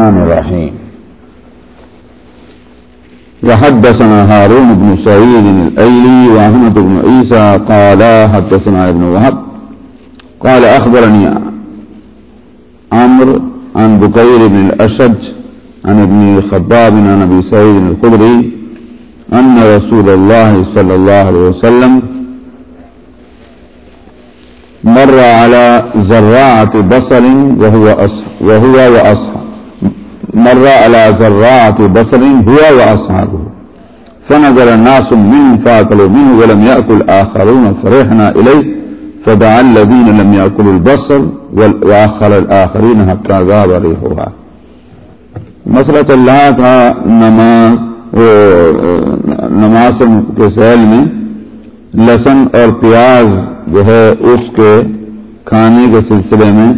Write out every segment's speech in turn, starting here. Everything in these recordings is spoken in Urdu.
الرحمن الرحيم. وحدثنا هارون بن سعيد الأيلي وأحمد بن عيسى قال حدثنا ابن وهب قال أخبرني عمرو عن بكير بن الأشج عن ابن خباب عن أبي سعيد الخدري أن رسول الله صلى الله عليه وسلم مر على زراعة بصل وهو وهو وأصحاب مر على زراعة بصل هو وأصحابه فنزل الناس منهم فأكلوا منه ولم يأكل آخرون فرحنا إليه فدعا الذين لم يأكلوا البصل وأخر الآخرين حتى ذاب ريحها مسئلہ چل رہا تھا نماز نماز کے سیل میں لہسن اور پیاز جو ہے، اس کے کھانے کے سلسلے میں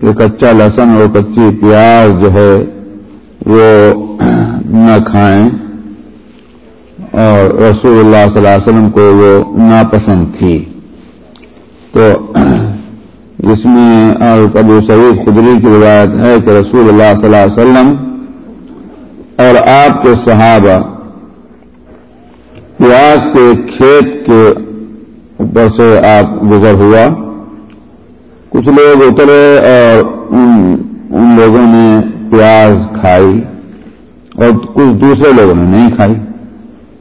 کہ کچا لہسن اور کچی پیاز جو ہے وہ نہ کھائیں اور رسول اللہ صلی اللہ علیہ وسلم کو وہ ناپسند تھی۔ تو اس میں ابو سعید خدری کی روایت ہے کہ رسول اللہ صلی اللہ علیہ وسلم اور آپ کے صحابہ پیاز کے کھیت کے اوپر سے آپ گزر ہوا۔ کچھ لوگ اترے اور ان ان لوگوں نے پیاز کھائی اور کچھ دوسرے لوگوں نے نہیں کھائی۔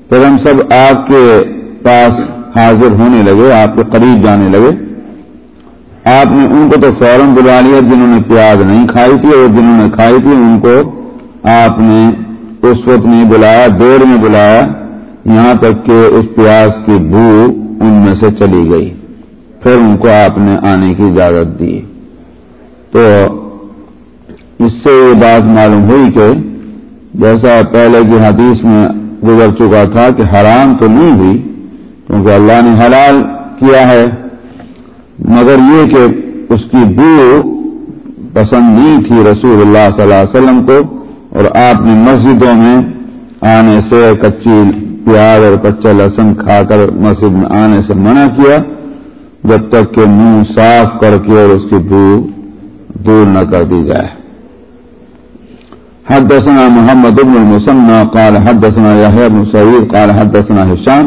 پھر ہم سب آپ کے پاس حاضر ہونے لگے، آپ کے قریب جانے لگے۔ آپ نے ان کو تو فوراً بلا لیا جنہوں نے پیاز نہیں کھائی تھی اور جنہوں نے کھائی تھی ان کو آپ نے اس وقت نہیں بلایا، دیر میں بلایا۔ یہاں تک کہ اس پیاز کی بو ان میں سے چلی گئی۔ پھر ان کو آپ نے آنے کی اجازت دی۔ تو اس سے یہ بات معلوم ہوئی کہ جیسا پہلے کی حدیث میں گزر چکا تھا کہ حرام تو نہیں ہوئی، کیونکہ اللہ نے حلال کیا ہے، مگر یہ کہ اس کی بو پسند نہیں تھی رسول اللہ صلی اللہ علیہ وسلم کو اور آپ نے مسجدوں میں آنے سے کچی پیاز اور کچا لہسن کھا کر مسجد میں آنے سے منع کیا، جب تک کہ منہ صاف کر کے اور اس کی بو دور نہ کر دی جائے۔ حدثنا محمد بن المسنى قال حدثنا يحيى بن سعيد، قال حدثنا هشام،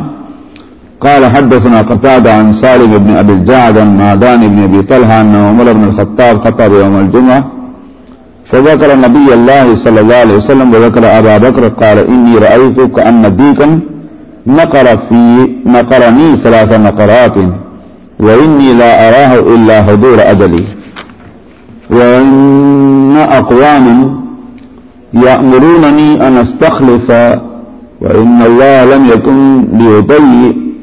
قال حدثنا قتادة عن سالم بن أبي الجعد عن معدان بن أبي طلحة أن عمر بن الخطاب خطب يوم الجمعة، فذكر نبي الله صلى الله عليه وسلم، وذكر أبا بكر، قال إني رأيت كأن ديكا نقر في، نقرني ثلاث نقرات، وإني لا أراه إلا حضور أجلي. وإن أقواما يأمرونني أن أستخلف، وإن الله لم يكن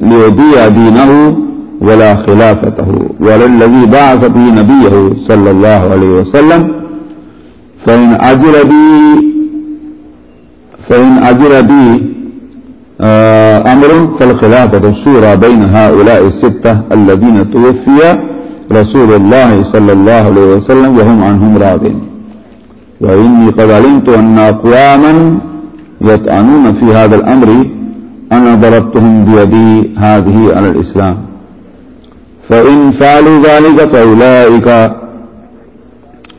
ليضيع دينه ولا خلافته، ولا الذي بعث به نبيه صلى الله عليه وسلم. فإن أجر بي فإن أجر بي أمر فالخلافة الشورى بين هؤلاء الستة الذين توفي رسول الله صلى الله عليه وسلم وهم عنهم راض وإني قد علمت أن أقواما يطعنون في هذا الأمر أنا ضربتهم بيدي هذه على الإسلام فإن فعلوا ذلك فأولئك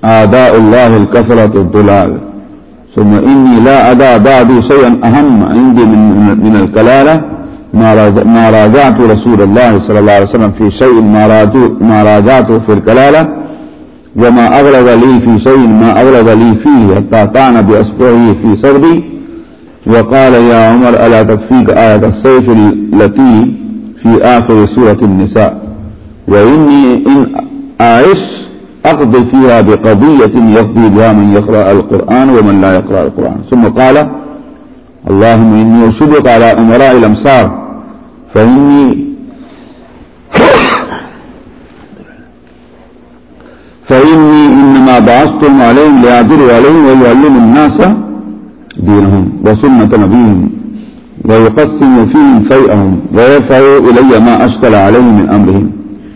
آداء الله الكفرة الضلال ثم إني لا أدى بعدي شيئا أهم عندي من, من الكلالة ما راجعت رسول الله صلى الله عليه وسلم في شيء ما راجعته في الكلالة وما أغلب لي في شيء ما أغلب لي فيه حتى طعن بأسبوعه في صدري. وقال يا عمر، ألا تكفيك آية السيف التي في آخر سورة النساء؟ وإني إن أعش أقضي فيها بقضية يقضي بها من يقرأ القرآن ومن لا يقرأ القرآن. ثم قال، اللهم إني أشدك على أمراء الأمصار، فإني فإني إنما بعثتم عليهم ليعبروا عليهم ويعلموا الناس دينهم وسنة نبيهم ويقسموا فيهم فيئهم ويرفعوا إلي ما أشكل عليهم من أمرهم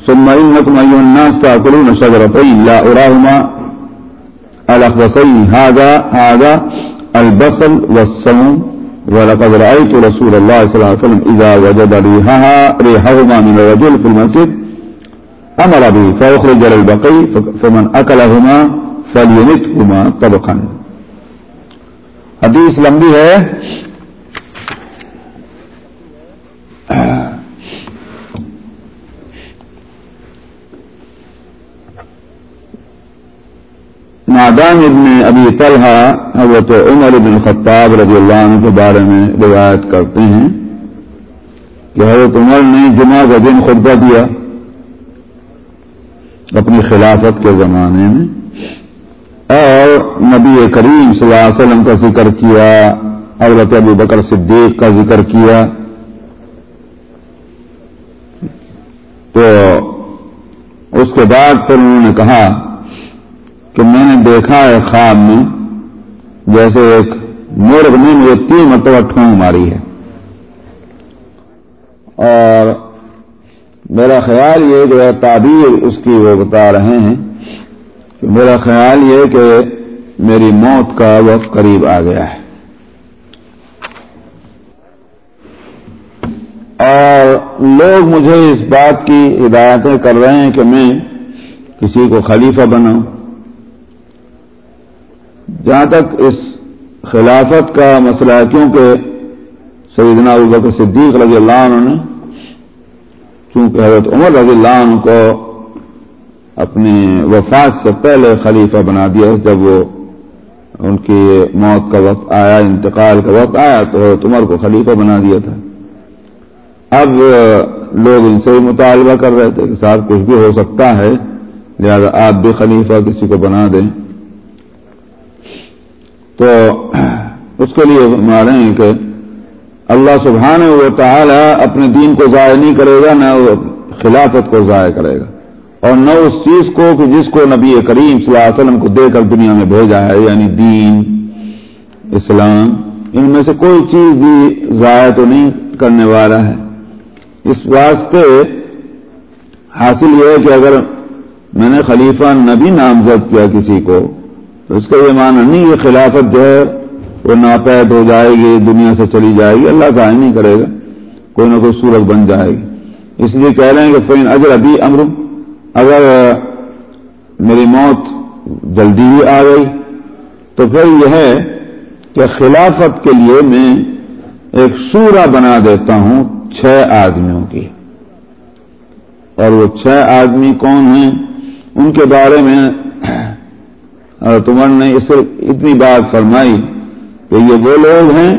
ثم إنكم أيها الناس تأكلون شجرتين لا أراهما الأخبصين هذا هذا البصل والصوم ولقد رأيت رسول الله صلى الله عليه وسلم إذا وجد ريحها ريحهما من الرجل في المسجد أمر به، فأخرج للبقي فمن أكلهما فليمتهما طبقا. حدیث لمبی ہے۔ نادان ابن ابی طلحہ، حضرت عمر بن خطاب رضی اللہ عنہ کے بارے میں روایت کرتے ہیں کہ حضرت عمر نے جمعہ کا دن خطبہ دیا۔ اپنی خلافت کے زمانے میں۔ اور نبی کریم صلی اللہ علیہ وسلم کا ذکر کیا، حضرت ابو بکر صدیق کا ذکر کیا۔ تو اس کے بعد پھر انہوں نے کہا کہ میں نے دیکھا ہے خواب میں، جیسے ایک مرغ نے مجھے تین مرتبہ ٹھونگ ماری ہے۔ اور میرا خیال یہ جو ہے تعبیر اس کی وہ بتا رہے ہیں کہ میرا خیال یہ کہ میری موت کا وقت قریب آ گیا ہے۔ اور لوگ مجھے اس بات کی ہدایتیں کر رہے ہیں کہ میں کسی کو خلیفہ بناؤں۔ جہاں تک اس خلافت کا مسئلہ ہے، کیونکہ سیدنا ابوبکر صدیق رضی اللہ عنہ نے چونکہ حضرت عمر رضی اللہ عنہ کو اپنی وفات سے پہلے خلیفہ بنا دیا جب وہ ان کی موت کا وقت آیا، انتقال کا وقت آیا، تو حضرت عمر کو خلیفہ بنا دیا تھا۔ اب لوگ ان سے ہی مطالبہ کر رہے تھے کہ صاحب کچھ بھی ہو سکتا ہے، لہذا آپ بھی خلیفہ کسی کو بنا دیں۔ تو اس کے لیے رہے ہیں کہ اللہ سبحانہ و تعالی اپنے دین کو ضائع نہیں کرے گا، نہ خلافت کو ضائع کرے گا۔ اور نہ اس چیز کو کہ جس کو نبی کریم صلی اللہ علیہ وسلم کو دے کر دنیا میں بھیجا ہے یعنی دین، اسلام۔ ان میں سے کوئی چیز بھی ضائع تو نہیں کرنے والا ہے۔ اس واسطے حاصل یہ ہے کہ اگر میں نے خلیفہ نبی نامزد کیا کسی کو، تو اس کا یہ معنی نہیں یہ خلافت جو ہے وہ ناپید ہو جائے گی، دنیا سے چلی جائے گی، اللہ ضائع نہیں کرے گا، کوئی نہ کوئی صورت بن جائے گی۔ اس لیے کہہ رہے ہیں کہ فین اجر ابھی امر اگر میری موت جلدی ہی آ گئی، تو پھر یہ ہے کہ خلافت کے لیے میں ایک سورا بنا دیتا ہوں چھ آدمیوں کی۔ اور وہ چھ آدمی کون ہیں؟ ان کے بارے میں تمہر نے اس اتنی بات فرمائی کہ یہ وہ لوگ ہیں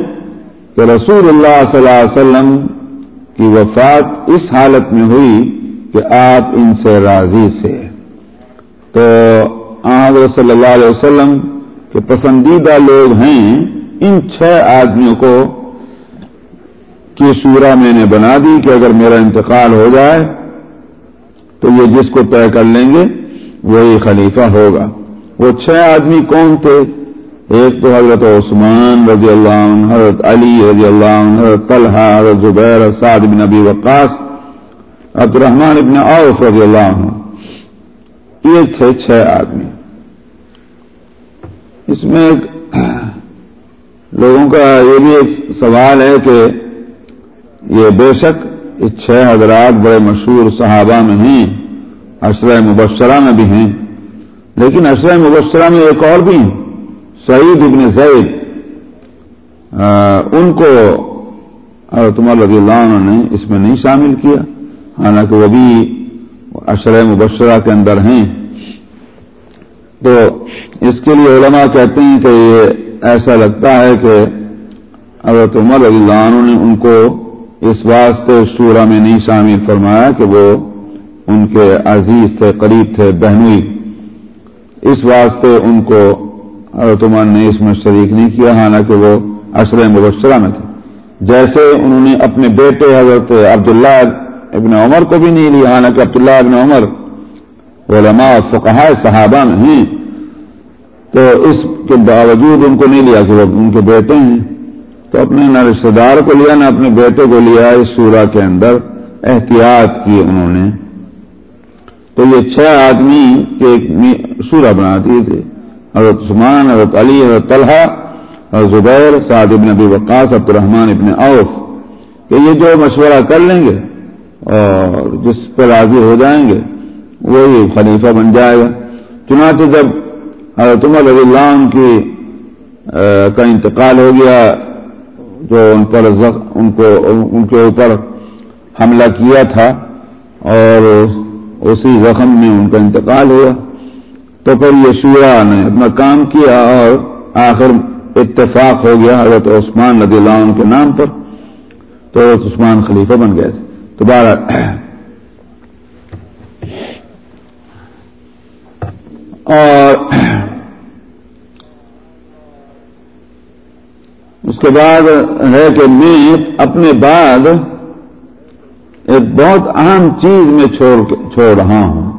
کہ رسول اللہ صلی اللہ علیہ وسلم کی وفات اس حالت میں ہوئی کہ آپ ان سے راضی تھے۔ تو حضرت صلی اللہ علیہ وسلم کے پسندیدہ لوگ ہیں ان چھ آدمیوں کو کی سورہ میں نے بنا دی کہ اگر میرا انتقال ہو جائے تو یہ جس کو طے کر لیں گے وہی خلیفہ ہوگا۔ وہ چھ آدمی کون تھے؟ ایک تو حضرت عثمان رضی اللہ عنہ، حضرت علی رضی اللہ عنہ، حضرت طلحہ، حضرت زبیر سعد بن نبی وقاص عبد الرحمان ابن عوف رضی اللہ عنہ۔ یہ تھے چھ آدمی۔ اس میں ایک لوگوں کا یہ بھی ایک سوال ہے کہ یہ بے شک اس چھ حضرات بڑے مشہور صحابہ میں ہیں اشرۂ مبشرہ میں بھی ہیں، لیکن اشرۂ مبشرہ میں ایک اور بھی ہیں۔ سعید ابن زید ان کو تمہار رضی اللہ عنہ نے اس میں نہیں شامل کیا، حالانکہ وہ بھی اشرۂ مبشرہ کے اندر ہیں۔ تو اس کے لیے علماء کہتے ہیں کہ یہ ایسا لگتا ہے کہ حضرت عمر رضی اللہ عنہ نے ان کو اس واسطے سورہ میں نہیں شامل فرمایا کہ وہ ان کے عزیز تھے، قریب تھے، بہنوئی۔ اس واسطے ان کو حضرت عمر نے اس میں شریک نہیں کیا، حالانکہ وہ اشر مبشرہ میں تھے۔ جیسے انہوں نے اپنے بیٹے حضرت عبداللہ ابن عمر کو بھی نہیں لیا، حالانکہ عبداللہ ابن عمر علماء فقہ صحابہ میں ہیں، تو اس کے باوجود ان کو نہیں لیا کہ وہ ان کے بیٹے ہیں۔ تو اپنے نہ رشتے دار کو لیا، نہ اپنے بیٹے کو لیا، اس سورہ کے اندر احتیاط کی انہوں نے۔ تو یہ چھ آدمی کے سورہ بنا دیے تھے۔ حضرت عثمان، حضرت علی، حضرت طلحہ، حضرت زبیر، سعد ابن ابی وقاص، عبد الرحمان ابن عوف، کہ یہ جو مشورہ کر لیں گے اور جس پہ راضی ہو جائیں گے، وہی خلیفہ بن جائے گا۔ چنانچہ جب حضرت عمر رضی اللہ عنہ کی کا انتقال ہو گیا، جو ان پر ان کو، ان کے اوپر حملہ کیا تھا اور اسی زخم میں ان کا انتقال ہوا۔ تو پھر یہ شورا نے اپنا کام کیا اور آخر اتفاق ہو گیا حضرت عثمان رضی اللہ عنہ کے نام پر۔ تو عثمان خلیفہ بن گئے تھے۔ تو بارہ اور اس کے بعد ہے کہ میں اپنے بعد ایک بہت اہم چیز میں چھوڑ رہا ہوں۔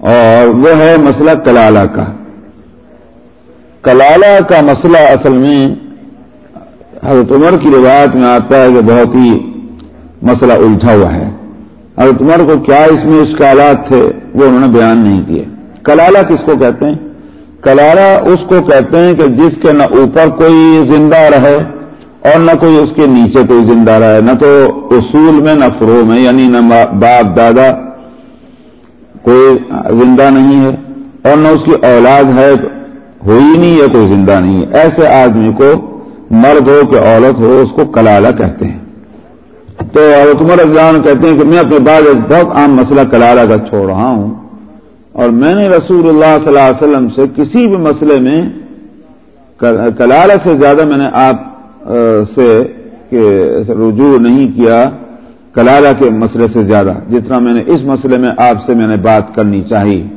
اور وہ ہے مسئلہ کلالہ کا۔ کلالہ کا مسئلہ اصل میں حضرت عمر کی روایت میں آتا ہے کہ بہت ہی مسئلہ الجھا ہوا ہے۔ حضرت عمر کو کیا اس میں اشکالات تھے وہ انہوں نے بیان نہیں کیے۔ کلالہ کس کو کہتے ہیں؟ کلالہ اس کو کہتے ہیں کہ جس کے نہ اوپر کوئی زندہ رہے اور نہ کوئی اس کے نیچے کوئی زندہ رہے، نہ تو اصول میں، نہ فرو میں یعنی نہ باپ، دادا کوئی زندہ نہیں ہے اور نہ اس کی اولاد ہے، ہوئی نہیں ہے کوئی زندہ نہیں ہے۔ ایسے آدمی کو مرد ہو کہ عورت ہو، اس کو کلالہ کہتے ہیں۔ تو عمر اضان کہتے ہیں کہ میں اپنے بعد ایک بہت عام مسئلہ کلالہ کا چھوڑ رہا ہوں۔ اور میں نے رسول اللہ صلی اللہ علیہ وسلم سے کسی بھی مسئلے میں کلالہ سے زیادہ میں نے آپ سے رجوع نہیں کیا۔ کلالہ کے مسئلے سے زیادہ، جتنا میں نے اس مسئلے میں آپ سے میں نے بات کرنی چاہی۔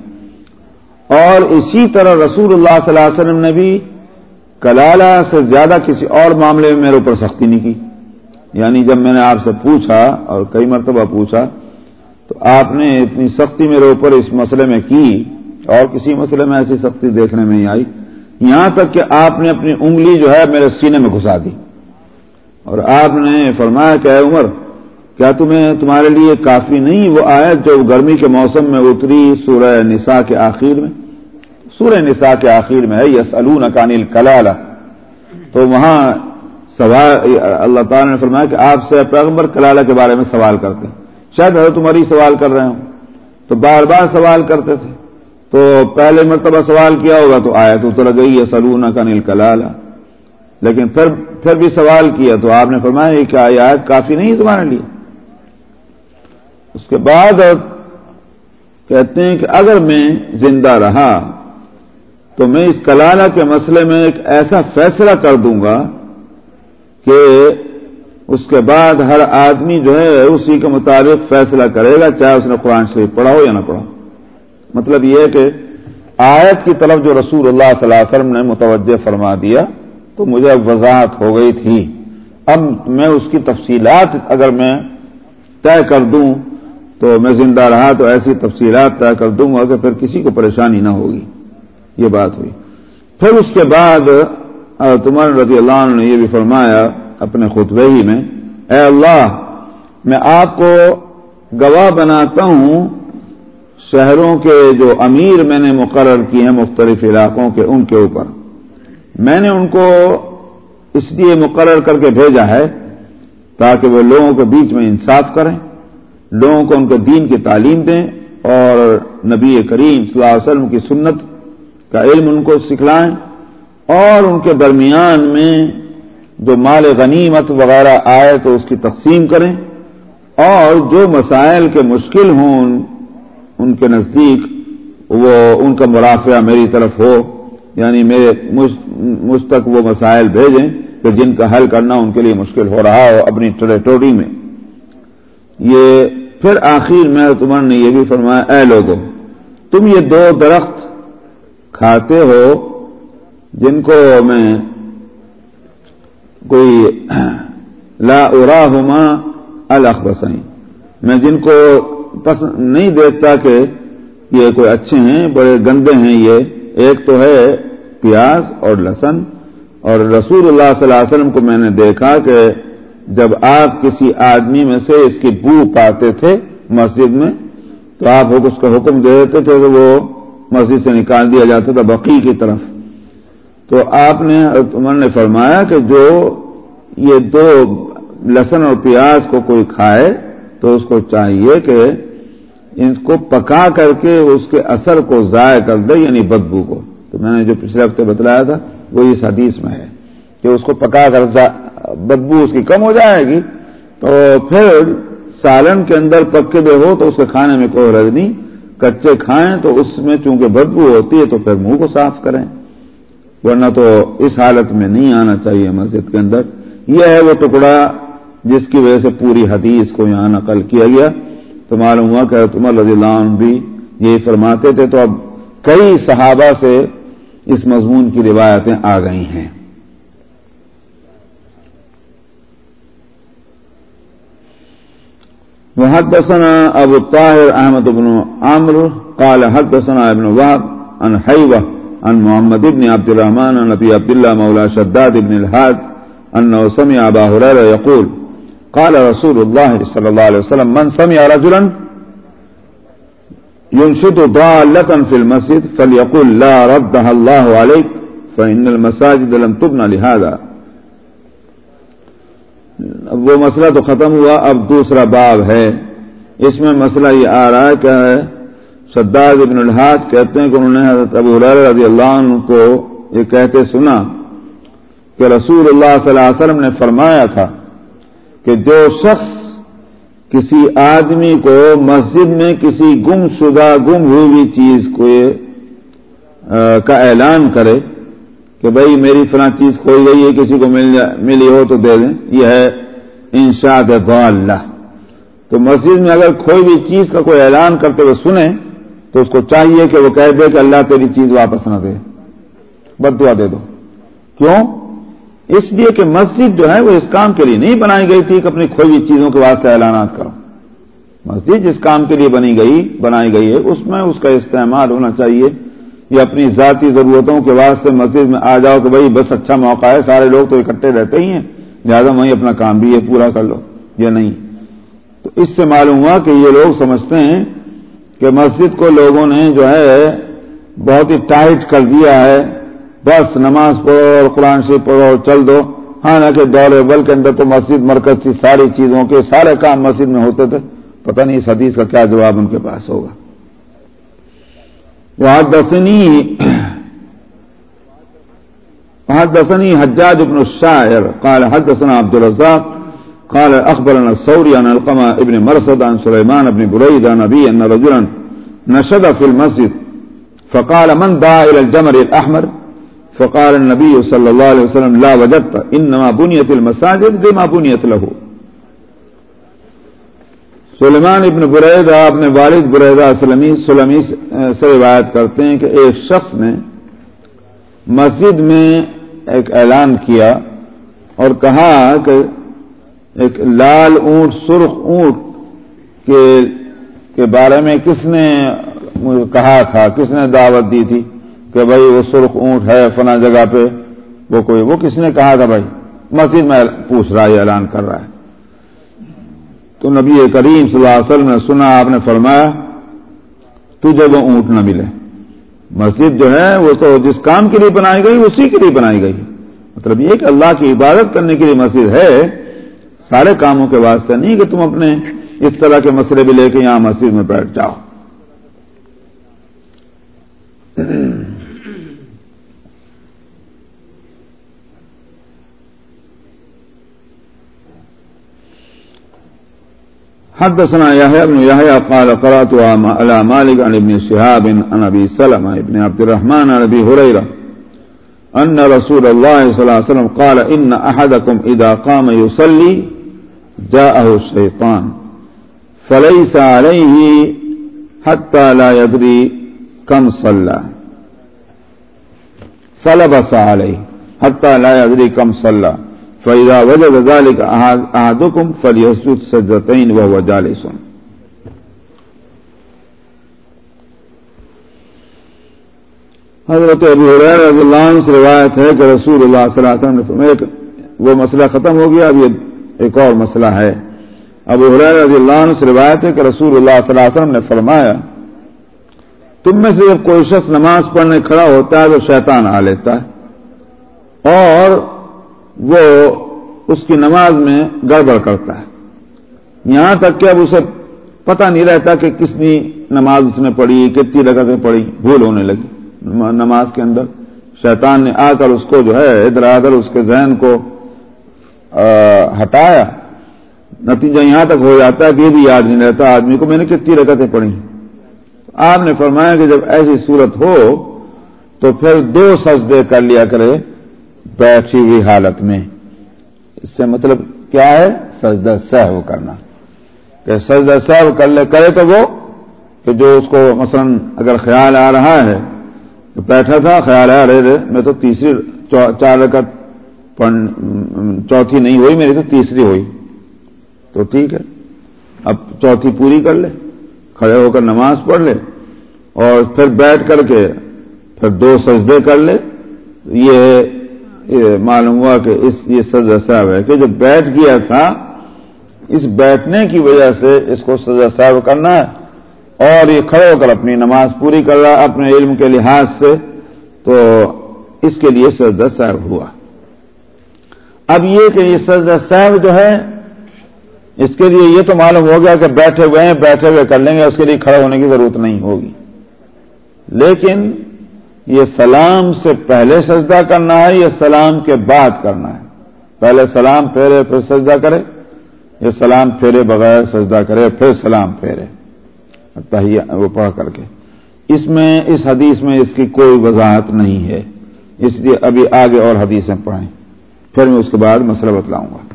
اور اسی طرح رسول اللہ صلی اللہ علیہ وسلم نے بھی کلالہ سے زیادہ کسی اور معاملے میں میرے اوپر سختی نہیں کی۔ یعنی جب میں نے آپ سے پوچھا اور کئی مرتبہ پوچھا، تو آپ نے اتنی سختی میرے اوپر اس مسئلے میں کی اور کسی مسئلے میں ایسی سختی دیکھنے میں نہیں آئی۔ یہاں تک کہ آپ نے اپنی انگلی جو ہے میرے سینے میں گھسا دی۔ اور آپ نے فرمایا کہ اے عمر کیا تمہیں تمہارے لیے کافی نہیں وہ آیت جو گرمی کے موسم میں اتری سورہ نساء کے آخر میں؟ سورہ نساء کے آخر میں ہے یس الکانل کلال تو وہاں سوال، اللہ تعالیٰ نے فرمایا کہ آپ سے پیغمبر کلالہ کے بارے میں سوال کرتے ہیں۔ شاید حضرت تمہاری سوال کر رہے ہوں۔ تو بار بار سوال کرتے تھے۔ تو پہلے مرتبہ سوال کیا ہوگا تو آیا تو اتر گئی ہے سلون کا نیل لیکن پھر پھر بھی سوال کیا تو آپ نے فرمایا یہ کیا آیت کافی نہیں ہے تمہارے لیے؟ اس کے بعد کہتے ہیں کہ اگر میں زندہ رہا تو میں اس کلالہ کے مسئلے میں ایک ایسا فیصلہ کر دوں گا کہ اس کے بعد ہر آدمی جو ہے اسی کے مطابق فیصلہ کرے گا، چاہے اس نے قرآن شریف پڑھا ہو یا نہ پڑھا مطلب یہ کہ آیت کی طرف جو رسول اللہ صلی اللہ علیہ وسلم نے متوجہ فرما دیا تو مجھے وضاحت ہو گئی تھی۔ اب میں اس کی تفصیلات اگر میں طے کر دوں تو میں زندہ رہا تو ایسی تفصیلات طے کر دوں گا کہ پھر کسی کو پریشانی نہ ہوگی۔ یہ بات ہوئی۔ پھر اس کے بعد تمہارے رضی اللہ عنہ نے یہ بھی فرمایا اپنے خطبے ہی میں، اے اللہ، میں آپ کو گواہ بناتا ہوں شہروں کے جو امیر میں نے مقرر کی ہیں مختلف علاقوں کے، ان کے اوپر۔ میں نے ان کو اس لیے مقرر کر کے بھیجا ہے تاکہ وہ لوگوں کے بیچ میں انصاف کریں۔ لوگوں کو ان کے دین کی تعلیم دیں اور نبی کریم صلی اللہ علیہ وسلم کی سنت کا علم ان کو سکھلائیں اور ان کے درمیان میں جو مال غنیمت وغیرہ آئے تو اس کی تقسیم کریں اور جو مسائل کے مشکل ہوں ان کے نزدیک وہ ان کا مرافعہ میری طرف ہو یعنی میرے مجھ تک وہ مسائل بھیجیں کہ جن کا حل کرنا ان کے لیے مشکل ہو رہا ہو اپنی ٹریٹوری میں۔ یہ پھر آخر میں تمہر نے یہ بھی فرمایا، اے لوگوں، تم یہ دو درخت کھاتے ہو جن کو میں کوئی لا ارا ہوما الخ میں جن کو پسند نہیں دیکھتا کہ یہ کوئی اچھے ہیں، بڑے گندے ہیں، یہ ایک تو ہے پیاز اور لہسن، اور رسول اللہ صلی اللہ علیہ وسلم کو میں نے دیکھا کہ جب آپ کسی آدمی میں سے اس کی بو پاتے تھے مسجد میں، تو آپ اس کا حکم دے دیتے تھے کہ وہ مسجد سے نکال دیا جاتا تھا بقی کی طرف۔ تو آپ نے، عمر نے فرمایا کہ جو یہ دو لہسن اور پیاز کو کوئی کھائے تو اس کو چاہیے کہ ان کو پکا کر کے اس کے اثر کو ضائع کر دے یعنی بدبو کو۔ تو میں نے جو پچھلے ہفتے بتلایا تھا، وہ اس حدیث میں ہے کہ اس کو پکا کر بدبو اس کی کم ہو جائے گی، تو پھر سالن کے اندر پکے دے ہو تو اس کے کھانے میں کوئی رد نہیں۔ کچے کھائیں تو اس میں چونکہ بدبو ہوتی ہے تو پھر منہ کو صاف کریں۔ ورنہ تو اس حالت میں نہیں آنا چاہیے مسجد کے اندر۔ یہ ہے وہ ٹکڑا جس کی وجہ سے پوری حدیث کو یہاں نقل کیا گیا۔ تو معلوم ہوا کہ تمہر رضی اللہ عنہ بھی یہی فرماتے تھے۔ تو اب کئی صحابہ سے اس مضمون کی روایتیں آ گئی ہیں۔ وحدثنا ابو الطاهر احمد بن عمرو قال حدثنا ابن وهب عن حيوه عن محمد بن عبد الرحمن عن ابي عبد الله مولى شداد بن الحاد انه سمع ابا هريره يقول، قال رسول الله صلى الله عليه وسلم، من سمع رجلا ينشد ضالة في المسجد فليقول لا ردها الله عليك، فإن المساجد لم تبنى لهذا. اب وہ مسئلہ تو ختم ہوا، اب دوسرا باب ہے۔ اس میں مسئلہ یہ آ رہا ہے کیا ہے ابن الحاظ کہتے ہیں کہ انہوں نے حضرت ابو رضی اللہ عنہ کو یہ کہتے سنا کہ رسول اللہ صلی اللہ علیہ وسلم نے فرمایا تھا کہ جو شخص کسی آدمی کو مسجد میں کسی گم شدہ گم ہوئی چیز کو کا اعلان کرے کہ بھائی میری فلاں چیز کھوئی گئی ہے، کسی کو مل ملی ہو تو دے دیں۔ یہ ہے انشاد اللہ تو مسجد میں اگر کوئی بھی چیز کا کوئی اعلان کرتے ہوئے سنیں، تو اس کو چاہیے کہ وہ کہہ دے کہ اللہ تیری چیز واپس نہ دے۔ بد دعا دے دو۔ کیوں؟ اس لیے کہ مسجد جو ہے، وہ اس کام کے لیے نہیں بنائی گئی تھی کہ اپنی کھوئی ہوئی چیزوں کے واسطے اعلانات کرو۔ مسجد جس کام کے لیے بنی گئی، بنائی گئی ہے، اس میں اس کا استعمال ہونا چاہیے۔ یا اپنی ذاتی ضرورتوں کے واسطے مسجد میں آ جاؤ کہ بھائی بس اچھا موقع ہے، سارے لوگ تو اکٹھے رہتے ہی ہیں۔ لہٰذا وہیں اپنا کام بھی ہے، پورا کر لو یا نہیں۔ تو اس سے معلوم ہوا کہ یہ لوگ سمجھتے ہیں کہ مسجد کو لوگوں نے جو ہے بہت ہی ٹائٹ کر دیا ہے۔ بس نماز پڑھو اور قرآن سے پڑھو چل دو۔ ہاں نہ کہ دور بل کے اندر تو مسجد مرکز تھی، ساری چیزوں کے سارے کام مسجد میں ہوتے تھے۔ پتہ نہیں اس حدیث کا کیا جواب ان کے پاس ہوگا۔ وحدثني وحدثني حجاج بن الشاعر قال حدثنا عبد الرزاق قال أخبرنا الثوري عن القمى ابن مرصد عن سليمان بن بريد عن نبي أن رجلا نشد في المسجد فقال من دعا إلى الجمر الأحمر؟ فقال النبي صلى الله عليه وسلم لا وجدت إنما بنيت المساجد بما بنيت له. سلیمان ابن بریدہ اپنے والد بریدہ سلمی سلمی سے روایت کرتے ہیں کہ ایک شخص نے مسجد میں ایک اعلان کیا اور کہا کہ ایک لال اونٹ، سرخ اونٹ کے کے بارے میں کس نے کہا تھا، کس نے دعوت دی تھی کہ بھائی وہ سرخ اونٹ ہے فنا جگہ پہ، وہ کوئی وہ کس نے کہا تھا بھائی؟ مسجد میں پوچھ رہا ہے اعلان کر رہا ہے۔ تو نبی کریم صلی اللہ علیہ وسلم نے سنا، آپ نے فرمایا تجھے وہ اونٹ نہ ملے۔ مسجد جو ہے، وہ تو جس کام کے لیے بنائی گئی، اسی کے لیے بنائی گئی۔ مطلب یہ کہ اللہ کی عبادت کرنے کے لیے مسجد ہے، سارے کاموں کے واسطے نہیں کہ تم اپنے اس طرح کے مسئلے بھی لے کے یہاں مسجد میں بیٹھ جاؤ۔ حدثنا يحيى بن يحيى قال قرأت على مالك عن ابن شهاب عن أبي سلمة ابن عبد الرحمن عن أبي هريرة أن رسول الله صلى الله عليه وسلم قال إن أحدكم إذا قام يصلي جاءه الشيطان فليس عليه حتى لا يدري كم صلى فلبس عليه حتى لا يدري كم صلى فیضا وجہ ذلك احدكم فليسجد سجدتين وهو جالس. حضرت ابو حریر رضی اللہ عنہ سے روایت ہے کہ رسول اللہ صلی اللہ علیہ وسلم نے فرمایا وہ مسئلہ ختم ہو گیا، اب یہ ایک اور مسئلہ ہے۔ ابو حریر رضی اللہ عنہ سے روایت ہے کہ رسول اللہ صلی اللہ علیہ وسلم نے فرمایا، تم میں سے جب کوئی شخص نماز پڑھنے کھڑا ہوتا ہے تو شیطان آ لیتا ہے اور وہ اس کی نماز میں گڑبڑ کرتا ہے۔ یہاں تک کہ اب اسے پتہ نہیں رہتا کہ کس نماز اس نے پڑھی، کتنی لگتیں پڑھی، بھول ہونے لگی۔ نماز کے اندر شیطان نے آ کر اس کو جو ہے ادھر ادھر اس کے ذہن کو ہٹایا۔ نتیجہ یہاں تک ہو جاتا ہے کہ یہ بھی یاد نہیں رہتا آدمی کو، میں نے کتنی رکتیں پڑھی۔ آپ نے فرمایا کہ جب ایسی صورت ہو تو پھر دو سجدے کر لیا کرے۔ بیٹھی ہوئی حالت میں۔ اس سے مطلب کیا ہے؟ سجدہ سہو کرنا۔ کہ سجدہ سہو کر لے، کرے تو وہ کہ جو اس کو مثلا اگر خیال آ رہا ہے تو بیٹھا تھا، خیال آ رہے میں تو تیسری چار رکعت چوتھی نہیں ہوئی، میری تو تیسری ہوئی۔ تو ٹھیک ہے، اب چوتھی پوری کر لے، کھڑے ہو کر نماز پڑھ لے۔ اور پھر بیٹھ کر کے پھر دو سجدے کر لے۔ یہ معلوم ہوا کہ اس یہ سجا صاحب ہے کہ جو بیٹھ گیا تھا، اس بیٹھنے کی وجہ سے اس کو سزا صاحب کرنا ہے۔ اور یہ کھڑے ہو کر اپنی نماز پوری کر رہا، اپنے علم کے لحاظ سے، تو اس کے لیے سجدہ صاحب ہوا۔ اب یہ کہ یہ سجدہ صاحب جو ہے، اس کے لیے یہ تو معلوم ہو گیا کہ بیٹھے ہوئے ہیں، بیٹھے ہوئے کر لیں گے، اس کے لیے کھڑے ہونے کی ضرورت نہیں ہوگی۔ لیکن یہ سلام سے پہلے سجدہ کرنا ہے یا سلام کے بعد کرنا ہے۔ پہلے سلام پھیرے، پھر سجدہ کرے۔ یا سلام پھیرے بغیر سجدہ کرے، پھر سلام پھیرے۔ وہ پڑھ کر کے۔ اس میں، اس حدیث میں اس کی کوئی وضاحت نہیں ہے۔ اس لیے ابھی آگے اور حدیثیں پڑھیں پھر میں اس کے بعد مسئلہ بتلاؤں گا۔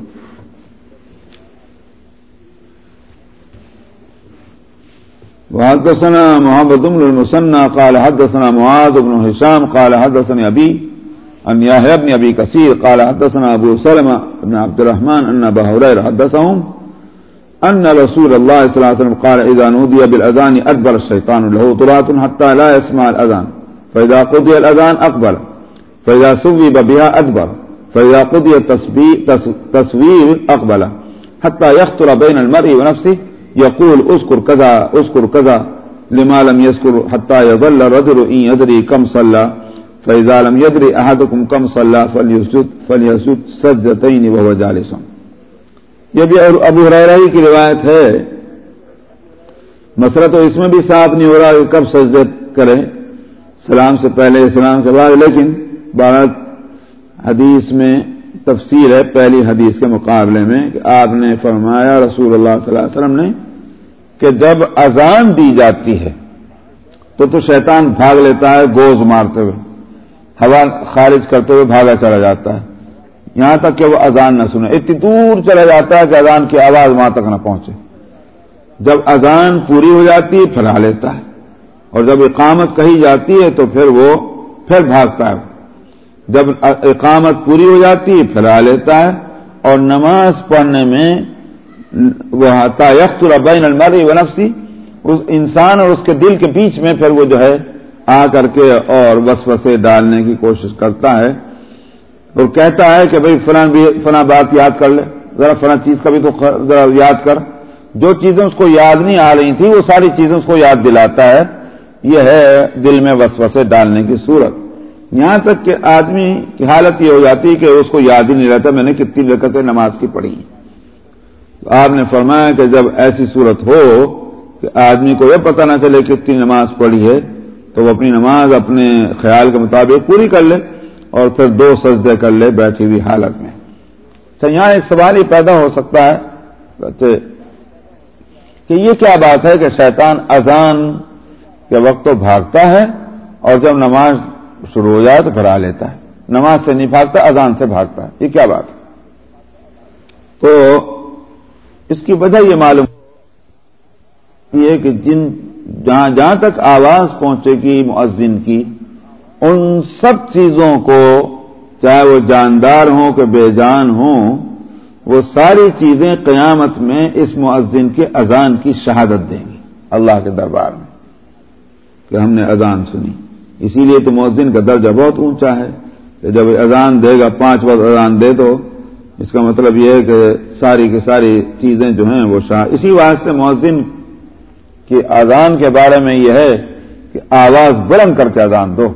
وحدثنا محمد بن المسنى قال حدثنا معاذ بن هشام قال حدثني أبي أن يحيى بن أبي كثير قال حدثنا أبو سلمة بن عبد الرحمن أن أبا هريرة حدثهم أن رسول الله صلى الله عليه وسلم قال إذا نودي بالأذان أكبر الشيطان له طرات حتى لا يسمع الأذان فإذا قضي الأذان أقبل فإذا سوب بها أدبر فإذا قضي التصوير أقبل حتى يخطر بين المرء ونفسه يقول اذكر كذا اذكر كذا لما لم يذكر حتى يظل الرجل إن يدري كم صلى فإذا لم يدري أحدكم كم صلى فليسجد فليسجد سجدتين وهو جالس. یہ بھی ابو حریرہ کی روایت ہے۔ مسئلہ تو اس میں بھی صاف نہیں ہو رہا کہ کب سجدے کریں۔ سلام سے پہلے سلام کے بعد، لیکن بھارت حدیث میں تفسیر ہے پہلی حدیث کے مقابلے میں کہ آپ نے فرمایا رسول اللہ صلی اللہ علیہ وسلم نے کہ جب اذان دی جاتی ہے تو تو شیطان بھاگ لیتا ہے گوز مارتے ہوئے، ہوا خارج کرتے ہوئے بھاگا چلا جاتا ہے۔ یہاں تک کہ وہ اذان نہ سنے۔ اتنی دور چلا جاتا ہے کہ اذان کی آواز وہاں تک نہ پہنچے۔ جب اذان پوری ہو جاتی ہے پھر آ لیتا ہے، اور جب اقامت کہی جاتی ہے تو پھر وہ پھر بھاگتا ہے۔ جب اقامت پوری ہو جاتی ہے لیتا ہے اور نماز پڑھنے میں وہ یخت البین المری ونفسی اس انسان اور اس کے دل کے بیچ میں پھر وہ جو ہے آ کر کے اور وسوسے ڈالنے کی کوشش کرتا ہے اور کہتا ہے کہ بھائی فلاں بھی، فلاں بات یاد کر لے، ذرا فلاں چیز کا بھی تو ذرا یاد کر۔ جو چیزیں اس کو یاد نہیں آ رہی تھیں، وہ ساری چیزیں اس کو یاد دلاتا ہے۔ یہ ہے دل میں وسوسے ڈالنے کی صورت۔ یہاں تک کہ آدمی کی حالت یہ ہو جاتی ہے کہ اس کو یاد ہی نہیں رہتا میں نے کتنی رکتیں نماز کی پڑھی آپ نے فرمایا کہ جب ایسی صورت ہو کہ آدمی کو یہ پتہ نہ چلے کتنی نماز پڑھی ہے، تو وہ اپنی نماز اپنے خیال کے مطابق پوری کر لے اور پھر دو سجدے کر لے بیٹھی ہوئی حالت میں۔ اچھا یہاں ایک سوال ہی پیدا ہو سکتا ہے۔ کہ یہ کیا بات ہے کہ شیطان اذان کے وقت تو بھاگتا ہے اور جب نماز شروع ہو جائے تو پھر آ لیتا ہے، نماز سے نہیں بھاگتا، اذان سے بھاگتا ہے۔ یہ کیا بات ہے؟ تو اس کی وجہ یہ معلوم یہ کہ جن، جہاں جہاں تک آواز پہنچے گی مؤذن کی، ان سب چیزوں کو چاہے وہ جاندار ہوں کہ بے جان ہوں، وہ ساری چیزیں قیامت میں اس مؤذن کے اذان کی شہادت دیں گی۔ اللہ کے دربار میں کہ ہم نے اذان سنی۔ اسی لیے تو مؤذن کا درجہ بہت اونچا ہے کہ جب اذان دے گا، پانچ وقت اذان دے تو اس کا مطلب یہ ہے کہ ساری کی ساری چیزیں جو ہیں وہ شاہ اسی واسطے مؤذن کی اذان کے بارے میں یہ ہے کہ آواز بلند کر کے اذان دو۔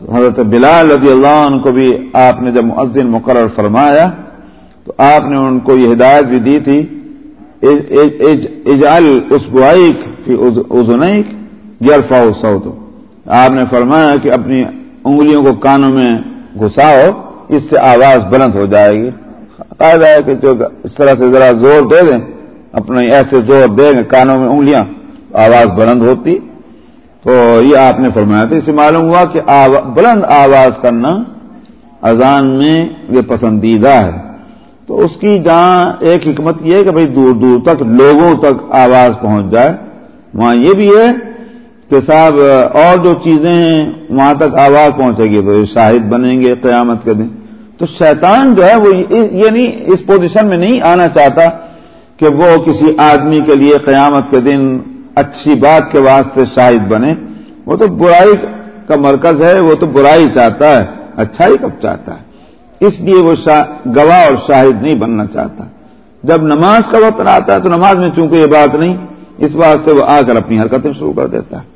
حضرت بلال رضی اللہ عنہ کو بھی آپ نے جب مؤذن مقرر فرمایا، تو آپ نے ان کو یہ ہدایت بھی دی تھی اجعل اس بائک کی ازنیک یرفا آپ نے فرمایا کہ اپنی انگلیوں کو کانوں میں گھساؤ، اس سے آواز بلند ہو جائے گی۔ قاعدہ ہے کہ جو اس طرح سے ذرا زور دے دیں، اپنے ایسے زور دے گے کانوں میں انگلیاں، آواز بلند ہوتی۔ تو یہ آپ نے فرمایا۔ تھا اسے معلوم ہوا کہ بلند آواز کرنا اذان میں یہ پسندیدہ ہے۔ تو اس کی جہاں ایک حکمت یہ ہے کہ بھائی دور دور تک، لوگوں تک آواز پہنچ جائے۔ وہاں یہ بھی ہے کہ صاحب، اور جو چیزیں ہیں، وہاں تک آواز پہنچے گی تو شاہد بنیں گے قیامت کے دن۔ تو شیطان جو ہے، وہ یہ نہیں اس پوزیشن میں نہیں آنا چاہتا کہ وہ کسی آدمی کے لیے قیامت کے دن اچھی بات کے واسطے شاہد بنے۔ وہ تو برائی کا مرکز ہے، وہ تو برائی چاہتا ہے، اچھائی کب چاہتا ہے؟ اس لیے وہ گواہ اور شاہد نہیں بننا چاہتا۔ جب نماز کا وقت آتا ہے تو نماز میں چونکہ یہ بات نہیں، اس واسطے وہ آ کر اپنی حرکتیں شروع کر دیتا ہے۔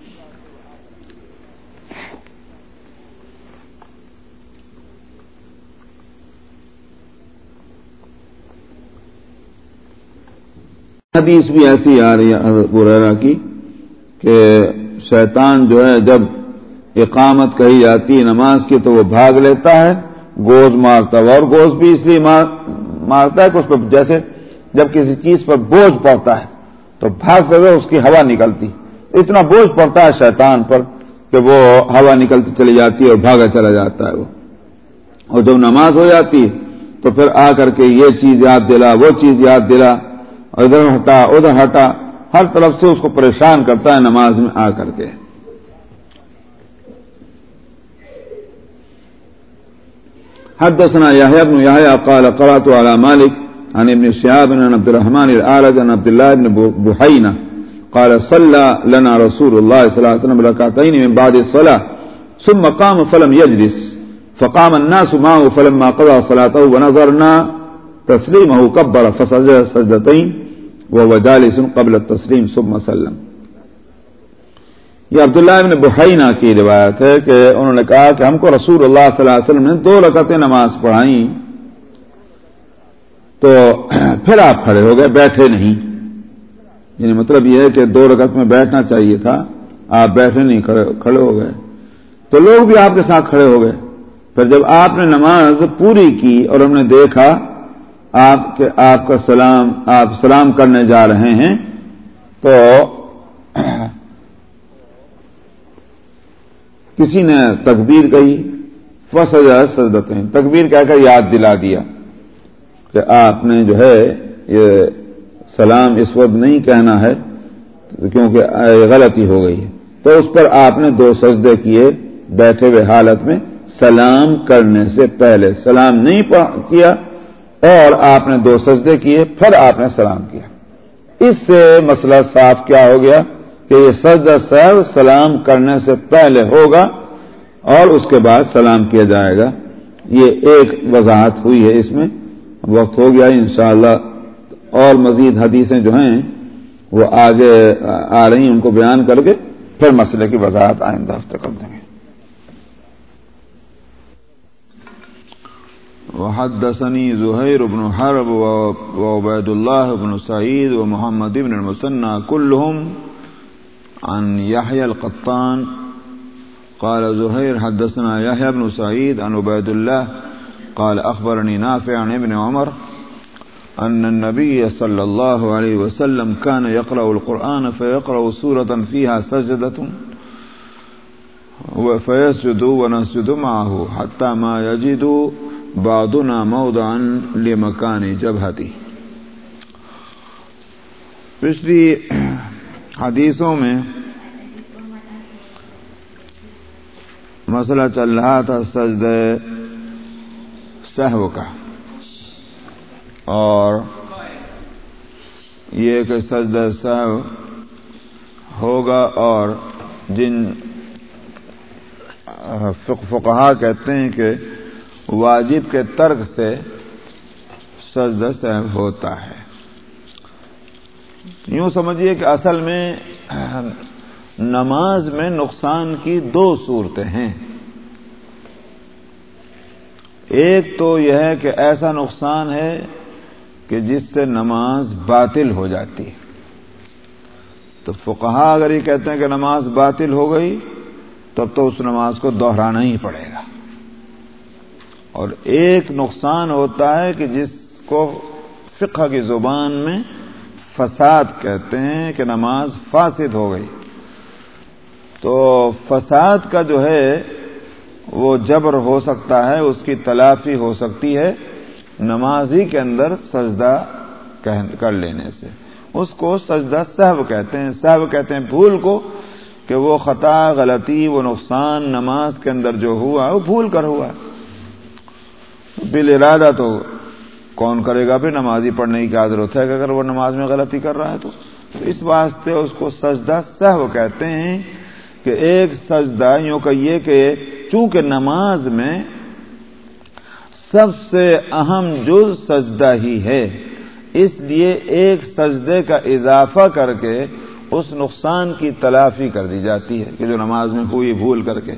حدیث بھی ایسی آ رہی ہے کی کہ شیطان جو ہے جب اقامت کہی جاتی ہے نماز کی تو وہ بھاگ لیتا ہے، گوز مارتا ہے اور گوز بھی اس لیے مارتا ہے کہ اس پر جیسے جب کسی چیز پر بوجھ پڑتا ہے تو بھاگ ہوئے اس کی ہوا نکلتی۔ اتنا بوجھ پڑتا ہے شیطان پر کہ وہ ہوا نکلتی چلی جاتی ہے اور بھاگا چلا جاتا ہے وہ۔ اور جب نماز ہو جاتی تو پھر آ کر کے یہ چیز یاد دلا، وہ چیز یاد دلا۔ ادھر ہٹا ادھر ہٹا، ہر طرف سے اس کو پریشان کرتا ہے، نماز میں آ کر کے۔ حدثنا يحيى بن يحيى قال قرأت على مالك عن ابن شهاب عن عبد الرحمن الأعرج عن عبد الله بن بحينة قال صلى لنا رسول الله صلى الله عليه وسلم ركعتين من بعد الصلاة، ثم قام فلم يجلس فقام الناس معه فلما قضى صلاته ونظرنا تسليمه كبر فسجد سجدتين وہ وجالس قبل تسلیم سب مسلم یہ عبداللہ ابن بحینا کی روایت ہے کہ انہوں نے کہا کہ ہم کو رسول اللہ صلی اللہ علیہ وسلم نے دو رکعتیں نماز پڑھائی تو پھر آپ کھڑے ہو گئے، بیٹھے نہیں۔ یعنی مطلب یہ ہے کہ دو رکعت میں بیٹھنا چاہیے تھا، آپ بیٹھے نہیں کھڑے ہو گئے۔ تو لوگ بھی آپ کے ساتھ کھڑے ہو گئے۔ پھر جب آپ نے نماز پوری کی اور ہم نے دیکھا آپ کے، آپ کا سلام، آپ سلام کرنے جا رہے ہیں، تو کسی نے تکبیر کہی فصل سجدت تکبیر کہہ کر یاد دلا دیا کہ آپ نے جو ہے، یہ سلام اس وقت نہیں کہنا ہے کیونکہ غلطی ہو گئی ہے۔ تو اس پر آپ نے دو سجدے کیے بیٹھے ہوئے حالت میں، سلام کرنے سے پہلے۔ سلام نہیں کیا اور آپ نے دو سجدے کیے، پھر آپ نے سلام کیا۔ اس سے مسئلہ صاف کیا ہو گیا کہ یہ سجدہ صاحب سلام کرنے سے پہلے ہوگا اور اس کے بعد سلام کیا جائے گا۔ یہ ایک وضاحت ہوئی ہے اس میں۔ وقت ہو گیا، انشاءاللہ اور مزید حدیثیں جو ہیں وہ آگے آ رہی ہیں، ان کو بیان کر کے پھر مسئلے کی وضاحت آئندہ ہفتے کر دیں گے۔ وحدثني زهير بن حرب وعبيد الله بن سعيد ومحمد بن المسنى كلهم عن يحيى القطان. قال زهير حدثنا يحيى بن سعيد عن عبيد الله. قال أخبرني نافع عن ابن عمر أن النبي صلى الله عليه وسلم كان يقرأ القرآن فيقرأ سورة فيها سجدة فيسجد ونسجد معه حتى ما يجد بادنا موضعا لمکان جبہتی پچھلی حدیثوں میں مسئلہ چل رہا تھا سجد سہو کا۔ اور یہ کہ سجد سہو ہوگا اور جن فقہا کہتے ہیں کہ واجب کے ترک سے سجدہ سہو ہوتا ہے۔ یوں سمجھیے کہ اصل میں نماز میں نقصان کی دو صورتیں ہیں۔ ایک تو یہ ہے کہ ایسا نقصان ہے کہ جس سے نماز باطل ہو جاتی ہے۔ تو فقہا اگر یہ کہتے ہیں کہ نماز باطل ہو گئی، تب تو اس نماز کو دوہرانا ہی پڑے گا۔ اور ایک نقصان ہوتا ہے کہ جس کو فقہ کی زبان میں فساد کہتے ہیں کہ نماز فاسد ہو گئی۔ تو فساد کا جو ہے وہ جبر ہو سکتا ہے، اس کی تلافی ہو سکتی ہے نمازی کے اندر سجدہ کر لینے سے۔ اس کو سجدہ صحب کہتے ہیں۔ صحب کہتے ہیں بھول کو کہ وہ خطا، غلطی، وہ نقصان نماز کے اندر جو ہوا، وہ بھول کر ہوا۔ بل ارادہ تو کون کرے گا پھر نمازی پڑھنے کی کیا ہے کہ اگر وہ نماز میں غلطی کر رہا ہے تو اس واسطے اس کو سجدہ صحب کہتے ہیں کہ ایک سجدہ یوں کہیے کہ چونکہ نماز میں سب سے اہم جز سجدہ ہی ہے، اس لیے ایک سجدے کا اضافہ کر کے اس نقصان کی تلافی کر دی جاتی ہے کہ جو نماز میں ہوئی بھول کر کے۔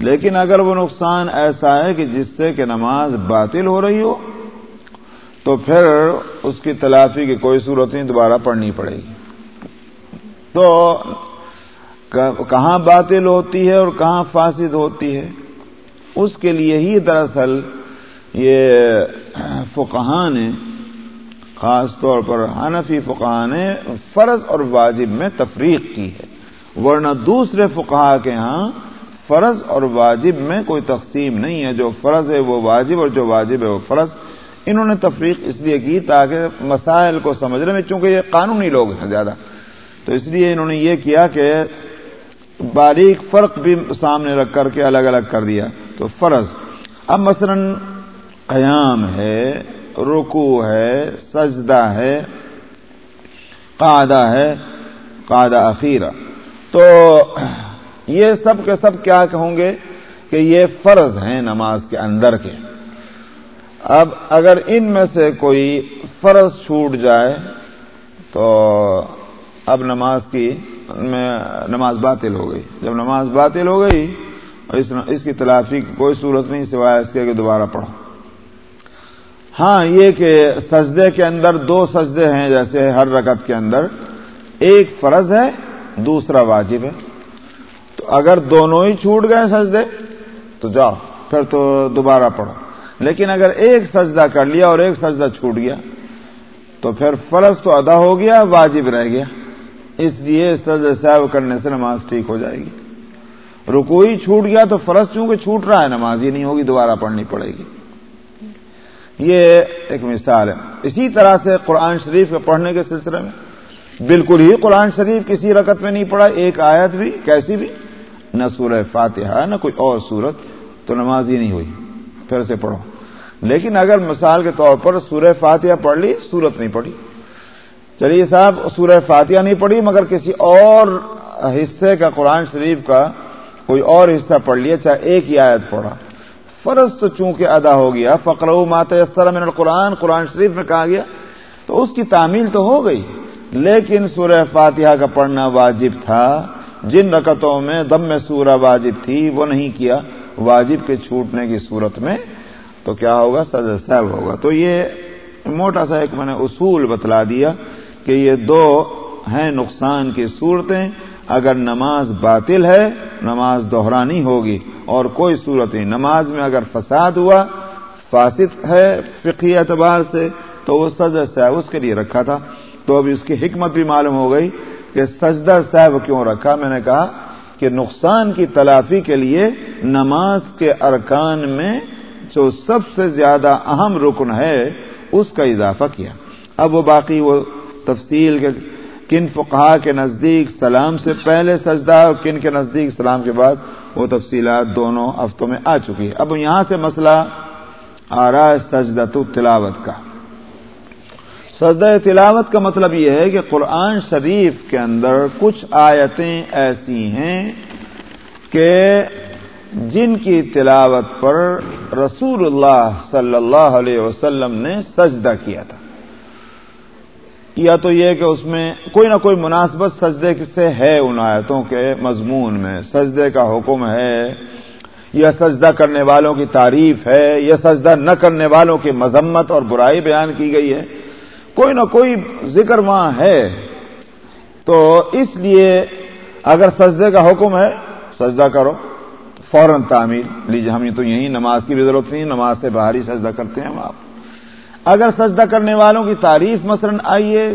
لیکن اگر وہ نقصان ایسا ہے کہ جس سے کہ نماز باطل ہو رہی ہو، تو پھر اس کی تلافی کی کوئی صورت نہیں، دوبارہ پڑھنی پڑے گی۔ تو کہاں باطل ہوتی ہے اور کہاں فاسد ہوتی ہے، اس کے لیے ہی دراصل یہ فقہ نے، خاص طور پر حنفی فقہ نے فرض اور واجب میں تفریق کی ہے۔ ورنہ دوسرے فقہ کے ہاں فرض اور واجب میں کوئی تقسیم نہیں ہے، جو فرض ہے وہ واجب اور جو واجب ہے وہ فرض۔ انہوں نے تفریق اس لیے کی تاکہ مسائل کو سمجھنے میں چونکہ یہ قانونی لوگ ہیں زیادہ۔ تو اس لیے انہوں نے یہ کیا کہ باریک فرق بھی سامنے رکھ کر کے الگ الگ کر دیا۔ تو فرض۔ اب مثلا قیام ہے رکو ہے، سجدہ ہے قادہ ہے قادہ اخیرہ۔ تو یہ سب کے سب کیا کہوں گے کہ یہ فرض ہیں نماز کے اندر کے۔ اب اگر ان میں سے کوئی فرض چھوٹ جائے تو اب نماز کی میں نماز باطل ہو گئی۔ جب نماز باطل ہو گئی اور اس کی تلافی کی کوئی صورت نہیں سوائے اس کے کہ دوبارہ پڑھو۔ ہاں یہ کہ سجدے کے اندر دو سجدے ہیں، جیسے ہر رکعت کے اندر۔ ایک فرض ہے، دوسرا واجب ہے۔ تو اگر دونوں ہی چھوٹ گئے سجدے، تو جاؤ، پھر تو دوبارہ پڑھو۔ لیکن اگر ایک سجدہ کر لیا اور ایک سجدہ چھوٹ گیا، تو پھر فرض تو ادا ہو گیا، واجب رہ گیا۔ اس لیے سجدہ صاحب کرنے سے نماز ٹھیک ہو جائے گی۔ رکوئی چھوٹ گیا تو فرض چونکہ چھوٹ رہا ہے، نماز یہ نہیں ہوگی، دوبارہ پڑھنی پڑے گی۔ یہ ایک مثال ہے۔ اسی طرح سے قرآن شریف کے پڑھنے کے سلسلے میں بالکل ہی قرآن شریف کسی رکت میں نہیں پڑھا، ایک آیت بھی، کیسی بھی۔ نہ سورہ فاتحہ، نہ کوئی اور صورت تو نماز ہی نہیں ہوئی۔ پھر سے پڑھو۔ لیکن اگر مثال کے طور پر سورہ فاتحہ پڑھ لی صورت نہیں پڑھی۔ چلیے صاحب، سورہ فاتحہ نہیں پڑھی، مگر کسی اور حصے کا، قرآن شریف کا کوئی اور حصہ پڑھ لیا، چاہے ایک ہی آیت پڑھا۔ فرض تو چونکہ ادا ہو گیا فقر مات من القرآن، قرآن شریف میں کہا گیا، تو اس کی تعمیل تو ہو گئی۔ لیکن سورہ فاتحہ کا پڑھنا واجب تھا۔ جن رکتوں میں دم میں سورہ واجب تھی، وہ نہیں کیا۔ واجب کے چھوٹنے کی صورت میں تو کیا ہوگا؟ سزا صاحب ہوگا۔ تو یہ موٹا سا ایک میں نے اصول بتلا دیا کہ یہ دو ہیں نقصان کی صورتیں۔ اگر نماز باطل ہے، نماز دہرانی ہوگی اور کوئی صورت نہیں۔ نماز میں اگر فساد ہوا فاسد ہے فقی اعتبار سے، تو وہ سجدہ صاحب اس کے لیے رکھا تھا۔ تو اب اس کی حکمت بھی معلوم ہو گئی۔ کہ سجدہ صاحب کیوں رکھا؟ میں نے کہا کہ نقصان کی تلافی کے لیے نماز کے ارکان میں جو سب سے زیادہ اہم رکن ہے، اس کا اضافہ کیا۔ اب وہ باقی وہ تفصیل کے کن فقہا کے نزدیک سلام سے پہلے سجدہ اور کن کے نزدیک سلام کے بعد وہ تفصیلات دونوں ہفتوں میں آ چکی۔ ہے اب یہاں سے مسئلہ آ رہا ہے سجدہ تو تلاوت کا۔ سجدہ تلاوت کا مطلب یہ ہے کہ قرآن شریف کے اندر کچھ آیتیں ایسی ہیں کہ جن کی تلاوت پر رسول اللہ صلی اللہ علیہ وسلم نے سجدہ کیا تھا۔ یا تو یہ کہ اس میں کوئی نہ کوئی مناسبت سجدے سے ہے ان آیتوں کے مضمون میں۔ سجدے کا حکم ہے، یا سجدہ کرنے والوں کی تعریف ہے، یا سجدہ نہ کرنے والوں کی مذمت اور برائی بیان کی گئی ہے۔ کوئی نہ کوئی ذکر وہاں ہے۔ تو اس لیے اگر سجدے کا حکم ہے، سجدہ کرو، فوراً تعمیر لیجیے ہم تو یہی نماز کی بھی ضرورت نہیں نماز سے باہر ہی سجدہ کرتے ہیں ہم آپ۔ اگر سجدہ کرنے والوں کی تعریف مثلا آئیے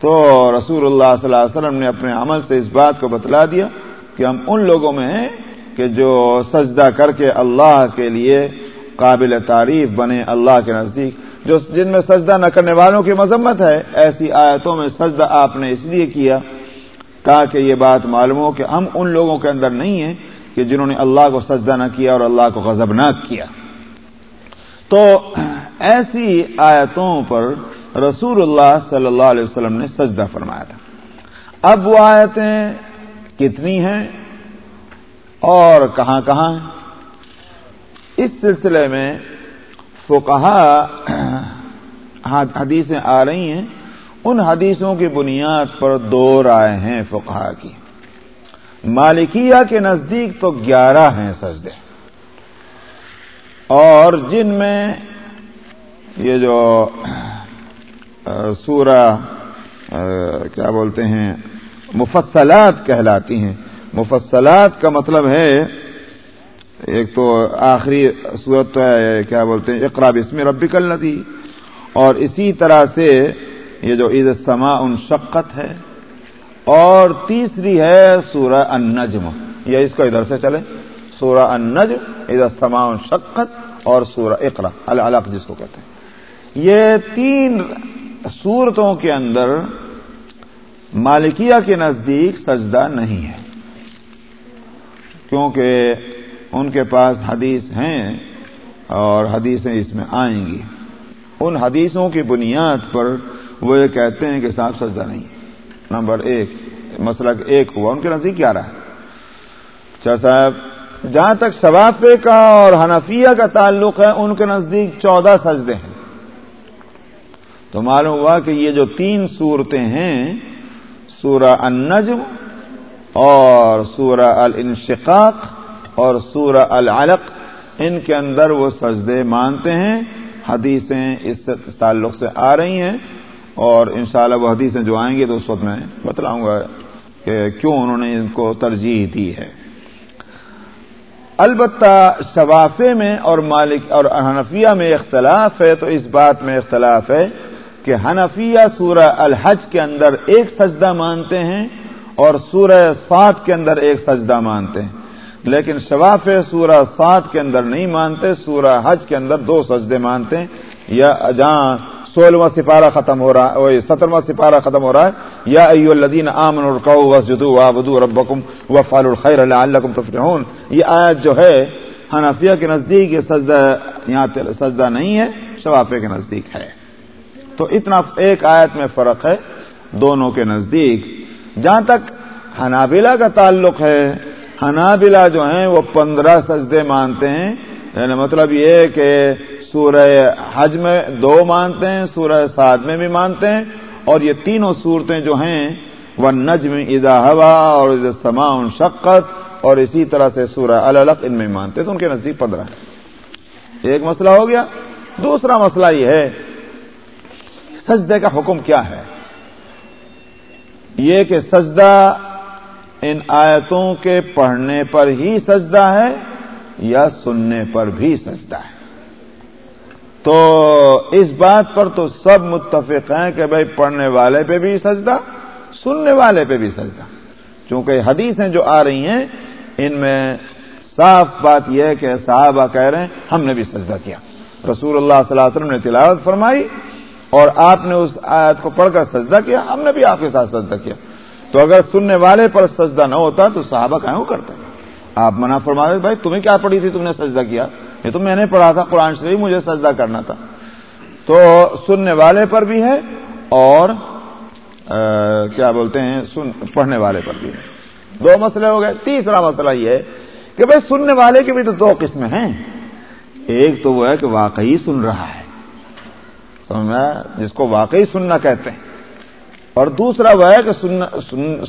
تو رسول اللہ صلی اللہ علیہ وسلم نے اپنے عمل سے اس بات کو بتلا دیا کہ ہم ان لوگوں میں ہیں کہ جو سجدہ کر کے اللہ کے لیے قابل تعریف بنے، اللہ کے نزدیک جو جن میں سجدہ نہ کرنے والوں کی مذمت ہے، ایسی آیتوں میں سجدہ آپ نے اس لیے کیا تاکہ یہ بات معلوم ہو کہ ہم ان لوگوں کے اندر نہیں ہیں کہ جنہوں نے اللہ کو سجدہ نہ کیا اور اللہ کو غضبناک کیا۔ تو ایسی آیتوں پر رسول اللہ صلی اللہ علیہ وسلم نے سجدہ فرمایا تھا۔ اب وہ آیتیں کتنی ہیں اور کہاں کہاں ہیں؟ اس سلسلے میں فقہا حدیثیں آ رہی ہیں۔ ان حدیثوں کی بنیاد پر دو رائے ہیں فقہا کی۔ مالکیہ کے نزدیک تو گیارہ ہیں سجدے۔ اور جن میں یہ جو سورہ کیا بولتے ہیں، مفصلات کہلاتی ہیں۔ مفصلات کا مطلب ہے ایک تو آخری صورت تو ہے، کیا بولتے ہیں، اقرا بسم ربی الندی اور اسی طرح سے یہ جو عید سما ان شقت ہے، اور تیسری ہے سورہ النجم۔ یہ اس کو ادھر سے چلے سورہ النجم عید سما ان شقت اور سورہ اقرا الگ جس کو کہتے ہیں۔ یہ تین صورتوں کے اندر مالکیہ کے نزدیک سجدہ نہیں ہے۔ کیونکہ ان کے پاس حدیث ہیں اور حدیثیں اس میں آئیں گی۔ ان حدیثوں کی بنیاد پر وہ یہ کہتے ہیں کہ صاحب سجدہ نہیں۔ نمبر ایک، مسئلہ ایک ہوا، ان کے نزدیک کیا رہا اچھا صاحب، جہاں تک ثوافے کا اور حنفیہ کا تعلق ہے، ان کے نزدیک چودہ سجدے ہیں۔ تو معلوم ہوا کہ یہ جو تین صورتیں ہیں، سورہ النجم اور سورہ الانشقاق اور سورہ العلق، ان کے اندر وہ سجدے مانتے ہیں، حدیثیں اس تعلق سے آ رہی ہیں، اور انشاءاللہ وہ حدیثیں جو آئیں گی تو اس وقت میں بتلاؤں گا کہ کیوں انہوں نے ان کو ترجیح دی ہے۔ البتہ شفافے میں اور مالک اور حنفیہ میں اختلاف ہے، تو اس بات میں اختلاف ہے کہ حنفیہ سورہ الحج کے اندر ایک سجدہ مانتے ہیں اور سورہ سات کے اندر ایک سجدہ مانتے ہیں۔ لیکن شواف سورہ سات کے اندر نہیں مانتے، سورہ حج کے اندر دو سجدے مانتے ہیں۔ یا جہاں سولہواں سپارہ ختم ہو رہا ہے سترواں سپارہ ختم ہو رہا ہے۔ یا ایو الدین آمن القو وسجدو وابدو ربکم وفال الخیر اللہ تفرحون یہ آیت جو ہے، حنفیہ کے نزدیک یہ سجدہ، یہاں سجدہ نہیں ہے شوافے کے نزدیک ہے۔ تو اتنا ایک آیت میں فرق ہے، دونوں کے نزدیک۔ جہاں تک حنابلہ کا تعلق ہے حنابلہ جو ہیں وہ پندرہ سجدے مانتے ہیں یعنی مطلب یہ کہ سورہ حج میں دو مانتے ہیں، سورہ سعد میں بھی مانتے ہیں، اور یہ تینوں صورتیں جو ہیں وہ نجم ادا ہوا اور سما شقت اور اسی طرح سے سورہ الق ان میں مانتے ہیں۔ تو ان کے نزدیک پندرہ ہیں۔ ایک مسئلہ ہو گیا، دوسرا مسئلہ یہ ہے، سجدے کا حکم کیا ہے؟ یہ کہ سجدہ ان آیتوں کے پڑھنے پر ہی سجدہ ہے یا سننے پر بھی سجدہ ہے؟ تو اس بات پر تو سب متفق ہیں کہ بھائی پڑھنے والے پہ بھی سجدہ، سننے والے پہ بھی سجدہ۔ چونکہ حدیثیں جو آ رہی ہیں، ان میں صاف بات یہ ہے کہ صحابہ کہہ رہے ہیں، ہم نے بھی سجدہ کیا۔ رسول اللہ صلی اللہ علیہ وسلم نے تلاوت فرمائی اور آپ نے اس آیت کو پڑھ کر سجدہ کیا، ہم نے بھی آپ کے ساتھ سجدہ کیا۔ تو اگر سننے والے پر سجدہ نہ ہوتا تو صحابہ کہیں کرتے آپ منع فرما دے بھائی تمہیں کیا پڑھی تھی؟ تم نے سجدہ کیا۔ یہ تو میں نے پڑھا تھا، قرآن شریف مجھے سجدہ کرنا تھا۔ تو سننے والے پر بھی ہے اور کیا بولتے ہیں، سن، پڑھنے والے پر بھی ہے۔ دو مسئلے ہو گئے۔ تیسرا مسئلہ یہ ہے کہ بھائی سننے والے کے بھی تو دو قسمیں ہیں۔ ایک تو وہ ہے کہ واقعی سن رہا ہے۔ سمجھ جس کو واقعی سننا کہتے ہیں۔ اور دوسرا وہ ہے کہ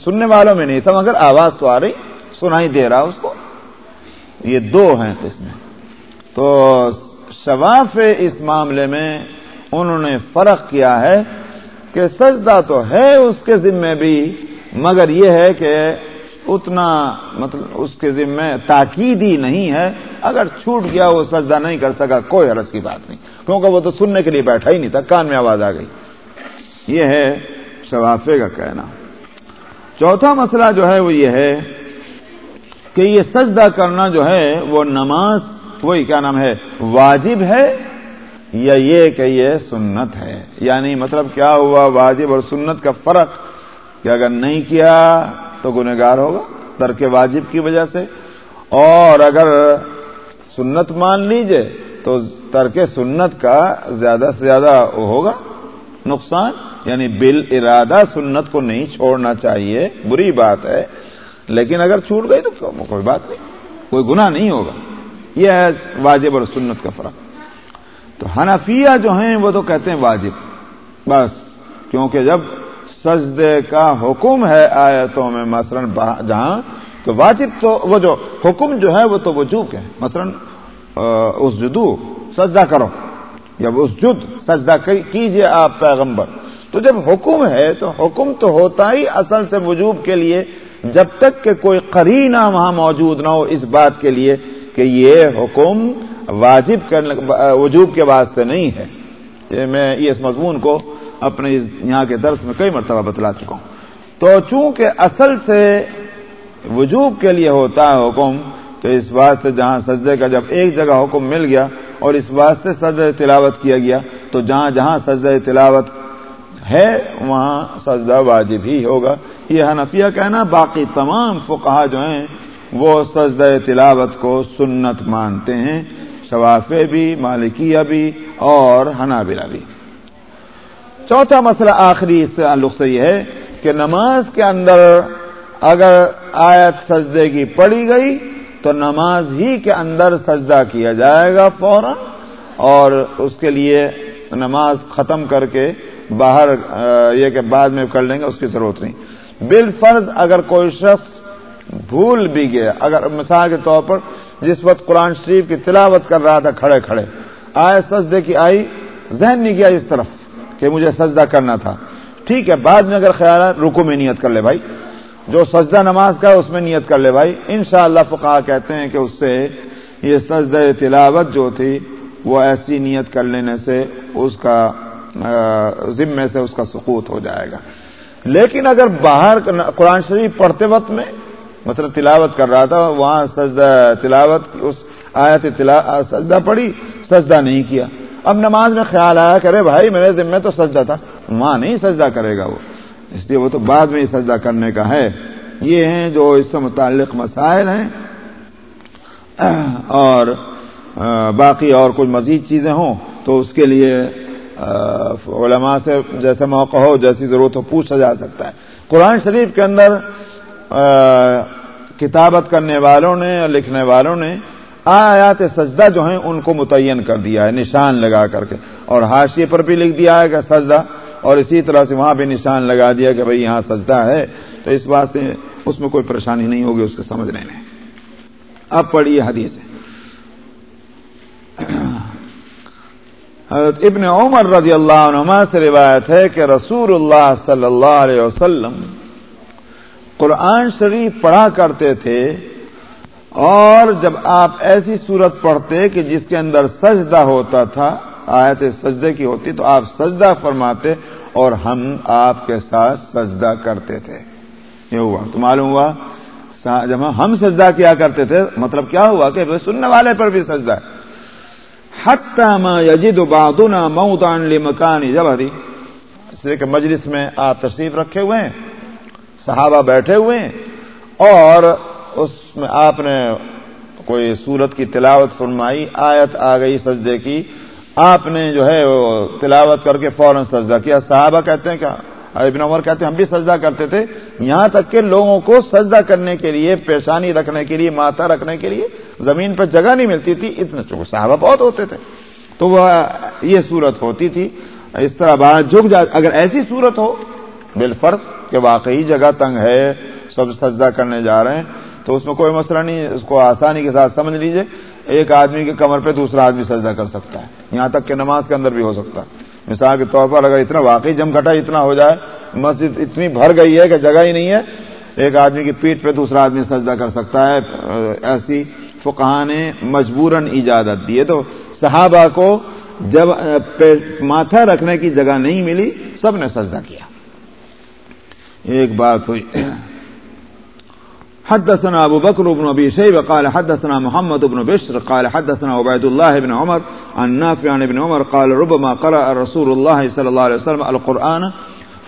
سننے والوں میں نہیں تھا، مگر آواز تو آ رہی، سنائی دے رہا اس کو۔ یہ دو ہیں قسمیں تو شواف اس معاملے میں انہوں نے فرق کیا ہے کہ سجدہ تو ہے اس کے ذمے بھی، مگر یہ ہے کہ اتنا مطلب اس کے ذمے تاکید ہی نہیں ہے۔ اگر چھوٹ گیا وہ سجدہ نہیں کر سکا، کوئی حرض کی بات نہیں۔ کیونکہ وہ تو سننے کے لیے بیٹھا ہی نہیں تھا، کان میں آواز آ گئی۔ یہ ہے شفافے کا کہنا۔ چوتھا مسئلہ جو ہے وہ یہ ہے کہ یہ سجدہ کرنا جو ہے وہ نماز، وہی کیا نام ہے، واجب ہے یا یہ کہ یہ سنت ہے؟ یعنی مطلب کیا ہوا؟ واجب اور سنت کا فرق کہ اگر نہیں کیا تو گنہگار ہوگا ترک واجب کی وجہ سے۔ اور اگر سنت مان لیجیے تو ترک سنت کا زیادہ سے زیادہ ہوگا نقصان۔ یعنی بال ارادہ سنت کو نہیں چھوڑنا چاہیے، بری بات ہے، لیکن اگر چھوٹ گئی تو کوئی بات نہیں، کوئی گناہ نہیں ہوگا۔ یہ ہے واجب اور سنت کا فرق۔ تو حنفیہ جو ہیں، وہ تو کہتے ہیں واجب۔ بس، کیونکہ جب سجدے کا حکم ہے آیتوں میں، مثلا جہاں، تو واجب تو، وہ جو حکم جو ہے، وہ تو وجوب ہے مثلا اس جدو سجدہ کرو۔ جب اس جد سجدہ کیجیے آپ پیغمبر۔ تو جب حکم ہے تو حکم تو ہوتا ہی اصل سے وجوب کے لیے، جب تک کہ کوئی قرینہ وہاں موجود نہ ہو اس بات کے لیے کہ یہ حکم واجب کرنے، وجوب کے واسطے نہیں ہے۔ میں اس مضمون کو اپنے یہاں کے درس میں کئی مرتبہ بتلا چکا ہوں۔ تو چونکہ اصل سے وجوب کے لیے ہوتا ہے حکم، تو اس واسطے جہاں سجدے کا جب ایک جگہ حکم مل گیا اور اس واسطے سجدہ تلاوت کیا گیا، تو جہاں جہاں سجدہ تلاوت ہے، وہاں سجدہ واجب ہی ہوگا۔ یہ حنفیہ کہنا باقی تمام فقہ جو ہیں، وہ سجدہ تلاوت کو سنت مانتے ہیں شوافے بھی، مالکیہ بھی اور حنابلہ بھی۔ چوتھا مسئلہ آخری اس تعلق سے یہ ہے کہ نماز کے اندر اگر آیت سجدے کی پڑی گئی، تو نماز ہی کے اندر سجدہ کیا جائے گا فوراً اور اس کے لیے نماز ختم کر کے باہر یہ کہ بعد میں کر لیں گے، اس کی ضرورت نہیں۔ بال فرض اگر کوئی شخص بھول بھی گیا، اگر مثال کے طور پر جس وقت قرآن شریف کی تلاوت کر رہا تھا، کھڑے کھڑے، آئے، سجدے کی آئی، ذہن نہیں گیا اس طرف کہ مجھے سجدہ کرنا تھا۔ ٹھیک ہے، بعد میں اگر خیال ہے رکو میں نیت کر لے بھائی۔ جو سجدہ نماز کا اس میں نیت کر لے بھائی۔ انشاءاللہ شاء اللہ کہتے ہیں کہ اس سے یہ سجدہ تلاوت جو تھی، وہ ایسی نیت کر لینے سے اس کا ذمے سے اس کا سکوت ہو جائے گا۔ لیکن اگر باہر قرآن شریف پڑھتے وقت میں مطلب تلاوت کر رہا تھا، وہاں سجدہ تلاوت اس آیت سجدہ پڑھی، سجدہ نہیں کیا۔ اب نماز میں خیال آیا کرے بھائی، میرے ذمہ تو سجدہ تھا۔ وہاں نہیں سجدہ کرے گا وہ۔ اس لیے وہ تو بعد میں ہی سجدہ کرنے کا ہے۔ یہ ہیں جو اس سے متعلق مسائل ہیں۔ اور باقی اور کچھ مزید چیزیں ہوں تو اس کے لیے علماء سے جیسے موقع ہو، جیسی ضرورت ہو، پوچھا جا سکتا ہے۔ قرآن شریف کے اندر کتابت کرنے والوں نے اور لکھنے والوں نے آیات سجدہ جو ہیں، ان کو متعین کر دیا ہے، نشان لگا کر کے۔ اور حاشیے پر بھی لکھ دیا ہے کہ سجدہ، اور اسی طرح سے وہاں بھی نشان لگا دیا کہ بھئی یہاں سجدہ ہے۔ تو اس بات سے اس میں کوئی پریشانی نہیں ہوگی، اس کے سمجھنے میں۔ اب پڑھیے حدیث۔ حضرت ابن عمر رضی اللہ عنہ سے روایت ہے کہ رسول اللہ صلی اللہ علیہ وسلم قرآن شریف پڑھا کرتے تھے اور جب آپ ایسی صورت پڑھتے کہ جس کے اندر سجدہ ہوتا تھا، آیت سجدے کی ہوتی، تو آپ سجدہ فرماتے اور ہم آپ کے ساتھ سجدہ کرتے تھے۔ یہ ہوا۔ تو معلوم ہوا جب ہم سجدہ کیا کرتے تھے مطلب کیا ہوا کہ سننے والے پر بھی سجدہ ہے۔ ما یجد بعضنا موتا لمکان جبری اس لیے کہ مجلس میں آپ تشریف رکھے ہوئے ہیں، صحابہ بیٹھے ہوئے ہیں، اور اس میں آپ نے کوئی صورت کی تلاوت فرمائی، آیت آ گئی، سجدے کی، آپ نے جو ہے وہ تلاوت کر کے فوراً سجدہ کیا، صحابہ کہتے ہیں کیا ابن عمر کہتے ہیں، ہم بھی سجدہ کرتے تھے۔ یہاں تک کہ لوگوں کو سجدہ کرنے کے لیے، پیشانی رکھنے کے لیے ماتا رکھنے کے لیے زمین پر جگہ نہیں ملتی تھی اتنے، چونکہ صحابہ بہت ہوتے تھے۔ تو وہ یہ صورت ہوتی تھی۔ اس طرح باہر جھک جا، اگر ایسی صورت ہو، بالفرض کہ واقعی جگہ تنگ ہے، سب سجدہ کرنے جا رہے ہیں، تو اس میں کوئی مسئلہ نہیں، اس کو آسانی کے ساتھ سمجھ لیجیے۔ ایک آدمی کے کمر پہ دوسرا آدمی سجدہ کر سکتا ہے۔ یہاں تک کہ نماز کے اندر بھی ہو سکتا ہے۔ مثال کے طور پر اگر اتنا واقعی جم گھٹا اتنا ہو جائے، مسجد اتنی بھر گئی ہے کہ جگہ ہی نہیں ہے، ایک آدمی کی پیٹ پہ دوسرا آدمی سجدہ کر سکتا ہے، ایسی فقہ نے مجبوراً اجازت دی۔ ہے تو صحابہ کو جب ماتھا رکھنے کی جگہ نہیں ملی، سب نے سجدہ کیا۔ ایک بات ہوئی۔ حدثنا ابو بكر بن ابي شيبه قال حدثنا محمد بن بشر قال حدثنا عبيد الله بن عمر عن نافع عن ابن عمر قال ربما قرأ رسول الله صلى الله عليه وسلم القرآن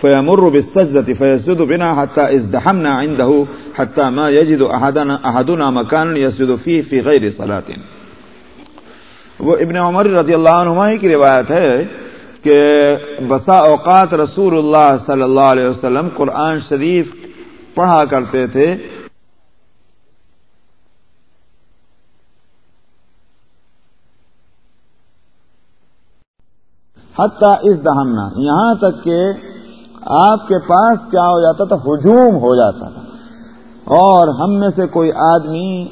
فيمر بالسجدة فيسجد بنا حتى ازدحمنا عنده حتى ما يجد أحدنا, أحدنا مكان يسجد فيه في غير صلاة. وہ ابن عمر رضی اللہ عنہ کی روایت ہے کہ بسا اوقات رسول اللہ صلی اللہ علیہ وسلم قرآن شریف پڑھا کرتے تھے حتیٰ اس دہمنا یہاں تک کہ آپ کے پاس کیا ہو جاتا تھا، ہجوم ہو جاتا تھا۔ اور ہم میں سے کوئی آدمی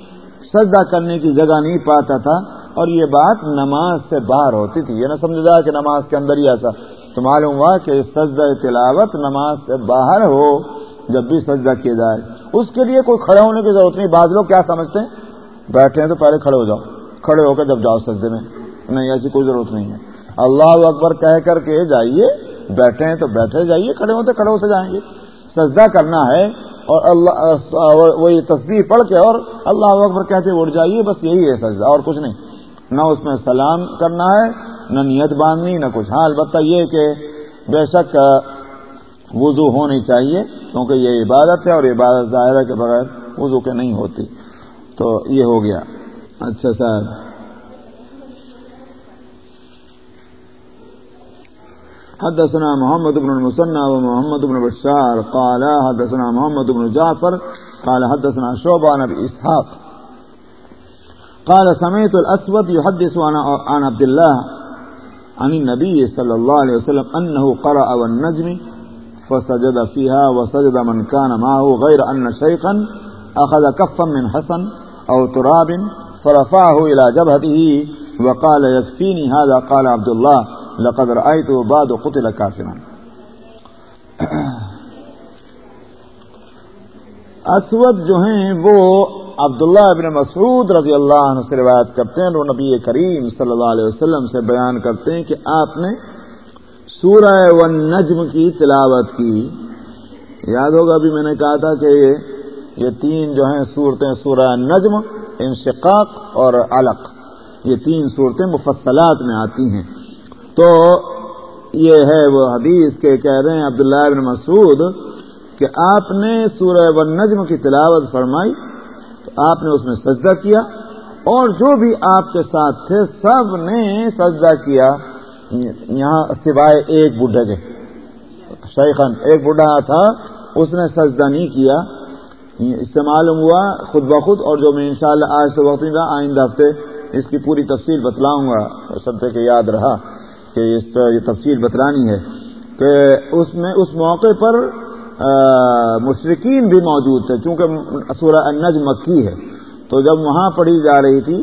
سجدہ کرنے کی جگہ نہیں پاتا تھا، اور یہ بات نماز سے باہر ہوتی تھی۔ یہ نہ سمجھ جائے کہ نماز کے اندر ہی ایسا۔ تو معلوم ہوا کہ سجدہ تلاوت نماز سے باہر ہو جب بھی سجدہ کیا جائے۔ اس کے لیے کوئی کھڑے ہونے کی ضرورت نہیں۔ بعض لوگ کیا سمجھتے ہیں؟ بیٹھے ہیں تو پہلے کھڑے ہو جاؤ۔ کھڑے ہو کر جب جاؤ سجدے میں۔ نہیں، ایسی کوئی ضرورت نہیں ہے۔ اللہ اکبر کہہ کر کے جائیے، بیٹھے ہیں تو بیٹھے جائیے، کھڑے ہوتے کھڑے ہو سے جائیں گے۔ سجدہ کرنا ہے اور اللہ وہی تصویر پڑھ کے اور اللہ اکبر کہتے اٹھ جائیے، بس یہی ہے سجدہ، اور کچھ نہیں۔ نہ اس میں سلام کرنا ہے، نہ نیت باندھنی، نہ کچھ۔ ہاں البتہ یہ کہ بے شک وضو ہونی چاہیے، کیونکہ یہ عبادت ہے اور عبادت ظاہرہ کے بغیر وضو کے نہیں ہوتی۔ تو یہ ہو گیا۔ اچھا سر حدثنا محمد بن المثنى ومحمد بن بشار قال حدثنا محمد بن جعفر قال حدثنا شعبان ابي اسحاق قال سمعت الاسود يحدث عن عبد الله عن النبي صلى الله عليه وسلم انه قرأ والنجم فسجد فيها وسجد من كان معه غير ان شيخا اخذ كفا من حسن او تراب فرفعه الى جبهته وقال يكفيني هذا قال عبد الله. لقد رأيت بعد قتل كافرا. اسود جو ہیں وہ عبداللہ ابن مسعود رضی اللہ عنہ سے روایت کرتے ہیں وہ نبی کریم صلی اللہ علیہ وسلم سے بیان کرتے ہیں کہ آپ نے سورہ و نجم کی تلاوت کی۔ یاد ہوگا ابھی میں نے کہا تھا کہ یہ تین جو ہیں صورتیں سورہ نجم انشقاق اور علق۔ یہ تین صورتیں مفصلات میں آتی ہیں۔ تو یہ ہے وہ حدیث کے کہہ رہے ہیں عبداللہ بن مسعود کہ آپ نے سورہ و نجم کی تلاوت فرمائی، تو آپ نے اس میں سجدہ کیا اور جو بھی آپ کے ساتھ تھے سب نے سجدہ کیا۔ یہاں سوائے ایک بڈھے کے۔ شیخن ایک بڈھا تھا، اس نے سجدہ نہیں کیا۔ اس سے معلوم ہوا خود بخود اور جو میں انشاءاللہ آج سے وقت آئندہ ہفتے اس کی پوری تفصیل بتلاؤں گا، سب سے کہ یاد رہا۔ کہ اس پر یہ تفصیل بتلانی ہے کہ اس میں اس موقع پر مشرقین بھی موجود تھے، چونکہ سورہ النج مکی ہے۔ تو جب وہاں پڑھی جا رہی تھی،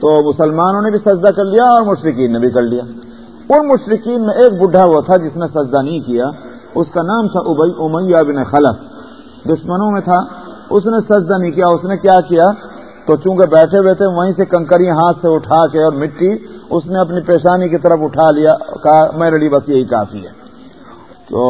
تو مسلمانوں نے بھی سجدہ کر لیا اور مشرقین نے بھی کر لیا۔ ان مشرقین میں ایک بڈھا وہ تھا جس نے سجدہ نہیں کیا، اس کا نام تھا ابئی امیہ بن خلف۔ دشمنوں میں تھا۔ اس نے سجدہ نہیں کیا، اس نے کیا کیا؟ تو چونکہ بیٹھے ہوئے تھے، وہیں سے کنکری ہاتھ سے اٹھا کے اور مٹی اس نے اپنی پیشانی کی طرف اٹھا لیا، کہا میرے لیے بس یہی کافی ہے۔ تو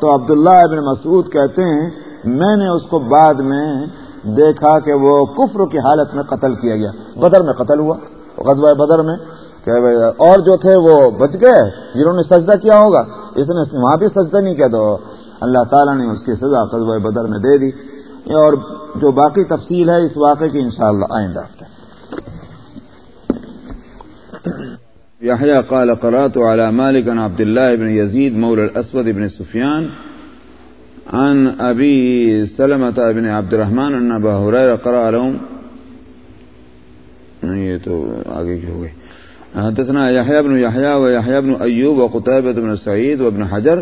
تو عبداللہ ابن مسعود کہتے ہیں، میں نے اس کو بعد میں دیکھا کہ وہ کفر کی حالت میں قتل کیا گیا۔ بدر میں قتل ہوا، غزوہ بدر میں، کہ اور جو تھے وہ بچ گئے، جنہوں نے سجدہ کیا ہوگا۔ اس نے وہاں بھی سجدہ نہیں کیا تو اللہ تعالیٰ نے اس کی سزا غزوہ بدر میں دے دی۔ اور جو باقی تفصیل ہے، اس واقعے کی انشاءاللہ آئندہ يحيى قال قرأت على مالك عن عبد الله بن يزيد مولى الأسود بن سفيان عن أبي سلمة بن عبد الرحمن أن أبا هريرة قرأ لهم۔ یہ تو آگے کی ہو گئی۔ حدثنا يحيى بن يحيى ويحيى بن أيوب وقتيبة بن سعيد وابن حجر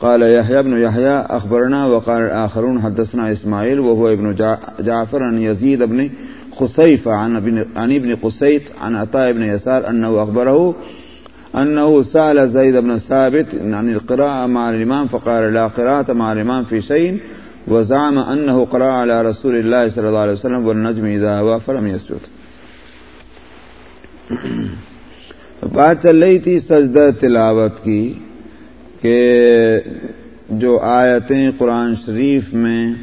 قال يحيى بن يحيى أخبرنا وقال الآخرون حدثنا إسماعيل وهو ابن جعفر عن يزيد بن خصيفة عن ابن, عن ابن قسيت عن عطاء بن يسار أنه أخبره أنه سأل زيد بن ثابت عن القراءة مع الإمام فقال لا قراءة مع الإمام في شيء وزام ان قرآ علیہ رسول اللہ صلی اللہ علیہ وسلم و نجم ادا فرم یسود بات چل رہی تھی سجدہ تلاوت کی۔ کہ جو آیتیں قرآن شریف میں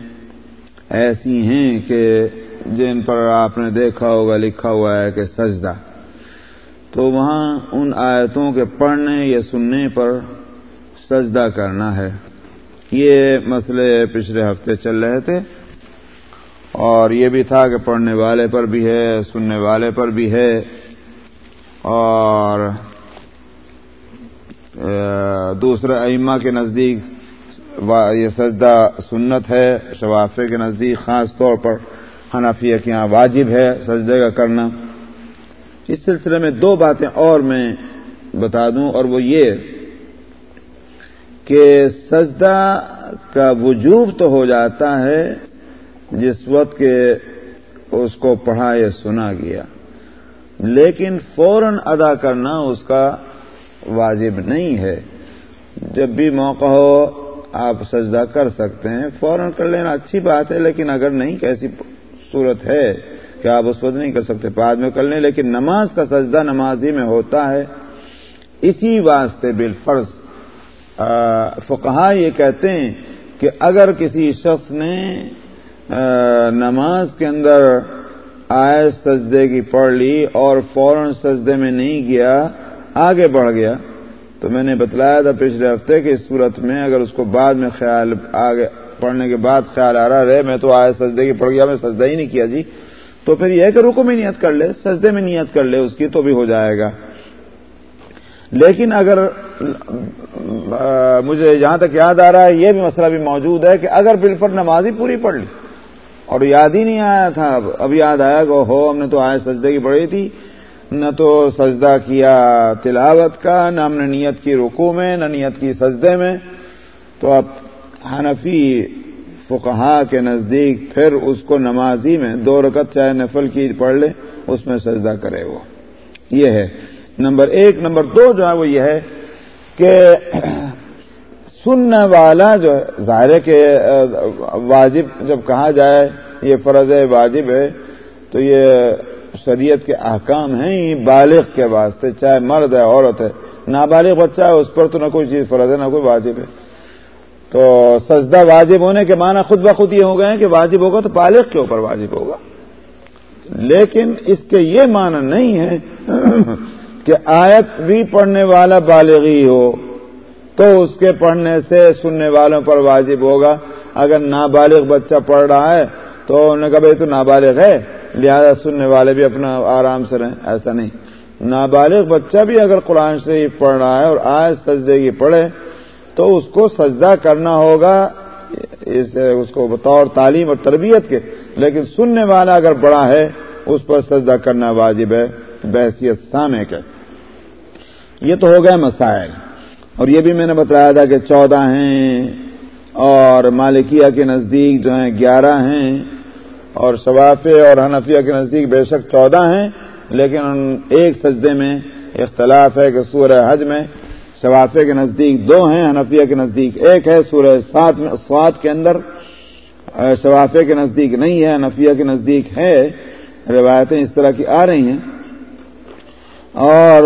ایسی ہیں کہ جن پر آپ نے دیکھا ہوگا، لکھا ہوا ہے کہ سجدہ۔ تو وہاں ان آیتوں کے پڑھنے یا سننے پر سجدہ کرنا ہے۔ یہ مسئلے پچھلے ہفتے چل رہے تھے۔ اور یہ بھی تھا کہ پڑھنے والے پر بھی ہے، سننے والے پر بھی ہے۔ اور دوسرے ائمہ کے نزدیک یہ سجدہ سنت ہے شوافے کے نزدیک خاص طور پر حنفیہ کے یہاں واجب ہے سجدے کا کرنا۔ اس سلسلے میں دو باتیں اور میں بتا دوں اور وہ یہ کہ سجدہ کا وجوب تو ہو جاتا ہے جس وقت کہ اس کو پڑھا یا سنا گیا، لیکن فوراً ادا کرنا اس کا واجب نہیں ہے۔ جب بھی موقع ہو، آپ سجدہ کر سکتے ہیں۔ فوراً کر لینا اچھی بات ہے، لیکن اگر نہیں کیسی صورت ہے کہ آپ اس وقت نہیں کر سکتے، بعد میں کر لیں۔ لیکن نماز کا سجدہ نماز ہی میں ہوتا ہے۔ اسی واسطے بالفرض فقہا یہ کہتے ہیں کہ اگر کسی شخص نے نماز کے اندر آئے سجدے کی پڑھ لی اور فوراً سجدے میں نہیں گیا آگے بڑھ گیا تو میں نے بتلایا تھا پچھلے ہفتے کہ اس صورت میں اگر اس کو بعد میں خیال آگے پڑھنے کے بعد خیال آ رہا رہے میں تو آئے سجدے کی پڑھ گیا، میں سجدہ ہی نہیں کیا جی۔ تو پھر یہ کہ رکو میں نیت کر لے، سجدے میں نیت کر لے، اس کی تو بھی ہو جائے گا۔ لیکن اگر، مجھے جہاں تک یاد آ رہا ہے، یہ بھی مسئلہ بھی موجود ہے کہ اگر بل پر نماز ہی پوری پڑھ لی اور یاد ہی نہیں آیا تھا، اب یاد آیا کہ ہو ہم نے تو آئے سجدے کی پڑھی تھی۔ نہ تو سجدہ کیا تلاوت کا، نہ ہم نے نیت کی رکو میں، نہ نیت کی سجدے میں۔ تو اب حنفی فقہا کے نزدیک پھر اس کو نمازی میں دو رکت چاہے نفل کی پڑھ لے، اس میں سجدہ کرے وہ۔ یہ ہے۔ نمبر ایک، نمبر دو جو ہے وہ یہ ہے کہ سننے والا جو ہے ظاہر کے واجب جب کہا جائے یہ فرض ہے واجب ہے، تو یہ شریعت کے احکام ہیں ہی بالغ کے واسطے، چاہے مرد ہے، عورت ہے، نابالغ بچہ ہے، اس پر تو نہ کوئی چیز فرض ہے، نہ کوئی واجب ہے۔ تو سجدہ واجب ہونے کے معنی خود بخود یہ ہو گئے ہیں کہ واجب ہوگا تو بالغ کے اوپر واجب ہوگا۔ لیکن اس کے یہ معنی نہیں ہے کہ آیت بھی پڑھنے والا بالغی ہو تو اس کے پڑھنے سے سننے والوں پر واجب ہوگا۔ اگر نابالغ بچہ پڑھ رہا ہے تو انہوں نے کہا بھائی تو نابالغ ہے۔ لہذا سننے والے بھی اپنا آرام سے رہیں، ایسا نہیں۔ نابالغ بچہ بھی اگر قرآن سے پڑھ رہا ہے اور آئے سجدے کی پڑھے، تو اس کو سجدہ کرنا ہوگا، اس کو بطور تعلیم اور تربیت کے۔ لیکن سننے والا اگر بڑا ہے، اس پر سجدہ کرنا واجب ہے، بحثیت سامے کے یہ تو ہو گئے مسائل۔ اور یہ بھی میں نے بتایا تھا کہ چودہ ہیں اور مالکیہ کے نزدیک جو ہیں، گیارہ ہیں۔ اور شوافے اور حنفیہ کے نزدیک بے شک چودہ ہیں، لیکن ایک سجدے میں اختلاف ہے کہ سورہ حج میں شوافے کے نزدیک دو ہیں، حنفیہ کے نزدیک ایک ہے، سورہ سات میں سواد کے اندر شوافے کے نزدیک نہیں ہے، حنفیہ کے نزدیک ہے۔ روایتیں اس طرح کی آ رہی ہیں۔ اور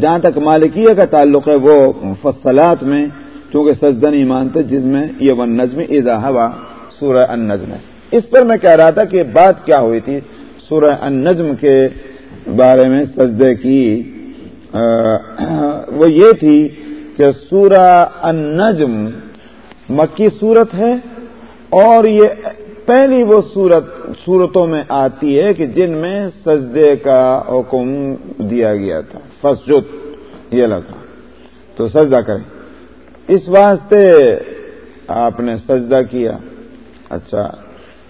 جہاں تک مالکیہ کا تعلق ہے، وہ مفصلات میں، چونکہ سجدہ نہیں مانتے، جس میں یہ ون نظم ایزا ہوا، سورہ ان نظم اس پر میں کہہ رہا تھا کہ بات کیا ہوئی تھی سورہ ان کے بارے میں سجدے کی وہ یہ تھی کہ سورہ ان نجم مکی صورت ہے اور یہ پہلی وہ صورت صورتوں میں آتی ہے کہ جن میں سجدے کا حکم دیا گیا تھا۔ فسجد یہ لگا۔ تو سجدہ کریں۔ اس واسطے آپ نے سجدہ کیا۔ اچھا۔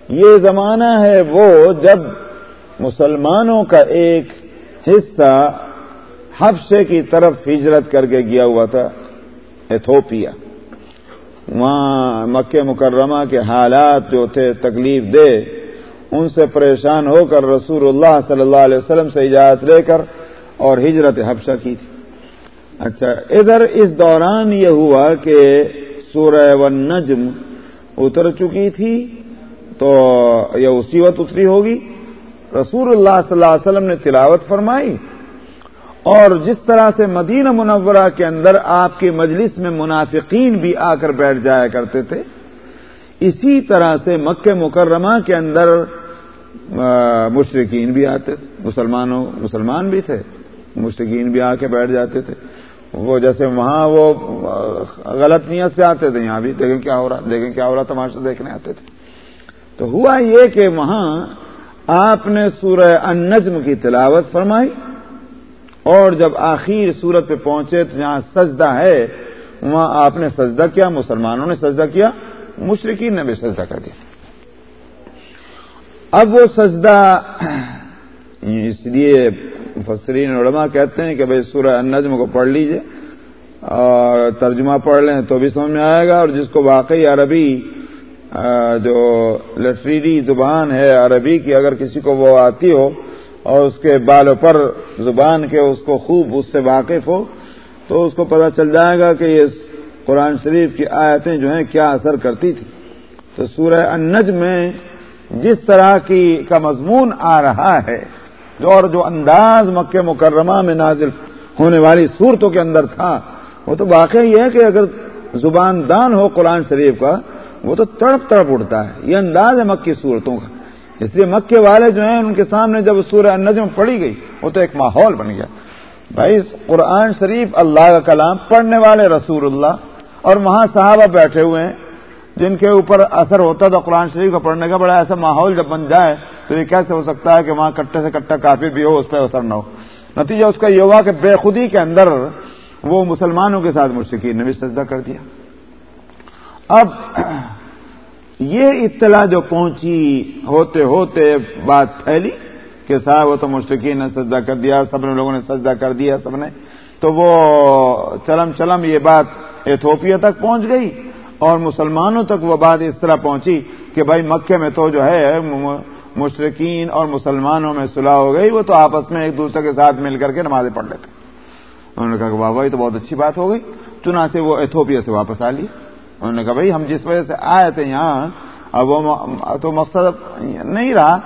یہ زمانہ ہے وہ جب مسلمانوں کا ایک حصہ حفشے کی طرف ہجرت کر کے گیا ہوا تھا، ایتھوپیا۔ وہاں مکہ مکرمہ کے حالات جو تھے، تکلیف دے ان سے پریشان ہو کر رسول اللہ صلی اللہ علیہ وسلم سے اجازت لے کر اور ہجرت حفشہ کی تھی۔ اچھا ادھر اس دوران یہ ہوا کہ سورہ و نجم اتر چکی تھی۔ تو یہ اسی وقت اتری ہوگی۔ رسول اللہ صلی اللہ علیہ وسلم نے تلاوت فرمائی۔ اور جس طرح سے مدینہ منورہ کے اندر آپ کی مجلس میں منافقین بھی آ کر بیٹھ جایا کرتے تھے، اسی طرح سے مکہ مکرمہ کے اندر مشرقین بھی آتے تھے مسلمانوں، مسلمان بھی تھے مشرقین بھی آ کے بیٹھ جاتے تھے۔ وہ جیسے وہاں وہ غلط نیت سے آتے تھے، یہاں بھی دیکھیں کیا ہو رہا، دیکھیں کیا ہو رہا تماشا دیکھنے آتے تھے۔ تو ہوا یہ کہ وہاں آپ نے سورہ النجم کی تلاوت فرمائی اور جب آخر سورت پہ پہنچے تو جہاں سجدہ ہے، وہاں آپ نے سجدہ کیا، مسلمانوں نے سجدہ کیا مشرقین نے بھی سجدہ کر دیا۔ اب وہ سجدہ اس لیے مفسرین علماء کہتے ہیں کہ بھائی سورہ النجم کو پڑھ لیجیے اور ترجمہ پڑھ لیں تو بھی سمجھ میں آئے گا اور جس کو واقعی عربی جو لٹریری زبان ہے عربی کی، اگر کسی کو وہ آتی ہو اور اس کے بال پر زبان کے اس کو خوب اس سے واقف ہو، تو اس کو پتہ چل جائے گا کہ یہ قرآن شریف کی آیتیں جو ہیں کیا اثر کرتی تھی تو سورہ انج میں جس طرح کی کا مضمون آ رہا ہے جو اور جو انداز مکہ مکرمہ میں نازل ہونے والی صورتوں کے اندر تھا، وہ تو واقعی یہ ہے کہ اگر زبان دان ہو قرآن شریف کا وہ تو تڑپ تڑپ اڑتا ہے، یہ انداز ہے مکی صورتوں کا۔ اس لیے مکے والے جو ہیں، ان کے سامنے جب سورہ النجم پڑھی گئی، وہ تو ایک ماحول بن گیا۔ بھائی قرآن شریف اللہ کا کلام پڑھنے والے رسول اللہ اور وہاں صحابہ بیٹھے ہوئے ہیں، جن کے اوپر اثر ہوتا تھا قرآن شریف کا پڑھنے کا بڑا ایسا ماحول جب بن جائے تو یہ کیسے ہو سکتا ہے کہ وہاں کٹے سے کٹا کافی بھی ہو، اس پہ اثر نہ ہو۔ نتیجہ اس کا یہ ہوا کہ بے خودی کے اندر وہ مسلمانوں کے ساتھ مشکل نے بھی سجدہ کر دیا۔ اب یہ اطلاع جو پہنچی ہوتے ہوتے بات پھیلی کہ صاحب وہ تو مشرقین نے سجدہ کر دیا، سب نے لوگوں نے سجدہ کر دیا، سب نے۔ تو وہ چلم چلم یہ بات ایتھوپیا تک پہنچ گئی اور مسلمانوں تک وہ بات اس طرح پہنچی کہ بھائی مکے میں تو جو ہے مشرقین اور مسلمانوں میں صلاح ہو گئی، وہ تو آپس میں ایک دوسرے کے ساتھ مل کر کے نمازیں پڑھ لیتے۔ انہوں نے کہا کہ بابا یہ تو بہت اچھی بات ہو گئی۔ چنانچہ وہ ایتھوپیا سے واپس آ لی۔ انہوں نے کہا، بھائی، ہم جس وجہ سے آئے تھے یہاں، اب وہ تو مقصد نہیں رہا۔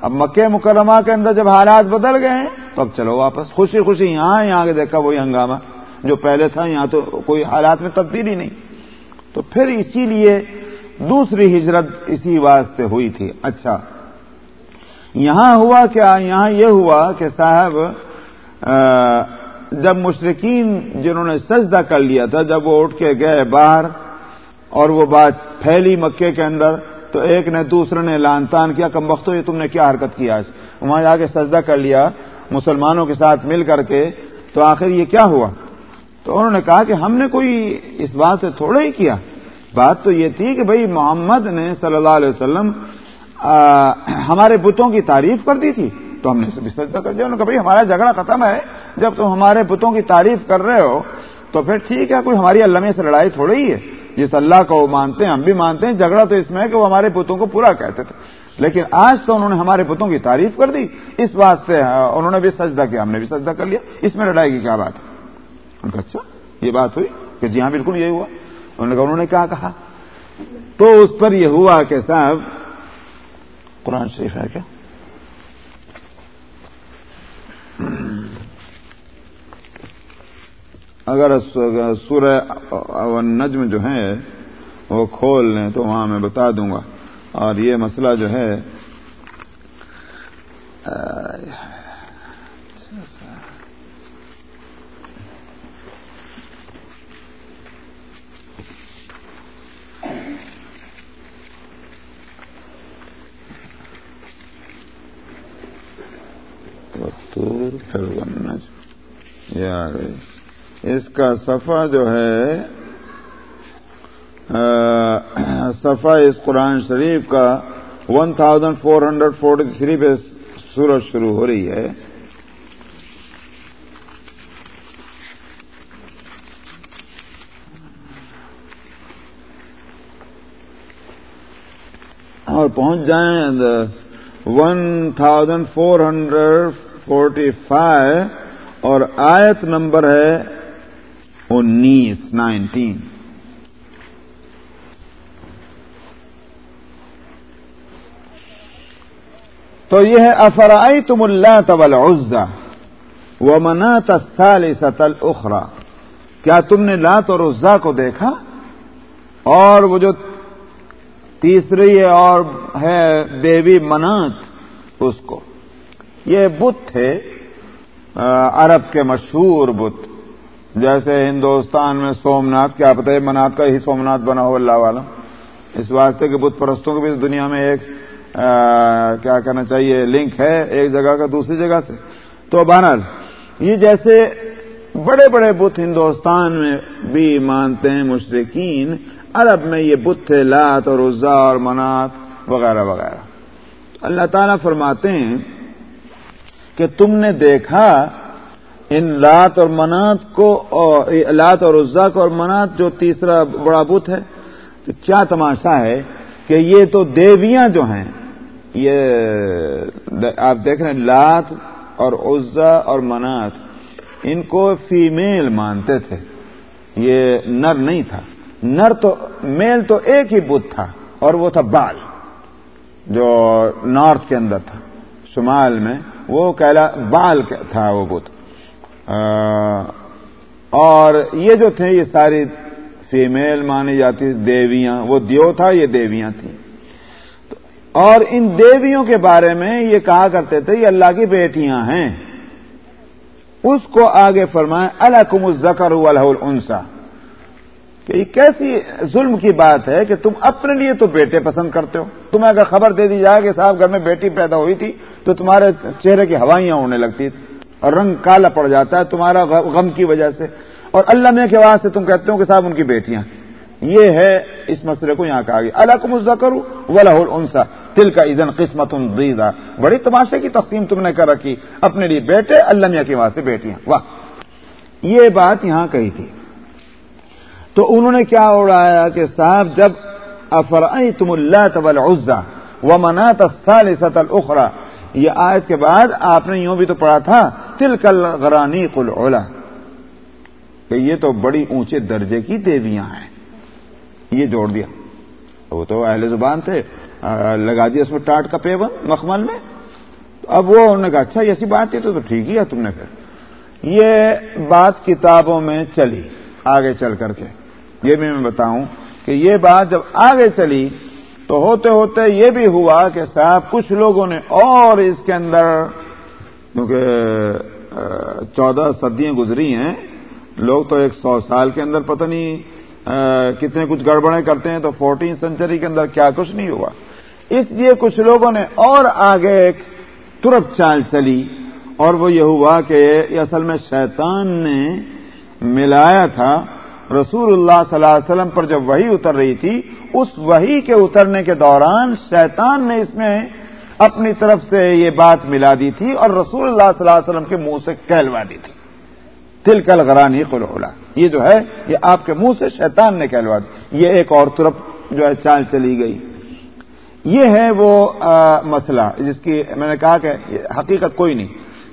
اب مکہ مکرمہ کے اندر جب حالات بدل گئے تو اب چلو واپس خوشی خوشی یہاں یہاں کے دیکھا وہی ہنگامہ۔ جو پہلے تھا، یہاں تو کوئی حالات میں تبدیلی نہیں۔ تو پھر اسی لیے دوسری ہجرت اسی واسطے ہوئی تھی۔ اچھا۔ یہاں ہوا کیا؟ یہاں یہ ہوا کہ صاحب جب مشرقین جنہوں نے سجدہ کر لیا تھا، جب وہ اٹھ کے گئے باہر اور وہ بات پھیلی مکے کے اندر تو ایک نے دوسرے نے لان تان کیا، کم وقت یہ تم نے کیا حرکت کیا وہاں جا کے سجدہ کر لیا، مسلمانوں کے ساتھ مل کر کے، تو آخر یہ کیا ہوا؟ تو انہوں نے کہا کہ ہم نے کوئی اس بات سے تھوڑا ہی کیا۔ بات تو یہ تھی کہ بھائی محمد نے صلی اللہ علیہ وسلم ہمارے بتوں کی تعریف کر دی تھی۔ تو ہم نے سجدہ کر دیا۔ انہوں نے کہا بھائی ہمارا جھگڑا ختم ہے، جب تم ہمارے بتوں کی تعریف کر رہے ہو تو پھر ٹھیک ہے، کوئی ہماری اللہ سے لڑائی تھوڑی ہی ہے۔ جس اللہ کو وہ مانتے ہیں، ہم بھی مانتے ہیں۔ جھگڑا تو اس میں ہے کہ وہ ہمارے بتوں کو پورا کہتے تھے۔ لیکن آج تو انہوں نے ہمارے بتوں کی تعریف کر دی۔ اس بات سے انہوں نے بھی سجدہ کیا، ہم نے بھی سجدہ کر لیا۔ اس میں لڑائی کی کیا بات ہے؟ اچھا یہ بات ہوئی کہ جی ہاں بالکل یہی ہوا۔ انہوں نے کہا، انہوں نے کیا کہا؟ تو اس پر یہ ہوا کہ صاحب، قرآن شریف ہے کیا؟ اگر سورہ نجم جو ہے وہ کھول لیں تو وہاں میں بتا دوں گا۔ اور یہ مسئلہ جو ہے یہ آ گئی۔ اس کا صفحہ جو ہے صفحہ اس قرآن شریف کا one thousand four hundred forty three پہ سورج شروع ہو رہی ہے۔ اور پہنچ جائیں one thousand four hundred forty five اور آیت نمبر ہے انیس نائنٹین۔ تو یہ ہے افرائی تم اللہ طبل عزا و منا تسال ستل کیا تم نے لات اور عزا کو دیکھا؟ اور وہ جو تیسری ہے اور ہے دیوی منات، اس کو۔ یہ بت تھے عرب کے مشہور بت۔ جیسے ہندوستان میں سومناتھ کیا پتہ ہے منات کا ہی سومناتھ بنا ہو اللہ والا اس واسطے کہ بت پرستوں کو بھی دنیا میں ایک کیا کہنا چاہیے، لنک ہے ایک جگہ کا دوسری جگہ سے۔ تو بہرحال، یہ جیسے بڑے بڑے بت ہندوستان میں بھی مانتے ہیں مشرقین عرب میں یہ بت تھے لات اور عزا اور منات وغیرہ وغیرہ۔ اللہ تعالیٰ فرماتے ہیں کہ تم نے دیکھا ان لات اور منات کو لات اور عزا کو اور منات جو تیسرا بڑا بت ہے، تو کیا تماشا ہے کہ یہ تو دیویاں جو ہیں، یہ آپ دیکھ رہے ہیں، لات اور عزا اور منات، ان کو فیمیل مانتے تھے۔ یہ نر نہیں تھا۔ نر تو میل تو ایک ہی بت تھا اور وہ تھا بال، جو نارتھ کے اندر تھا۔ شمال میں وہ کہلا بال تھا وہ بت۔ اور یہ جو تھے، یہ ساری فیمیل مانی جاتی، دیویاں، وہ دیو تھا، یہ دیویاں تھیں۔ اور ان دیویوں کے بارے میں یہ کہا کرتے تھے، یہ اللہ کی بیٹیاں ہیں۔ اس کو آگے فرمائیں الحکم الزکر النسا کہ یہ کیسی ظلم کی بات ہے کہ تم اپنے لیے تو بیٹے پسند کرتے ہو۔ تمہیں اگر خبر دے دی جائے کہ صاحب گھر میں بیٹی پیدا ہوئی تھی تو تمہارے چہرے کی ہوائیاں ہونے لگتی اور رنگ کالا پڑ جاتا ہے تمہارا غم کی وجہ سے اور اللہ میں کے واسطے تم کہتے ہو کہ صاحب ان کی بیٹیاں یہ ہے اس مسئلے کو یہاں کہا گیا۔ اللہ کو مزہ کروں دل کا ادن قسمت دیدا بڑی تماشے کی تقسیم تم نے کر رکھی۔ اپنے لیے بیٹے، اللہ میاں کی واسطے بیٹیاں۔ واہ۔ یہ بات یہاں کہی تھی۔ تو انہوں نے کیا اڑایا کہ صاحب جب افرائی تم اللہ طبل عزا و منا تسال ستل یہ آیت کے بعد آپ نے یوں بھی تو پڑھا تھا تل کل غرانی کل کہ یہ تو بڑی اونچے درجے کی دیویاں ہیں۔ یہ جوڑ دیا۔ وہ تو اہل زبان تھے لگا دیا اس میں ٹاٹ کا پیون مخمل میں۔ اب وہ انہوں نے کہا اچھا ایسی بات تھی تو ٹھیک ہی ہے، تم نے پھر۔ یہ بات کتابوں میں چلی، آگے چل کر کے۔ یہ بھی میں بتاؤں کہ یہ بات جب آگے چلی تو ہوتے ہوتے یہ بھی ہوا کہ صاحب کچھ لوگوں نے اور اس کے اندر، کیونکہ چودہ صدیاں گزری ہیں، لوگ تو ایک سو سال کے اندر پتہ نہیں کتنے کچھ گڑبڑیں کرتے ہیں تو فورٹین سینچری کے اندر کیا کچھ نہیں ہوا۔ اس لیے کچھ لوگوں نے اور آگے ایک ترپ چال چلی اور وہ یہ ہوا کہ اصل میں شیطان نے ملایا تھا۔ رسول اللہ صلی اللہ علیہ وسلم پر جب وہی اتر رہی تھی اس وہی کے اترنے کے دوران شیطان نے اس میں اپنی طرف سے یہ بات ملا دی تھی اور رسول اللہ صلی اللہ علیہ وسلم کے منہ سے کہلوا دی تھی۔ تل کل غرانی قلعہ۔ یہ جو ہے، یہ آپ کے منہ سے شیطان نے کہلوا دی۔ یہ ایک اور طرف جو ہے، چال چلی گئی۔ یہ ہے وہ مسئلہ۔ جس کی میں نے کہا کہ حقیقت کوئی نہیں۔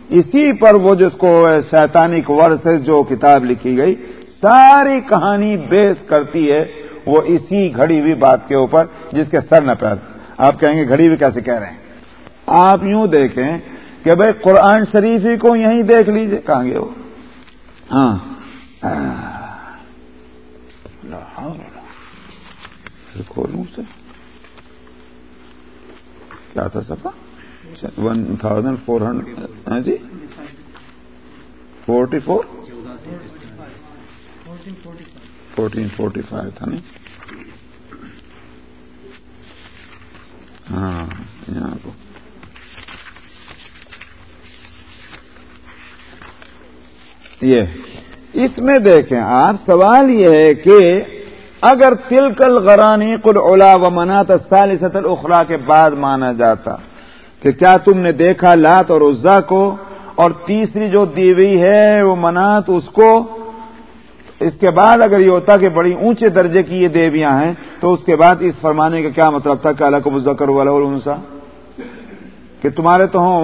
اسی پر وہ جس کو شیطانی سے جو کتاب لکھی گئی، ساری کہانی بیس کرتی ہے۔ وہ اسی گھڑی ہوئی بات کے اوپر جس کے سر نہ پیر۔ آپ کہیں گے گھڑی ہوئی کیسے کہہ رہے ہیں؟ آپ یوں دیکھیں کہ بھائی قرآن شریف ہی کو یہیں دیکھ لیجیے۔ کہاں گے وہ؟ ہاں۔ کھولوں سے کیا تھا سفا ون تھاؤزینڈ فور ہنڈریڈ جی؟ Forty four fourteen forty five تھا نہیں ہاں یہاں کو یہ اس میں دیکھیں آپ سوال یہ ہے کہ اگر تلکل غرانی کل اولا و منات سال ستل اخرا کے بعد مانا جاتا کہ کیا تم نے دیکھا لات اور عزا کو اور تیسری جو دیوی ہے وہ منات اس کو اس کے بعد اگر یہ ہوتا کہ بڑی اونچے درجے کی یہ دیویاں ہیں، تو اس کے بعد اس فرمانے کا کیا مطلب تھا کہ اللہ کو مذکر والا انسا کہ تمہارے تو ہوں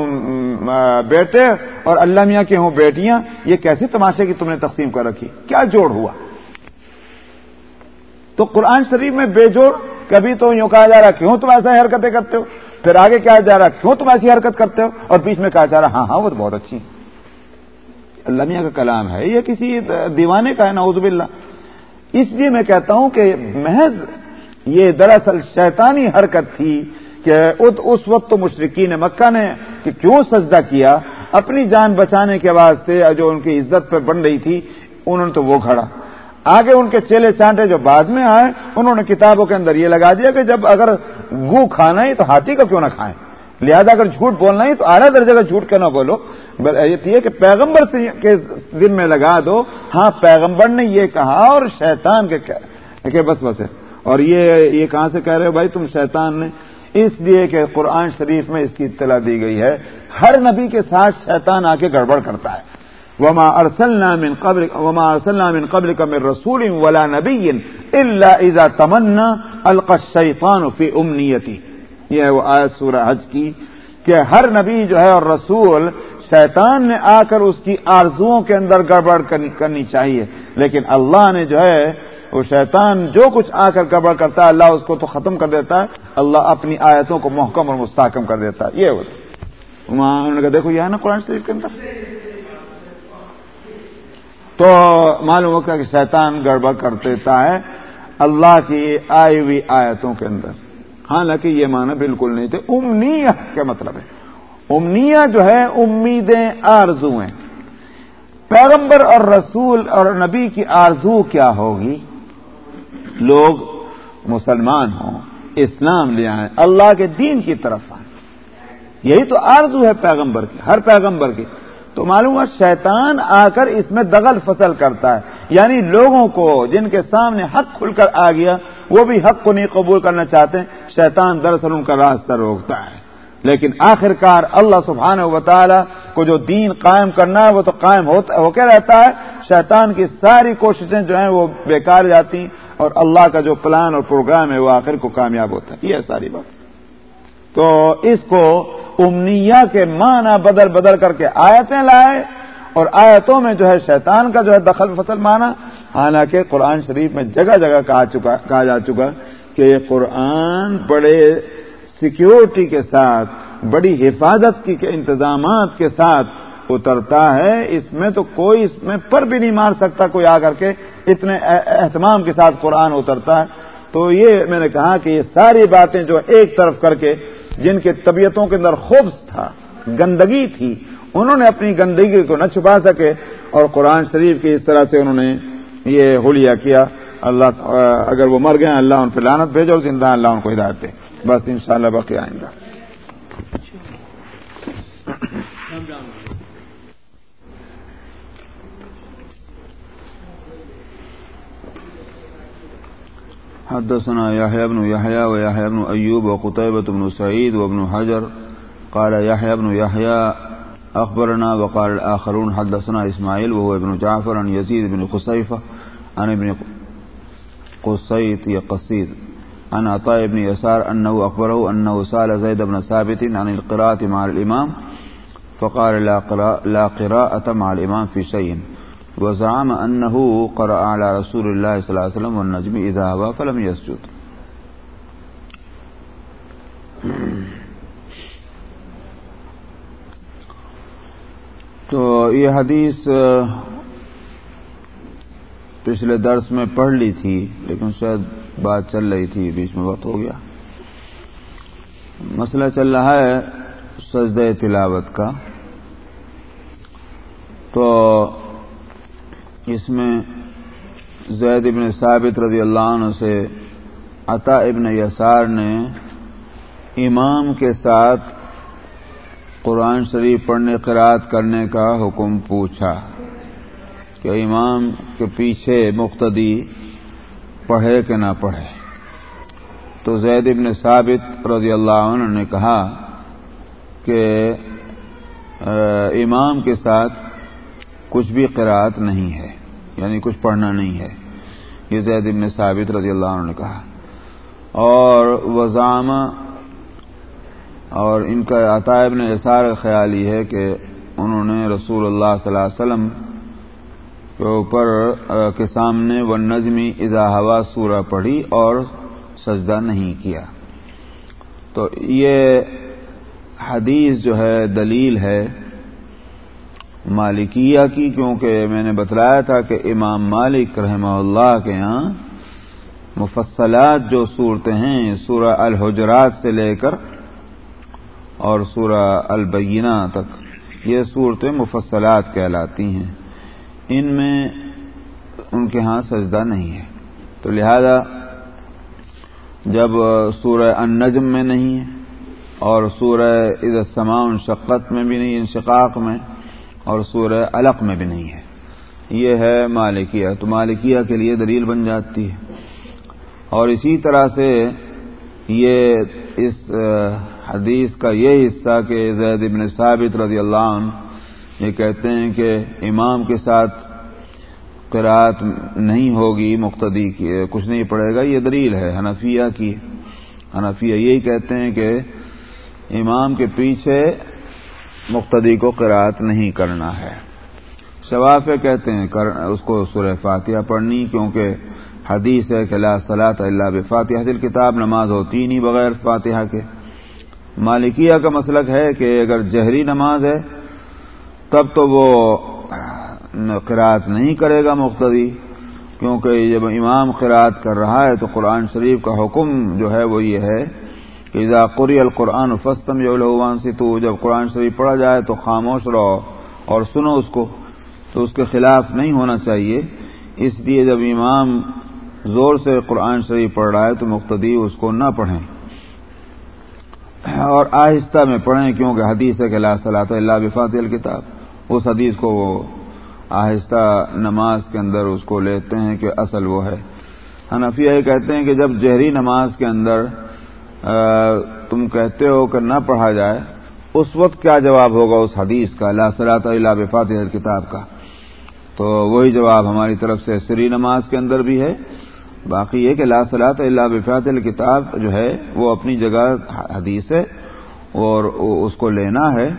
بیٹے اور اللہ میاں کے ہوں بیٹیاں، یہ کیسے تماشے کی تم نے تقسیم کر رکھی؟ کیا جوڑ ہوا؟ تو قرآن شریف میں بے جوڑ، کبھی تو یوں کہا جا رہا کیوں تم ایسا حرکتیں کرتے ہو؟ پھر آگے کیا جا رہا کیوں تم ایسی حرکت کرتے ہو؟ اور بیچ میں کہا جا رہا ہاں ہاں وہ تو بہت اچھی اللہ میاں کا کلام ہے، یہ کسی دیوانے کا ہے نا باللہ۔ اس لیے میں کہتا ہوں کہ محض یہ دراصل شیطانی حرکت تھی کہ اس وقت تو مشرقین مکہ نے کہ کیوں سجدہ کیا؟ اپنی جان بچانے کے واسطے جو ان کی عزت پہ بن رہی تھی، انہوں نے تو وہ کھڑا۔ آگے ان کے چیلے چانٹے جو بعد میں آئے، انہوں نے کتابوں کے اندر یہ لگا دیا کہ جب اگر گو کھانا ہی تو ہاتھی کا کیوں نہ کھائیں؟ لہذا اگر جھوٹ بولنا ہی تو اعلیٰ درجے کا جھوٹ کیوں نہ بولو؟ یہ کہ پیغمبر کے دن میں لگا دو۔ ہاں پیغمبر نے یہ کہا اور شیطان کے کہ بس بس ہے۔ اور یہ یہ کہاں سے کہہ رہے ہو بھائی؟ تم شیطان نے۔ اس لیے کہ قرآن شریف میں اس کی اطلاع دی گئی ہے۔ ہر نبی کے ساتھ شیطان آ کے گڑبڑ کرتا ہے۔ وما ارسلنا من قبل وما ارسلنا من قبل کا من رسول ولا نبی الا اذا تمنا القى الشيطان في امنيتي یہ وہ آیت سورہ حج کی کہ ہر نبی جو ہے اور رسول شیطان نے آ کر اس کی آرزوؤں کے اندر گڑبڑ کرنی چاہیے۔ لیکن اللہ نے جو ہے، وہ شیطان جو کچھ آ کر گڑبڑ کرتا ہے، اللہ اس کو تو ختم کر دیتا ہے۔ اللہ اپنی آیتوں کو محکم اور مستحکم کر دیتا ہے۔ یہ انہوں نے کہا، دیکھو، یہ ہے نا قرآن شریف کے اندر۔ تو معلوم ہوگا کہ شیطان گڑبڑ کر دیتا ہے اللہ کی آئی ہوئی آیتوں کے اندر۔ حالانکہ یہ معنی بالکل نہیں تھے۔ امنیہ کیا مطلب ہے۔ امنیہ جو ہے امیدیں آرزویں پیغمبر اور رسول اور نبی کی آرزو کیا ہوگی؟ لوگ مسلمان ہوں، اسلام لے آئیں، اللہ کے دین کی طرف آئیں۔ یہی تو آرزو ہے پیغمبر کی، ہر پیغمبر کی۔ تو معلوم ہے شیطان آ کر اس میں دغل فصل کرتا ہے۔ یعنی لوگوں کو جن کے سامنے حق کھل کر آ گیا، وہ بھی حق کو نہیں قبول کرنا چاہتے ہیں شیطان دراصل ان کا راستہ روکتا ہے۔ لیکن آخر کار اللہ سبحانہ و تعالی کو جو دین قائم کرنا ہے، وہ تو قائم ہو کے رہتا ہے؟ شیطان کی ساری کوششیں جو ہیں وہ بیکار جاتی اور اللہ کا جو پلان اور پروگرام ہے، وہ آخر کو کامیاب ہوتا ہے۔ یہ ساری بات۔ تو اس کو امنیہ کے معنی بدل بدل کر کے آیتیں لائے اور آیتوں میں جو ہے شیطان کا جو ہے دخل فصل مانا۔ حالانکہ قرآن شریف میں جگہ جگہ کہا چکا کہا جا چکا کہ یہ قرآن بڑے سیکیورٹی کے ساتھ، بڑی حفاظت کی انتظامات کے ساتھ اترتا ہے، اس میں تو کوئی اس میں پر بھی نہیں مار سکتا کوئی آ کر کے، اتنے اہتمام کے ساتھ قرآن اترتا ہے۔ تو یہ میں نے کہا کہ یہ ساری باتیں جو ایک طرف کر کے، جن کے طبیعتوں کے اندر خوبص تھا، گندگی تھی، انہوں نے اپنی گندگی کو نہ چھپا سکے۔ اور قرآن شریف کی اس طرح سے انہوں نے یہ ہولیا کیا۔ اللہ اگر وہ مر گئے، اللہ ان پہ لانت بھیجو، زندہ اللہ ان کو ہدایت دے۔ بس ان شاء اللہ باقی آئیں گا۔ حدثنا يحيى بن يحيى ويحيى بن أيوب وقتيبة بن سعيد وابن حجر قال يحيى بن يحيى أخبرنا وقال الآخرون حدثنا إسماعيل وهو ابن جعفر عن يزيد بن قصيفة عن ابن قصيط يقصيد عن عطاء بن يسار أنه أخبره أنه سأل زيد بن ثابت عن القراءة مع الإمام، فقال لا قراءة مع الإمام في شيء. وزعم أنه قرأ على رسول الله صلى الله عليه وسلم والنجم إذا هوا فلم يسجد. تو یہ حدیث پچھلے درس میں پڑھ لی تھی، لیکن شاید بات چل رہی تھی، بیچ میں وقت ہو گیا۔ مسئلہ چل رہا ہے سجدہ تلاوت کا۔ تو اس میں زید ابن ثابت رضی اللہ عنہ سے عطا ابن یسار نے امام کے ساتھ قرآن شریف پڑھنے قرات کرنے کا حکم پوچھا کہ امام کے پیچھے مقتدی پڑھے کہ نہ پڑھے۔ تو زید ابن ثابت رضی اللہ عنہ نے کہا کہ امام کے ساتھ کچھ بھی قرات نہیں ہے یعنی کچھ پڑھنا نہیں ہے۔ یہ زید ابن ثابت رضی اللہ عنہ نے کہا۔ اور وزام اور ان کا عطائب نے اثار خیال ہے کہ انہوں نے رسول اللہ صلی اللہ علیہ وسلم کے اوپر کے سامنے و نظمی اضا ہوا سورہ پڑھی اور سجدہ نہیں کیا۔ تو یہ حدیث جو ہے، دلیل ہے مالکیہ کی، کیونکہ میں نے بتلایا تھا کہ امام مالک رحمہ اللہ کے یہاں مفصلات جو صورتیں ہیں، سورہ الحجرات سے لے کر اور سورہ البینہ تک، یہ صورتیں مفصلات کہلاتی ہیں۔ ان میں ان کے ہاں سجدہ نہیں ہے۔ تو لہذا جب سورہ النجم میں نہیں ہے اور سورہ عید السماء شقت میں بھی نہیں، انشقاق میں، اور سورہ الق میں بھی نہیں ہے۔ یہ ہے مالکیہ۔ تو مالکیہ کے لیے دلیل بن جاتی ہے۔ اور اسی طرح سے یہ اس حدیث کا یہ حصہ کہ زید ابن ثابت رضی اللہ عنہ یہ کہتے ہیں کہ امام کے ساتھ قرآت نہیں ہوگی، مقتدی کی، کچھ نہیں پڑے گا، یہ دلیل ہے، حنفیہ کی۔ حنفیہ یہی کہتے ہیں کہ امام کے پیچھے مقتدی کو قرآت نہیں کرنا ہے۔ شفاف کہتے ہیں اس کو سورہ فاتحہ پڑھنی، کیونکہ حدیث ہے کہ لا صلاح اللہ بفاتحہ دل کتاب نماز ہوتی نہیں بغیر فاتحہ کے۔ مالکیہ کا مسلک ہے کہ اگر جہری نماز ہے تب تو وہ قرآت نہیں کرے گا مختدی کیونکہ جب امام قرآت کر رہا ہے تو قرآن شریف کا حکم جو ہے وہ یہ ہے کہ اذا قری القرآن فستم یوان سے تو جب قرآن شریف پڑھا جائے تو خاموش رہو اور سنو اس کو، تو اس کے خلاف نہیں ہونا چاہیے۔ اس لیے جب امام زور سے قرآن شریف پڑھ رہا ہے تو مقتدی اس کو نہ پڑھیں۔ اور آہستہ میں پڑھیں، کیونکہ حدیث ہے کہ اللہ صلاح اللہ بفات الکتاب۔ اس حدیث کو وہ آہستہ نماز کے اندر اس کو لیتے ہیں کہ اصل وہ ہے۔ حنفیہ یہ کہتے ہیں کہ جب جہری نماز کے اندر تم کہتے ہو کہ نہ پڑھا جائے، اس وقت کیا جواب ہوگا اس حدیث کا؟ اللہ صلاح اللہ بفات کتاب کا۔ تو وہی جواب ہماری طرف سے سری نماز کے اندر بھی ہے۔ باقی یہ کہ لا صلاح اللہ بفات الکتاب جو ہے، وہ اپنی جگہ حدیث ہے اور اس کو لینا ہے۔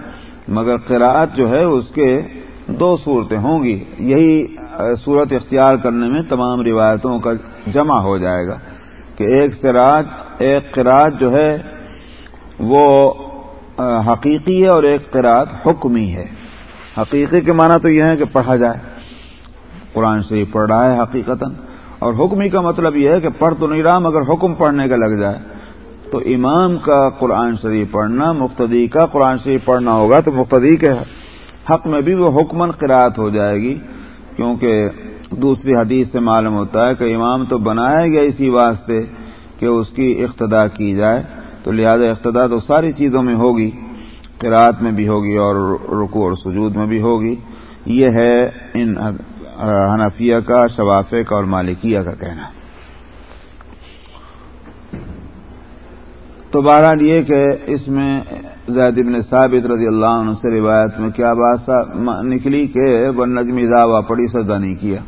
مگر قراءت جو ہے اس کے دو صورتیں ہوں گی۔ یہی صورت اختیار کرنے میں تمام روایتوں کا جمع ہو جائے گا کہ ایک سراج ایک قرآد جو ہے وہ حقیقی ہے اور ایک قرآد حکمی ہے۔ حقیقی کے معنی تو یہ ہے کہ پڑھا جائے۔ قرآن شریف پڑھ رہا ہے حقیقتاً۔ اور حکمی کا مطلب یہ ہے کہ پڑھ تو نہیں رہا مگر حکم پڑھنے کا لگ جائے۔ تو امام کا قرآن شریف پڑھنا، مقتدی کا قرآن شریف پڑھنا ہوگا تو مقتدی کے حق میں بھی وہ حکمن قرات ہو جائے گی، کیونکہ دوسری حدیث سے معلوم ہوتا ہے کہ امام تو بنایا گیا اسی واسطے کہ اس کی اقتدا کی جائے۔ تو لہذا اقتدا تو ساری چیزوں میں ہوگی قرات میں بھی ہوگی اور رکو اور سجود میں بھی ہوگی۔ یہ ہے ان حنفیہ کا شوافے کا اور مالکیہ کا کہنا۔ تو بہرحال یہ کہ اس میں زید بن ثابت رضی اللہ عنہ سے روایت میں کیا بات نکلی کہ وہ نجمی دعوی پڑی سزا نہیں کیا۔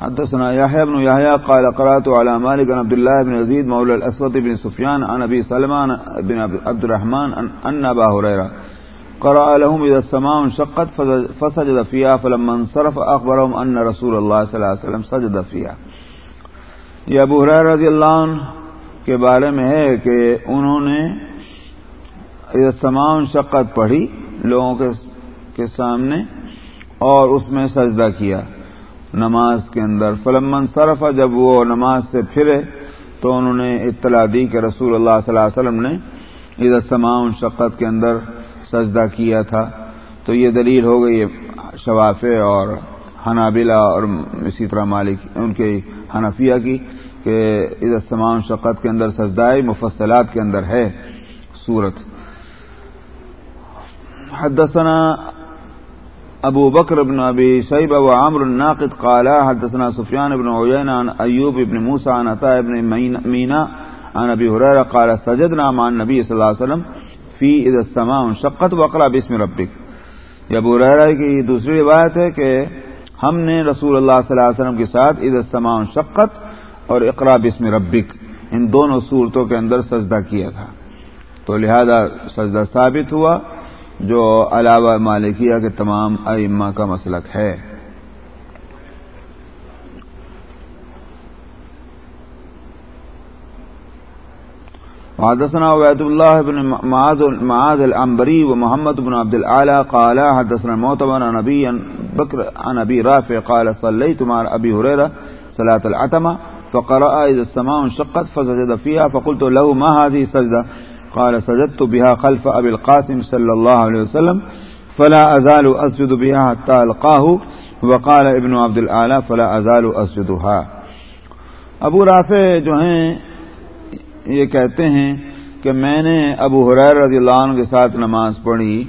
حدثنا يحيى بن يحيى قال قرات على مالك بن عبد الله بن يزيد مولى الاسود بن سفيان عن ابي سلمان بن عبد الرحمن ان ابا هريره قرأ لهم اذا السماء انشقت فسجد فيها، فلما انصرف اخبرهم ان رسول الله صلى الله عليه وسلم سجد فيها. یہ ابو حریر رضی اللہ عنہ کے بارے میں ہے کہ انہوں نے سمان شقت پڑھی لوگوں کے سامنے اور اس میں سجدہ کیا نماز کے اندر۔ فلمن صرف جب وہ نماز سے پھرے تو انہوں نے اطلاع دی کہ رسول اللہ صلی اللہ علیہ وسلم نے عید سمان شقت کے اندر سجدہ کیا تھا، تو یہ دلیل ہو گئی شوافے اور حنابلہ اور اسی طرح مالک، ان کے حنفیہ کی کہ عید شقت کے اندر سجدائی مفصلات کے اندر ہے صورت حدثنا ابو بکر بن ابی شیب و عامر الناقد قال حدثنا سفیان بن عیین عن ایوب ابن موسى عن عطاء ابن مینا عن ابی حریر قال سجدنا مع النبی صلی اللہ علیہ وسلم فی اذا السماء شقت وقرا باسم ربک۔ یہ ابو حریر کی دوسری روایت ہے کہ ہم نے رسول اللہ صلی اللہ علیہ وسلم کے ساتھ عید السماء شقت اور اقرا بسم ربک۔ ان دونوں صورتوں کے اندر سجدہ کیا تھا۔ تو لہذا سجدہ ثابت ہوا، جو علاوہ مالکیہ کے تمام ائمہ کا مسلک ہے۔ حدثنا عبید اللہ بن معاذ العنبری و محمد بن عبد العلا قال حدثنا معتبر عن ابي بكر عن ابي رافع قال صليت مع ابي هريره صلاه العتمه فقرأ اذا السماء انشقت فسجد فيها فقلت له ما هذه السجده قال سجدت بها خلف ابي القاسم صلى الله عليه وسلم فلا ازال اسجد بها حتى القاه وقال ابن عبد العلا فلا ازال اسجدها۔ ابو رافع جو ہیں یہ کہتے ہیں کہ میں نے ابو حریر رضی اللہ عنہ کے ساتھ نماز پڑھی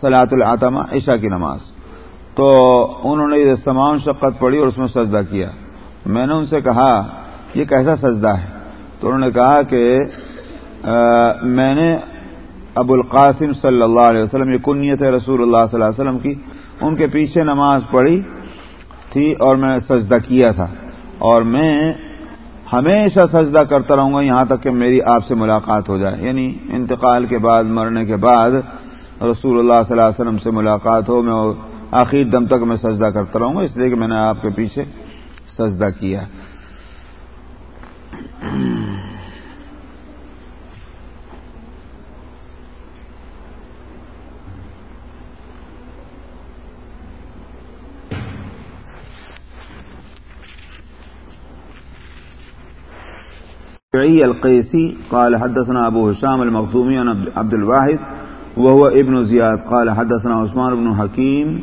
سلاۃ العتمہ عشاء کی نماز۔ تو انہوں نے یہ سمان شقت پڑھی اور اس میں سجدہ کیا۔ میں نے ان سے کہا، یہ کیسا سجدہ ہے؟ تو انہوں نے کہا کہ میں نے ابو القاسم صلی اللہ علیہ وسلم، یہ کنیت رسول اللہ صلی اللہ علیہ وسلم کی، ان کے پیچھے نماز پڑھی تھی اور میں سجدہ کیا تھا۔ اور میں ہمیشہ سجدہ کرتا رہوں گا یہاں تک کہ میری آپ سے ملاقات ہو جائے۔ یعنی انتقال کے بعد، مرنے کے بعد رسول اللہ صلی اللہ علیہ وسلم سے ملاقات ہو، میں آخر دم تک میں سجدہ کرتا رہوں گا، اس لیے کہ میں نے آپ کے پیچھے سجدہ کیا۔ القيسي قال حدثنا أبو هشام المخزومي عن عبد الواحد وهو ابن زياد قال حدثنا عثمان بن حكيم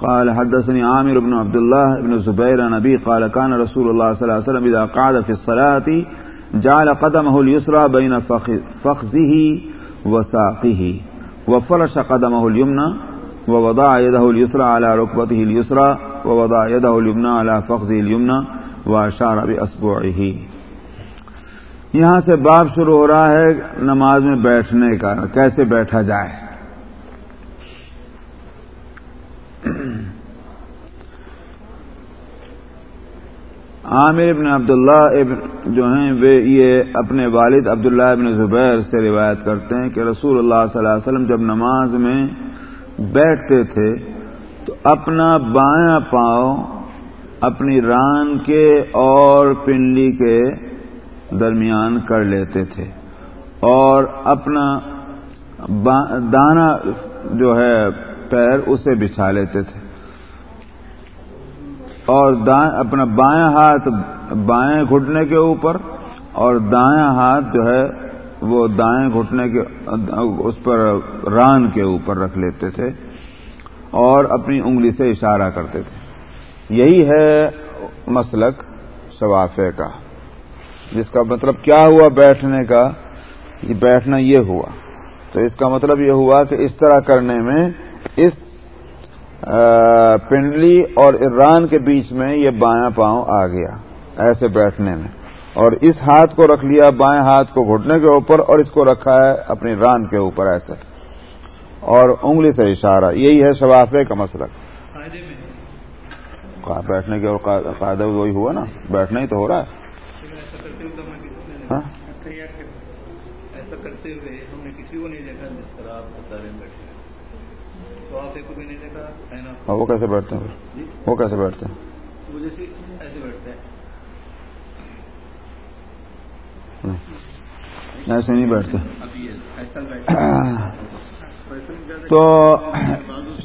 قال حدثني عامر بن عبد الله بن زبير نبي قال كان رسول الله صلى الله عليه وسلم إذا قعد في الصلاة جعل قدمه اليسرى بين فخذه وساقه وفرش قدمه اليمنى ووضع يده اليسرى على ركبته اليسرى ووضع يده اليمنى على فخذه اليمنى وأشار بأسبوعه یہاں سے باب شروع ہو رہا ہے نماز میں بیٹھنے کا، کیسے بیٹھا جائے؟ عامر ابن عبداللہ ابن جو ہیں، وہ یہ اپنے والد عبداللہ ابن زبیر سے روایت کرتے ہیں کہ رسول اللہ صلی اللہ علیہ وسلم جب نماز میں بیٹھتے تھے تو اپنا بایاں پاؤں اپنی ران کے اور پنڈلی کے درمیان کر لیتے تھے اور اپنا دانا جو ہے پیر اسے بچھا لیتے تھے اور اپنا بائیں ہاتھ بائیں گھٹنے کے اوپر اور دائیں ہاتھ جو ہے وہ دائیں گھٹنے کے اس پر ران کے اوپر رکھ لیتے تھے اور اپنی انگلی سے اشارہ کرتے تھے۔ یہی ہے مسلک شوافے کا۔ جس کا مطلب کیا ہوا بیٹھنے کا؟ یہ بیٹھنا یہ ہوا۔ تو اس کا مطلب یہ ہوا کہ اس طرح کرنے میں اس پنڈلی اور ایران کے بیچ میں یہ بایاں پاؤں آ گیا ایسے بیٹھنے میں۔ اور اس ہاتھ کو رکھ لیا بائیں ہاتھ کو گھٹنے کے اوپر اور اس کو رکھا ہے اپنی ران کے اوپر ایسے۔ اور انگلی سے اشارہ یہی ہے شفافے کا مسئلہ۔ بیٹھنے کے اور قاعدہ وہی ہوا نا۔ بیٹھنا ہی تو ہو رہا ہے ہاں؟ ایسا کرتے ہوئے ہم نے کسی کو نہیں دیکھا جس طرح آپ بتا رہے بیٹھے تو آپ ایک کو بھی نہیں دیکھا وہ کیسے بیٹھتے ہیں؟ جی؟ وہ کیسے بیٹھتے ہیں؟ وہ جیسے ایسے بیٹھتے ہیں۔ ہاں۔ ایسے نہیں بیٹھتے۔ تو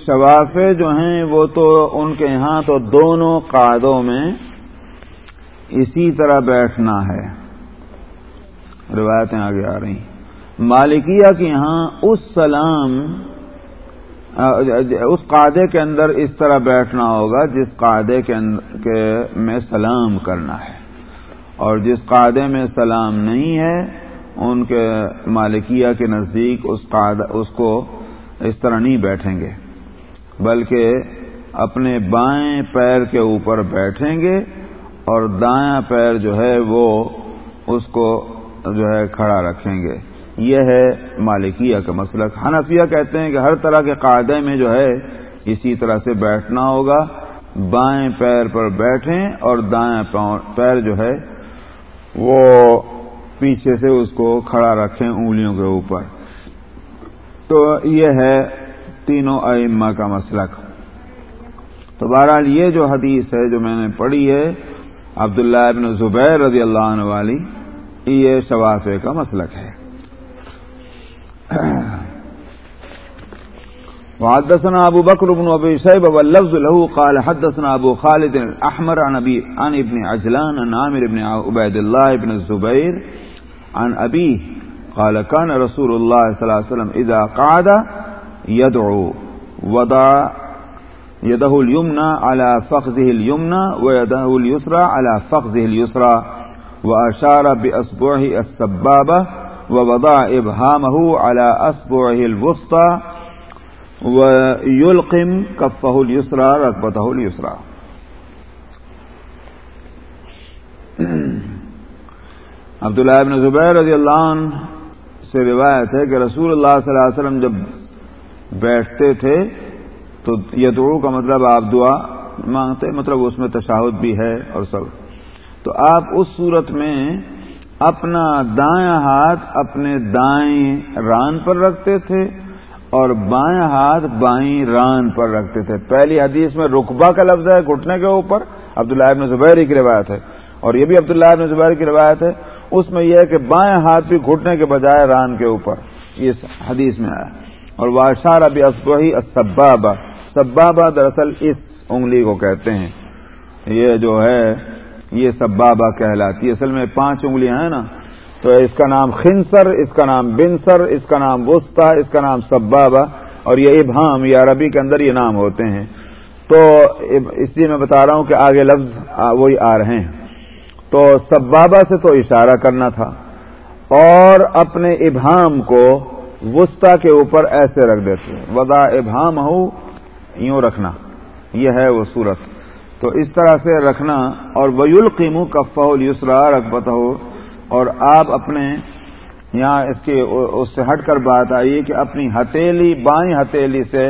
شوافے جو ہیں وہ تو ان کے یہاں تو دونوں قادوں میں اسی طرح بیٹھنا ہے۔ روایتیں آگے آ رہی مالکیہ کے یہاں اس سلام اس قاعدے کے اندر اس طرح بیٹھنا ہوگا جس قاعدے کے میں سلام کرنا ہے۔ اور جس قاعدے میں سلام نہیں ہے، ان کے مالکیہ کے نزدیک اس اس کو اس طرح نہیں بیٹھیں گے۔ بلکہ اپنے بائیں پیر کے اوپر بیٹھیں گے اور دایاں پیر جو ہے وہ اس کو جو ہے کھڑا رکھیں گے۔ یہ ہے مالکیہ کا مسلک۔ حنفیہ کہتے ہیں کہ ہر طرح کے قاعدے میں جو ہے، اسی طرح سے بیٹھنا ہوگا۔ بائیں پیر پر بیٹھیں اور دائیں پیر جو ہے، وہ پیچھے سے اس کو کھڑا رکھیں انگلیوں کے اوپر۔ تو یہ ہے تینوں ائمہ کا مسلک۔ تو بہرحال یہ جو حدیث ہے جو میں نے پڑھی ہے، عبداللہ ابن زبیر رضی اللہ عنہ والی، یہ شوافے کا مسلک ہے۔ وحدثنا ابو بكر بن ابي شيبه واللفظ له قال حدثنا ابو خالد الاحمر عن ابي عن ابن عجلان، عن عامر بن عبيد الله بن الزبير عن ابيه قال كان رسول الله صلى الله عليه وسلم اذا قعد يدعو وضع يده اليمنى على فخذه اليمنى ويده اليسرى على فخذه اليسرى واشار باصبعه السبابه ووضع ابهامه على اصبعه الوسطى ويلقم كفه اليسرى ركبته اليسرى. عبداللہ ابن زبیر رضی اللہ عنہ سے روایت ہے کہ رسول اللہ صلی اللہ علیہ وسلم جب بیٹھتے تھے تو یدعو کا مطلب آپ دعا مانگتے مطلب اس میں تشاہد بھی ہے اور سب۔ تو آپ اس صورت میں اپنا دائیں ہاتھ اپنے دائیں ران پر رکھتے تھے اور بائیں ہاتھ بائیں ران پر رکھتے تھے۔ پہلی حدیث میں رقبہ کا لفظ ہے گھٹنے کے اوپر، عبداللہ ابن زبیر کی روایت ہے۔ اور یہ بھی عبداللہ ابن زبیر کی روایت ہے۔ اس میں یہ ہے کہ بائیں ہاتھ بھی گھٹنے کے بجائے ران کے اوپر۔ اس حدیث میں آیا اور واشار ابھی اسبہی اسبابا سبابا دراصل اس انگلی کو کہتے ہیں۔ یہ جو ہے یہ سبابا کہلاتی اصل میں پانچ انگلیاں ہیں نا۔ تو اس کا نام خنسر اس کا نام بنسر اس کا نام وسطی، اس کا نام سبابا اور یہ ابہام یا عربی کے اندر یہ نام ہوتے ہیں۔ تو اس لیے میں بتا رہا ہوں کہ آگے لفظ وہی آ رہے ہیں۔ تو سبابا سے تو اشارہ کرنا تھا۔ اور اپنے ابہام کو وسطی کے اوپر ایسے رکھ دیتے ودا ابہام ہو یوں رکھنا۔ یہ ہے وہ صورت۔ تو اس طرح سے رکھنا اور ویلقیم کفا السرا رقبت ہو اور آپ اپنے یہاں اس کے اس سے ہٹ کر بات آئی کہ اپنی ہتیلی بائیں ہتیلی سے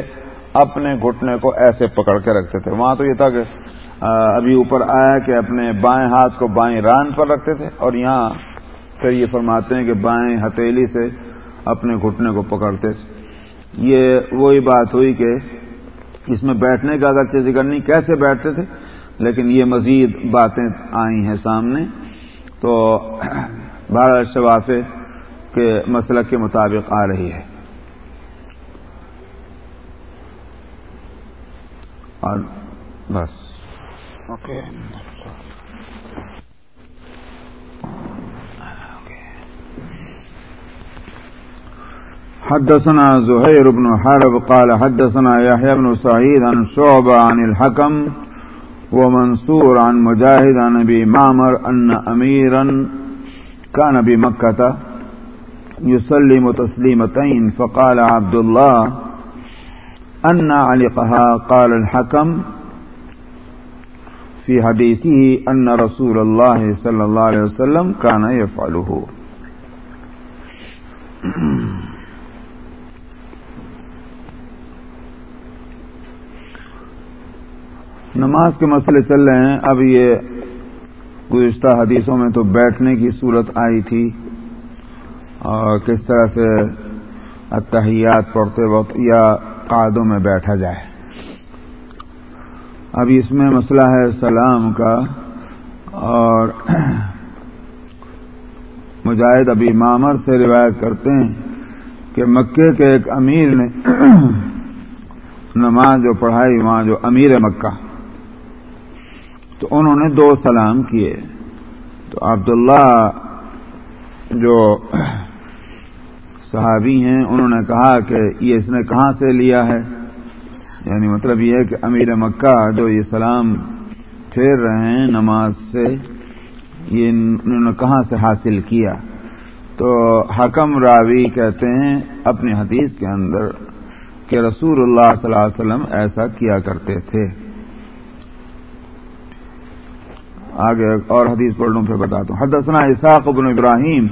اپنے گھٹنے کو ایسے پکڑ کے رکھتے تھے۔ وہاں تو یہ تھا کہ ابھی اوپر آیا کہ اپنے بائیں ہاتھ کو بائیں ران پر رکھتے تھے، اور یہاں پھر یہ فرماتے ہیں کہ بائیں ہتیلی سے اپنے گھٹنے کو پکڑتے تھے۔ یہ وہی بات ہوئی کہ اس میں بیٹھنے کا اگرچہ ذکر نہیں کیسے بیٹھتے تھے، لیکن یہ مزید باتیں آئی ہیں سامنے۔ تو بارہ شفافے کے مسلک کے مطابق آ رہی ہے۔ اور بس۔ اوکے حدثنا زهير بن حرب قال حدثنا يحيى بن سعيد عن شعبة عن الحكم ومنصور عن مجاهد عن ابي معمر ان اميرا كان بمكة يسلم تسليمتين، فقال عبد الله ان علقها قال الحكم في حديثه ان رسول الله صلى الله عليه وسلم كان يفعله. نماز کے مسئلے چل رہے ہیں۔ اب یہ گزشتہ حدیثوں میں تو بیٹھنے کی صورت آئی تھی۔ اور کس طرح سے اتحیات پڑھتے وقت یا قادوں میں بیٹھا جائے۔ اب اس میں مسئلہ ہے سلام کا۔ اور مجاہد ابھی مامر سے روایت کرتے ہیں کہ مکے کے ایک امیر نے نماز جو پڑھائی، وہاں جو امیر مکہ۔ تو انہوں نے دو سلام کیے۔ تو عبداللہ جو صحابی ہیں، انہوں نے کہا کہ یہ اس نے کہاں سے لیا ہے؟ یعنی مطلب یہ ہے کہ امیر مکہ جو یہ سلام پھیر رہے ہیں نماز سے، یہ انہوں نے کہاں سے حاصل کیا؟ تو حکم راوی کہتے ہیں اپنی حدیث کے اندر کہ رسول اللہ صلی اللہ علیہ وسلم ایسا کیا کرتے تھے۔ آگے اور حدیث پڑھ لوں پھر بتاتا ہوں۔ حدثنا اسحاق بن ابراہیم،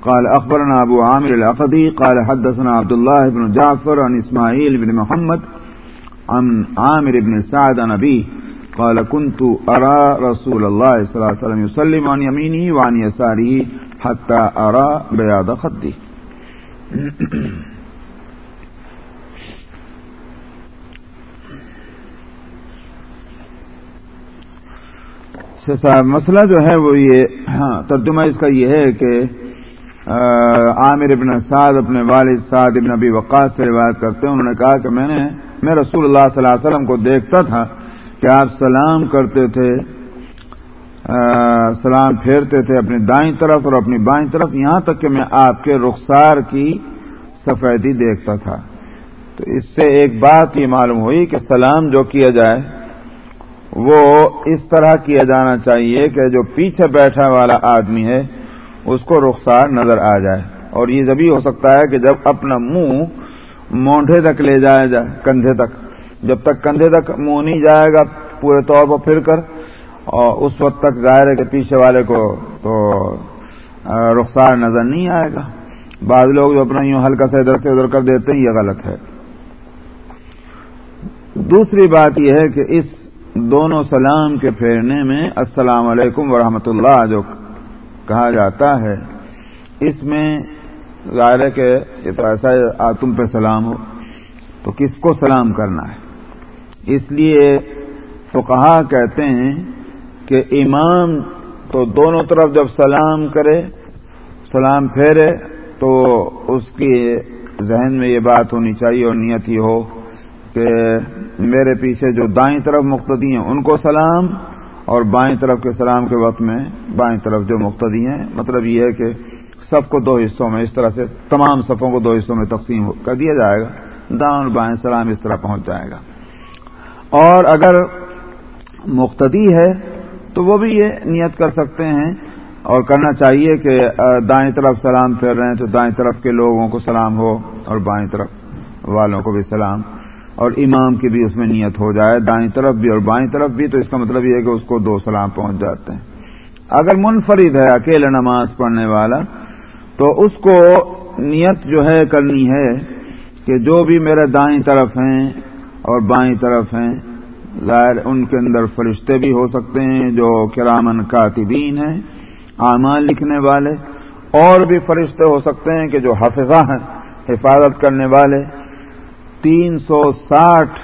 قال اخبرنا ابو عامر العقدي قال حدثنا عبد الله بن جعفر عن اسماعيل بن محمد عن عامر بن سعد عن ابي قال كنت ارى رسول الله صلى الله عليه وسلم يسلم عن يمينه وعن يساره حتى ارى بياض خده صاحب، مسئلہ جو ہے وہ یہ ہاں ترجمہ اس کا یہ ہے کہ عامر ابن سعد اپنے والد سعد ابن ابی وقاص سے روایت کرتے ہیں۔ انہوں نے کہا کہ میں نے، میں رسول اللہ صلی اللہ علیہ وسلم کو دیکھتا تھا کہ آپ سلام کرتے تھے سلام پھیرتے تھے اپنی دائیں طرف اور اپنی بائیں طرف، یہاں تک کہ میں آپ کے رخسار کی سفیدی دیکھتا تھا۔ تو اس سے ایک بات یہ معلوم ہوئی کہ سلام جو کیا جائے وہ اس طرح کیا جانا چاہیے کہ جو پیچھے بیٹھا والا آدمی ہے، اس کو رخسار نظر آ جائے۔ اور یہ جبھی ہو سکتا ہے کہ جب اپنا منہ مونڈے تک لے جایا جائے، کندھے تک۔ جب تک کندھے تک منہ نہیں جائے گا، پورے طور پر پھر کر۔ اور اس وقت تک ظاہر ہے کہ پیچھے والے کو تو رخسار نظر نہیں آئے گا۔ بعض لوگ جو اپنا یوں ہلکا سے ادھر سے ادھر کر دیتے ہیں، یہ غلط ہے۔ دوسری بات یہ ہے کہ اس دونوں سلام کے پھیرنے میں السلام علیکم ورحمۃ اللہ جو کہا جاتا ہے۔ اس میں ظاہر ہے کہ تو ایسا تم پہ سلام ہو۔ تو کس کو سلام کرنا ہے؟ اس لیے تو کہا کہتے ہیں کہ امام تو دونوں طرف جب سلام کرے، سلام پھیرے تو اس کی ذہن میں یہ بات ہونی چاہیے اور نیت ہی ہو کہ میرے پیچھے جو دائیں طرف مقتدی ہیں ان کو سلام اور بائیں طرف کے سلام کے وقت میں بائیں طرف جو مقتدی ہیں مطلب یہ ہے کہ سب کو دو حصوں میں، اس طرح سے تمام صفوں کو دو حصوں میں تقسیم کر دیا جائے گا۔ دائیں بائیں سلام اس طرح پہنچ جائے گا۔ اور اگر مقتدی ہے تو وہ بھی یہ نیت کر سکتے ہیں اور کرنا چاہیے کہ دائیں طرف سلام پھیر رہے ہیں تو دائیں طرف کے لوگوں کو سلام ہو اور بائیں طرف والوں کو بھی سلام۔ اور امام کی بھی اس میں نیت ہو جائے، دائیں طرف بھی اور بائیں طرف بھی، تو اس کا مطلب یہ ہے کہ اس کو دو سلام پہنچ جاتے ہیں۔ اگر منفرد ہے اکیلے نماز پڑھنے والا، تو اس کو نیت جو ہے کرنی ہے کہ جو بھی میرے دائیں طرف ہیں اور بائیں طرف ہیں، ظاہر ان کے اندر فرشتے بھی ہو سکتے ہیں جو کرامن کاتبین ہیں، اعمال لکھنے والے، اور بھی فرشتے ہو سکتے ہیں کہ جو حفظہ ہیں، حفاظت کرنے والے تین سو ساٹھ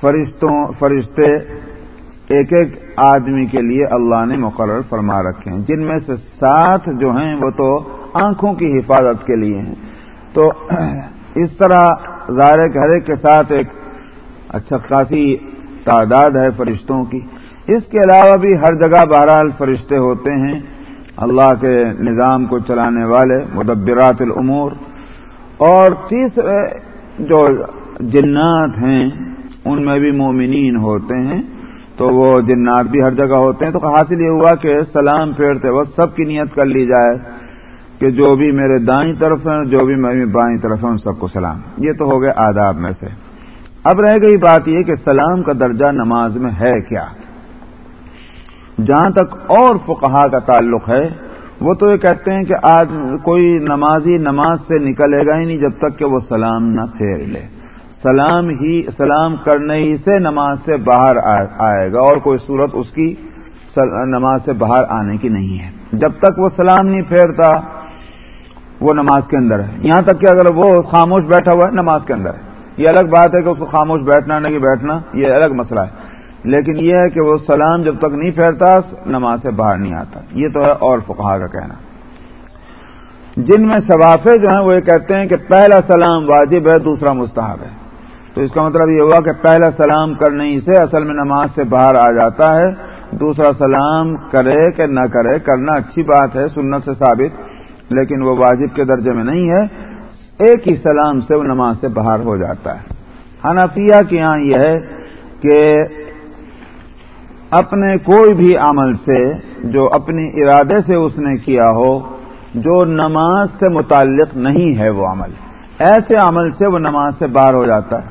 فرشتوں، فرشتے ایک ایک آدمی کے لیے اللہ نے مقرر فرما رکھے ہیں۔ جن میں سے سات جو ہیں وہ تو آنکھوں کی حفاظت کے لیے ہیں۔ تو اس طرح ظاہر ہر ایک کے ساتھ ایک اچھا خاصی تعداد ہے فرشتوں کی۔ اس کے علاوہ بھی ہر جگہ بہرحال فرشتے ہوتے ہیں۔ اللہ کے نظام کو چلانے والے، مدبرات العمور اور تیسرے جو جنات ہیں، ان میں بھی مومنین ہوتے ہیں، تو وہ جنات بھی ہر جگہ ہوتے ہیں۔ تو حاصل یہ ہوا کہ سلام پھیرتے وقت سب کی نیت کر لی جائے کہ جو بھی میرے دائیں طرف ہیں، جو بھی میری بائیں طرف ہیں، ان سب کو سلام۔ یہ تو ہو گئے آداب میں سے۔ اب رہ گئی بات یہ کہ سلام کا درجہ نماز میں ہے کیا؟ جہاں تک اور فقہا کا تعلق ہے وہ تو یہ کہتے ہیں کہ آج کوئی نمازی نماز سے نکلے گا ہی نہیں جب تک کہ وہ سلام نہ پھیر لے۔ سلام ہی، سلام کرنے ہی سے نماز سے باہر آئے گا اور کوئی صورت اس کی نماز سے باہر آنے کی نہیں ہے۔ جب تک وہ سلام نہیں پھیرتا، وہ نماز کے اندر ہے۔ یہاں تک کہ اگر وہ خاموش بیٹھا ہوا ہے، نماز کے اندر ہے۔ یہ الگ بات ہے کہ اس کو خاموش بیٹھنا نہیں، بیٹھنا یہ الگ مسئلہ ہے۔ لیکن یہ ہے کہ وہ سلام جب تک نہیں پھیرتا، نماز سے باہر نہیں آتا۔ یہ تو ہے اور فقہا کا کہنا۔ جن میں ثوافے جو ہیں، وہ یہ کہتے ہیں کہ پہلا سلام واجب ہے، دوسرا مستحب ہے۔ تو اس کا مطلب یہ ہوا کہ پہلا سلام کرنے ہی سے اصل میں نماز سے باہر آ جاتا ہے، دوسرا سلام کرے کہ نہ کرے، کرنا اچھی بات ہے، سنت سے ثابت، لیکن وہ واجب کے درجے میں نہیں ہے۔ ایک ہی سلام سے وہ نماز سے باہر ہو جاتا ہے۔ حنفیہ کے یہاں یہ ہے کہ اپنے کوئی بھی عمل سے جو اپنی ارادے سے اس نے کیا ہو، جو نماز سے متعلق نہیں ہے وہ عمل۔ ایسے عمل سے وہ نماز سے باہر ہو جاتا ہے۔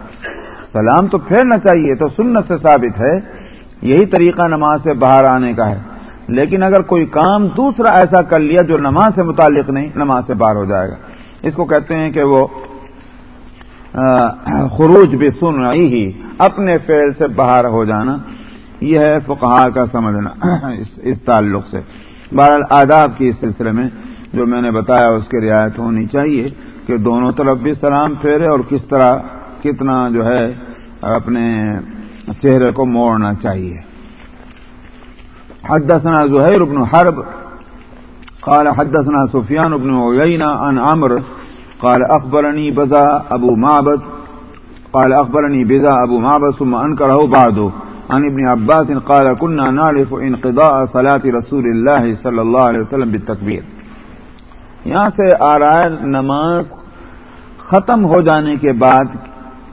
سلام تو پھیرنا چاہیے، تو سنت سے ثابت ہے۔ یہی طریقہ نماز سے باہر آنے کا ہے۔ لیکن اگر کوئی کام دوسرا ایسا کر لیا جو نماز سے متعلق نہیں، نماز سے باہر ہو جائے گا۔ اس کو کہتے ہیں کہ وہ خروج بھی سن رہی ہی، اپنے فعل سے باہر ہو جانا۔ یہ ہے فقہا کا سمجھنا اس تعلق سے۔ بہرحال آداب کی اس سلسلے میں جو میں نے بتایا اس کی رعایت ہونی چاہیے کہ دونوں طرف بھی سلام پھیرے اور کس طرح کتنا جو ہے اپنے چہرے کو موڑنا چاہیے۔ حدثنا زهير بن حرب، قال حدثنا سفيان بن عيينة عن عمرو قال أخبرني بذا أبو معبد، قال أخبرني بذا أبو معبد ثم أنكره بعده عن ابن عباس قال كنا نعرف انقضاء صلاة رسول الله صلى الله عليه وسلم بالتكبير. یہاں سے آ رہا ہے نماز ختم ہو جانے کے بعد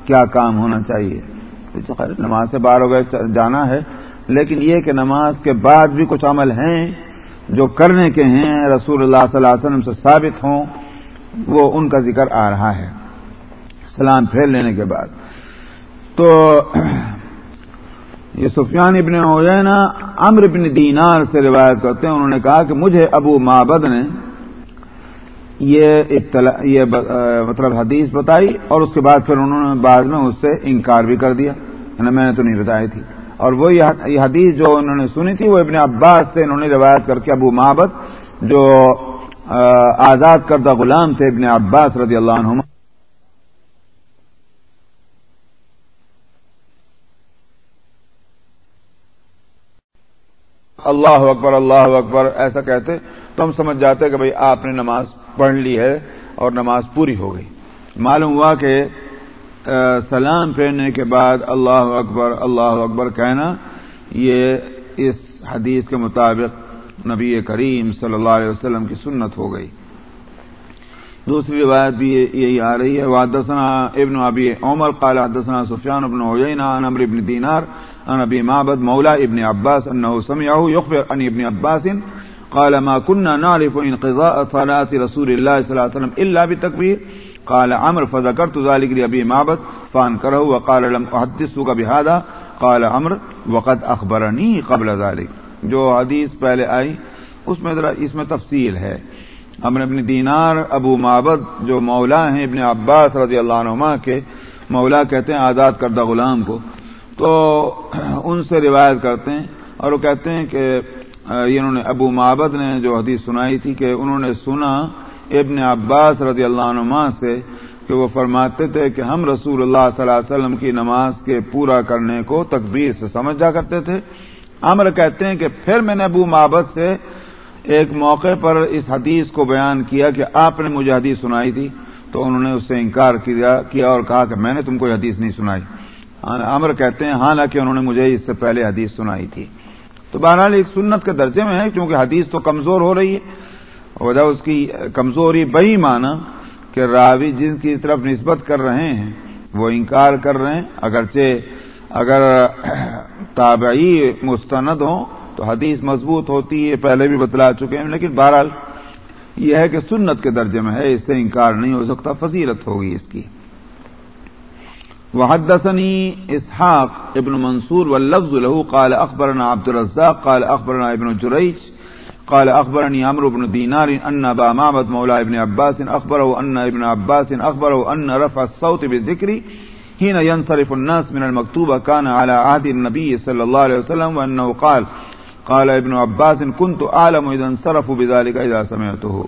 کیا کام ہونا چاہیے؟ نماز سے باہر ہو گئے، جانا ہے، لیکن یہ کہ نماز کے بعد بھی کچھ عمل ہیں جو کرنے کے ہیں، رسول اللہ صلی اللہ علیہ وسلم سے ثابت ہوں، وہ ان کا ذکر آ رہا ہے۔ سلام پھیر لینے کے بعد۔ تو یہ سفیان ابن اوینا امر ابن دینار سے روایت کرتے ہیں، انہوں نے کہا کہ مجھے ابو معبد نے یہ یہ مطلب حدیث بتائی اور اس کے بعد پھر انہوں نے بعد میں اس سے انکار بھی کر دیا یعنی میں نے تو نہیں بتائی تھی۔ اور وہ یہ حدیث جو انہوں نے سنی تھی، وہ ابن عباس سے انہوں نے روایت کر کے ابو محبت جو آزاد کردہ غلام تھے، ابن عباس رضی اللہ عنہ اللہ اکبر اللہ اکبر، ایسا کہتے، تو ہم سمجھ جاتے کہ بھئی آپ نے نماز پڑھ لی ہے اور نماز پوری ہو گئی۔ معلوم ہوا کہ سلام پھیرنے کے بعد اللہ اکبر اللہ اکبر کہنا، یہ اس حدیث کے مطابق نبی کریم صلی اللہ علیہ وسلم کی سنت ہو گئی۔ دوسری روایت بھی یہی آ رہی ہے وادسنا ابن ابی عمر قال حدثنا سفیان ابن عیینہ عن عمر ابن دینار عن ابی معبد مولا ابن عباس انه سمعه يخبر عن ابن عباس قال ما كنا نعرف انقضاء صلاة رسول الله صلى الله عليه وسلم الا بالتكبير قال عمر فذكرت ذلك لابي معبد فانكره وقال لم احدثك بهذا قال عمر وقد اخبرني قبل ذلك جو حدیث پہلے آئی، اس میں ذرا اس میں تفصیل ہے۔ ہم نے اپنی دینار ابو معبد جو مولا ہیں، ابن عباس رضی اللہ عنہما کے مولا کہتے ہیں، آزاد کردہ غلام کو۔ تو ان سے روایت کرتے ہیں اور وہ کہتے ہیں کہ انہوں نے ابو معبد نے جو حدیث سنائی تھی کہ انہوں نے سنا ابن عباس رضی اللہ عنہما سے کہ وہ فرماتے تھے کہ ہم رسول اللہ صلی اللہ علیہ وسلم کی نماز کے پورا کرنے کو تکبیر سے سمجھ جا کرتے تھے۔ امر کہتے ہیں کہ پھر میں نے ابو محبت سے ایک موقع پر اس حدیث کو بیان کیا کہ آپ نے مجھے حدیث سنائی تھی تو انہوں نے اس سے انکار کیا اور کہا کہ میں نے تم کو حدیث نہیں سنائی۔ ہاں، امر کہتے ہیں، حالانکہ انہوں نے مجھے اس سے پہلے حدیث سنائی تھی۔ تو بہرحال ایک سنت کے درجے میں ہے، کیونکہ حدیث تو کمزور ہو رہی ہے۔ وجہ اس کی کمزوری بہی مانا کہ راوی جن کی طرف نسبت کر رہے ہیں، وہ انکار کر رہے ہیں۔ اگرچہ اگر تابعی مستند ہوں تو حدیث مضبوط ہوتی ہے، پہلے بھی بتلا چکے ہیں، لیکن بہرحال یہ ہے کہ سنت کے درجے میں ہے، اس سے انکار نہیں ہو سکتا، فضیلت ہوگی اس کی۔ وحدثني اسحاق ابن منصور واللفظ له، قال اخبرنا عبد الرزاق، قال اخبرنا ابن جريج قال اخبرني عمرو بن دينار ان ابا معبد مولى ابن عباس اخبره ان ابن عباس اخبره ان رفع الصوت بالذكر حين ينصرف الناس من المكتوبة كان على عهد النبي صلى الله عليه وسلم وانه قال قال ابن عباس كنت اعلم اذا انصرفوا بذلك اذا سمعته.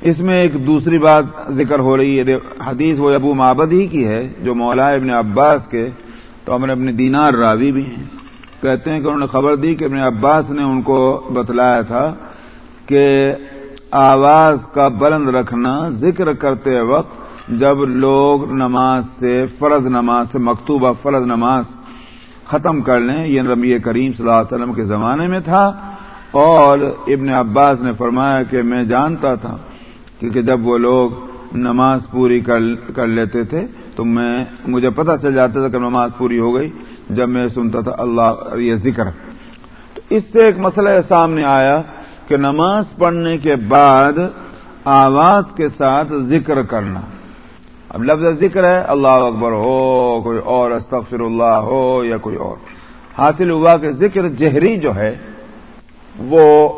اس میں ایک دوسری بات ذکر ہو رہی ہے۔ حدیث وہ ابو معبد ہی کی ہے جو مولا ابن عباس کے تو ہم نے اپنے دینار راوی بھی ہیں۔ کہتے ہیں کہ انہوں نے خبر دی کہ ابن عباس نے ان کو بتلایا تھا کہ آواز کا بلند رکھنا ذکر کرتے وقت جب لوگ نماز سے فرض نماز سے مکتوبہ فرض نماز ختم کر لیں، یہ نبی کریم صلی اللہ علیہ وسلم کے زمانے میں تھا۔ اور ابن عباس نے فرمایا کہ میں جانتا تھا، کیونکہ جب وہ لوگ نماز پوری کر لیتے تھے، تو میں، مجھے پتہ چل جاتا تھا کہ نماز پوری ہو گئی۔ جب میں سنتا تھا، اللہ، یہ ذکر۔ تو اس سے ایک مسئلہ سامنے آیا کہ نماز پڑھنے کے بعد آواز کے ساتھ ذکر کرنا۔ اب لفظ ذکر ہے، اللہ اکبر ہو، کوئی اور، استغفر اللہ ہو یا کوئی اور۔ حاصل ہوا کہ ذکر جہری جو ہے، وہ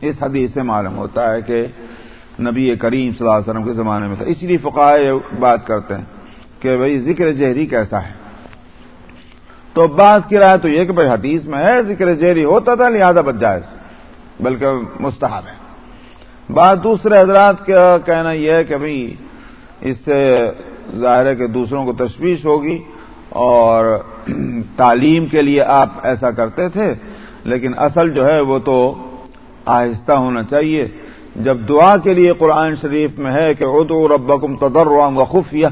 اس حدیث سے معلوم ہوتا ہے کہ نبی کریم صلی اللہ علیہ وسلم کے زمانے میں تھا۔ اس لیے فقائے بات کرتے ہیں کہ بھائی ذکر جہری کیسا ہے۔ تو بعض کی رائے تو یہ کہ بھائی حدیث میں ہے، ذکر جہری ہوتا تھا، لہذا بچ بلکہ مستحب ہے۔ بعض دوسرے حضرات کا کہنا یہ ہے کہ بھائی اس سے ظاہر ہے کہ دوسروں کو تشویش ہوگی اور تعلیم کے لیے آپ ایسا کرتے تھے، لیکن اصل جو ہے وہ تو آہستہ ہونا چاہیے۔ جب دعا کے لیے قرآن شریف میں ہے کہ ادو ربکم تدرعا و خفیہ،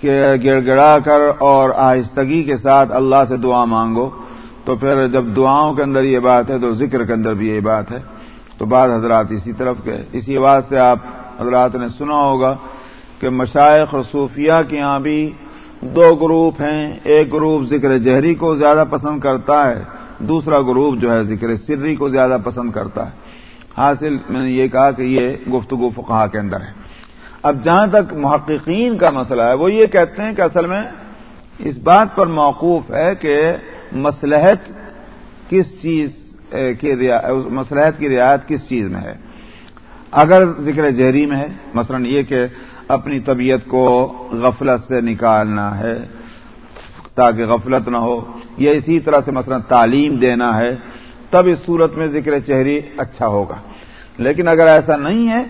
کہ گڑ گڑا کر اور آہستگی کے ساتھ اللہ سے دعا مانگو، تو پھر جب دعاؤں کے اندر یہ بات ہے تو ذکر کے اندر بھی یہ بات ہے۔ تو بعض حضرات اسی طرف کے، اسی بات سے آپ حضرات نے سنا ہوگا۔ کہ مشائق صوفیہ کے یہاں بھی دو گروپ ہیں، ایک گروپ ذکر جہری کو زیادہ پسند کرتا ہے، دوسرا گروپ جو ہے ذکر سری کو زیادہ پسند کرتا ہے۔ حاصل میں نے یہ کہا کہ یہ گفتگو فقہا کے اندر ہے۔ اب جہاں تک محققین کا مسئلہ ہے، وہ یہ کہتے ہیں کہ اصل میں اس بات پر موقوف ہے کہ مسلحت کس چیز کی مسلحت کی رعایت کس چیز میں ہے۔ اگر ذکر جہری میں ہے، مثلا یہ کہ اپنی طبیعت کو غفلت سے نکالنا ہے، تاکہ غفلت نہ ہو۔ یا اسی طرح سے مثلا تعلیم دینا ہے، تب اس صورت میں ذکر چہری اچھا ہوگا۔ لیکن اگر ایسا نہیں ہے،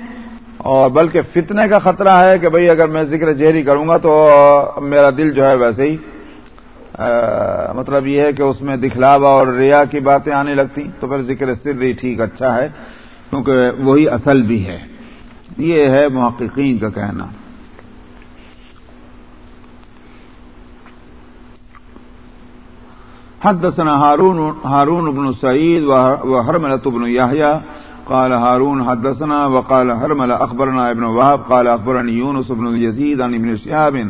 اور بلکہ فتنے کا خطرہ ہے کہ بھئی اگر میں ذکر جہری کروں گا تو میرا دل جو ہے ویسے ہی مطلب یہ ہے کہ اس میں دکھلاوا اور ریا کی باتیں آنے لگتی تو پھر ذکر سری ٹھیک اچھا ہے، کیونکہ وہی اصل بھی ہے۔ یہ ہے محققین کا کہنا۔ حدثنا هارون هارون بن سعيد وهرملة بن يحيى قال هارون حدثنا وقال هرمل أخبرنا ابن وهب قال أخبرني يونس بن يزيد عن ابن شهاب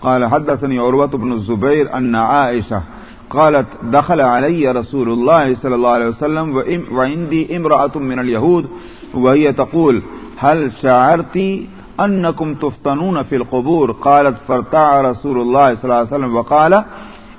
قال حدثني عروة بن الزبير أن عائشة قالت دخل علي رسول الله صلى الله عليه وسلم وعندي امرأة من اليهود وهي تقول هل شعرت أنكم تفتنون في القبور؟ قالت فارتع رسول الله صلى الله عليه وسلم وقال،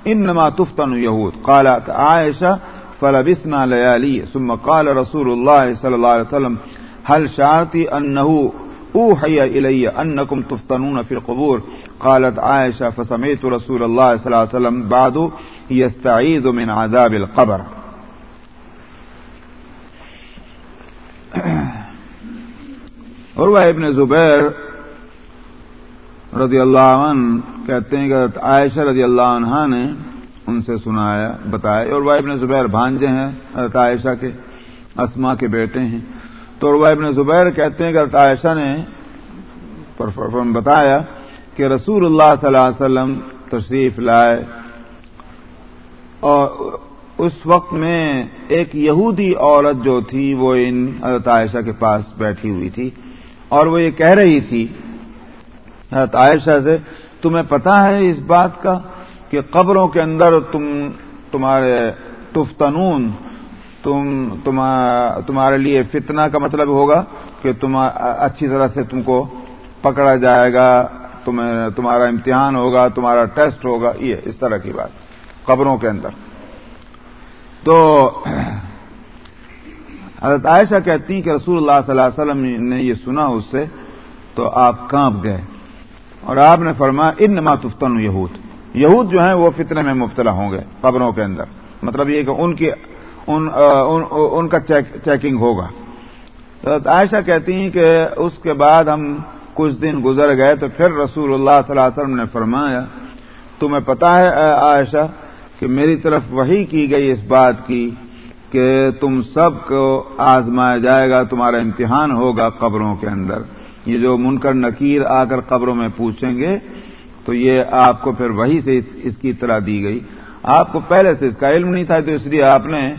إنما تفتن يهود قالت عائشة فلبسنا ليالي. ثم قال رسول الله صلى الله عليه وسلم، هل شعرت أنه أوحي إلي أنكم تفتنون في القبور؟ قالت عائشة، فسمعت رسول الله صلى الله عليه وسلم بعد يستعيذ من عذاب القبر. عروہ ابن زبیر رضی اللہ عنہ کہتے ہیں کہ عائشہ رضی اللہ عنہ نے ان سے سنایا، بتایا۔ اور وہ ابن زبیر بھانجے ہیں، حضرت عائشہ کے اسما کے بیٹے ہیں۔ تو اور وہ ابن زبیر کہتے ہیں کہ عائشہ نے بتایا کہ رسول اللہ صلی اللہ علیہ وسلم تشریف لائے۔ اور اس وقت میں ایک یہودی عورت جو تھی، وہ ان حضرت عائشہ کے پاس بیٹھی ہوئی تھی۔ اور وہ یہ کہہ رہی تھی، حضرت عائشہ سے، تمہیں پتا ہے اس بات کا کہ قبروں کے اندر تم، تمہارے تفتنون، تم تمہارے لیے فتنہ کا مطلب ہوگا کہ تم، اچھی طرح سے تم کو پکڑا جائے گا، تمہیں، تمہارا امتحان ہوگا، تمہارا ٹیسٹ ہوگا، یہ اس طرح کی بات، قبروں کے اندر۔ تو حضرت عائشہ کہتی ہیں کہ رسول اللہ صلی اللہ علیہ وسلم نے یہ سنا اس سے تو آپ کانپ گئے اور آپ نے فرمایا ان نما تفتن یہود۔ یہود جو ہیں وہ فتنے میں مبتلا ہوں گے قبروں کے اندر۔ مطلب یہ کہ ان کی ان, ان, ان کا چیک, چیکنگ ہوگا۔ تو عائشہ کہتی ہیں کہ اس کے بعد ہم کچھ دن گزر گئے تو پھر رسول اللہ صلی اللہ علیہ وسلم نے فرمایا تمہیں پتا ہے عائشہ کہ میری طرف وہی کی گئی اس بات کی۔ کہ تم سب کو آزمایا جائے گا، تمہارا امتحان ہوگا قبروں کے اندر۔ یہ جو منکر نکیر آ کر قبروں میں پوچھیں گے، تو یہ آپ کو پھر وہی سے اس کی اطلاع دی گئی۔ آپ کو پہلے سے اس کا علم نہیں تھا، تو اس لیے آپ نے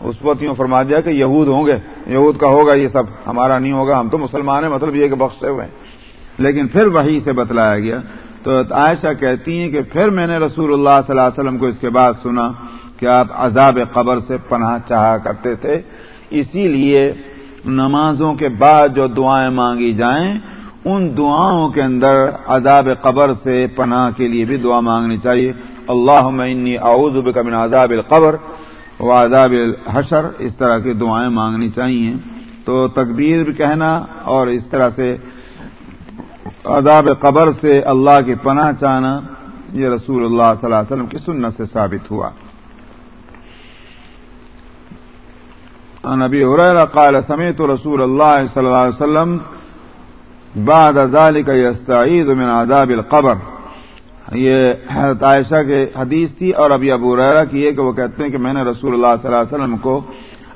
اس وقت یوں فرما دیا کہ یہود ہوں گے۔ یہود کا ہوگا یہ سب، ہمارا نہیں ہوگا، ہم تو مسلمان ہیں مطلب یہ کہ بخشے ہوئے ہیں۔ لیکن پھر وہی سے بتلایا گیا۔ تو عائشہ کہتی ہیں کہ پھر میں نے رسول اللہ صلی اللہ علیہ وسلم کو اس کے بعد سنا۔ کہ آپ عذاب قبر سے پناہ چاہا کرتے تھے، اسی لیے نمازوں کے بعد جو دعائیں مانگی جائیں، ان دعاؤں کے اندر عذاب قبر سے پناہ کے لیے بھی دعا مانگنی چاہیے۔ اللہ انی اعوذ بک من عذاب القبر و عذاب الحشر۔ اس طرح کی دعائیں مانگنی چاہیے۔ تو تکبیر بھی کہنا اور اس طرح سے عذاب قبر سے اللہ کی پناہ چاہنا یہ رسول اللہ صلی اللہ علیہ وسلم کی سنت سے ثابت ہوا۔ نبی حریر قال سمیت رسول اللہ صلی اللہ علیہ وسلم بعد ذلك يستعيذ من عذاب القبر۔ یہ حضرت عائشہ کے حدیث تھی اور ابھی ابو ریرا کی ہے کہ وہ کہتے ہیں کہ میں نے رسول اللہ صلی اللہ علیہ وسلم کو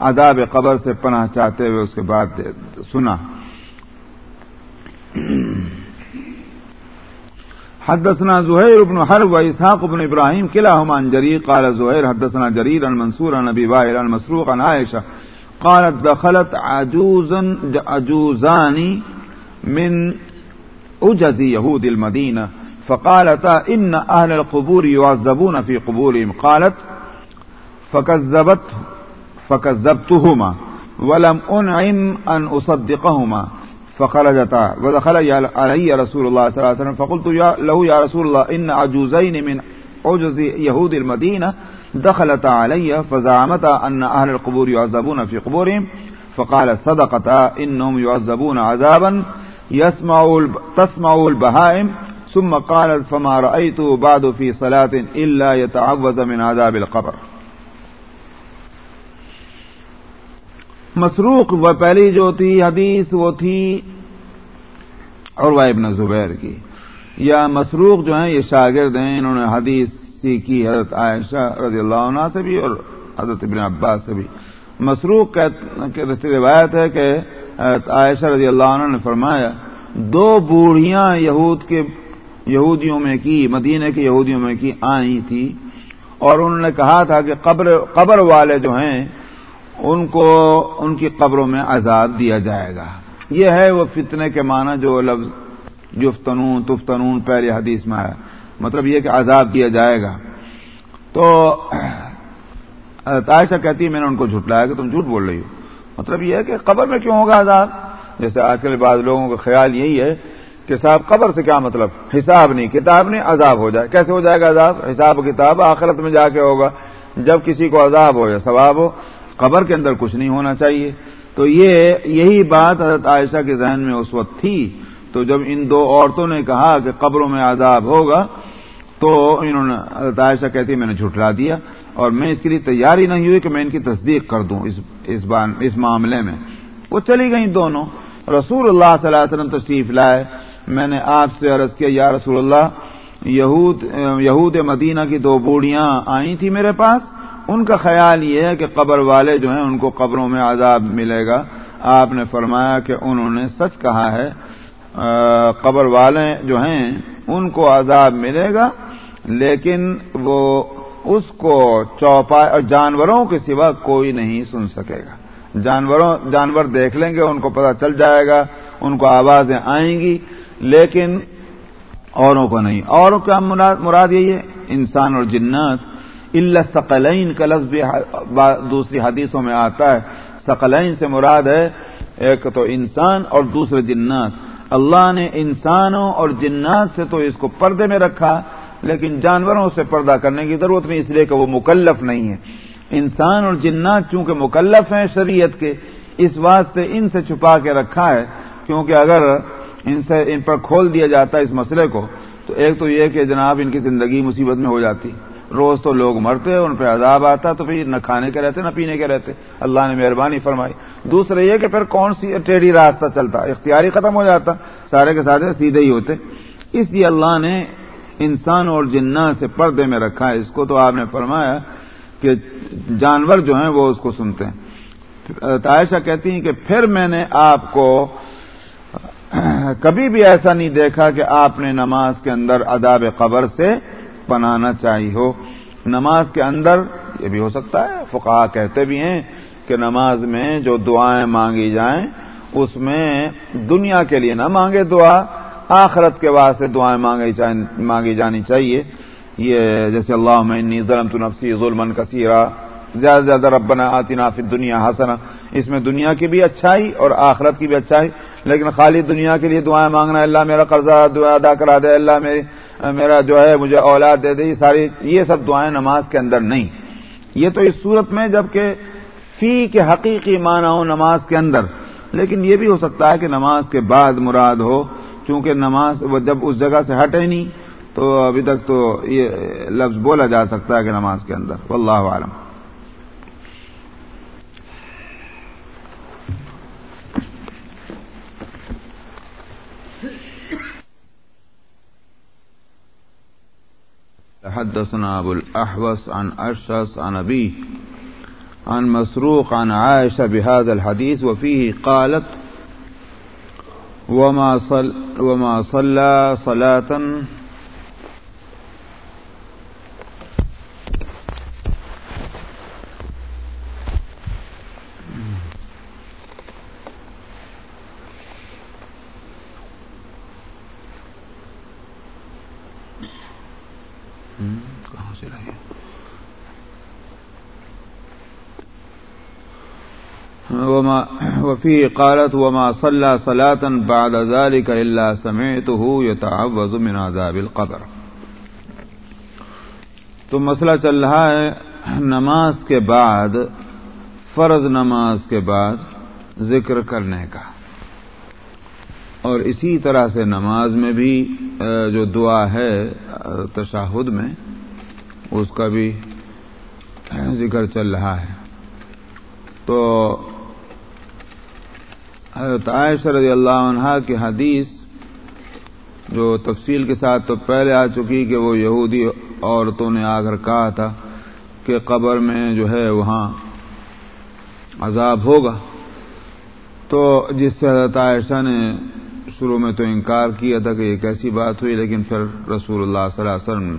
عذاب قبر سے پناہ چاہتے ہوئے اس کے بعد سنا۔ حدثنا زهير بن حرب وإسحاق بن إبراهيم كلاهما عن جرير قال زهير حدثنا جرير عن منصور عن أبي وائل عن مسروق عن عائشة قالت دخلت عجوزا عجوزان من أجز يهود المدينة فقالتا إن أهل القبور يعذبون في قبورهم قالت فكذبت فكذبتهما ولم أنعم أن أصدقهما فخرجتا ودخل علي رسول الله صلى الله عليه وسلم فقلت يا له يا رسول الله إن عجوزين من عجز يهود المدينة دخلتا علي فزعمتا أن أهل القبور يعذبون في قبورهم فقال صدقتا إنهم يعذبون عذابا يسمع تسمع البهائم ثم قالت فما رأيته بعد في صلاة إلا يتعوذ من عذاب القبر۔ مسروق وہ پہلی جو تھی حدیث وہ تھی اور ابن زبیر کی۔ یا مسروق جو ہیں یہ شاگرد ہیں، انہوں نے حدیث سیکھی حضرت عائشہ رضی اللہ عنہ سے بھی اور حضرت ابن عباس سے بھی۔ مسروق روایت ہے کہ حضرت عائشہ رضی اللہ عنہ نے فرمایا، دو بوڑھیاں یہود کے یہودیوں میں کی، مدینہ کے یہودیوں میں کی آئی تھی اور انہوں نے کہا تھا کہ قبر قبر والے جو ہیں، ان کو ان کی قبروں میں عذاب دیا جائے گا۔ یہ ہے وہ فتنے کے معنی جو لفظ جفتنون، تفتنون پہلے حدیث میں آیا۔ مطلب یہ کہ عذاب دیا جائے گا۔ تو عائشہ کہتی ہے، میں نے ان کو جھٹلایا کہ تم جھوٹ بول رہی ہو۔ مطلب یہ ہے کہ قبر میں کیوں ہوگا عذاب؟ جیسے آج کل بعض لوگوں کا خیال یہی ہے کہ صاحب قبر سے کیا مطلب؟ حساب نہیں، کتاب نہیں، عذاب ہو جائے۔ کیسے ہو جائے گا عذاب؟ حساب کتاب آخرت میں جا کے ہوگا۔ جب کسی کو عذاب ہو یا ثواب ہو، قبر کے اندر کچھ نہیں ہونا چاہیے۔ تو یہ یہی بات حضرت عائشہ کے ذہن میں اس وقت تھی۔ تو جب ان دو عورتوں نے کہا کہ قبروں میں عذاب ہوگا تو انہوں نے عائشہ کہتی میں نے جھٹلا دیا اور میں اس کے لیے تیاری نہیں ہوئی کہ میں ان کی تصدیق کر دوں اس اس, اس معاملے میں۔ وہ چلی گئیں دونوں۔ رسول اللہ صلی اللہ علیہ وسلم تشریف لائے۔ میں نے آپ سے عرض کیا یا رسول اللہ یہود یہود مدینہ کی دو بوڑھیاں آئی تھی میرے پاس۔ ان کا خیال یہ ہے کہ قبر والے جو ہیں ان کو قبروں میں عذاب ملے گا۔ آپ نے فرمایا کہ انہوں نے سچ کہا ہے قبر والے جو ہیں ان کو عذاب ملے گا۔ لیکن وہ اس کو چوپا جانوروں کے سوا کوئی نہیں سن سکے گا۔ جانوروں، جانور دیکھ لیں گے، ان کو پتہ چل جائے گا، ان کو آوازیں آئیں گی۔ لیکن اوروں کو نہیں۔ اوروں کا مراد یہی ہے، انسان اور جنات۔ اللہ سقلین کا لفظ بھی دوسری حدیثوں میں آتا ہے۔ سقلین سے مراد ہے ایک تو انسان اور دوسرے جنات۔ اللہ نے انسانوں اور جنات سے تو اس کو پردے میں رکھا۔ لیکن جانوروں سے پردہ کرنے کی ضرورت نہیں، اس لیے کہ وہ مکلف نہیں ہے انسان اور جنات چونکہ مکلف ہیں شریعت کے، اس واسطے ان سے چھپا کے رکھا ہے، کیونکہ اگر ان سے، ان پر کھول دیا جاتا ہے اس مسئلے کو، تو ایک تو یہ کہ جناب ان کی زندگی مصیبت میں ہو جاتی۔ روز تو لوگ مرتے، ان پہ عذاب آتا، تو پھر نہ کھانے کے رہتے، نہ پینے کے رہتے۔ اللہ نے مہربانی فرمائی۔ دوسرے یہ کہ پھر کون سی ٹیڑھی راستہ چلتا، اختیاری ختم ہو جاتا، سارے کے سارے سیدھے ہی ہوتے۔ اس لیے اللہ نے انسان اور جنہ سے پردے میں رکھا ہے۔ اس کو تو آپ نے فرمایا کہ جانور جو ہیں وہ اس کو سنتے ہیں۔ عائشہ کہتی ہیں کہ پھر میں نے آپ کو کبھی بھی ایسا نہیں دیکھا کہ آپ نے نماز کے اندر اداب قبر سے بنانا چاہیے ہو۔ نماز کے اندر یہ بھی ہو سکتا ہے۔ فقہ کہتے بھی ہیں کہ نماز میں جو دعائیں مانگی جائیں، اس میں دنیا کے لیے نہ مانگے دعا۔ آخرت کے واسطے دعائیں مانگی جانی چاہیے۔ یہ جیسے اللہ میں ظلم تو نفسی ظلم کثیرہ زیادہ سے زیادہ ربنا آتی نافی دنیا حسنا۔ اس میں دنیا کی بھی اچھائی اور آخرت کی بھی اچھائی۔ لیکن خالی دنیا کے لیے دعائیں مانگنا، اللہ میرا قرضہ دعا ادا کرا دے، اللہ میری میرا جو ہے مجھے اولاد دے دے، یہ ساری یہ سب دعائیں نماز کے اندر نہیں۔ یہ تو اس صورت میں جبکہ فی کے حقیقی معنی ہو نماز کے اندر۔ لیکن یہ بھی ہو سکتا ہے کہ نماز کے بعد مراد ہو چونکہ نماز وہ جب اس جگہ سے ہٹے نہیں، تو ابھی تک تو یہ لفظ بولا جا سکتا ہے کہ نماز کے اندر، واللہ عالم حدثنا ابو الاحوص عن اشس عن ابي عن مسروق عن عائشة بهذا الحديث، وفيه قالت وما صلى صلاة کہاں سے رہے وما وفي قالت وما صلى صلاة بعد ذلك إلا سمعته يتعوذ من عذاب القبر. تو مسئلہ چل رہا ہے، نماز کے بعد، فرض نماز کے بعد ذکر کرنے کا۔ اور اسی طرح سے نماز میں بھی جو دعا ہے تشاہد میں، اس کا بھی ذکر چل رہا ہے۔ تو حضرت عائشہ رضی اللہ عنہ کی حدیث جو تفصیل کے ساتھ تو پہلے آ چکی کہ وہ یہودی عورتوں نے آ کر کہا تھا کہ قبر میں جو ہے وہاں عذاب ہوگا۔ تو جس سے حضرت عائشہ نے شروع میں تو انکار کیا تھا کہ یہ کیسی بات ہوئی، لیکن پھر رسول اللہ صلی اللہ علیہ وسلم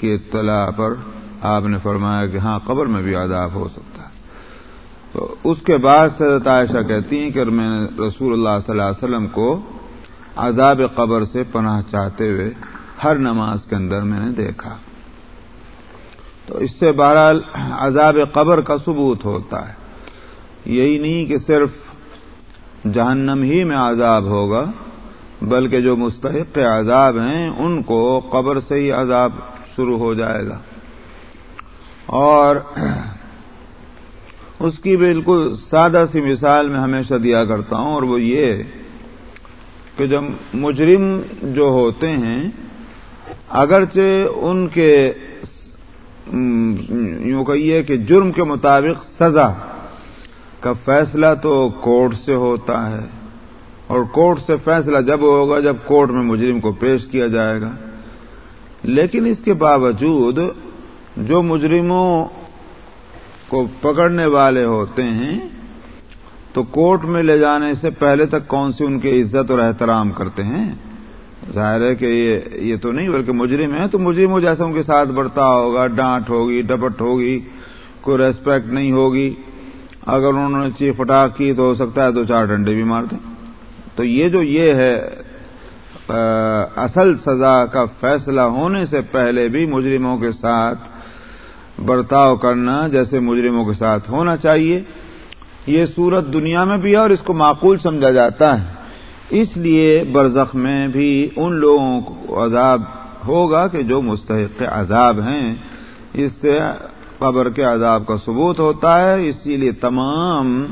کی اطلاع پر آپ نے فرمایا کہ ہاں قبر میں بھی عذاب ہو سکتا تو اس کے بعد حضرت عائشہ کہتی ہیں کہ میں نے رسول اللہ صلی اللہ علیہ وسلم کو عذاب قبر سے پناہ چاہتے ہوئے ہر نماز کے اندر میں نے دیکھا۔ تو اس سے بہرحال عذاب قبر کا ثبوت ہوتا ہے۔ یہی نہیں کہ صرف جہنم ہی میں عذاب ہوگا، بلکہ جو مستحق عذاب ہیں، ان کو قبر سے ہی عذاب شروع ہو جائے گا۔ اور اس کی بالکل سادہ سی مثال میں ہمیشہ دیا کرتا ہوں، اور وہ یہ کہ جب مجرم جو ہوتے ہیں، اگرچہ ان کے یوں کہیے کہ جرم کے مطابق سزا کا فیصلہ تو کورٹ سے ہوتا ہے، اور کورٹ سے فیصلہ جب ہوگا، جب کورٹ میں مجرم کو پیش کیا جائے گا۔ لیکن اس کے باوجود جو مجرموں کو پکڑنے والے ہوتے ہیں، تو کورٹ میں لے جانے سے پہلے تک کون سی ان کی عزت اور احترام کرتے ہیں؟ ظاہر ہے کہ یہ یہ تو نہیں، بلکہ مجرم ہے تو مجرموں جیسا ان کے ساتھ بڑھتا ہوگا، ڈانٹ ہوگی، ڈپٹ ہوگی، کوئی ریسپیکٹ نہیں ہوگی۔ اگر انہوں نے چیخ پٹاخ کی تو ہو سکتا ہے دو چار ڈنڈے بھی مار دیں۔ تو یہ جو یہ ہے اصل سزا کا فیصلہ ہونے سے پہلے بھی مجرموں کے ساتھ برتاؤ کرنا جیسے مجرموں کے ساتھ ہونا چاہیے۔ یہ صورت دنیا میں بھی ہے اور اس کو معقول سمجھا جاتا ہے۔ اس لیے برزخ میں بھی ان لوگوں کو عذاب ہوگا کہ جو مستحق عذاب ہیں۔ اس سے قبر کے عذاب کا ثبوت ہوتا ہے۔ اسی لیے تمام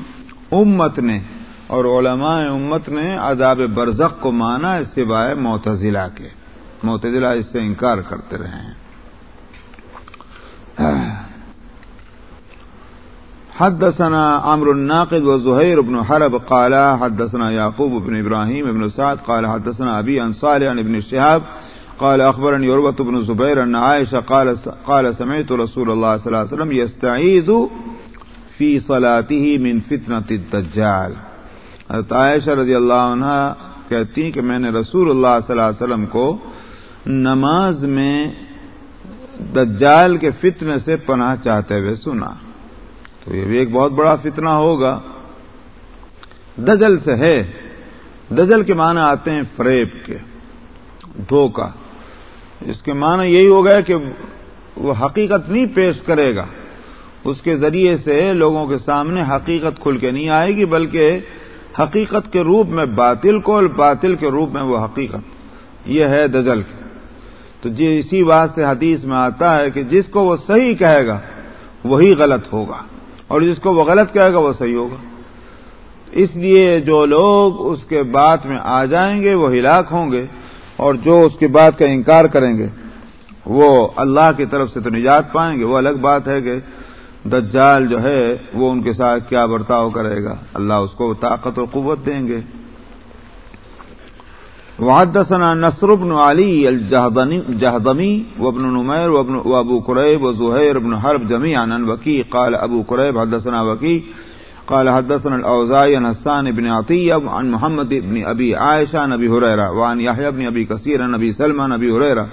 امت نے اور علماء امت نے عذاب برزخ کو مانا اس سوائے معتزلہ کے۔ معتزلہ اس سے انکار کرتے رہے ہیں۔ حدثنا عمرو الناقد وزهير بن حرب قال حدثنا يعقوب بن إبراهيم بن سعد قال حدثنا أبي عن صالح عن ابن الشهاب قال أخبرني عروة بن زبير أن عائشة قال, قال سمعت رسول الله صلى الله عليه وسلم يستعيذ في صلاته من فتنة الدجال. حضرت عائشہ رضی اللہ عنہ کہتی ہیں کہ میں نے رسول اللہ صلی اللہ علیہ وسلم کو نماز میں دجال کے فتنے سے پناہ چاہتے ہوئے سنا۔ تو یہ بھی ایک بہت بڑا فتنہ ہوگا۔ دجل سے ہے۔ دجل کے معنی آتے ہیں فریب کے۔ دھوکہ اس کے معنی یہی ہو گیا کہ وہ حقیقت نہیں پیش کرے گا۔ اس کے ذریعے سے لوگوں کے سامنے حقیقت کھل کے نہیں آئے گی، بلکہ حقیقت کے روپ میں باطل کو اور باطل کے روپ میں وہ حقیقت۔ یہ ہے دجل۔ تو جی اسی بات سے حدیث میں آتا ہے کہ جس کو وہ صحیح کہے گا، وہی غلط ہوگا۔ اور جس کو وہ غلط کہے گا، وہ صحیح ہوگا۔ اس لیے جو لوگ اس کے بات میں آ جائیں گے، وہ ہلاک ہوں گے۔ اور جو اس کی بات کا انکار کریں گے، وہ اللہ کی طرف سے تو نجات پائیں گے۔ وہ الگ بات ہے کہ دجال جو ہے، وہ ان کے ساتھ کیا برتاؤ کرے گا۔ اللہ اس کو طاقت اور قوت دیں گے۔ وحدثنا نصر بن علي الجهضمي وابن نمير وابن وابو كريب وزهير بن حرب جميعا عن وكي قال ابو كريب حدثنا وكي قال حدثنا الاوزاعي عن حسان بن عطيه عن محمد بن ابي عائشه عن ابي هريره وعن يحيى بن ابي كثير عن ابي سلمى عن ابي هريره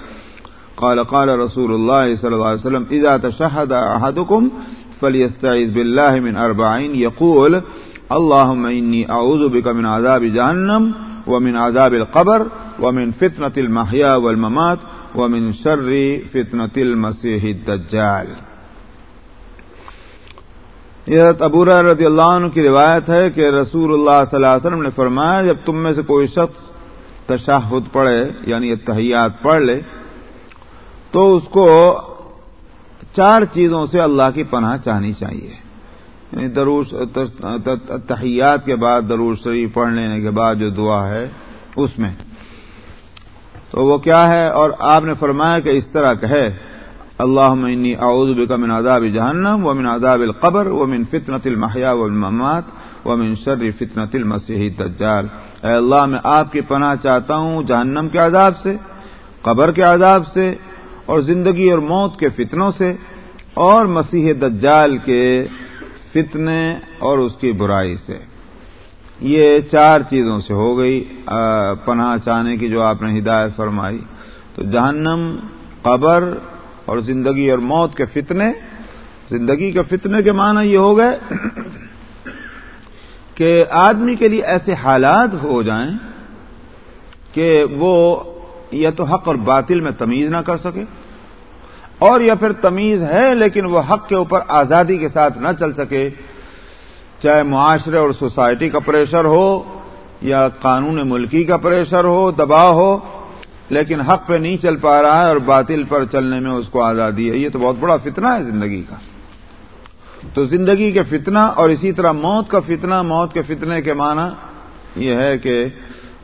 قال قال رسول الله صلى الله عليه وسلم، اذا تشهد احدكم فليستعذ بالله من اربعين يقول اللهم اني اعوذ بك من عذاب جهنم ومن عذاب القبر، ومن فتنة المحيا والممات، ومن شر فتنة المسيح الدجال. یہ ابورا رضی اللہ عنہ کی روایت ہے کہ رسول اللہ صلی اللہ علیہ وسلم نے فرمایا، جب تم میں سے کوئی شخص تشاہد پڑھے یعنی اتحیات پڑھ لے، تو اس کو چار چیزوں سے اللہ کی پناہ چاہنی چاہیے۔ یعنی دروش تحیات کے بعد دروش شریف پڑھ لینے کے بعد جو دعا ہے، اس میں۔ تو وہ کیا ہے؟ اور آپ نے فرمایا کہ اس طرح کہے اللہ انی اعوذ بک من عذاب جہنم و من عذاب القبر و من فتنة المحیا والممات و من شر فتنة المسیح الدجال. اے اللہ، میں آپ کی پناہ چاہتا ہوں جہنم کے عذاب سے، قبر کے عذاب سے، اور زندگی اور موت کے فتنوں سے، اور مسیح دجال کے فتنے اور اس کی برائی سے۔ یہ چار چیزوں سے ہو گئی پناہ چاہنے کی جو آپ نے ہدایت فرمائی۔ تو جہنم، قبر اور زندگی اور موت کے فتنے۔ زندگی کے فتنے کے معنی یہ ہو گئے کہ آدمی کے لیے ایسے حالات ہو جائیں کہ وہ یا تو حق اور باطل میں تمیز نہ کر سکے اور یا پھر تمیز ہے لیکن وہ حق کے اوپر آزادی کے ساتھ نہ چل سکے۔ چاہے معاشرے اور سوسائٹی کا پریشر ہو یا قانون ملکی کا پریشر ہو، دباؤ ہو، لیکن حق پہ نہیں چل پا رہا ہے اور باطل پر چلنے میں اس کو آزادی ہے۔ یہ تو بہت بڑا فتنہ ہے زندگی کا۔ تو زندگی کے فتنہ اور اسی طرح موت کا فتنہ، موت کے فتنے کے معنی یہ ہے کہ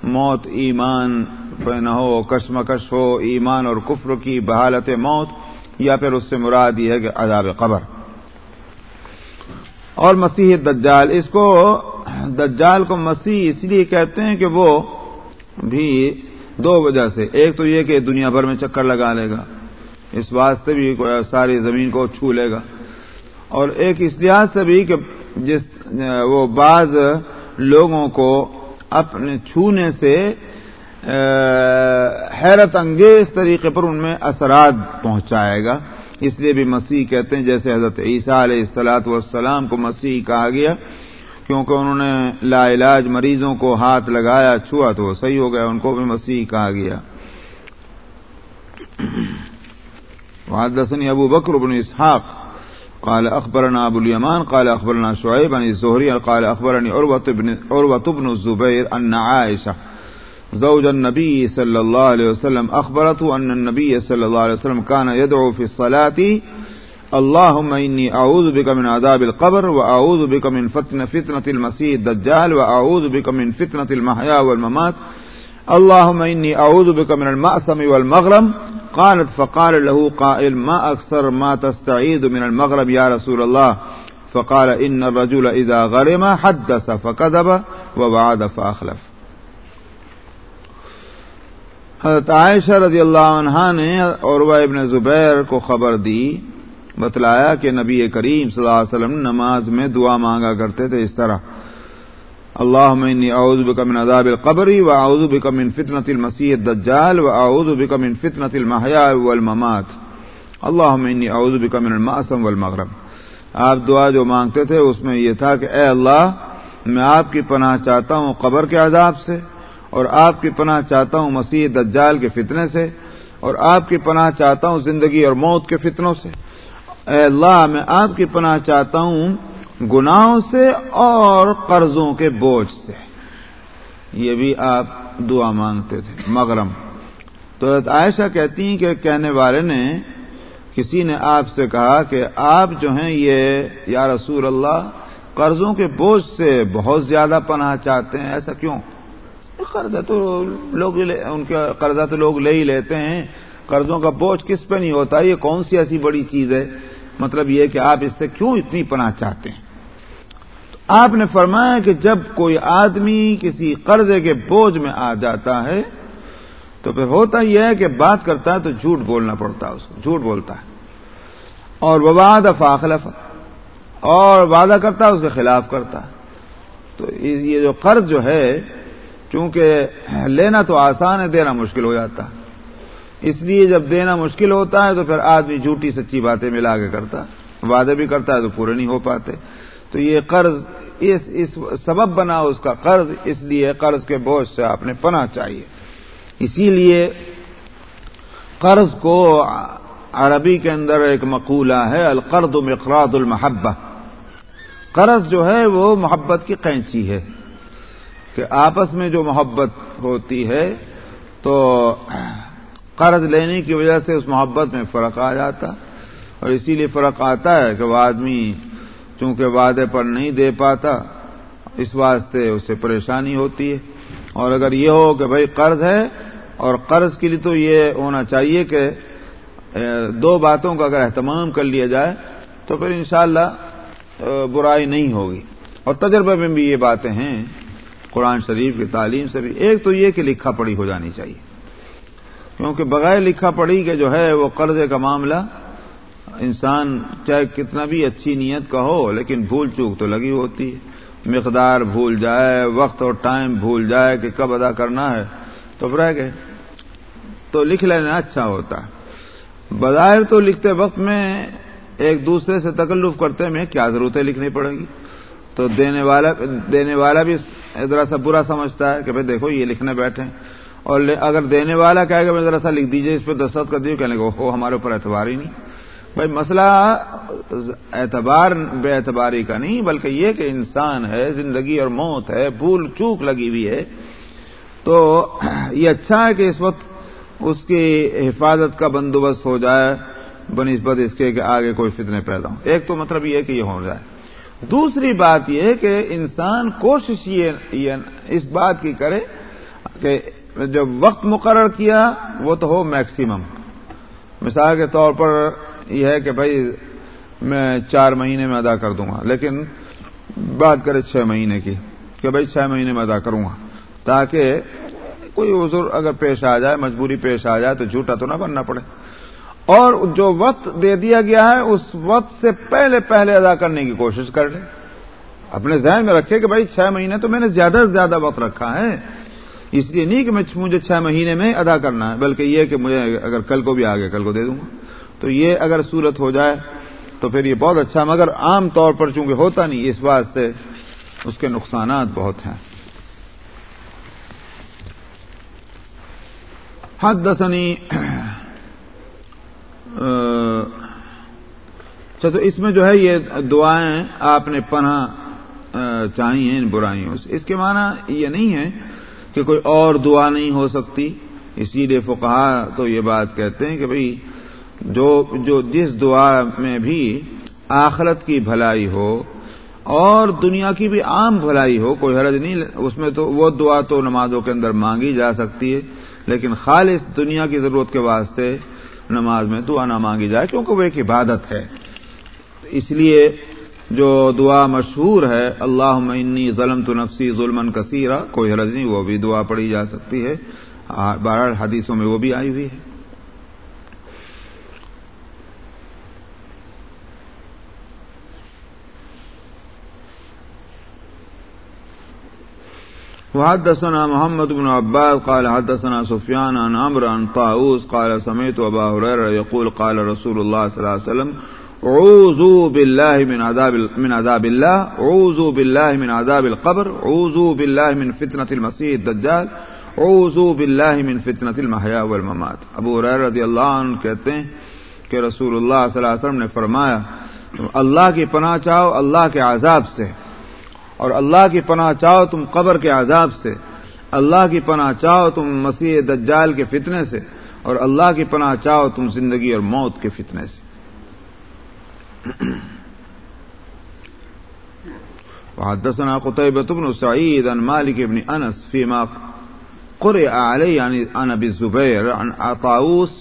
موت ایمان پہ نہ ہو، کشمکش ہو، ایمان اور کفر کی بحالت موت۔ یا پھر اس سے مراد یہ ہے کہ عذاب قبر۔ اور مسیح دجال، اس کو دجال کو مسیح اس لیے کہتے ہیں کہ وہ بھی دو وجہ سے، ایک تو یہ کہ دنیا بھر میں چکر لگا لے گا، اس واسطے بھی ساری زمین کو چھو لے گا، اور ایک اس لحاظ سے بھی کہ جس وہ بعض لوگوں کو اپنے چھونے سے حیرت انگیز طریقے پر ان میں اثرات پہنچائے گا۔ اس لیے بھی مسیح کہتے ہیں، جیسے حضرت عیسیٰ علیہ السلاۃ والسلام کو مسیح کہا گیا، کیونکہ انہوں نے لا علاج مریضوں کو ہاتھ لگایا، چھوا تو وہ صحیح ہو گیا، ان کو بھی مسیح کہا گیا۔ وحدثني ابو بکر بن اسحاق، قال اخبرنا ابو اليمان قال اخبرنا شعيب عن الزهري قال اخبرني عروه بن عروه بن الزبير ان عائشه زوج النبي صلى الله عليه وسلم أخبرته أن النبي صلى الله عليه وسلم كان يدعو في الصلاة اللهم إني أعوذ بك من عذاب القبر وأعوذ بك من فتنة, فتنة المسيح الدجال وأعوذ بك من فتنة المحيا والممات اللهم إني أعوذ بك من المأثم والمغرم قالت فقال له قائل ما أكثر ما تستعيد من المغرب يا رسول الله فقال إن الرجل إذا غرم حدث فكذب وبعد فأخلف حضرت عائشہ رضی اللہ عنہ نے عروہ ابن زبیر کو خبر دی، بتلایا کہ نبی کریم صلی اللہ علیہ وسلم نماز میں دعا مانگا کرتے تھے اس طرح۔ اللہ اعوذ بک من عذاب القبر و اعوذ بک من فتنة المسیح الدجال و اعوذ بک من فتنة المحیاء والممات۔ اللہ اعوذ بک من المعصم والمغرب۔ آپ دعا جو مانگتے تھے اس میں یہ تھا کہ اے اللہ، میں آپ کی پناہ چاہتا ہوں قبر کے عذاب سے۔ اور آپ کی پناہ چاہتا ہوں مسیح دجال کے فتنے سے، اور آپ کی پناہ چاہتا ہوں زندگی اور موت کے فتنوں سے۔ اے اللہ، میں آپ کی پناہ چاہتا ہوں گناہوں سے اور قرضوں کے بوجھ سے۔ یہ بھی آپ دعا مانگتے تھے۔ مغرم۔ تو عائشہ کہتی ہیں کہ کہنے والے نے کسی نے آپ سے کہا کہ آپ جو ہیں، یہ یا رسول اللہ، قرضوں کے بوجھ سے بہت زیادہ پناہ چاہتے ہیں، ایسا کیوں؟ قرضہ تو لوگ ان کا قرضہ تو لوگ لے ہی لیتے ہیں۔ قرضوں کا بوجھ کس پہ نہیں ہوتا؟ یہ کون سی ایسی بڑی چیز ہے؟ مطلب یہ کہ آپ اس سے کیوں اتنی پناہ چاہتے ہیں؟ تو آپ نے فرمایا کہ جب کوئی آدمی کسی قرضے کے بوجھ میں آ جاتا ہے، تو پھر ہوتا یہ ہے کہ بات کرتا ہے تو جھوٹ بولنا پڑتا ہے اس کو، جھوٹ بولتا ہے۔ اور وباد فاخلف اور وعدہ کرتا ہے اس کے خلاف کرتا ہے۔ تو یہ جو قرض جو ہے چونکہ لینا تو آسان ہے، دینا مشکل ہو جاتا اس لیے جب دینا مشکل ہوتا ہے تو پھر آدمی جھوٹی سچی باتیں ملا کے کرتا وعدے بھی کرتا ہے تو پورے نہیں ہو پاتے۔ تو یہ قرض، اس اس سبب بنا اس کا قرض، اس لیے قرض کے بوجھ سے آپ نے پناہ چاہیے۔ اسی لیے قرض کو عربی کے اندر ایک مقولہ ہے، القرض مقراد المحبہ۔ قرض جو ہے وہ محبت کی قینچی ہے۔ کہ آپس میں جو محبت ہوتی ہے تو قرض لینے کی وجہ سے اس محبت میں فرق آ جاتا اور اسی لیے فرق آتا ہے کہ وہ آدمی چونکہ وعدے پر نہیں دے پاتا، اس واسطے اسے پریشانی ہوتی ہے۔ اور اگر یہ ہو کہ بھائی قرض ہے اور قرض کے لیے تو یہ ہونا چاہیے کہ دو باتوں کا اگر اہتمام کر لیا جائے تو پھر انشاءاللہ برائی نہیں ہوگی۔ اور تجربے میں بھی یہ باتیں ہیں۔ قرآن شریف کی تعلیم سے بھی ایک تو یہ کہ لکھا پڑھی ہو جانی چاہیے۔ کیونکہ بغیر لکھا پڑھی کے جو ہے وہ قرضے کا معاملہ انسان چاہے کتنا بھی اچھی نیت کا ہو، لیکن بھول چوک تو لگی ہوتی ہے۔ مقدار بھول جائے، وقت اور ٹائم بھول جائے کہ کب ادا کرنا ہے، تو رہ گئے۔ تو لکھ لینا اچھا ہوتا۔ ہے بظاہر تو لکھتے وقت میں ایک دوسرے سے تکلف کرتے میں کیا ضرورتیں لکھنی پڑے گی؟ تو دینے والا دینے والا بھی ذرا سا برا سمجھتا ہے کہ بھائی دیکھو، یہ لکھنے بیٹھے اور اگر دینے والا کہے گا ذرا سا لکھ دیجیے، اس پہ دستخط کر دیجیے کہنے کو ہو ہمارے اوپر اعتبار ہی نہیں۔ بھائی مسئلہ اعتبار، بے اعتباری کا نہیں، بلکہ یہ کہ انسان ہے، زندگی اور موت ہے، بھول چوک لگی ہوئی ہے۔ تو یہ اچھا ہے کہ اس وقت اس کی حفاظت کا بندوبست ہو جائے، بنسبت اس کے کہ آگے کوئی فتنے پیدا ہوں۔ ایک تو مطلب یہ کہ یہ ہو جائے۔ دوسری بات یہ کہ انسان کوشش یہ اس بات کی کرے کہ جو وقت مقرر کیا وہ تو ہو میکسیمم مثال کے طور پر یہ ہے کہ بھائی میں چار مہینے میں ادا کر دوں گا، لیکن بات کرے چھ مہینے کی کہ بھائی چھ مہینے میں ادا کروں گا، تاکہ کوئی عذر اگر پیش آ جائے، مجبوری پیش آ جائے تو جھوٹا تو نہ بننا پڑے۔ اور جو وقت دے دیا گیا ہے، اس وقت سے پہلے پہلے ادا کرنے کی کوشش کر لیں۔ اپنے ذہن میں رکھے کہ بھائی، چھ مہینے تو میں نے زیادہ سے زیادہ وقت رکھا ہے۔ اس لیے نہیں کہ میں مجھے چھ مہینے میں ادا کرنا ہے، بلکہ یہ کہ مجھے اگر کل کو بھی آگے، کل کو دے دوں گا۔ تو یہ اگر صورت ہو جائے تو پھر یہ بہت اچھا مگر عام طور پر چونکہ ہوتا نہیں، اس واسطے اس کے نقصانات بہت ہیں۔ حد دسنی اچھا تو اس میں جو ہے یہ دعائیں آپ نے پناہ چاہی ہیں ان برائیوں سے۔ اس کے معنی یہ نہیں ہے کہ کوئی اور دعا نہیں ہو سکتی۔ اسی لیے فقہا تو یہ بات کہتے ہیں کہ بھئی جو جو جس دعا میں بھی آخرت کی بھلائی ہو اور دنیا کی بھی عام بھلائی ہو، کوئی حرج نہیں، اس میں تو وہ دعا تو نمازوں کے اندر مانگی جا سکتی ہے، لیکن خالص دنیا کی ضرورت کے واسطے نماز میں دعا نہ مانگی جائے کیونکہ وہ ایک عبادت ہے۔ اس لیے جو دعا مشہور ہے اللہ انی ظلم تو نفسی ظلم کثیرہ، کوئی حرض نہیں، وہ بھی دعا پڑھی جا سکتی ہے۔ بارہ حدیثوں میں وہ بھی آئی ہوئی ہے۔ وحدثنا محمد بن عباس قال حدثنا سفيان عن عمرو عن طاووس قال سمعت ابا هريره يقول قال رسول الله صلى الله عليه وسلم اعوذوا بالله من عذاب من عذاب الله اعوذوا بالله من عذاب القبر اعوذوا بالله من فتنه المسيح الدجال اعوذوا بالله من فتنه المحيا والممات. ابو هريره رضی اللہ عنہ کہتے ہیں کہ رسول اللہ صلی اللہ علیہ وسلم نے فرمایا، اللہ کی پناہ چاہو، اللہ کے عذاب سے۔ اور اللہ کی پناہ چاہو تم قبر کے عذاب سے، اللہ کی پناہ چاہو تم مسیح دجال کے فتنے سے، اور اللہ کی پناہ چاہو تم زندگی اور موت کے فتنے سے۔ وحدثنا قتيبة بن سعيد عن مالك بن أنس فيما قرئ عليه عن أبي الزبير عن عطاوس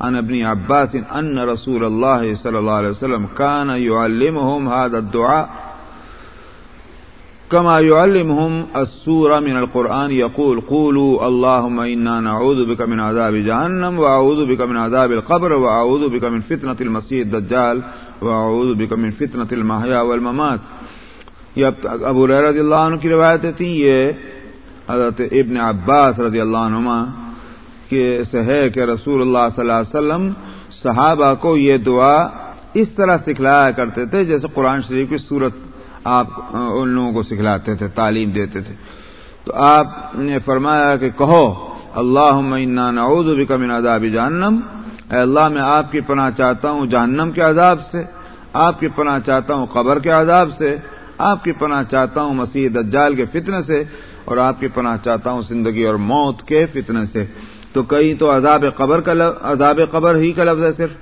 عن ابن عباس أن رسول الله صلى الله عليه وسلم كان يعلمهم هذا الدعاء كما يعلمهم السورة من القرآن يقول، قولوا اللهم إنا نعوذ بك من عذاب جهنم، وأعوذ بك من عذاب القبر، وأعوذ بك من فتنة المسيح الدجال، وأعوذ بك من فتنة المحيا والممات. یہ ابو رضی اللہ عنہ کی روایتیں تھیں یہ حضرت ابن عباس رضی اللہ عنہما کے سے ہے کہ رسول اللہ صلی اللہ علیہ وسلم صحابہ کو یہ دعا اس طرح سکھلایا کرتے تھے، جیسے قرآن شریف کی صورت آپ ان لوگوں کو سکھلاتے تھے، تعلیم دیتے تھے۔ تو آپ نے فرمایا کہ کہو اللہ نعوذ بک من عذاب جہنم۔ اے اللہ، میں آپ کی پناہ چاہتا ہوں جہنم کے عذاب سے، آپ کی پناہ چاہتا ہوں قبر کے عذاب سے، آپ کی پناہ چاہتا ہوں مسیح دجال کے فتنے سے، اور آپ کی پناہ چاہتا ہوں زندگی اور موت کے فتنے سے۔ تو کئی تو عذاب قبر کا عذاب قبر ہی کا لفظ ہے صرف،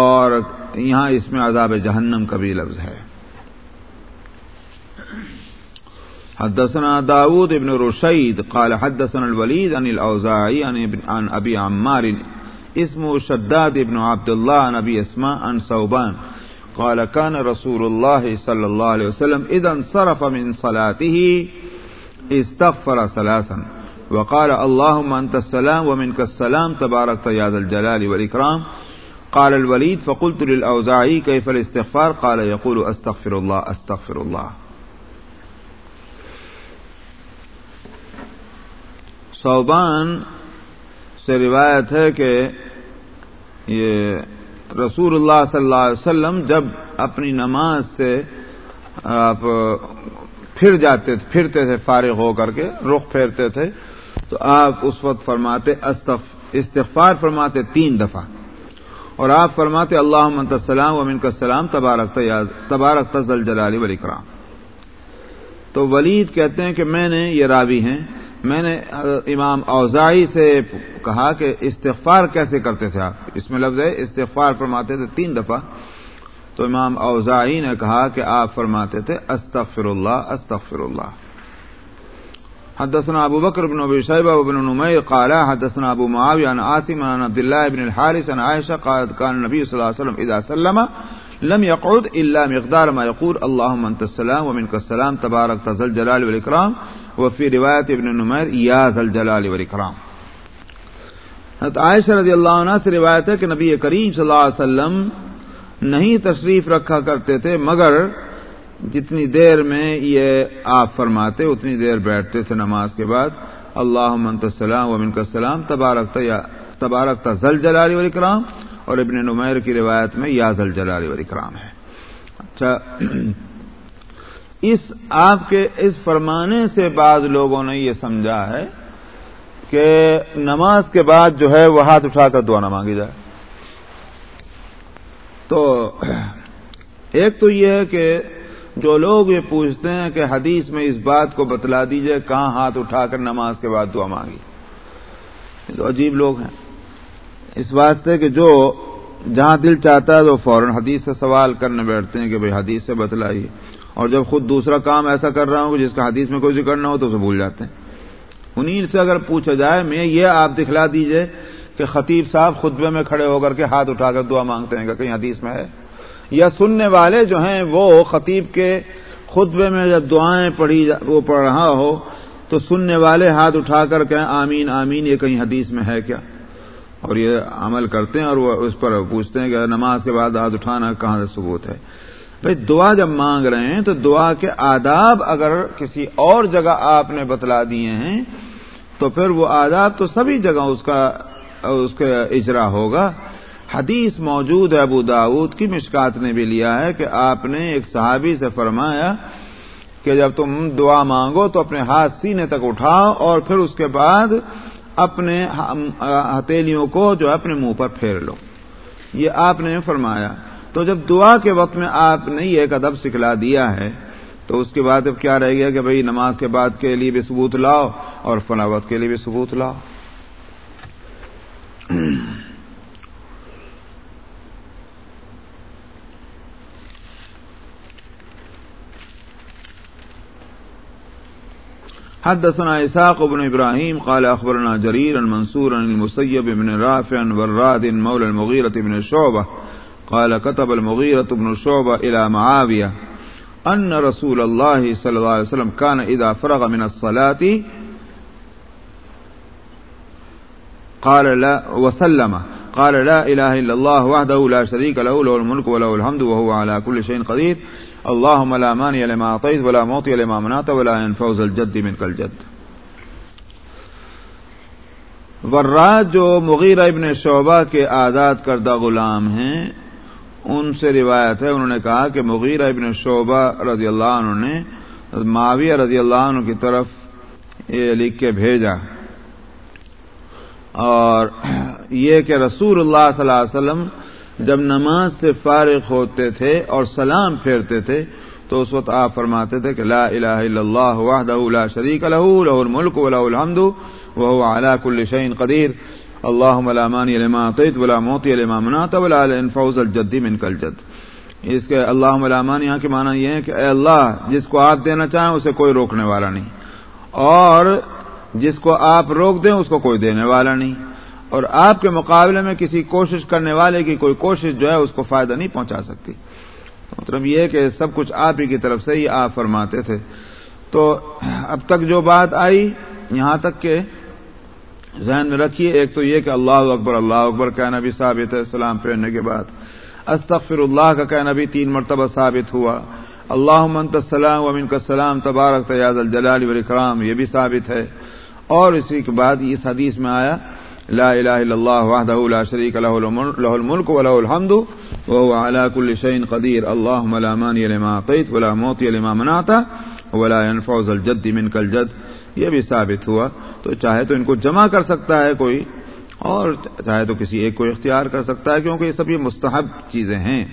اور یہاں اس میں عذاب جہنم کا بھی لفظ ہے۔ حدثنا داود ابن رشید قال حدثنا الوليد عن الأوزاعي عن أبي عمار. اسمه شداد ابن عبد الله عن أبي اسماء عن صوبان قال كان رسول الله صلى الله عليه وسلم إذا انصرف من صلاته استغفر ثلاثا. وقال اللهم أنت السلام ومنك السلام تبارك يا ذا الجلال والإكرام. قال الوليد فقلت للأوزاعي كيف الاستغفار؟ قال يقول أستغفر الله أستغفر الله. صوبان سے روایت ہے کہ یہ رسول اللہ صلی اللہ علیہ وسلم جب اپنی نماز سے آپ پھر جاتے تھے، پھرتے تھے فارغ ہو کر کے، رخ پھیرتے تھے، تو آپ اس وقت فرماتے استغفار فرماتے تین دفعہ۔ اور آپ فرماتے اللہ منت السلام ومن کا سلام تبارک تبارک تزل جلالی ولی کرام تو ولید کہتے ہیں کہ میں نے، یہ راوی ہیں میں نے امام اوزائی سے کہا کہ استغفار کیسے کرتے تھے آپ؟ اس میں لفظ ہے، استغفار فرماتے تھے تین دفعہ۔ تو امام اوزائی نے کہا کہ آپ فرماتے تھے استغفر اللہ استغفر اللہ حدثنا ابو بکر بن ابی شیبہ بن نمیر قال حدثنا ابو معاویہ، عن عاصم، عن عبد الله بن الحارث، عن عائشہ، قالت كان النبي صلى الله عليه وسلم اذا سلم لم يقعد الا مقدار ما يقول اللهم انت السلام ومنك السلام تبارك ذا الجلال والاكرام وفي روایت ابن نمیر یا ذل جلال والاکرام حضرت عائشہ رضی اللہ عنہ سے روایت ہے کہ نبی کریم صلی اللہ علیہ وسلم نہیں تشریف رکھا کرتے تھے، مگر جتنی دیر میں یہ آپ فرماتے، اتنی دیر بیٹھتے تھے نماز کے بعد اللہ منت السلام ومن کا السلام تبارک تبارک زل جلال والاکرام اور ابن نمیر کی روایت میں یا زل جلال والاکرام ہے۔ اچھا اس آپ کے اس فرمانے سے بعض لوگوں نے یہ سمجھا ہے کہ نماز کے بعد جو ہے وہ ہاتھ اٹھا کر دعا نہ مانگی جائے۔ تو ایک تو یہ ہے کہ جو لوگ یہ پوچھتے ہیں کہ حدیث میں اس بات کو بتلا دیجیے کہاں ہاتھ اٹھا کر نماز کے بعد دعا مانگی۔ یہ تو عجیب لوگ ہیں۔ اس واسطے کہ جو جہاں دل چاہتا ہے وہ فوراً حدیث سے سوال کرنے بیٹھتے ہیں کہ بھئی حدیث سے بتلائیے۔ اور جب خود دوسرا کام ایسا کر رہا ہوں کہ جس کا حدیث میں کوئی ذکر نہ ہو تو اسے بھول جاتے ہیں۔ انہیں سے اگر پوچھا جائے، میں یہ آپ دکھلا دیجیے کہ خطیب صاحب خطبے میں کھڑے ہو کر کے ہاتھ اٹھا کر دعا مانگتے ہیں کہ کہیں حدیث میں ہے۔ یا سننے والے جو ہیں، وہ خطیب کے خطبے میں جب دعائیں پڑھی وہ پڑھ رہا ہو، تو سننے والے ہاتھ اٹھا کر کہیں، آمین آمین، یہ کہیں حدیث میں ہے کیا؟ اور یہ عمل کرتے ہیں اور وہ اس پر پوچھتے ہیں کہ نماز کے بعد ہاتھ اٹھانا کہاں سے ثبوت ہے؟ بھائی دعا جب مانگ رہے ہیں تو دعا کے آداب اگر کسی اور جگہ آپ نے بتلا دیے ہیں تو پھر وہ آداب تو سبھی جگہ اس کا اس کا اجرا ہوگا۔ حدیث موجود ہے ابو داود کی، مشکات نے بھی لیا ہے کہ آپ نے ایک صحابی سے فرمایا کہ جب تم دعا مانگو تو اپنے ہاتھ سینے تک اٹھاؤ اور پھر اس کے بعد اپنے ہتھیلیوں کو جو اپنے منہ پر پھیر لو۔ یہ آپ نے فرمایا۔ تو جب دعا کے وقت میں آپ نے یہ ایک ادب سکھلا دیا ہے، تو اس کے بعد اب کیا رہ گیا کہ بھئی نماز کے بعد کے لیے بھی ثبوت لاؤ اور فلاوت کے لیے بھی ثبوت لاؤ۔ حدثنا إساق بن إبراهيم قال أخبرنا جرير المنصور المسيب بن رافع والراد مولى المغيرة بن الشعبة قال كتب المغيرة بن شعبة إلى معاوية ان رسول اللہ صلی اللہ علیہ وسلم کان اذا فرغ من الصلاة قال لا وسلم قال لا إله إلا الله وحده لا شريك له له الملك وله الحمد وهو على كل شيء قدير. اللهم لا مانع لما أعطيت ولا موطي لما منعت ولا ينفوز الجد منك الجد. ورات جو مغیرہ ابن شعبہ کے آزاد کردہ غلام ہیں ان سے روایت ہے، انہوں نے کہا کہ مغیرہ ابن شعبہ رضی اللہ عنہ نے معاویہ رضی اللہ عنہ کی طرف یہ لکھ کے بھیجا۔ اور یہ کہ رسول اللہ صلی اللہ علیہ وسلم جب نماز سے فارغ ہوتے تھے اور سلام پھیرتے تھے، تو اس وقت آپ فرماتے تھے کہ لا الہ الا اللہ وحدہ لا شریک له له الملک وله الحمد وهو على كل شيء قدیر۔ اللهم لا مانع لما اعطيت ولا معطي لما منعت ولا ينفوز الجد منك الجد اس کے اللهم لا یہاں کے معنی یہ ہے کہ اے اللہ، جس کو آپ دینا چاہیں اسے کوئی روکنے والا نہیں۔ اور جس کو آپ روک دیں اس کو کوئی دینے والا نہیں۔ اور آپ کے مقابلے میں کسی کوشش کرنے والے کی کوئی کوشش جو ہے اس کو فائدہ نہیں پہنچا سکتی۔ مطلب یہ کہ سب کچھ آپ ہی کی طرف سے ہی آپ فرماتے تھے۔ تو اب تک جو بات آئی، یہاں تک کہ ذہن میں رکھیے، ایک تو یہ کہ اللہ اکبر اللہ اکبر کہنا بھی ثابت ہے سلام پھیرنے کے بعد۔ استغفر اللہ کا کہنا بھی تین مرتبہ ثابت ہوا۔ اللہ منت السلام ومن کا سلام تبارک تیاز الجلال والاکرام یہ بھی ثابت ہے۔ اور اسی کے بعد اس حدیث میں آیا، لا الہ الا اللہ وحدہ لا شریک له الملک وله الحمد وهو على كل شيء قدیر۔ اللهم لا مانع لما اعطيت ولا معطي لما منعت ولا ينفع ذا الجد منك الجد۔ یہ بھی ثابت ہوا۔ تو چاہے تو ان کو جمع کر سکتا ہے کوئی، اور چاہے تو کسی ایک کو اختیار کر سکتا ہے، کیونکہ یہ سب یہ مستحب چیزیں ہیں۔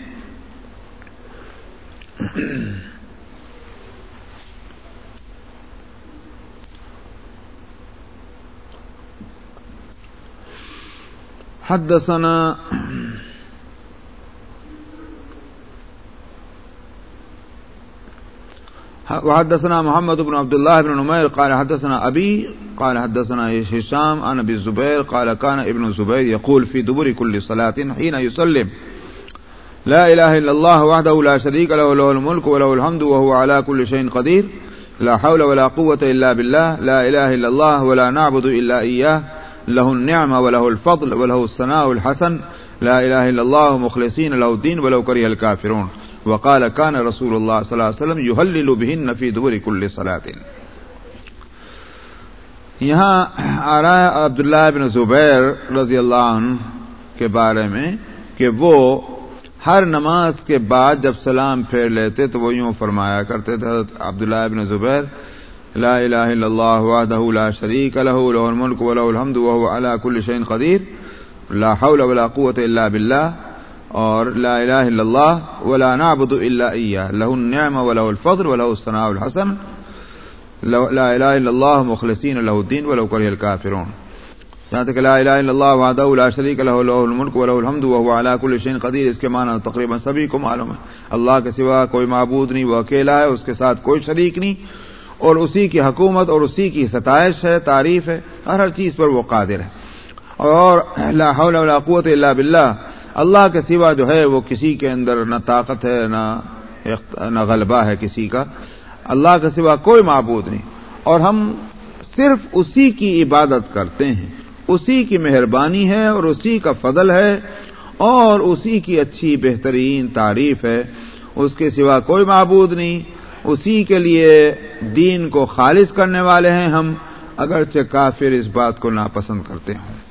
حدثنا وحدثنا محمد بن عبد الله بن نمير، قال حدثنا أبي، قال حدثنا هشام عن أبي الزبير، قال كان ابن الزبير يقول في دبر كل صلاة حين يسلم. لا إله إلا الله وحده لا شريك له له الملك وله الحمد وهو على كل شيء قدير. لا حول ولا قوة إلا بالله، لا إله إلا الله ولا نعبد إلا إياه. له النعمة وله الفضل وله الثناء الحسن. لا إله إلا الله مخلصين له الدين ولو كره الكافرون. وقال كان رسول الله صلى الله عليه وسلم يهلل بهن في دبر كل صلاة. یہاں آ رہا ہے عبداللہ بن زبیر رضی اللہ عنہ کے بارے میں کہ وہ ہر نماز کے بعد جب سلام پھیر لیتے تو وہ یوں فرمایا کرتے تھے عبداللہ بن زبیر، لا الہ الا اللہ وحدہ لا شریک له له الملک وله الحمد وهو على كل شيء قدیر، لا حول ولا قوة الا بالله اور لا الہ الا اللہ ولا نعبد الا ایہ له النعمة وله الفضل وله الثناء الحسن. لا الہ الا اللہ مخلصین له الدین ولو کرہ الكافرون. یہاں تک لا الہ الا اللہ وحدہ لا شریک له له الملک وله الحمد وهو على كل شيء قدیر، اس کے معنی تقریباً سبھی کو معلوم ہے۔ اللہ کے سوا کوئی معبود نہیں، وہ اکیلا ہے، اس کے ساتھ کوئی شریک نہیں۔ اور اسی کی حکومت اور اسی کی ستائش ہے، تعریف ہے، ہر ہر چیز پر وہ قادر ہے۔ اور لا حول ولا قوت الا باللہ اللہ کے سوا جو ہے وہ کسی کے اندر نہ طاقت ہے، نہ نہ غلبہ ہے کسی کا۔ اللہ کے سوا کوئی معبود نہیں۔ اور ہم صرف اسی کی عبادت کرتے ہیں۔ اسی کی مہربانی ہے اور اسی کا فضل ہے۔ اور اسی کی اچھی، بہترین تعریف ہے۔ اس کے سوا کوئی معبود نہیں۔ اسی کے لیے دین کو خالص کرنے والے ہیں ہم، اگرچہ کافر اس بات کو ناپسند کرتے ہوں۔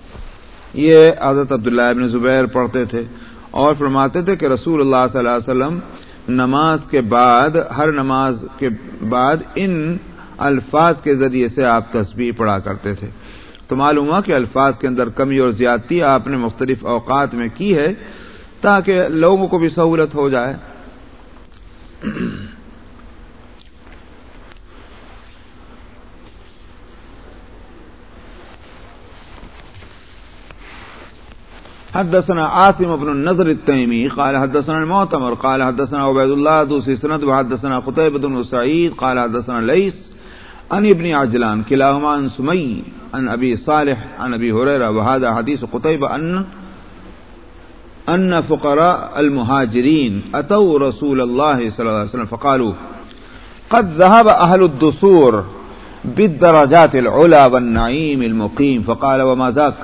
یہ حضرت عبداللہ ابن زبیر پڑھتے تھے اور فرماتے تھے کہ رسول اللہ صلی اللہ علیہ وسلم نماز کے بعد، ہر نماز کے بعد ان الفاظ کے ذریعے سے آپ تصویر پڑھا کرتے تھے۔ تو معلوم ہوا کہ الفاظ کے اندر کمی اور زیادتی آپ نے مختلف اوقات میں کی ہے تاکہ لوگوں کو بھی سہولت ہو جائے۔ حدثنا عاصم بن النضر التيمي قال حدثنا المعتمر، قال حدثنا عبيد الله دوسي سند وحدثنا قتيبة بن سعيد، قال حدثنا ليس عن ابن عجلان كلاهما عن سمي عن أبي صالح عن أبي هريرة، وهذا حديث قتيبة أن ان فقراء المهاجرين اتوا رسول الله صلى الله عليه وسلم فقالوا قد ذهب اهل الدثور بالدرجات العلى والنعيم المقيم، فقال وما ذاك؟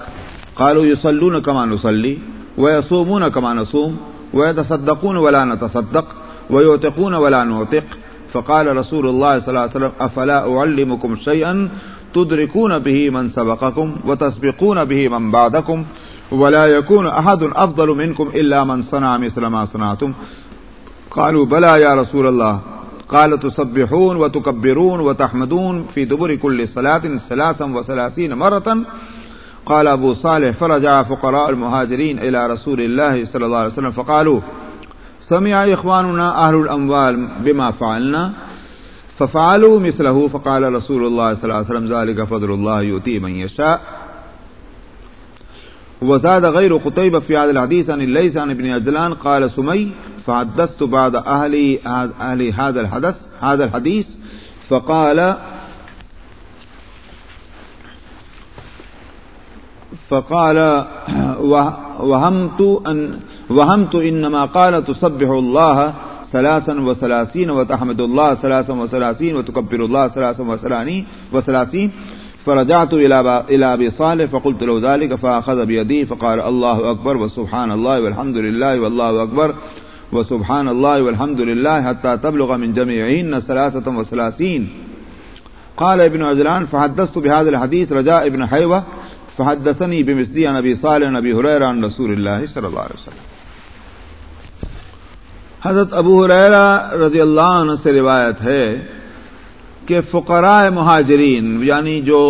قالوا يصلون كما نصلي، ويصومون كما نصوم، ويتصدقون ولا نتصدق، ويعتقون ولا نعتق. فقال رسول الله صلى الله عليه وسلم افلا اعلمكم شيئا؟ تدركون به من سبقكم، وتسبقون به من بعدكم، ولا يكون أحد أفضل منكم إلا من صنع مثل ما صنعتم. قالوا، بلى يا رسول الله. قال، تسبحون وتكبرون وتحمدون في دبر كل صلاة ثلاثا وثلاثين مرة قال أبو صالح فرجع فقراء المهاجرين إلى رسول الله صلى الله عليه وسلم فقالوا سمع إخواننا أهل الأموال بما فعلنا ففعلوا مثله فقال رسول الله صلى الله عليه وسلم ذلك فضل الله يؤتي من يشاء. وزاد غير قطيبة في هذا الحديث عن الليس عن ابن عجلان قال سمي فحدثت بعد أهلي, أهلي هذا الحدث هذا الحديث فقال فقال وهمت أن، وهمت إنما قال تسبح الله ثلاثا وثلاثين وتحمد الله ثلاثا وثلاثين وتكبر الله ثلاثا وثلاثين فرجعت إلى أبي صالح فقلت له ذلك، فأخذ بيدي فقال الله أكبر وسبحان الله والحمد لله والله أكبر وسبحان الله والحمد لله حتى تبلغ من جميعهن ثلاثة وثلاثين. قال ابن عجلان، فحدثت بهذا الحديث، رجاء ابن حيوة فحدثني بمثلي عن أبي صالح عن أبي هريرة عن رسول الله صلى الله عليه وسلم. حضرت ابو حریرہ رضی اللہ عنہ سے روایت ہے کہ فقراء مہاجرین یعنی جو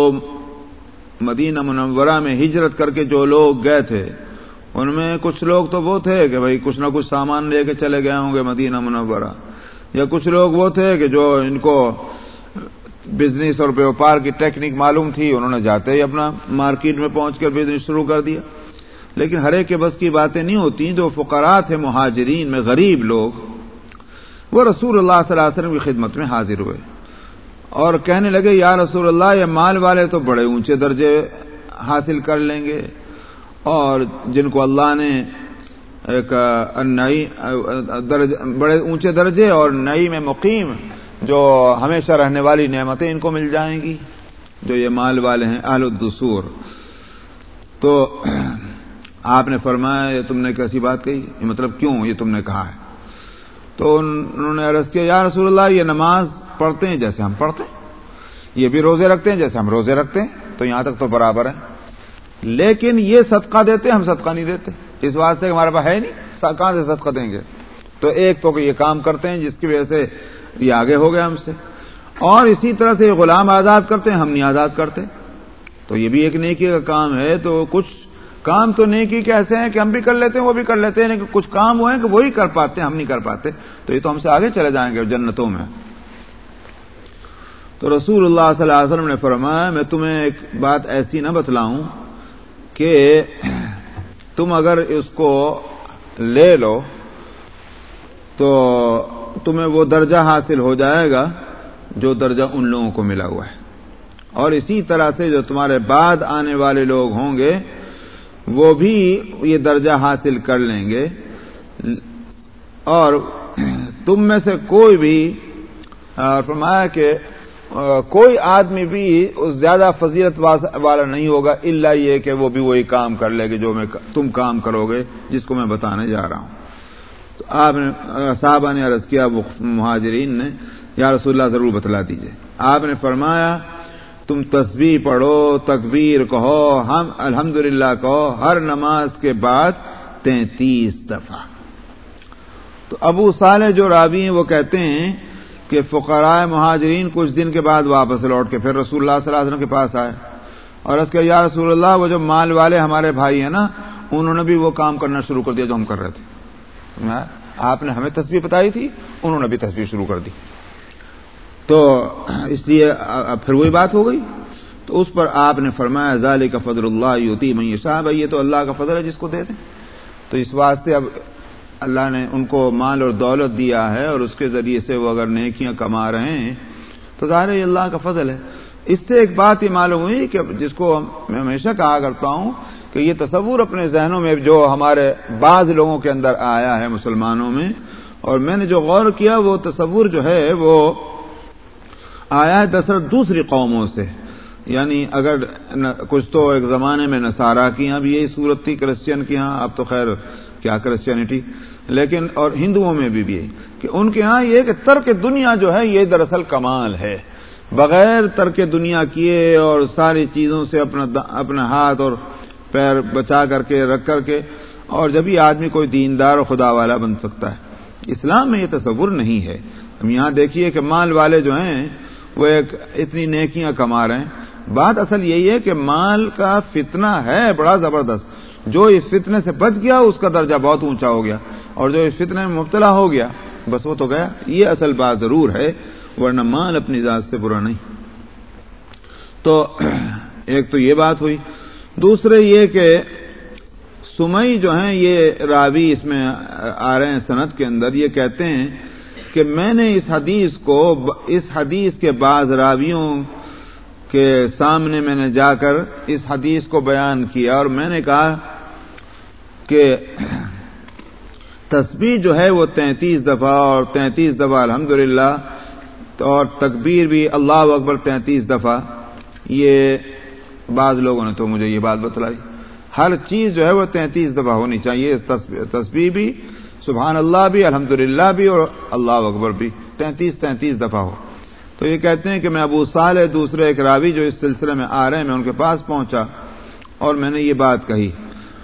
مدینہ منورہ میں ہجرت کر کے جو لوگ گئے تھے، ان میں کچھ لوگ تو وہ تھے کہ بھائی کچھ نہ کچھ سامان لے کے چلے گئے ہوں گے مدینہ منورہ، یا کچھ لوگ وہ تھے کہ جو ان کو بزنس اور بیوپار کی ٹیکنیک معلوم تھی، انہوں نے جاتے ہی اپنا مارکیٹ میں پہنچ کر بزنس شروع کر دیا۔ لیکن ہر ایک کے بس کی باتیں نہیں ہوتی، جو فقرات تھے، مہاجرین میں غریب لوگ، وہ رسول اللہ صلی اللہ علیہ وسلم کی خدمت میں حاضر ہوئے۔ اور کہنے لگے، یا رسول اللہ، یہ مال والے تو بڑے اونچے درجے حاصل کر لیں گے۔ اور جن کو اللہ نے ایک نئی بڑے اونچے درجے اور نئی میں مقیم جو ہمیشہ رہنے والی نعمتیں ان کو مل جائیں گی، جو یہ مال والے ہیں، اہل الدسور تو آپ نے فرمایا، یہ تم نے کیسی بات کہی؟ یہ مطلب کیوں یہ تم نے کہا ہے؟ تو انہوں نے عرض کیا، یا رسول اللہ، یہ نماز پڑھتے ہیں جیسے ہم پڑھتے ہیں۔ یہ بھی روزے رکھتے ہیں جیسے ہم روزے رکھتے ہیں، تو یہاں تک تو برابر ہے لیکن یہ صدقہ دیتے ہم صدقہ نہیں دیتے۔ اس بات سے ہمارے پاس ہے نہیں کہاں سے صدقہ دیں گے۔ تو ایک تو یہ کام کرتے ہیں، جس کی وجہ سے یہ آگے ہو گیا ہم سے۔ اور اسی طرح سے غلام آزاد کرتے ہیں، ہم نہیں آزاد کرتے۔ تو یہ بھی ایک نیکی کا کام ہے۔ تو کچھ کام تو نیکی کے ایسے ہیں کہ ہم بھی کر لیتے ہیں، وہ بھی کر لیتے ہیں، لیکن کچھ کام وہ ہیں کہ وہی کر پاتے ہیں، ہم نہیں کر پاتے۔ تو یہ تو ہم سے آگے چلے جائیں گے جنتوں میں۔ تو رسول اللہ صلی اللہ علیہ وسلم نے فرمایا، میں تمہیں ایک بات ایسی نہ بتلاؤں کہ تم اگر اس کو لے لو تو تمہیں وہ درجہ حاصل ہو جائے گا جو درجہ ان لوگوں کو ملا ہوا ہے۔ اور اسی طرح سے جو تمہارے بعد آنے والے لوگ ہوں گے، وہ بھی یہ درجہ حاصل کر لیں گے۔ اور تم میں سے کوئی بھی فرمایا کہ کوئی آدمی بھی زیادہ فضیلت والا نہیں ہوگا اللہ یہ کہ وہ بھی وہی کام کر لے گے جو میں تم کام کرو گے، جس کو میں بتانے جا رہا ہوں۔ آپ نے صاحبہ نے عرض کیا مہاجرین نے، یا رسول اللہ ضرور بتلا دیجیے۔ آپ نے فرمایا، تم تصویر پڑھو، تکبیر کہو، ہم الحمد کہو، ہر نماز کے بعد تینتیس دفعہ۔ تو ابو صالح جو رابی ہیں، وہ کہتے ہیں کہ فقرائے مہاجرین کچھ دن کے بعد واپس لوٹ کے پھر رسول اللہ صلی اللہ علیہ وسلم کے پاس آئے۔ اور اس کے یا رسول اللہ، وہ جو مال والے ہمارے بھائی ہیں نا، انہوں نے بھی وہ کام کرنا شروع کر دیا جو ہم کر رہے تھے۔ آپ نے ہمیں تصویر بتائی تھی، انہوں نے بھی تصویر شروع کر دی۔ تو اس لیے پھر وہی بات ہو گئی۔ تو اس پر آپ نے فرمایا ظال کا فضل اللہ یوتی میں صاحب یہ تو اللہ کا فضل ہے جس کو دے دیں۔ تو اس واسطے اب اللہ نے ان کو مال اور دولت دیا ہے اور اس کے ذریعے سے وہ اگر نیکیاں کما رہے ہیں، تو ظاہر یہ اللہ کا فضل ہے۔ اس سے ایک بات یہ معلوم ہوئی کہ جس کو میں ہمیشہ کہا کرتا ہوں کہ یہ تصور اپنے ذہنوں میں جو ہمارے بعض لوگوں کے اندر آیا ہے مسلمانوں میں، اور میں نے جو غور کیا وہ تصور جو ہے وہ آیا ہے دراصل دوسری قوموں سے۔ یعنی اگر کچھ تو ایک زمانے میں نصارہ کی یہاں بھی یہی صورت تھی، کرسچین کی یہاں اب تو خیر کیا کرسچینٹی۔ لیکن اور ہندوؤں میں بھی بھی کہ ان کے ہاں یہ کہ ترک دنیا جو ہے یہ دراصل کمال ہے۔ بغیر ترک دنیا کیے اور ساری چیزوں سے اپنا اپنا ہاتھ اور پیر بچا کر کے، رکھ کر کے، اور جب یہ آدمی کوئی دیندار اور خدا والا بن سکتا ہے۔ اسلام میں یہ تصور نہیں ہے۔ ہم یہاں دیکھیے کہ مال والے جو ہیں، وہ ایک اتنی نیکیاں کما رہے ہیں۔ بات اصل یہی ہے کہ مال کا فتنہ ہے بڑا زبردست۔ جو اس فتنے سے بچ گیا، اس کا درجہ بہت اونچا ہو گیا۔ اور جو اس فتنے میں مبتلا ہو گیا، بس وہ تو گیا۔ یہ اصل بات ضرور ہے، ورنہ مال اپنی ذات سے برا نہیں۔ تو ایک تو یہ بات ہوئی۔ دوسرے یہ کہ سمئی جو ہیں، یہ راوی اس میں آ رہے ہیں صنعت کے اندر، یہ کہتے ہیں کہ میں نے اس حدیث کو، اس حدیث کے بعض راویوں کے سامنے میں نے جا کر اس حدیث کو بیان کیا اور میں نے کہا کہ تصویر جو ہے وہ تینتیس دفعہ اور تینتیس دفعہ الحمد اور تکبیر بھی اللہ اکبر تینتیس دفعہ، یہ بعض لوگوں نے تو مجھے یہ بات بتلائی۔ ہر چیز جو ہے وہ تینتیس دفعہ ہونی چاہیے تصویر بھی، سبحان اللہ بھی الحمد بھی اور اللہ اکبر بھی۔ تینتیس تینتیس دفعہ ہو۔ تو یہ کہتے ہیں کہ میں ابو سال ہے دوسرے ایک راوی جو اس سلسلے میں آ رہے ہیں، میں ان کے پاس پہنچا اور میں نے یہ بات کہی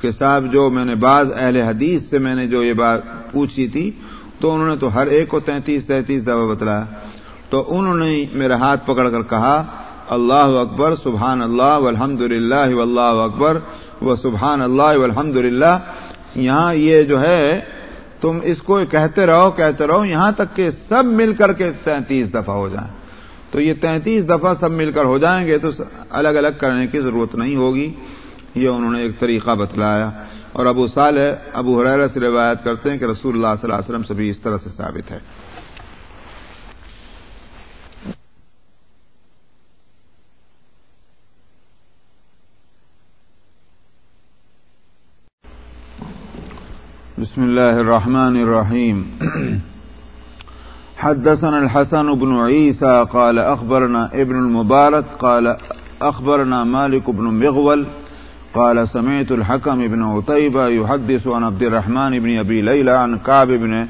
کہ صاحب، جو میں نے بعض اہل حدیث سے میں نے جو یہ بات پوچھی تھی، تو انہوں نے تو ہر ایک کو تینتیس تینتیس دفعہ بتلایا۔ تو انہوں نے میرا ہاتھ پکڑ کر کہا اللہ اکبر، سبحان اللہ الحمد للہ اللہ اکبر و سبحان اللہ الحمد للہ۔ یہاں یہ جو ہے، تم اس کو کہتے رہو کہتے رہو، یہاں تک کہ سب مل کر کے تینتیس دفعہ ہو جائیں۔ تو یہ تینتیس دفعہ سب مل کر ہو جائیں گے تو الگ الگ کرنے کی ضرورت نہیں ہوگی۔ یہ انہوں نے ایک طریقہ بتلایا۔ اور ابو صالح، ابو حریر سے روایت کرتے ہیں کہ رسول اللہ صلی اللہ علیہ وسلم سے بھی اس طرح سے ثابت ہے۔ بسم الله الرحمن الرحيم حدثنا الحسن بن عيسى قال أخبرنا ابن المبارك قال أخبرنا مالك بن مغول قال سمعت الحكم بن عطيبة يحدث عن عبد الرحمن بن أبي ليلى عن كعب بن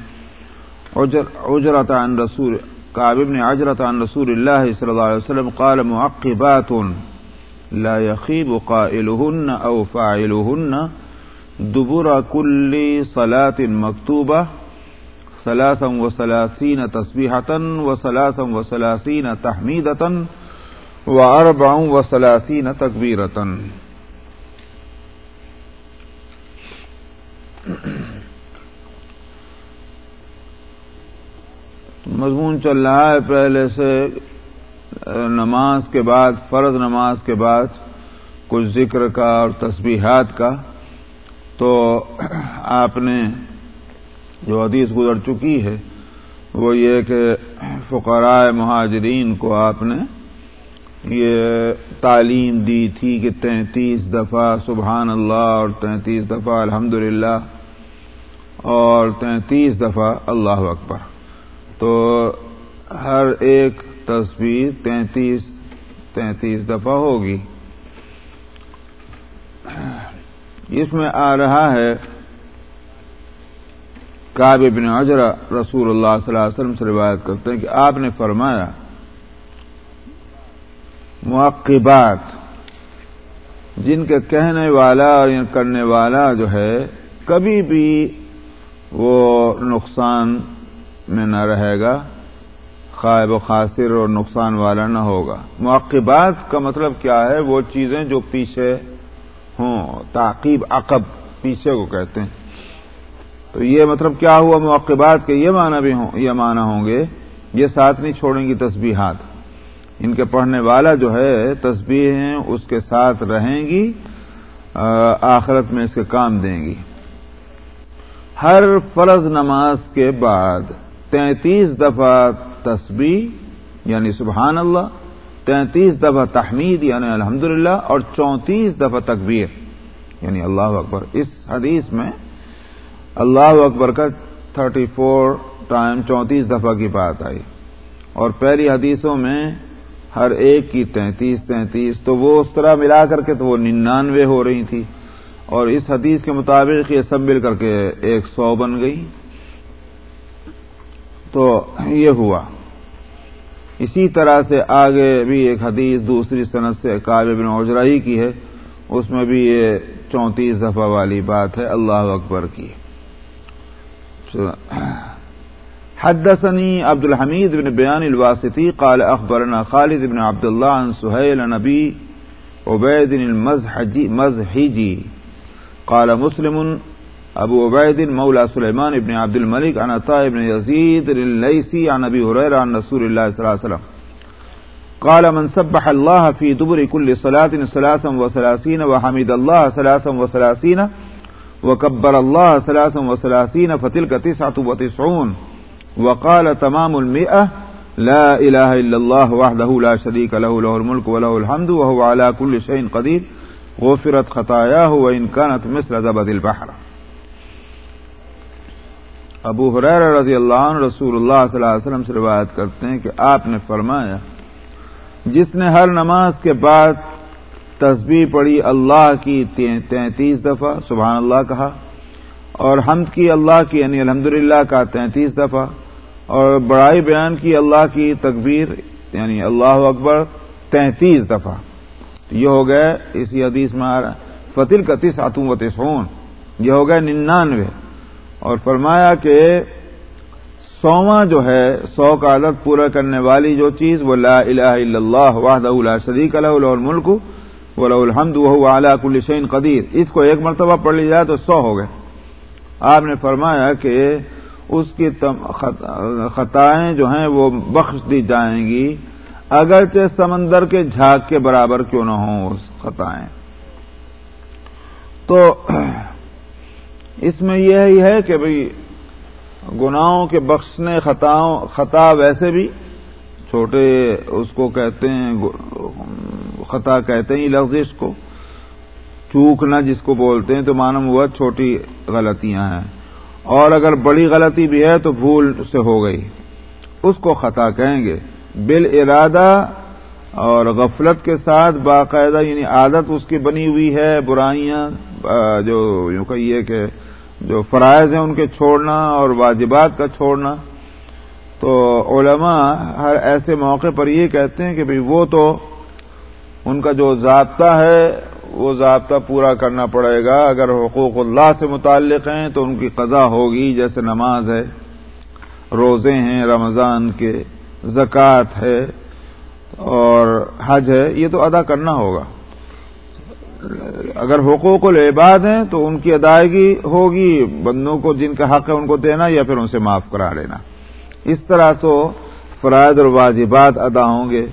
عجرة عن رسول كعب بن عجرة عن رسول الله صلى الله عليه وسلم قال معقبات لا يخيب قائلهن أو فاعلهن دبر كل صلاة مكتوبة ثلاثا وثلاثين تصبيحة وثلاثا وثلاثين تحميدة وأربع وثلاثين تكبيرة مضمون چل رہا ہے پہلے سے، نماز کے بعد، فرض نماز کے بعد کچھ ذکر کا اور تسبیحات کا۔ تو آپ نے جو حدیث گزر چکی ہے وہ یہ کہ فقراء مہاجرین کو آپ نے یہ تعلیم دی تھی کہ تینتیس دفعہ سبحان اللہ اور تینتیس دفعہ الحمد اور تینتیس دفعہ اللہ اکبر۔ تو ہر ایک تصویر تینتیس تینتیس دفعہ ہوگی۔ اس میں آ رہا ہے کاب ابن اجرا رسول اللہ صلی اللہ علیہ وسلم سے روایت کرتے ہیں کہ آپ نے فرمایا، معقبات، جن کے کہنے والا اور کرنے والا جو ہے، کبھی بھی وہ نقصان میں نہ رہے گا، خائب و خاصر اور نقصان والا نہ ہوگا۔ معقبات کا مطلب کیا ہے؟ وہ چیزیں جو پیچھے ہوں، تعقیب، عقب، پیچھے کو کہتے ہیں۔ تو یہ مطلب کیا ہوا؟ موقبات کے یہ معنی بھی ہوں، یہ معنی ہوں گے، یہ ساتھ نہیں چھوڑیں گی تسبیحات۔ ان کے پڑھنے والا جو ہے، تسبیح اس کے ساتھ رہیں گی آخرت میں اس کے کام دیں گی۔ ہر فرض نماز کے بعد تینتیس دفعہ تسبیح یعنی سبحان اللہ تینتیس دفعہ تحمید یعنی الحمدللہ، اور چونتیس دفعہ تکبیر۔ یعنی اللہ اکبر۔ اس حدیث میں اللہ اکبر کا تھرٹی فور ٹائم چونتیس دفعہ کی بات آئی۔ اور پہلی حدیثوں میں ہر ایک کی تینتیس تینتیس، تو وہ اس طرح ملا کر کے تو وہ ننانوے ہو رہی تھی۔ اور اس حدیث کے مطابق یہ سب مل کر کے ایک سو بن گئی۔ تو یہ ہوا۔ اسی طرح سے آگے بھی ایک حدیث دوسری صنعت سے کاب بن اوجرائی کی ہے۔ اس میں بھی یہ چونتیس دفعہ والی بات ہے۔ اللہ اکبر کی۔ حدثني عبد الحميد بن بيان الواسطي قال أخبرنا خالد بن عبد الله عن سهيل نبي عبيد المزحجي قال مسلم أبو عبيد مولى سليمان بن عبد الملك عن عطاء بن يزيد الليسي عن أبي هريرة عن رسول الله صلى الله عليه وسلم. قال من سبح الله في دبر كل صلاة ثلاثا وثلاثين وحمد الله ثلاثا وثلاثين وكبر الله ثلاثا وثلاثين فتلك تسعة وتسعون وقال تمام المئة، لا إله إلا الله وحده لا شريك له له الملك وله الحمد وهو على كل شيء قدير غفرت خطاياه وإن كانت مثل زبد البحر. ابو حریر رضی اللہ عنہ رسول اللہ صلی اللہ علیہ وسلم سے روایت کرتے ہیں کہ آپ نے فرمایا، جس نے ہر نماز کے بعد تسبیح پڑھی، اللہ کی تینتیس دفعہ، سبحان اللہ کہا، اور حمد کی اللہ کی یعنی الحمد کا تینتیس دفعہ، اور بڑائی بیان کی اللہ کی تکبیر یعنی اللہ اکبر، تینتیس دفعہ۔ یہ ہو گئے، اسی حدیث میں آ رہا فتل کتیس آتوں و تسون یہ ہو گئے ننانوے۔ اور فرمایا کہ سواں جو ہے، سو کا عدد پورا کرنے والی جو چیز، وہ لا الہ الا اللہ واحد لا شریک له الملک وله الحمد وهو على كل شيء قدیر۔ اس کو ایک مرتبہ پڑھ لی جائے تو سو ہو گئے۔ آپ نے فرمایا کہ اس کی خطائیں جو ہیں، وہ بخش دی جائیں گی۔ اگرچہ سمندر کے جھاگ کے برابر کیوں نہ ہوں اس خطائیں۔ تو اس میں یہی ہے کہ بھئی گناہوں کے بخشنے خطاؤں خطا ویسے بھی چھوٹے اس کو کہتے ہیں خطا کہتے ہیں، لفظ کو۔ چوکنا جس کو بولتے ہیں تو معلوم ہوا چھوٹی غلطیاں ہیں۔ اور اگر بڑی غلطی بھی ہے تو بھول سے ہو گئی۔ اس کو خطا کہیں گے۔ بال ارادہ اور غفلت کے ساتھ باقاعدہ یعنی عادت اس کی بنی ہوئی ہے، برائیاں جو یوں کہیے کہ جو فرائض ہیں ان کے چھوڑنا اور واجبات کا چھوڑنا، تو علماء ہر ایسے موقع پر یہ کہتے ہیں کہ بھئی وہ تو ان کا جو ضابطہ ہے، وہ ضابطہ پورا کرنا پڑے گا۔ اگر حقوق اللہ سے متعلق ہیں تو ان کی قضا ہوگی، جیسے نماز ہے، روزے ہیں، رمضان کے زکوٰۃ ہے اور حج ہے، یہ تو ادا کرنا ہوگا۔ اگر حقوق العباد ہیں تو ان کی ادائیگی ہوگی، بندوں کو جن کا حق ہے ان کو دینا یا پھر ان سے معاف کرا لینا۔ اس طرح تو فرائض اور واجبات ادا ہوں گے۔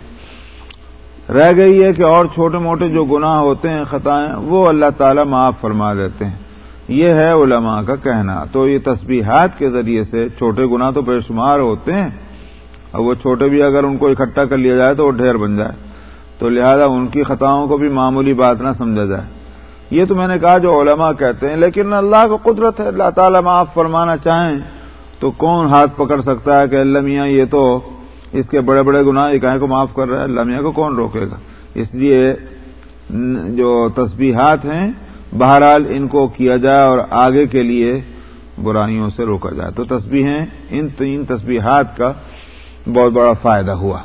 رہ گئی ہے کہ اور چھوٹے موٹے جو گناہ ہوتے ہیں، خطائیں، وہ اللہ تعالی معاف فرما دیتے ہیں۔ یہ ہے علماء کا کہنا۔ تو یہ تسبیحات کے ذریعے سے چھوٹے گناہ تو بے شمار ہوتے ہیں، اور وہ چھوٹے بھی اگر ان کو اکٹھا کر لیا جائے تو وہ ڈھیر بن جائے۔ تو لہذا ان کی خطاؤں کو بھی معمولی بات نہ سمجھا جائے۔ یہ تو میں نے کہا جو علماء کہتے ہیں، لیکن اللہ کو قدرت ہے، اللہ تعالیٰ معاف فرمانا چاہیں تو کون ہاتھ پکڑ سکتا ہے کہ اللہ میاں یہ تو اس کے بڑے بڑے گناہ، اکائے کو معاف کر رہا ہے، اللہ میاں کو کون روکے گا؟ اس لیے جو تسبیحات ہیں، بہرحال ان کو کیا جائے اور آگے کے لیے برائیوں سے روکا جائے۔ تو تسبیحیں، ان تین تسبیحات کا بہت بڑا فائدہ ہوا۔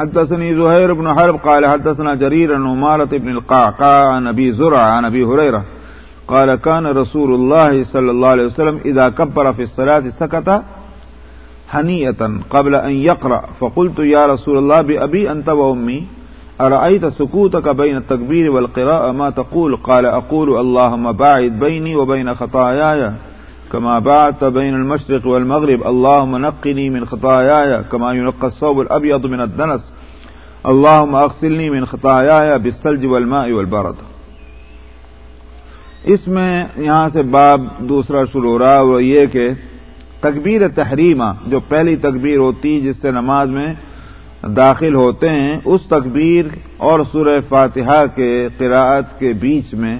حدثني زهير بن حرب قال حدثنا جرير عن عمارة بن القعقاع عن أبي زرع عن أبي هريرة قال كان رسول الله صلى الله عليه وسلم إذا كبر في الصلاة سكت حنيئة قبل أن يقرأ فقلت يا رسول الله بأبي أنت وأمي أرأيت سكوتك بين التكبير والقراءة ما تقول؟ قال أقول اللهم باعد بيني وبين خطاياي كما بعدت بين المشرق والمغرب. اللهم نقني من خطاياي كما ينقى الصوب الأبيض من الدنس. اللهم أغسلني من خطاياي بالثلج والماء والبرد. اس میں یہاں سے باب دوسرا شروع ہو رہا وہ یہ کہ تکبیر تحریمہ، جو پہلی تکبیر ہوتی جس سے نماز میں داخل ہوتے ہیں، اس تکبیر اور سورہ فاتحہ کے قراءت کے بیچ میں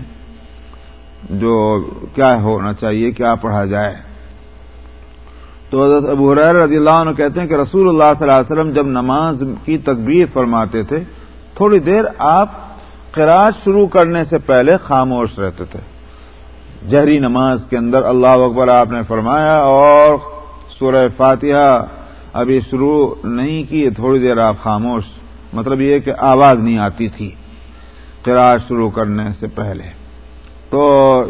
جو کیا ہونا چاہیے، کیا پڑھا جائے۔ تو حضرت ابو حریر رضی اللہ عنہ کہتے ہیں کہ رسول اللہ صلی اللہ علیہ وسلم جب نماز کی تکبیر فرماتے تھے، تھوڑی دیر آپ قرآد شروع کرنے سے پہلے خاموش رہتے تھے۔ جہری نماز کے اندر اللہ اکبر، آپ نے فرمایا اور سورہ فاتحہ ابھی شروع نہیں کی تھوڑی دیر آپ خاموش۔ مطلب یہ کہ آواز نہیں آتی تھی قرآد شروع کرنے سے پہلے۔ تو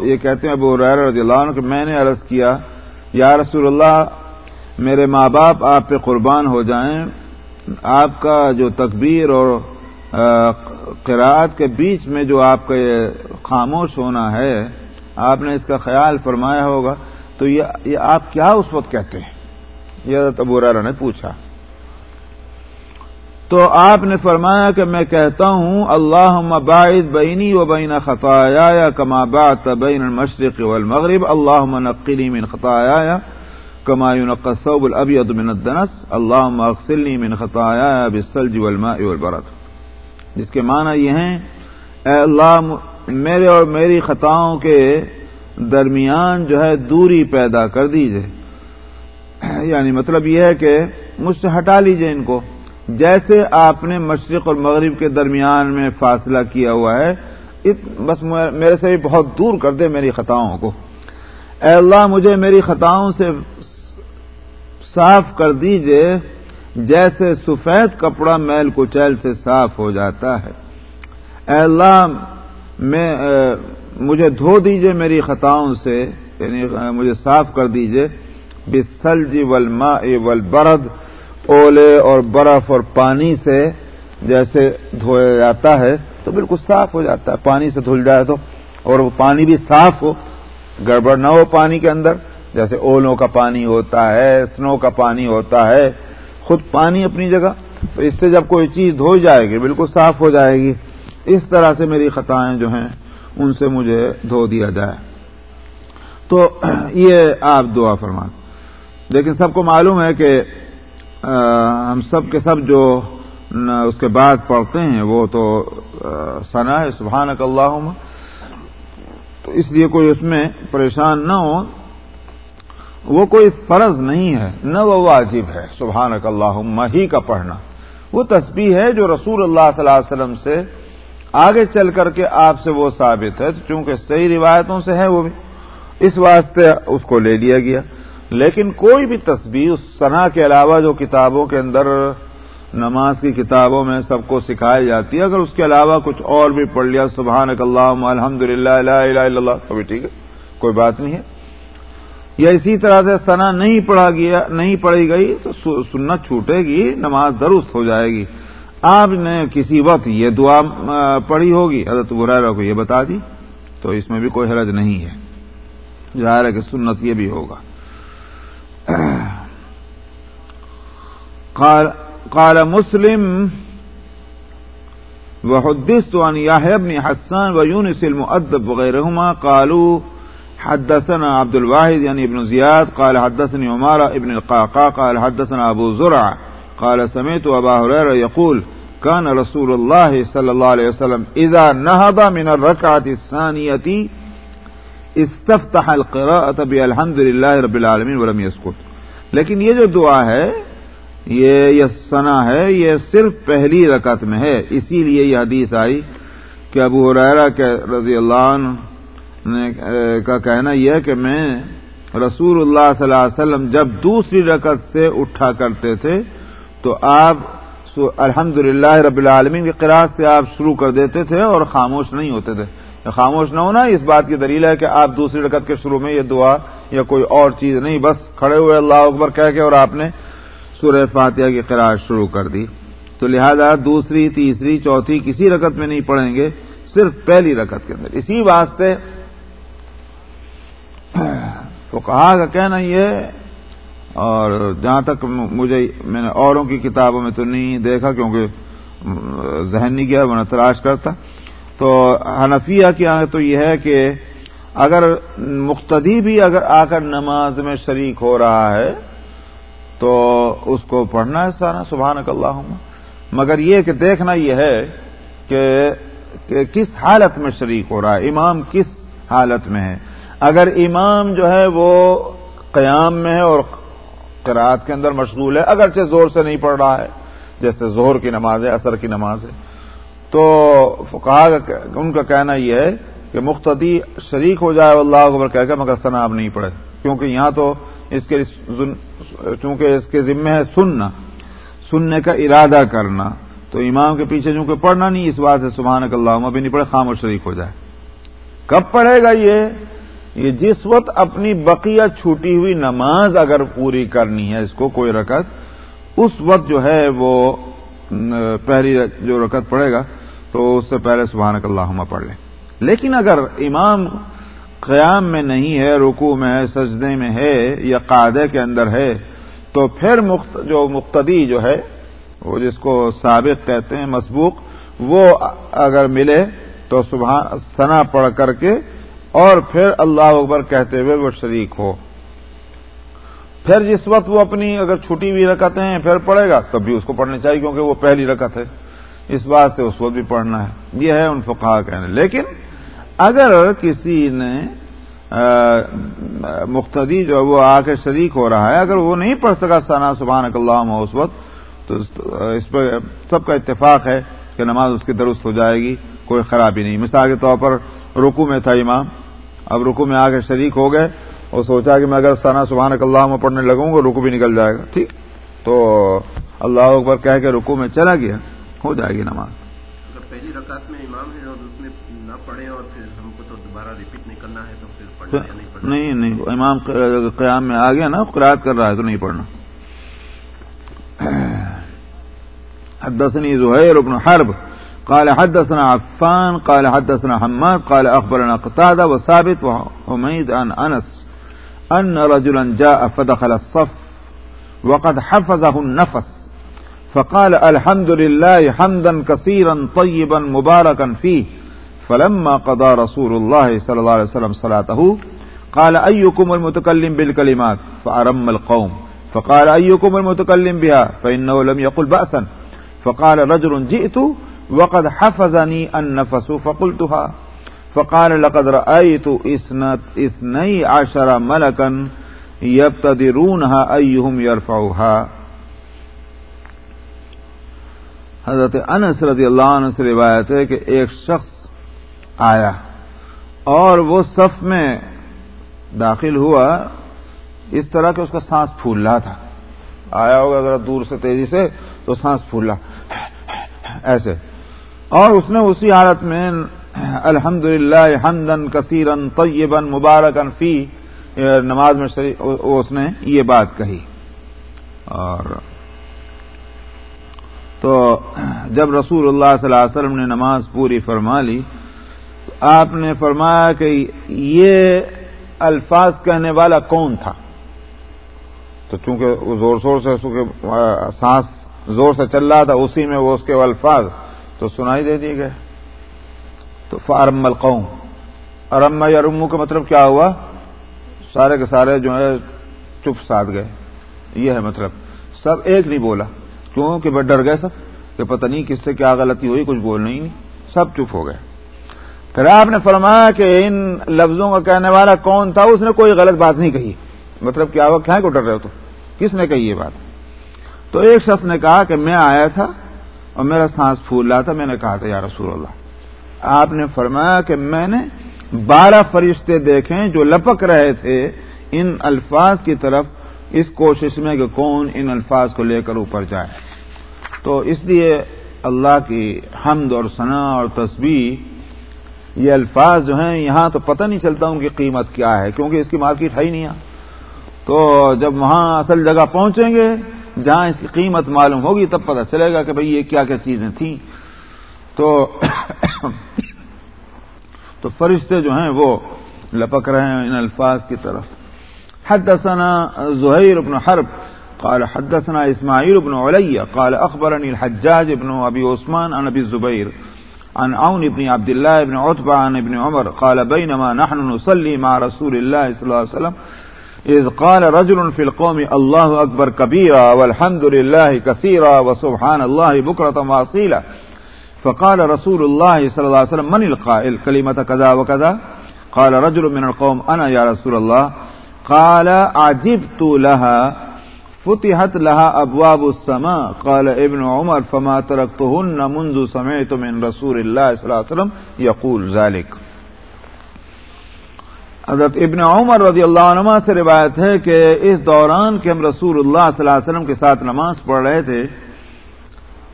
یہ کہتے ہیں ابو رضی اللہ عنہ کہ میں نے عرض کیا، یا رسول اللہ، میرے ماں باپ، آپ پہ قربان ہو جائیں۔ آپ کا جو تکبیر اور قراءت کے بیچ میں جو آپ کا یہ خاموش ہونا ہے، آپ نے اس کا خیال فرمایا ہوگا، تو یہ آپ کیا اس وقت کہتے ہیں؟ یہ ابو ابورا نے پوچھا۔ تو آپ نے فرمایا کہ میں کہتا ہوں اللہ مباعد بینی و بین خطایا کما بات بین المشرق والمغرب اللہ نقلی من خطایا کما ينقصوب الابيض من الدنس اللہ اغسلنی من خطایا بالثلج والماء والبرد۔ جس کے معنی یہ ہیں، اے اللہ، میرے اور میری خطاؤں کے درمیان جو ہے دوری پیدا کر دیجیے۔ یعنی مطلب یہ ہے کہ مجھ سے ہٹا لیجیے ان کو۔ جیسے آپ نے مشرق اور مغرب کے درمیان میں فاصلہ کیا ہوا ہے بس میرے سے بھی بہت دور کر دے میری خطاؤں کو۔ اے اللہ، مجھے میری خطاؤں سے صاف کر دیجیے، جیسے سفید کپڑا میل کچیل سے صاف ہو جاتا ہے۔ اے اللہ، میں مجھے دھو دیجیے میری خطاؤں سے یعنی مجھے صاف کر دیجیے۔ بسل جی ولما برد اولے اور برف اور پانی سے جیسے دھویا جاتا ہے تو بالکل صاف ہو جاتا ہے۔ پانی سے دھل جائے تو اور وہ پانی بھی صاف ہو۔ گڑبڑ نہ ہو پانی کے اندر۔ جیسے اولوں کا پانی ہوتا ہے سنو کا پانی ہوتا ہے۔ خود پانی اپنی جگہ۔ تو اس سے جب کوئی چیز دھو جائے گی، بالکل صاف ہو جائے گی۔ اس طرح سے میری خطائیں جو ہیں، ان سے مجھے دھو دیا جائے۔ تو یہ آپ دعا فرما لیکن سب کو معلوم ہے کہ ہم سب کے سب جو اس کے بعد پڑھتے ہیں، وہ تو ثنا ہے سبحان اللہ تو اس لیے کوئی اس میں پریشان نہ ہو۔ وہ کوئی فرض نہیں ہے، نہ وہ واجب ہے سبحان اللہ ہی کا پڑھنا۔ وہ تسبیح ہے جو رسول اللہ صلی اللہ علیہ وسلم سے آگے چل کر کے آپ سے وہ ثابت ہے، چونکہ صحیح روایتوں سے ہے وہ بھی۔ اس واسطے اس کو لے لیا گیا۔ لیکن کوئی بھی تسبیح اس صنع کے علاوہ جو کتابوں کے اندر، نماز کی کتابوں میں سب کو سکھائی جاتی ہے، اگر اس کے علاوہ کچھ اور بھی پڑھ لیا سبحان اللہ الحمد للہ اللہ تو بھی ٹھیک ہے، کوئی بات نہیں ہے۔ یا اسی طرح سے سنا نہیں پڑھا گیا، نہیں پڑھی گئی، تو سنت چھوٹے گی، نماز درست ہو جائے گی۔ آپ نے کسی وقت یہ دعا پڑھی ہوگی؟ حضرت برائے کو یہ بتا دی، تو اس میں بھی کوئی حرج نہیں ہے۔ ظاہر ہے کہ سنت یہ بھی ہوگا۔ قال قال مسلم، وحدثت عن يحيى بن حسان ويونس المؤدب وغيرهما قالوا حدثنا عبد الواحد يعني ابن زياد قال حدثني عمارة ابن القعقاع، قال حدثنا أبو زرع، قال سمعت أبا هريرة يقول كان رسول الله صلى الله عليه وسلم إذا نهض من الركعة الثانية استفتح القراءة بالحمد لله رب العالمين ولم يسكت لیکن یہ جو دعا ہے، یہ یہ سنا ہے، یہ صرف پہلی رکعت میں ہے۔ اسی لیے یہ حدیث آئی کہ ابو حریرہ کے رضی اللہ عنہ کا کہنا یہ کہ میں رسول اللہ صلی اللہ علیہ وسلم جب دوسری رکعت سے اٹھا کرتے تھے، تو آپ الحمد رب العالمین کی قرآن سے آپ شروع کر دیتے تھے اور خاموش نہیں ہوتے تھے۔ خاموش نہ ہونا، اس بات کی دلیل ہے کہ آپ دوسری رکعت کے شروع میں یہ دعا یا کوئی اور چیز نہیں، بس کھڑے ہوئے اللہ اکبر کہہ کے اور آپ نے سورہ فاتحہ کی قرآن شروع کر دی۔ تو لہذا دوسری، تیسری، چوتھی کسی رکعت میں نہیں پڑھیں گے، صرف پہلی رکعت کے اندر۔ اسی واسطے تو کہا کا کہنا یہ، اور جہاں تک مجھے، میں نے اوروں کی کتابوں میں تو نہیں دیکھا کیونکہ ذہن نہیں گیا میں نے تلاش کرتا۔ تو حنفیہ کیا ہے تو یہ ہے کہ اگر مقتدی بھی اگر آ کر نماز میں شریک ہو رہا ہے تو اس کو پڑھنا ہے سارا سبحان اللہ مگر یہ کہ دیکھنا یہ ہے کہ کہ کس حالت میں شریک ہو رہا ہے، امام کس حالت میں ہے۔ اگر امام جو ہے وہ قیام میں ہے اور قرآت کے اندر مشغول ہے، اگرچہ زور سے نہیں پڑھ رہا ہے، جیسے زہر کی نماز ہے اثر کی نماز ہے تو کہا ان کا کہنا یہ ہے کہ مختدی شریک ہو جائے اللہ اکبر کہہ کے مگر سنا آپ نہیں پڑھے کیونکہ یہاں تو اس کے چونکہ اس کے ذمے ہے سننا۔ سننے کا ارادہ کرنا۔ تو امام کے پیچھے چونکہ پڑھنا نہیں، اس بات سے سبحان اللہ بھی نہیں پڑھے خام و شریک ہو جائے۔ کب پڑھے گا یہ؟ یہ جس وقت اپنی بقیہ چھوٹی ہوئی نماز اگر پوری کرنی ہے، اس کو کوئی رکعت، اس وقت جو ہے وہ پہلی جو رکعت پڑے گا تو اس سے پہلے سبحان اللہ پڑھ لیں۔ لیکن اگر امام قیام میں نہیں ہے رکو میں ہے، سجدے میں ہے یا قاعدے کے اندر ہے، تو پھر مخت، جو مقتدی جو ہے، وہ جس کو سابق کہتے ہیں، مسبوق، وہ اگر ملے تو صبح ثنا پڑھ کر کے اور پھر اللہ اکبر کہتے ہوئے وہ شریک ہو۔ پھر جس وقت وہ اپنی اگر چھٹی ہوئی رکعت ہیں، پھر پڑھے گا، تب بھی اس کو پڑھنی چاہیے کیونکہ وہ پہلی رکعت ہے۔ اس بات سے اس وقت بھی پڑھنا ہے۔ یہ ہے ان فقہ کہنے لیکن اگر کسی نے مختدی جو ہے وہ آ کے شریک ہو رہا ہے، اگر وہ نہیں پڑھ سکا ثنا سبحان اللہ اس وقت، تو اس پہ سب کا اتفاق ہے کہ نماز اس کی درست ہو جائے گی، کوئی خرابی نہیں۔ مثال کے طور پر رکو میں تھا امام۔ اب رکو میں آ کے شریک ہو گئے اور سوچا کہ میں اگر ثنا سبحان اللہ میں پڑھنے لگوں گا رکو بھی نکل جائے گا۔ ٹھیک۔ تو اللہ اکبر کہہ کے رکو میں چلا گیا۔ ہو جائے گی نماز۔ اگر پہلی رکعت میں امام ہے اور اس نے نہ پڑھے اور پھر ہم کو تو دوبارہ ریپیٹ نہیں کرنا ہے تو پھر پڑھنا یا نہیں پڑھنا؟ نہیں نہیں امام قیام میں آ گیا نا قرآد کر رہا ہے تو نہیں پڑھنا۔ حدثني زهير بن حرب قال حدثنا عفان قال حدثنا حماد قال أخبرنا قتادة وثابت وحميد عن أنس أن رجلا جاء فدخل الصف وقد حفظه النفس۔ فقال الحمد لله حمدا كثيرا طيبا مباركا فيه فلما قضى رسول الله صلى الله عليه وسلم صلاته، قال أيكم المتكلم بالكلمات فأرم القوم، فقال أيكم المتكلم بها، فإنه لم يقل بأسا، فقال رجل جئت وقد حفظني النفس فقلتها، فقال لقد رأيت اثني عشر ملكا يبتدرونها أيهم يرفعها حضرت انس رضی اللہ عنہ سے روایت ہے کہ ایک شخص آیا اور وہ صف میں داخل ہوا، اس طرح کہ اس کا سانس پھول رہا تھا۔ آیا ہوگا ذرا دور سے تیزی سے تو سانس پھول رہا۔ ایسے۔ اور اس نے اسی حالت میں الحمد للہ حمدن کثیرن طیبن مبارکن فی، نماز میں اس نے یہ بات کہی۔ اور تو جب رسول اللہ صلی اللہ علیہ وسلم نے نماز پوری فرما لی تو آپ نے فرمایا کہ یہ الفاظ کہنے والا کون تھا؟ تو چونکہ وہ زور زور سے سانس زور سے چل رہا تھا، اسی میں وہ اس کے الفاظ تو سنائی دے دیے گئے۔ تو فارم القوم۔ ارم یا رمو کا مطلب کیا ہوا؟ سارے کے سارے جو ہے چپ ساتھ گئے۔ یہ ہے مطلب۔ سب ایک نہیں بولا۔ کیوں؟ کہ بس ڈر گئے سب کہ پتہ نہیں کس سے کیا غلطی ہوئی، کچھ بولنا ہی نہیں، سب چپ ہو گئے۔ پھر آپ نے فرمایا کہ ان لفظوں کا کہنے والا کون تھا؟ اس نے کوئی غلط بات نہیں کہی۔ مطلب کیا ہوا کیا کو ڈر رہے ہو تو؟ کس نے کہی یہ بات؟ تو ایک شخص نے کہا کہ میں آیا تھا اور میرا سانس پھول رہا تھا، میں نے کہا تھا، یا رسول اللہ، آپ نے فرمایا کہ میں نے بارہ فرشتے دیکھے جو لپک رہے تھے ان الفاظ کی طرف اس کوشش میں کہ کون ان الفاظ کو لے کر اوپر جائے۔ تو اس لیے اللہ کی حمد اور ثنا اور تسبیح، یہ الفاظ جو ہیں، یہاں تو پتہ نہیں چلتا ان کی قیمت کیا ہے، کیونکہ اس کی مارکیٹ ہے ہی نہیں۔ تو جب وہاں اصل جگہ پہنچیں گے، جہاں اس کی قیمت معلوم ہوگی، تب پتہ چلے گا کہ بھئی یہ کیا کیا چیزیں تھیں۔ تو تو فرشتے جو ہیں، وہ لپک رہے ہیں ان الفاظ کی طرف۔ حدثنا زهير بن حرب، قال حدثنا إسماعيل بن علي، قال أخبرني الحجاج بن أبي عثمان عن أبي الزبير، عن عون بن عبد الله بن عتبة عن ابن عمر، قال بينما نحن نصلي مع رسول الله صلى الله عليه وسلم، إذ قال رجل في القوم الله أكبر كبيرا والحمد لله كثيرا وسبحان الله بكرة واصيلا فقال رسول الله صلى الله عليه وسلم، من القائل؟ كلمة كذا وكذا؟ قال رجل من القوم، أنا يا رسول الله. قال عجبت لها، فتحت لها ابواب السماء۔ قال ابن عمر، فما تركتهن منذ سمعت من رسول الله صلى الله عليه وسلم يقول ذلك۔ حضرت ابن عمر رضی اللہ عنہ سے روایت ہے کہ اس دوران کہ ہم رسول اللہ صلی اللہ علیہ وسلم کے ساتھ نماز پڑھ رہے تھے۔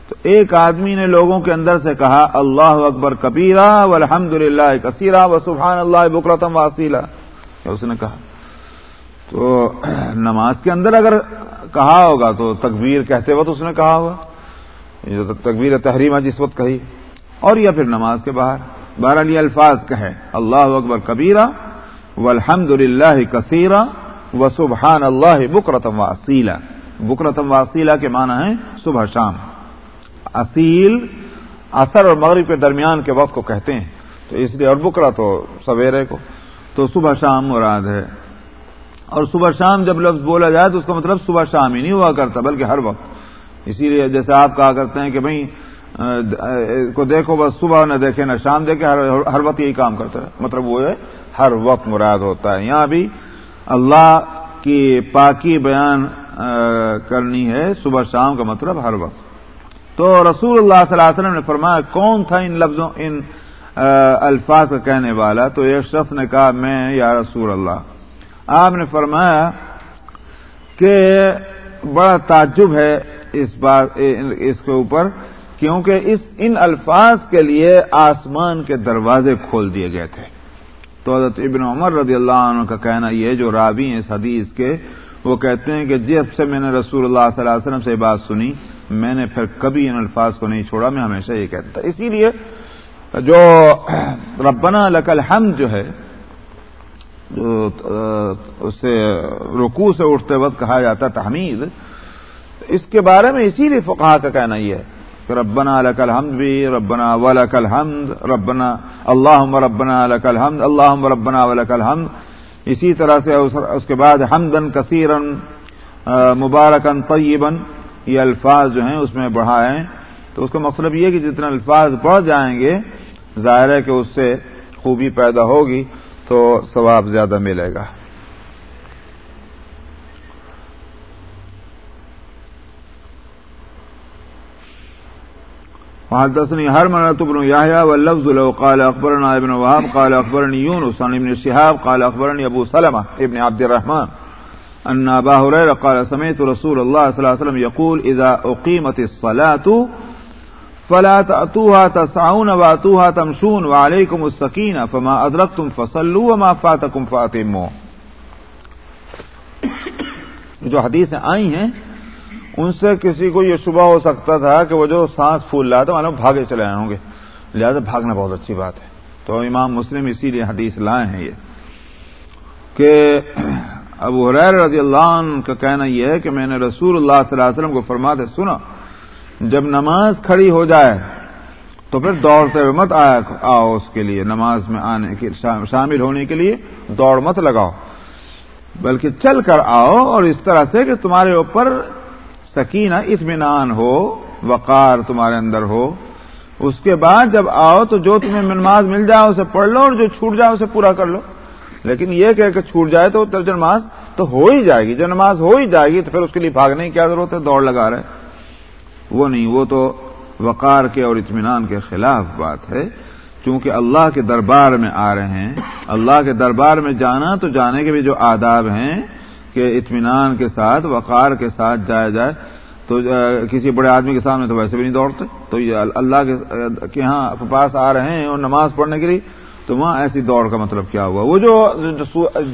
تو ایک آدمی نے لوگوں کے اندر سے کہا، اللہ اکبر کبیرہ والحمد للہ کثیرہ و سبحان اللہ بکرتم واسیلہ اس نے کہا تو نماز کے اندر اگر کہا ہوگا تو تکبیر کہتے وقت اس نے کہا ہوگا۔ جو تکبیر تحریمہ جس وقت کہی۔ اور یا پھر نماز کے باہر۔ بہر الفاظ کہے اللہ اکبر کبیرہ و الحمد للہ کثیرہ و سبحان اللہ بکرتم واسیلہ بکرتم واسیلہ کے معنی ہے صبح شام۔ اصیل اثر اور مغرب کے درمیان کے وقت کو کہتے ہیں۔ تو اس لیے اور بکرا تو سویرے کو۔ تو صبح شام مراد ہے۔ اور صبح شام جب لفظ بولا جائے تو اس کا مطلب صبح شام ہی نہیں ہوا کرتا، بلکہ ہر وقت۔ اسی لیے جیسے آپ کہا کرتے ہیں کہ بھائی کو دیکھو بس صبح نہ دیکھے نہ شام دیکھے، ہر وقت یہی کام کرتا ہے۔ مطلب وہ ہے، ہر وقت مراد ہوتا ہے۔ یہاں بھی اللہ کی پاکی بیان کرنی ہے صبح شام کا مطلب ہر وقت۔ تو رسول اللہ صلی اللہ علیہ وسلم نے فرمایا، کون تھا ان لفظوں، ان الفاظ کا کہنے والا؟ تو ایک شخص نے کہا، میں یا رسول اللہ۔ آپ نے فرمایا کہ بڑا تعجب ہے اس بات، اس کے اوپر، کیونکہ اس، ان الفاظ کے لیے آسمان کے دروازے کھول دیے گئے تھے۔ تو حضرت ابن عمر رضی اللہ عنہ کا کہنا یہ جو رابی ہیں اس حدیث کے، وہ کہتے ہیں کہ جب سے میں نے رسول اللہ صلی اللہ علیہ وسلم سے یہ بات سنی، میں نے پھر کبھی ان الفاظ کو نہیں چھوڑا، میں ہمیشہ یہ کہتا تھا۔ اسی لیے جو ربنا لک الحمد جو ہے اس سے رکوع سے اٹھتے وقت کہا جاتا تحمید۔ اس کے بارے میں اسی لیے فقہ کا کہنا یہ ہے کہ ربنا لک الحمد بھی، ربنا ولک الحمد، ربنا اللہ ربنا لک الحمد اللہ ربنا ولک الحمد۔ اسی طرح سے اس کے بعد حمدن کثیرن مبارکن طیبن یہ الفاظ جو ہیں اس میں بڑھائیں تو اس کا مطلب یہ کہ جتنے الفاظ بڑھ جائیں گے، ظاہر ہے کہ اس سے خوبی پیدا ہوگی۔ تو ثواب زیادہ ملے گا۔ حدثني هرملة بن يحيى واللفظ لو قال أخبرنا ابن وهاب قال أخبرني يونس عن ابن شهاب قال أخبرني أبو سلمة ابن عبد الرحمن أن أبا هريرة قال سمعت رسول الله صلى الله عليه وسلم يقول إذا أقيمت الصلاة فلا تأتوها تسعون واتوها تمشون وعليكم السكينة فما أدركتم فصلوا وما فاتكم فاتموا جو حدیثیں آئی ہیں، ان سے کسی کو یہ شبہ ہو سکتا تھا کہ وہ جو سانس پھول رہا تھا مانو بھاگے چلے آئے ہوں گے۔ لہٰذا بھاگنا بہت اچھی بات ہے۔ تو امام مسلم اسی لیے حدیث لائے ہیں یہ۔ کہ ابو حریر رضی اللہ عنہ کا کہنا یہ ہے کہ میں نے رسول اللہ صلی اللہ علیہ وسلم کو فرماتے سنا۔ جب نماز کھڑی ہو جائے تو پھر دوڑتے ہوئے مت آیا آؤ اس کے لیے، نماز میں آنے کے شامل ہونے کے لیے دوڑ مت لگاؤ۔ بلکہ چل کر آؤ اور اس طرح سے کہ تمہارے اوپر سکینہ اطمینان ہو، وقار تمہارے اندر ہو۔ اس کے بعد جب آؤ تو جو تمہیں نماز مل جائے اسے پڑھ لو اور جو چھوٹ جائے اسے پورا کر لو۔ لیکن یہ کہہ کہ چھوٹ جائے تو نماز تو ہو ہی جائے گی۔ جب نماز ہو ہی جائے گی تو پھر اس کے لیے بھاگنے کی کیا ضرورت ہے؟ دوڑ لگا رہے وہ نہیں، وہ تو وقار کے اور اطمینان کے خلاف بات ہے۔ چونکہ اللہ کے دربار میں آ رہے ہیں، اللہ کے دربار میں جانا تو جانے کے بھی جو آداب ہیں کہ اطمینان کے ساتھ، وقار کے ساتھ جایا جائے۔ تو کسی بڑے آدمی کے سامنے تو ویسے بھی نہیں دوڑتے۔ تو یہ اللہ کے یہاں پاس آ رہے ہیں اور نماز پڑھنے کے لیے، تو وہاں ایسی دوڑ کا مطلب کیا ہوا؟ وہ جو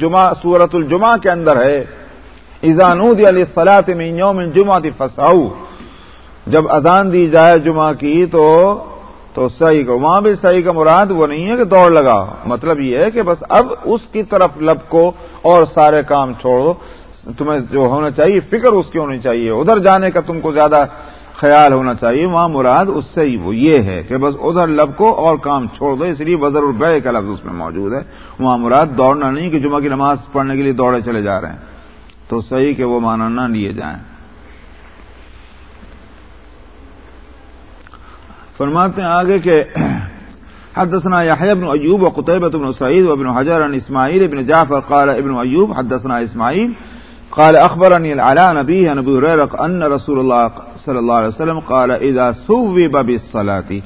جمعہ سورت الجمعہ کے اندر ہے ایزانود علی سلاط میں یوم جمعہ فساؤ جب اذان دی جائے جمعہ کی تو تو صحیح کو وہاں بھی صحیح کا مراد وہ نہیں ہے کہ دوڑ لگا مطلب یہ ہے کہ بس اب اس کی طرف لب کو اور سارے کام چھوڑو۔ تمہیں جو ہونا چاہیے، فکر اس کی ہونی چاہیے۔ ادھر جانے کا تم کو زیادہ خیال ہونا چاہیے۔ وہاں مراد اس سے ہی وہ یہ ہے کہ بس ادھر لب کو اور کام چھوڑ دو۔ اس لیے وزر البے کا لفظ اس میں موجود ہے۔ وہاں مراد دوڑنا نہیں کہ جمعہ کی نماز پڑھنے کے لیے دوڑے چلے جا رہے ہیں۔ تو صحیح کہ وہ مانا نہ لیے جائیں۔ فرماتے ہیں آگے کہ حدثنا يحيى بن أيوب وقتيبة بن سعيد وابن حجر عن إسماعيل بن جعفر قال ابن أيوب حدثنا إسماعيل قال أخبرني العلاء نبيه عن أبي هريرة أن رسول الله صلى الله عليه وسلم قال إذا سوب بالصلاة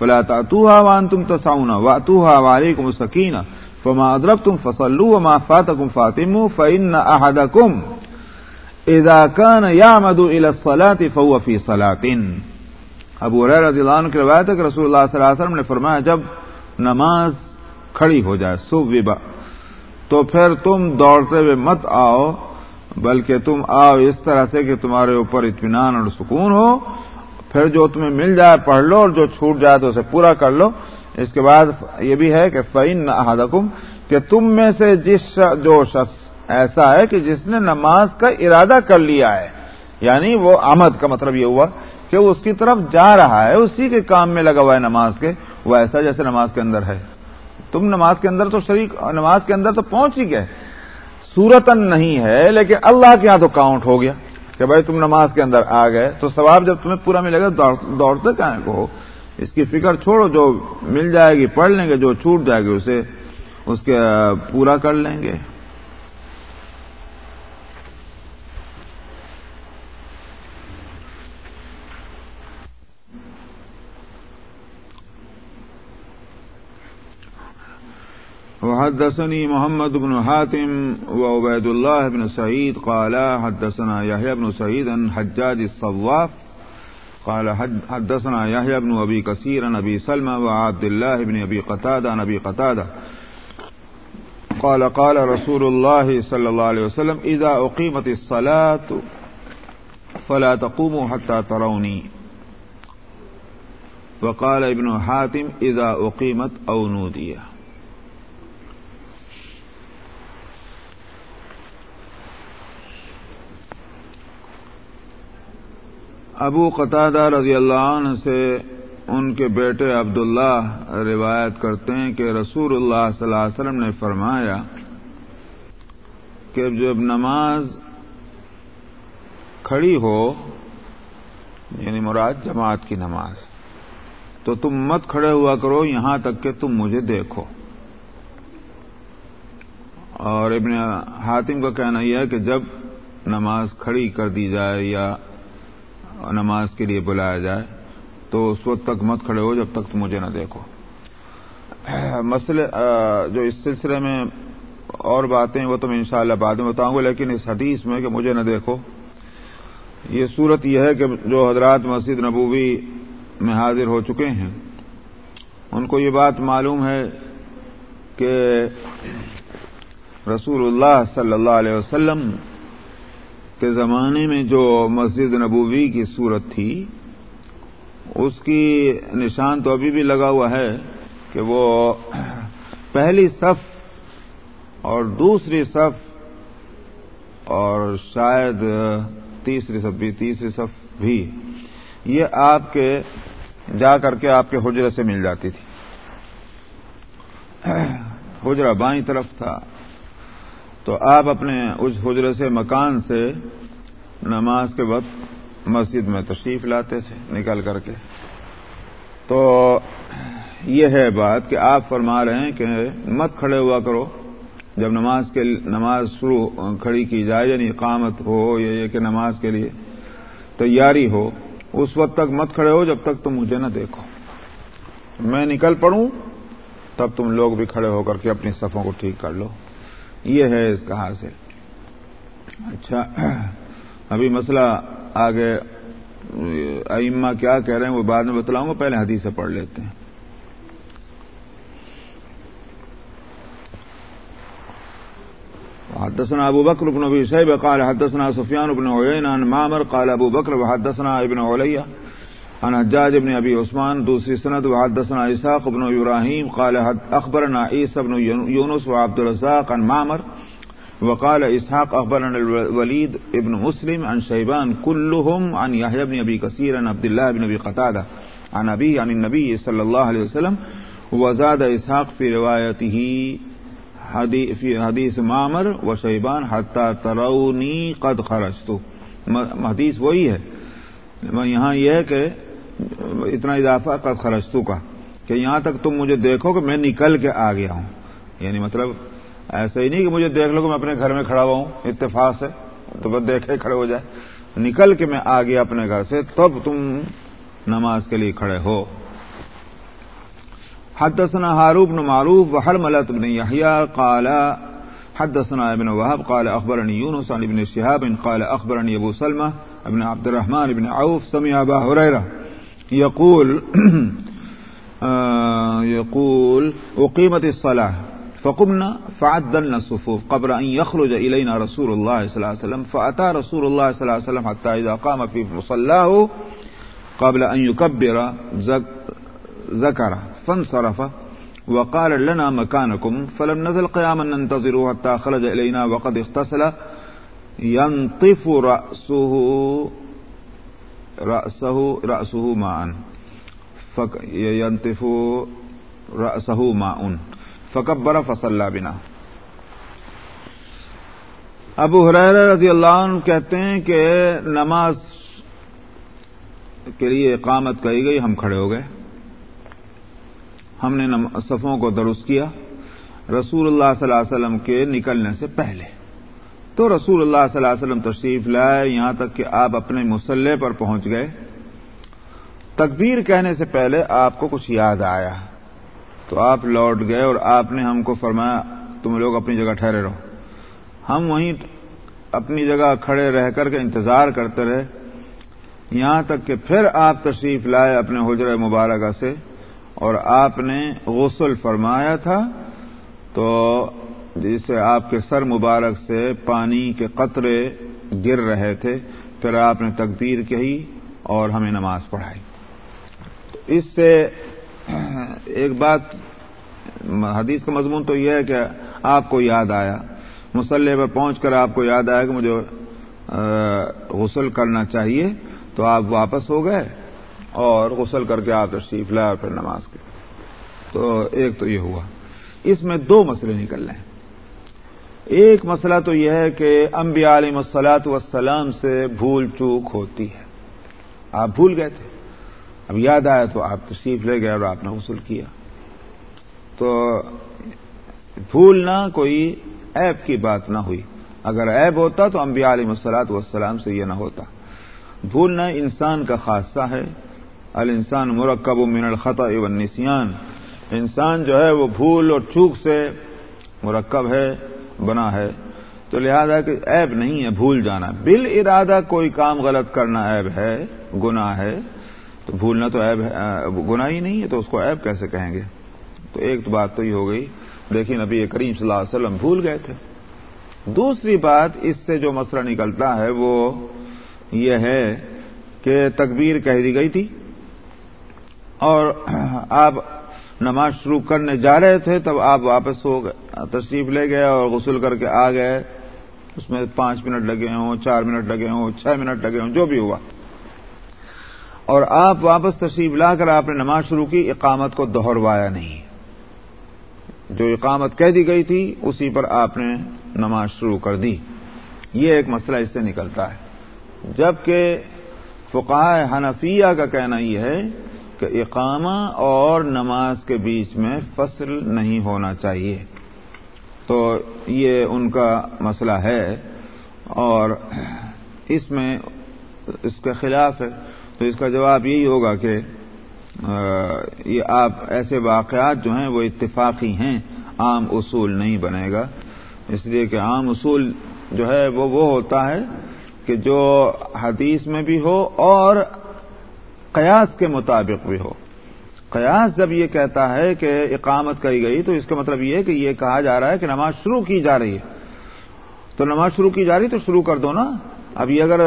فلا تأتوها وأنتم تسعون وأتوها وعليكم السكينة فما أدركتم فصلوا وما فاتكم فاتموا فإن أحدكم إذا كان يعمد إلى الصلاة فهو في صلاة ابو رضی اللہ عنہ کی روایت ہے کہ رسول اللہ صلی اللہ علیہ وسلم نے فرمایا جب نماز کھڑی ہو جائے، صبح تو پھر تم دوڑتے ہوئے مت آؤ، بلکہ تم آؤ اس طرح سے کہ تمہارے اوپر اطمینان اور سکون ہو۔ پھر جو تمہیں مل جائے، پڑھ لو اور جو چھوٹ جائے تو اسے پورا کر لو۔ اس کے بعد یہ بھی ہے کہ فعین احدکم کہ تم میں سے جس جو شخص ایسا ہے کہ جس نے نماز کا ارادہ کر لیا ہے یعنی وہ آمد کا مطلب یہ ہوا کہ وہ اس کی طرف جا رہا ہے، اسی کے کام میں لگا ہوا ہے نماز کے، وہ ایسا جیسے نماز کے اندر ہے۔ تم نماز کے اندر تو شریک، نماز کے اندر تو پہنچ ہی گئے۔ سورتن نہیں ہے، لیکن اللہ کے یہاں تو کاؤنٹ ہو گیا کہ بھائی تم نماز کے اندر آ گئے۔ تو ثواب جب تمہیں پورا ملے گا دوڑتے کہیں کو اس کی فکر چھوڑو، جو مل جائے گی پڑھ لیں گے، جو چھوٹ جائے گی، اسے، اس کے پورا کر لیں گے۔ وحدثني محمد بن حاتم وعبيد الله بن سعيد قال حدثنا يحيى بن سعيد عن حجاج الصواف قال حدثنا يحيى بن أبي كثير عن أبي سلمى وعبد الله بن أبي قتادة عن أبي قتادة. قال قال رسول الله صلى الله عليه وسلم، إذا أقيمت الصلاة فلا تقوموا حتى تروني. وقال ابن حاتم، إذا أقيمت أو نوديه ابو قطع رضی اللہ عنہ سے ان کے بیٹے عبداللہ روایت کرتے ہیں کہ رسول اللہ صلی اللہ علیہ وسلم نے فرمایا کہ جب نماز کھڑی ہو یعنی مراد جماعت کی نماز، تو تم مت کھڑے ہوا کرو، یہاں تک کہ تم مجھے دیکھو۔ اور ابن حاتم کا کہنا یہ ہے کہ جب نماز کھڑی کر دی جائے یا نماز کے لیے بلایا جائے، تو اس وقت تک مت کھڑے ہو جب تک تم مجھے نہ دیکھو۔ مسئلے جو اس سلسلے میں اور باتیں، وہ تو میں انشاءاللہ بعد میں بتاؤں گا، لیکن اس حدیث میں کہ مجھے نہ دیکھو۔ یہ صورت یہ ہے کہ جو حضرات مسجد نبوی میں حاضر ہو چکے ہیں، ان کو یہ بات معلوم ہے کہ رسول اللہ صلی اللہ علیہ وسلم کے زمانے میں جو مسجد نبوی کی صورت تھی، اس کی نشان تو ابھی بھی لگا ہوا ہے کہ وہ پہلی صف اور دوسری صف اور شاید تیسری صف بھی، تیسری صف بھی، یہ آپ کے جا کر کے آپ کے حجرے سے مل جاتی تھی۔ حجرہ بائیں طرف تھا۔ تو آپ اپنے اس حجرے سے مکان سے نماز کے وقت مسجد میں تشریف لاتے تھے، نکل کر کے۔ تو یہ ہے بات کہ آپ فرما رہے ہیں کہ مت کھڑے ہوا کرو۔ جب نماز کے نماز شروع کھڑی کی جائے یعنی اقامت ہو یا یہ کہ نماز کے لیے تیاری ہو، اس وقت تک مت کھڑے ہو جب تک تم مجھے نہ دیکھو۔ میں نکل پڑوں، تب تم لوگ بھی کھڑے ہو کر کے اپنی صفوں کو ٹھیک کر لو۔ یہ ہے اس کا حاصل۔ اچھا ابھی مسئلہ آگے، ائمہ کیا کہہ رہے ہیں وہ بعد میں بتلاؤں گا، پہلے حدیث سے پڑھ لیتے ہیں۔ حدثنا ابو بکر بن ابي شيبه قال حدثنا سفيان بن عيينة عن قال ابو بکر وحدثنا ابن عليا عن حجاج بن ابي عثمان، دوسری سند، وحدثنا اسحاق بن ابراهيم قال اخبرنا عيسى بن يونس وعبد الرزاق عن معمر، وقال اسحاق اخبر الولید ابن مسلم عن شیبان كلهم عن يحيى بن ابي كثير عن عبد الله بن ابي قتاده عن ابي عن النبي صلى الله عليه وسلم، وزاد اسحاق في روايته في حدیث معمر و شیبان حتى تروني قد خرجت حدیث وہی ہے۔ یہاں یہ ہے کہ اتنا اضافہ قد خرجتو کا کہ یہاں تک تم مجھے دیکھو کہ میں نکل کے آ گیا ہوں۔ یعنی مطلب ایسا ہی نہیں کہ مجھے دیکھ لو کہ میں اپنے گھر میں کھڑا ہوا ہوں، اتفاق سے، تو بس دیکھے کھڑے ہو جائے۔ نکل کے میں آ گیا اپنے گھر سے، تب تم نماز کے لیے کھڑے ہو۔ حدثنا هاروب بن معروف وحرملة بن يحيى قال، حدثنا ابن وهب قال أخبرني يونس عن ابن الشهاب قال أخبرني أبو سلمة ابن عبد الرحمن بن عوف، سمع أبا هريرة يقول يقول أقيمت الصلاة فقمنا فعدلنا الصفوف قبل أن يخرج إلينا رسول الله صلى الله عليه وسلم فأتى رسول الله صلى الله عليه وسلم حتى إذا قام في مصلاه قبل أن يكبر ذكر فانصرف وقال لنا مكانكم فلم نزل قياما ننتظره حتى خرج إلينا وقد اغتسل ينطف رأسه رأسه رأسه ماء. ينطف رأسه ماء. فكبر فصلى بنا. ابو حریر رضی اللہ عنہ کہتے ہیں کہ نماز کے لیے اقامت کہی گئی، ہم کھڑے ہو گئے۔ ہم نے صفوں کو درست کیا۔ رسول اللہ صلی اللہ علیہ وسلم کے نکلنے سے پہلے۔ تو رسول اللہ صلی اللہ علیہ وسلم تشریف لائے، یہاں تک کہ آپ اپنے مسلح پر پہنچ گئے۔ تکبیر کہنے سے پہلے آپ کو کچھ یاد آیا۔ تو آپ لوٹ گئے اور آپ نے ہم کو فرمایا، تم لوگ اپنی جگہ ٹھہرے رہو۔ ہم وہیں اپنی جگہ کھڑے رہ کر کے انتظار کرتے رہے۔ یہاں تک کہ پھر آپ تشریف لائے اپنے حجر مبارکہ سے اور آپ نے غسل فرمایا تھا۔ تو جسے آپ کے سر مبارک سے پانی کے قطرے گر رہے تھے، پھر آپ نے تکبیر کہی اور ہمیں نماز پڑھائی۔ اس سے ایک بات، حدیث کا مضمون تو یہ ہے کہ آپ کو یاد آیا۔ مسلح پر پہنچ کر آپ کو یاد آیا کہ مجھے غسل کرنا چاہیے، تو آپ واپس ہو گئے اور غسل کر کے آپ تشریف لائے اور پھر نماز کے تو ایک تو یہ ہوا۔ اس میں دو مسئلے نکل رہے ہیں۔ ایک مسئلہ تو یہ ہے کہ انبیاء علیہ مسلاط وسلام سے بھول چوک ہوتی ہے۔ آپ بھول گئے تھے۔ اب یاد آیا تو آپ تشریف لے گئے اور آپ نے غسل کیا۔ تو بھولنا کوئی ایب کی بات نہ ہوئی۔ اگر ایب ہوتا تو انبیاء علیہ مسلاط وسلام سے یہ نہ ہوتا۔ بھولنا انسان کا خاصہ ہے۔ الانسان مرکب و من الخطا والنسیان۔ انسان جو ہے وہ بھول اور چوک سے مرکب ہے۔ بنا ہے۔ تو لہذا کہ عیب نہیں ہے، بھول جانا۔ بال ارادہ کوئی کام غلط کرنا عیب ہے، گناہ ہے، تو بھولنا تو عیب گناہ ہی نہیں ہے تو اس کو عیب کیسے کہیں گے؟ تو ایک تو بات تو یہ ہو گئی۔ لیکن نبی کریم صلی اللہ علیہ وسلم بھول گئے تھے۔ دوسری بات اس سے جو مسئلہ نکلتا ہے وہ یہ ہے کہ تکبیر کہہ دی گئی تھی۔ اور آپ نماز شروع کرنے جا رہے تھے تب آپ واپس ہو گئے، تشریف لے گئے اور غسل کر کے آ گئے۔ اس میں پانچ منٹ لگے ہوں، چار منٹ لگے ہوں، چھ منٹ لگے ہوں، جو بھی ہوا۔ اور آپ واپس تشریف لا کر آپ نے نماز شروع کی، اقامت کو دوہروایا نہیں۔ جو اقامت کہہ دی گئی تھی، اسی پر آپ نے نماز شروع کر دی۔ یہ ایک مسئلہ اس سے نکلتا ہے۔ جبکہ فقاہ حنفیہ کا کہنا یہ ہے کہ اقامہ اور نماز کے بیچ میں فصل نہیں ہونا چاہیے۔ تو یہ ان کا مسئلہ ہے اور اس میں اس کے خلاف ہے۔ تو اس کا جواب یہی ہوگا کہ یہ آپ ایسے واقعات جو ہیں وہ اتفاقی ہیں، عام اصول نہیں بنے گا۔ اس لیے کہ عام اصول جو ہے وہ وہ ہوتا ہے کہ جو حدیث میں بھی ہو اور قیاس کے مطابق بھی ہو۔ قیاس جب یہ کہتا ہے کہ اقامت کری گئی تو اس کا مطلب یہ ہے کہ یہ کہا جا رہا ہے کہ نماز شروع کی جا رہی ہے۔ تو نماز شروع کی جا رہی تو شروع کر دو نا۔ اب یہ اگر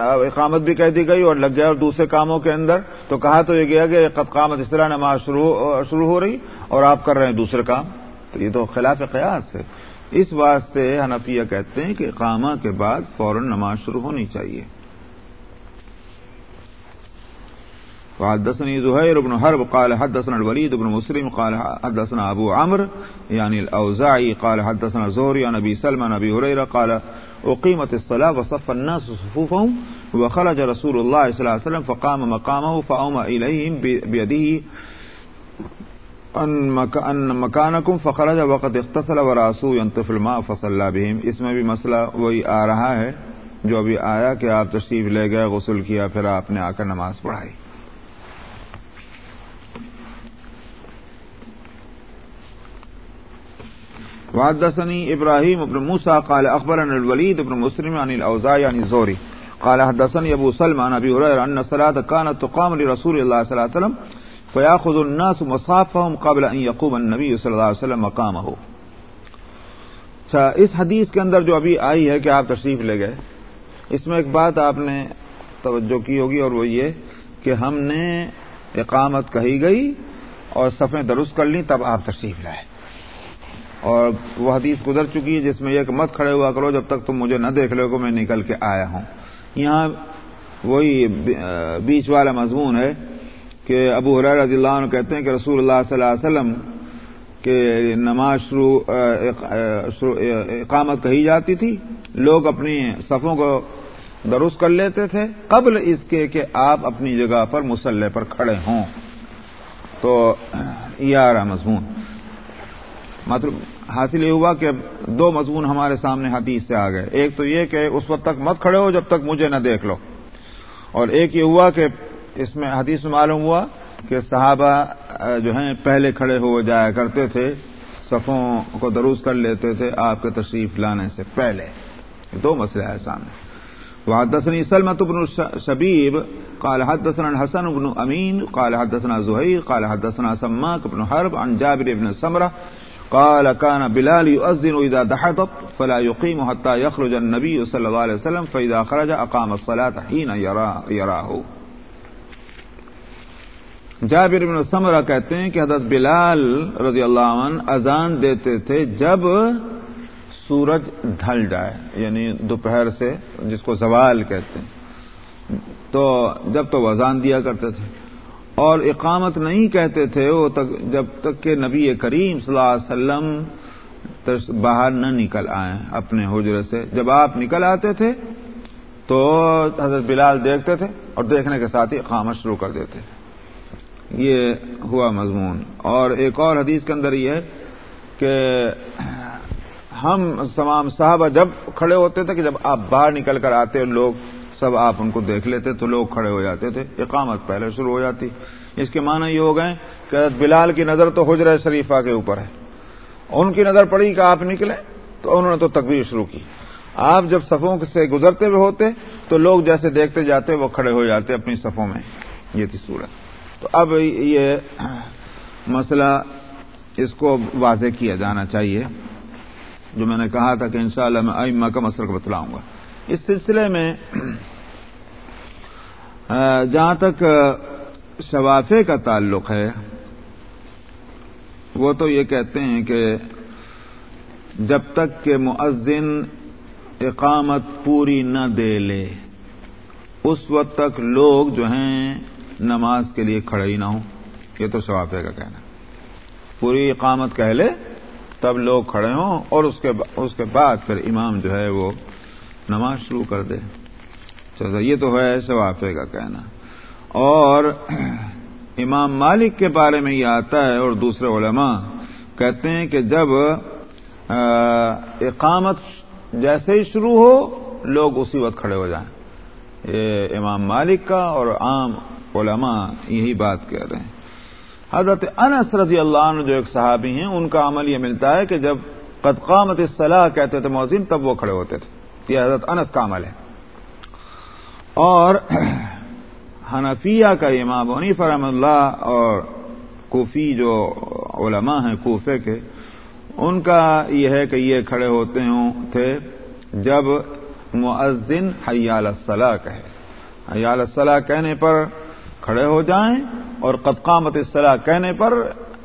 اقامت بھی کہہ دی گئی اور لگ گیا اور دوسرے کاموں کے اندر تو کہا تو یہ گیا کہ قامت اس طرح نماز شروع ہو رہی اور آپ کر رہے ہیں دوسرے کام۔ تو یہ تو خلاف قیاس ہے۔ اس واسطے حنفیہ کہتے ہیں کہ اقامہ کے بعد فوراً نماز شروع ہونی چاہیے۔ وحدثني زهير بن حرب، قال حدثنا الوليد بن مسلم، قال حدثنا أبو عمرو، يعني الأوزاعي، قال حدثنا زهري عن أبي سلمى عن أبي هريرة، قال أقيمت الصلاة وصف الناس صفوفهم، وخرج رسول الله صلى الله عليه وسلم فقام مقامه، فأومى إليهم بيده ان مکانکم فخرج وقت اختصل وراسو ينطف الماء فصلى بهم. اس میں بھی مسئلہ وہی آ رہا ہے، جو ابھی آیا کہ آپ تشریف لے گئے، غسل کیا، پھر آپ نے آ کر نماز پڑھائی۔ وحدثني ابراهيم بن موسى قال اخبرنا الوليد بن مسلم عن الاوزاعي عن الزهري. قال حدثني ابو سلمى عن ابي هريره ان الصلاه كانت تقام لرسول الله صلى الله عليه وسلم فياخذ الناس مصافهم قبل ان يقوم النبي صلى الله عليه وسلم مقامه. اچھا اس حدیث کے اندر جو ابھی آئی ہے کہ آپ تشریف لے گئے، اس میں ایک بات آپ نے توجہ کی ہوگی اور وہ یہ کہ ہم نے اقامت کہی گئی اور صفیں درست کر لی تب آپ تشریف لائے۔ اور وہ حدیث گزر چکی ہے جس میں یہ کہ مت کھڑے ہوا کرو جب تک تم مجھے نہ دیکھ لو کہ میں نکل کے آیا ہوں۔ یہاں وہی بیچ والا مضمون ہے کہ ابو حرار رضی اللہ عنہ کہتے ہیں کہ رسول اللہ صلی اللہ علیہ وسلم کے نماز شروع اقامت کہی جاتی تھی۔ لوگ اپنی صفوں کو درست کر لیتے تھے قبل اس کے کہ آپ اپنی جگہ پر مسلح پر کھڑے ہوں۔ تو یہ آ رہا مضمون۔ مطلب حاصل یہ ہوا کہ دو مضمون ہمارے سامنے حدیث سے آ گئے۔ ایک تو یہ کہ اس وقت تک مت کھڑے ہو جب تک مجھے نہ دیکھ لو۔ اور ایک یہ ہوا کہ اس میں حدیث میں معلوم ہوا کہ صحابہ جو ہیں پہلے کھڑے ہو جایا کرتے تھے، صفوں کو دروز کر لیتے تھے آپ کے تشریف لانے سے پہلے۔ دو مسئلے ہیں سامنے۔ وحدثني سلمة بن شبيب قال حدثنا الحسن بن أمين قال حدثنا زهير قال حدثنا سماك بن حرب، عن جابر بن سمرة قال كان بلال يؤذن إذا دحضت فلا يقيم حتى يخرج النبي صلى الله عليه وسلم، فإذا خرج أقام الصلاة حين يراه جابر بن سمرہ کہتے ہیں کہ حضرت بلال رضی اللہ عنہ اذان دیتے تھے جب سورج ڈھل جائے یعنی دوپہر سے، جس کو زوال کہتے ہیں۔ تو جب تو وہ اذان دیا کرتے تھے۔ اور اقامت نہیں کہتے تھے وہ تک جب تک کہ نبی کریم صلی اللہ علیہ وسلم باہر نہ نکل آئے اپنے حجرے سے۔ جب آپ نکل آتے تھے تو حضرت بلال دیکھتے تھے اور دیکھنے کے ساتھ ہی اقامت شروع کر دیتے تھے۔ یہ ہوا مضمون۔ اور ایک اور حدیث کے اندر یہ ہے کہ ہم تمام صاحبہ جب کھڑے ہوتے تھے کہ جب آپ باہر نکل کر آتے لوگ سب آپ ان کو دیکھ لیتے تو لوگ کھڑے ہو جاتے تھے، اقامت پہلے شروع ہو جاتی۔ اس کے معنی یہ ہو گئے کہ بلال کی نظر تو حجر شریفہ کے اوپر ہے۔ ان کی نظر پڑی کہ آپ نکلے تو انہوں نے تو تقبیر شروع کی۔ آپ جب صفوں سے گزرتے ہوئے ہوتے تو لوگ جیسے دیکھتے جاتے، وہ کھڑے ہو جاتے اپنی صفوں میں۔ یہ تھی صورت۔ تو اب یہ مسئلہ اس کو واضح کیا جانا چاہیے۔ جو میں نے کہا تھا کہ انشاءاللہ میں ائمہ کا مسئلہ بتلاؤں گا۔ اس سلسلے میں جہاں تک شوافے کا تعلق ہے، وہ تو یہ کہتے ہیں کہ جب تک کہ مؤذن اقامت پوری نہ دے لے، اس وقت تک لوگ جو ہیں نماز کے لیے کھڑے ہی نہ ہوں۔ یہ تو شوافے کا کہنا۔ پوری اقامت کہہ لے، تب لوگ کھڑے ہوں اور اس کے اس کے بعد پھر امام جو ہے وہ نماز شروع کر دے۔ چلو، یہ تو ہے شوافے کا کہنا۔ اور امام مالک کے بارے میں یہ آتا ہے اور دوسرے علماء کہتے ہیں کہ جب اقامت جیسے ہی شروع ہو، لوگ اسی وقت کھڑے ہو جائیں۔ یہ امام مالک کا اور عام علماء یہی بات کہہ رہے ہیں۔ حضرت انس رضی اللہ عنہ جو ایک صحابی ہیں، ان کا عمل یہ ملتا ہے کہ جب قد قامت الصلاح کہتے تھے موزین تب وہ کھڑے ہوتے تھے۔ یہ حضرت انس کا عمل ہے۔ اور حنفیہ کا امام حنیف رحم اللہ اور کوفی جو علماء ہیں کوفے کے، ان کا یہ ہے کہ یہ کھڑے ہوتے ہوں تھے جب معذن حیال الصلاح کہے۔ حیال الصلاح کہنے پر کھڑے ہو جائیں اور قد قامت الصلاح کہنے پر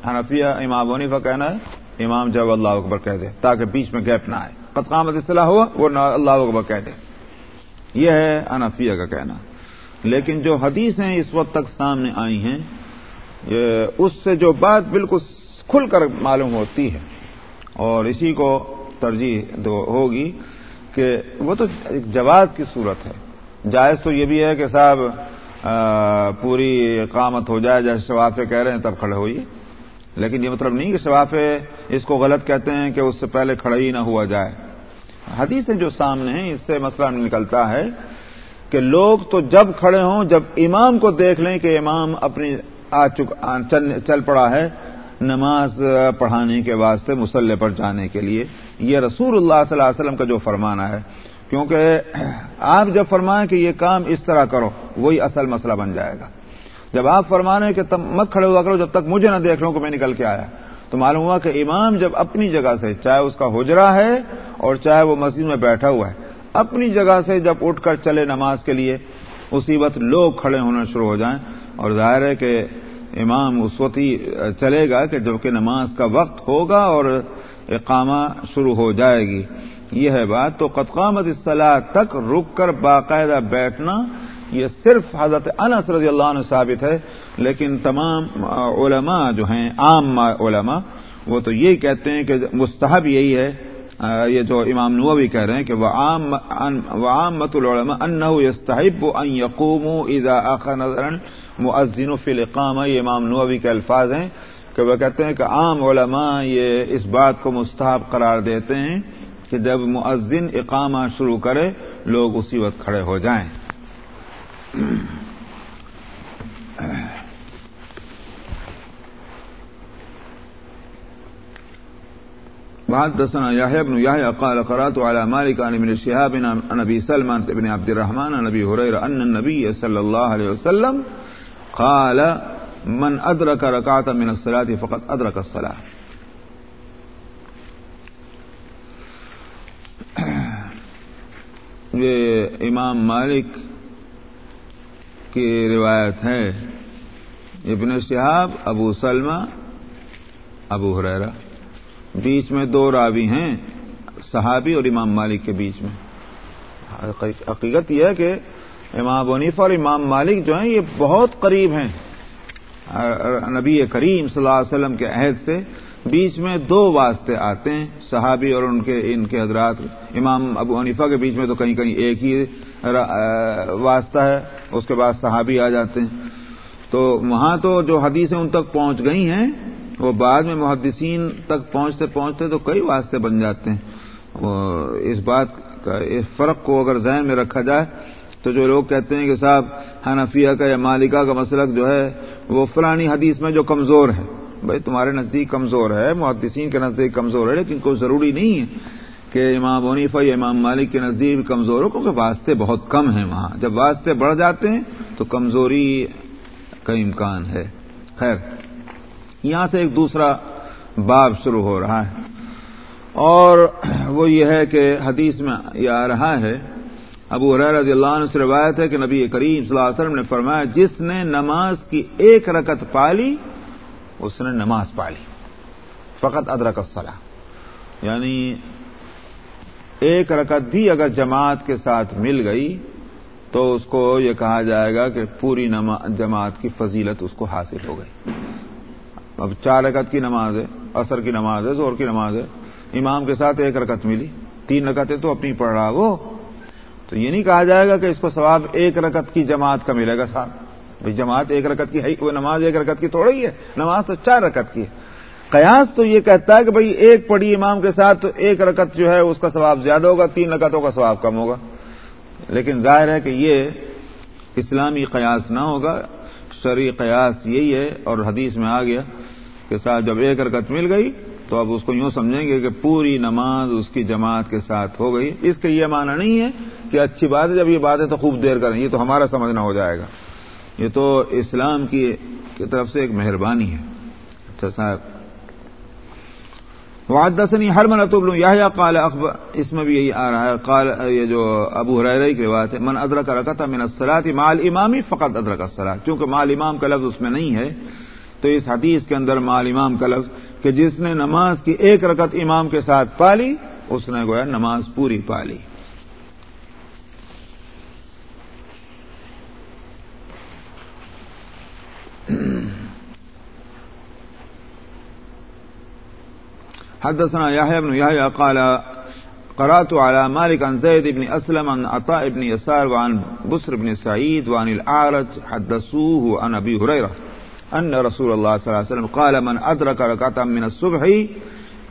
حنفیہ امام حنیفہ کہنا ہے، امام جب اللہ اکبر کہہ دے تاکہ بیچ میں گیپ نہ آئے۔ قد قامت اصطلاح ہوا، وہ اللہ اکبر کہہ دے یہ ہے انفیہ کا کہنا۔ لیکن جو حدیثیں اس وقت تک سامنے آئی ہیں اس سے جو بات بالکل کھل کر معلوم ہوتی ہے۔ اور اسی کو ترجیح ہوگی کہ وہ تو ایک جواز کی صورت ہے۔ جائز تو یہ بھی ہے کہ صاحب پوری قامت ہو جائے، جیسے شفافے کہہ رہے ہیں، تب کھڑے ہوئیے۔ لیکن یہ مطلب نہیں کہ شفافے اس کو غلط کہتے ہیں کہ اس سے پہلے کھڑا ہی نہ ہوا جائے۔ حدیثیں جو سامنے ہیں، اس سے مسئلہ نکلتا ہے کہ لوگ تو جب کھڑے ہوں، جب امام کو دیکھ لیں کہ امام اپنی آ چل پڑا ہے، نماز پڑھانے کے واسطے مسلح پر جانے کے لیے، یہ رسول اللہ صلی اللہ علیہ وسلم کا جو فرمانا ہے، کیونکہ آپ جب فرمائیں کہ یہ کام اس طرح کرو، وہی اصل مسئلہ بن جائے گا۔ جب آپ فرمانے کہ تم مت کھڑے ہوا کرو جب تک مجھے نہ دیکھ لوں کہ میں نکل کے آیا۔ تو معلوم ہوا کہ امام جب اپنی جگہ سے، چاہے اس کا حجرا ہے اور چاہے وہ مسجد میں بیٹھا ہوا ہے، اپنی جگہ سے جب اٹھ کر چلے نماز کے لیے، اسی وقت لوگ کھڑے ہونا شروع ہو جائیں۔ اور ظاہر ہے کہ امام اس وقت ہی چلے گا کہ جبکہ نماز کا وقت ہوگا اور اقامہ شروع ہو جائے گی۔ یہ ہے بات۔ تو قطقامت اصطلاح تک رک کر باقاعدہ بیٹھنا یہ صرف حضرت انس رضی اللہ عنہ ثابت ہے، لیکن تمام علماء جو ہیں، عام علماء، وہ تو یہی کہتے ہیں کہ مستحب یہی ہے یہ جو امام نووی کہہ رہے ہیں کہ وہ عام مت العلما ان یستحب ان یقوم اذا آخر نظر مؤذن فی یہ امام نووی کے الفاظ ہیں کہ وہ کہتے ہیں کہ عام علماء یہ اس بات کو مستحب قرار دیتے ہیں کہ جب مؤذن اقامہ شروع کرے، لوگ اسی وقت کھڑے ہو جائیں۔ وحدثنا يحيى بن يحيى قال قرات على مالك عن ابن شهاب عن ابي سلمان بن عبد الرحمن عن ابي هريره ان النبي صلى الله عليه وسلم قال من ادرك ركعه من الصلاه فقد ادرك الصلاه یہ امام مالک کی روایت ہے۔ ابن شہاب، ابو سلمہ، ابو حریرہ بیچ میں دو راوی ہیں، صحابی اور امام مالک کے بیچ میں۔ حقیقت یہ ہے کہ امام ونیفا اور امام مالک جو ہیں، یہ بہت قریب ہیں۔ نبی کریم صلی اللہ علیہ وسلم کے عہد سے بیچ میں دو واسطے آتے ہیں، صحابی اور ان کے ان کے حضرات۔ امام ابو حنیفہ کے بیچ میں تو کہیں کہیں ایک ہی واسطہ ہے، اس کے بعد صحابی آ جاتے ہیں۔ تو وہاں تو جو حدیثیں ان تک پہنچ گئی ہیں، وہ بعد میں محدثین تک پہنچتے پہنچتے تو کئی واسطے بن جاتے ہیں۔ اس بات کا، اس فرق کو اگر ذہن میں رکھا جائے، تو جو لوگ کہتے ہیں کہ صاحب، حنفیہ کا یا مالکہ کا مسلک جو ہے، وہ فلانی حدیث میں جو کمزور ہے۔ بھائی، تمہارے نزدیک کمزور ہے، محدثین کے نزدیک کمزور ہے، لیکن کوئی ضروری نہیں ہے۔ کہ امام ونیفا یا امام مالک کے نزدیک کمزور ہو کیونکہ واسطے بہت کم ہیں وہاں۔ جب واسطے بڑھ جاتے ہیں تو کمزوری کا امکان ہے۔ خیر، یہاں سے ایک دوسرا باب شروع ہو رہا ہے۔ اور وہ یہ ہے کہ حدیث میں یہ آ رہا ہے، ابو رضی اللہ عنہ سے روایت ہے کہ نبی کریم صلی اللہ علیہ وسلم نے فرمایا، جس نے نماز کی ایک رکت پالی اس نے نماز پالی فقط ادرک الصلاح یعنی ایک رکت بھی اگر جماعت کے ساتھ مل گئی تو اس کو یہ کہا جائے گا کہ پوری جماعت کی فضیلت اس کو حاصل ہو گئی۔ اب چار رکعت کی نماز ہے، عصر کی نماز ہے زور کی نماز ہے، امام کے ساتھ ایک رکعت ملی، تین رکعتیں تو اپنی پڑھ رہا وہ۔ تو یہ نہیں کہا جائے گا کہ اس کو ثواب ایک رکعت کی جماعت کا ملے گا صاحب۔ جماعت ایک رکعت کی ہے وہ نماز ایک رکعت کی تھوڑی ہے، نماز تو چار رکعت کی ہے۔ قیاس تو یہ کہتا ہے کہ بھائی ایک پڑی امام کے ساتھ تو ایک رکعت جو ہے اس کا ثواب زیادہ ہوگا، تین رکعتوں کا ثواب کم ہوگا۔ لیکن ظاہر ہے کہ یہ اسلامی قیاس نہ ہوگا، شرعی قیاس یہی ہے۔ اور حدیث میں آ گیا کہ ساتھ جب ایک رکت مل گئی تو اب اس کو یوں سمجھیں گے کہ پوری نماز اس کی جماعت کے ساتھ ہو گئی۔ اس کا یہ معنی نہیں ہے کہ اچھی بات ہے، جب یہ بات ہے تو خوب دیر کریں، یہ تو ہمارا سمجھنا ہو جائے گا۔ یہ تو اسلام کی طرف سے ایک مہربانی ہے۔ اچھا صاحب وعدسنی ہر من اطب یا قال اخبر اس میں بھی یہی آ رہا ہے، قال، یہ جو ابو حریرہ کی بات ہے، من ادرک رکھا من الصلاۃ مال امامی فقط ادرک الصلاۃ کیونکہ مال امام کا لفظ اس میں نہیں ہے، تو اس حدیث کے اندر مال امام کا لفظ کہ جس نے نماز کی ایک رکت امام کے ساتھ پالی اس نے گویا نماز پوری پالی حدثنا يحيى بن يحيى قال، قرأت على مالك عن زيد بن أسلم عن عطاء بن يسار وعن بسر بن سعيد وعن الأعرج، حدثوه عن أبي هريرة أن رسول الله صلى الله عليه وسلم قال، من أدرك ركعة من الصبح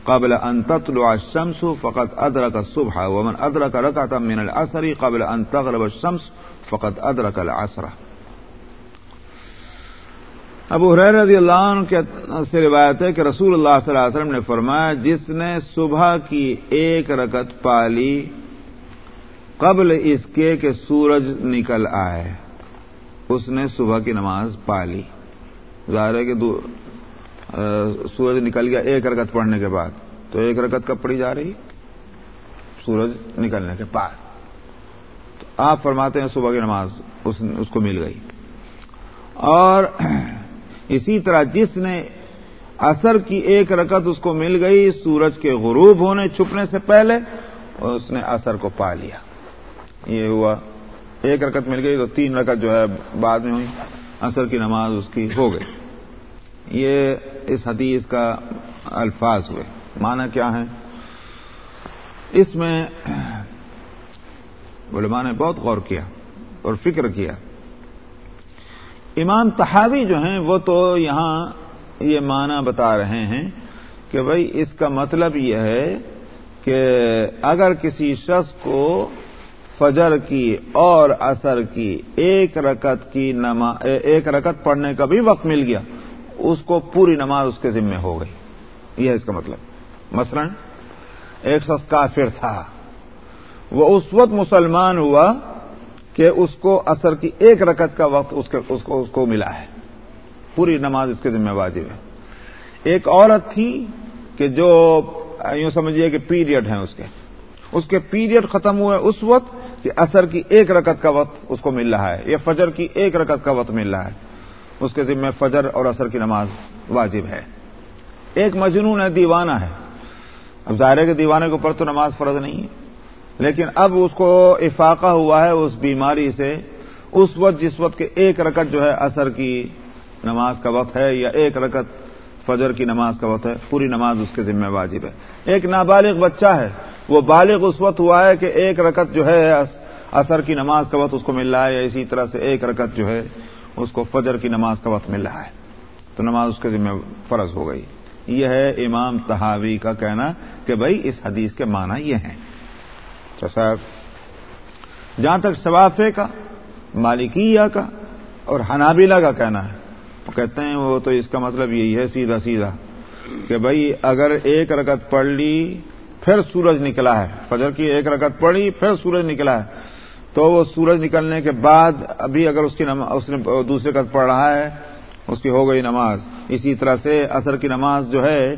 قبل أن تطلع الشمس فقد أدرك الصبح، ومن أدرك ركعة من العصر قبل أن تغرب الشمس فقد أدرك العصر. ابو حریر رضی اللہ عنہ سے روایت ہے کہ رسول اللہ صلی اللہ علیہ وسلم نے فرمایا، جس نے صبح کی ایک رکت پالی قبل اس کے کہ سورج نکل آئے، اس نے صبح کی نماز پالی۔ ظاہر ہے کہ سورج نکل گیا ایک رکت پڑھنے کے بعد۔ تو ایک رکت کب پڑی جا رہی؟ سورج نکلنے کے بعد۔ تو آپ فرماتے ہیں صبح کی نماز اس کو مل گئی۔ اور اسی طرح جس نے اثر کی ایک رکت اس کو مل گئی، سورج کے غروب ہونے، چھپنے سے پہلے، اور اس نے اثر کو پا لیا۔ یہ ہوا۔ ایک رکت مل گئی تو تین رکت جو ہے بعد میں ہوئی۔ اثر کی نماز اس کی ہو گئی۔ یہ اس حدیث کا الفاظ ہوئے۔ معنی کیا ہے؟ اس میں علماء نے بہت غور کیا اور فکر کیا۔ امام تحاوی جو ہیں وہ تو یہاں یہ معنی بتا رہے ہیں کہ بھائی اس کا مطلب یہ ہے کہ اگر کسی شخص کو فجر کی اور اثر کی ایک رکت کی نما، ایک رکت پڑھنے کا بھی وقت مل گیا، اس کو پوری نماز اس کے ذمے ہو گئی۔ یہ ہے اس کا مطلب۔ مثلا، ایک شخص کافر تھا، وہ اس وقت مسلمان ہوا کہ اس کو اثر کی ایک رکت کا وقت اس اس کو اس کو ملا ہے۔ پوری نماز اس کے ذمہ واجب ہے۔ ایک عورت تھی کہ جو یوں سمجھیے کہ پیریڈ ہیں اس کے۔ اس کے پیریڈ ختم ہوئے اس وقت کہ اثر کی ایک رکت کا وقت اس کو مل رہا ہے۔ یا فجر کی ایک رکت کا وقت مل رہا ہے۔ اس کے ذمہ فجر اور اثر کی نماز واجب ہے۔ ایک مجنون ہے، دیوانہ ہے۔ اب ظاہر کے دیوانے کے اوپر تو نماز فرض نہیں ہے۔ لیکن اب اس کو افاقہ ہوا ہے اس بیماری سے، اس وقت جس وقت کے ایک رکت جو ہے اثر کی نماز کا وقت ہے یا ایک رکت فجر کی نماز کا وقت ہے، پوری نماز اس کے ذمہ واجب ہے۔ ایک نابالغ بچہ ہے، وہ بالغ اس وقت ہوا ہے کہ ایک رکت جو ہے اثر کی نماز کا وقت اس کو مل رہا ہے یا اسی طرح سے ایک رکت جو ہے اس کو فجر کی نماز کا وقت مل رہا ہے۔ تو نماز اس کے ذمہ فرض ہو گئی۔ یہ ہے امام تحاوی کا کہنا کہ بھائی اس حدیث کے معنی یہ ہیں۔ صاحب جہاں تک ثوافے کا، مالکیہ کا اور حنابلہ کا کہنا ہے، وہ کہتے ہیں وہ تو اس کا مطلب یہی ہے سیدھا سیدھا کہ بھائی اگر ایک رکت پڑھ لی، پھر سورج نکلا ہے۔ فجر کی ایک رکت پڑھی پھر سورج نکلا ہے۔ تو وہ سورج نکلنے کے بعد ابھی اگر اس کی اس نے دوسرے رکت پڑھ رہا ہے، اس کی ہو گئی نماز۔ اسی طرح سے اثر کی نماز جو ہے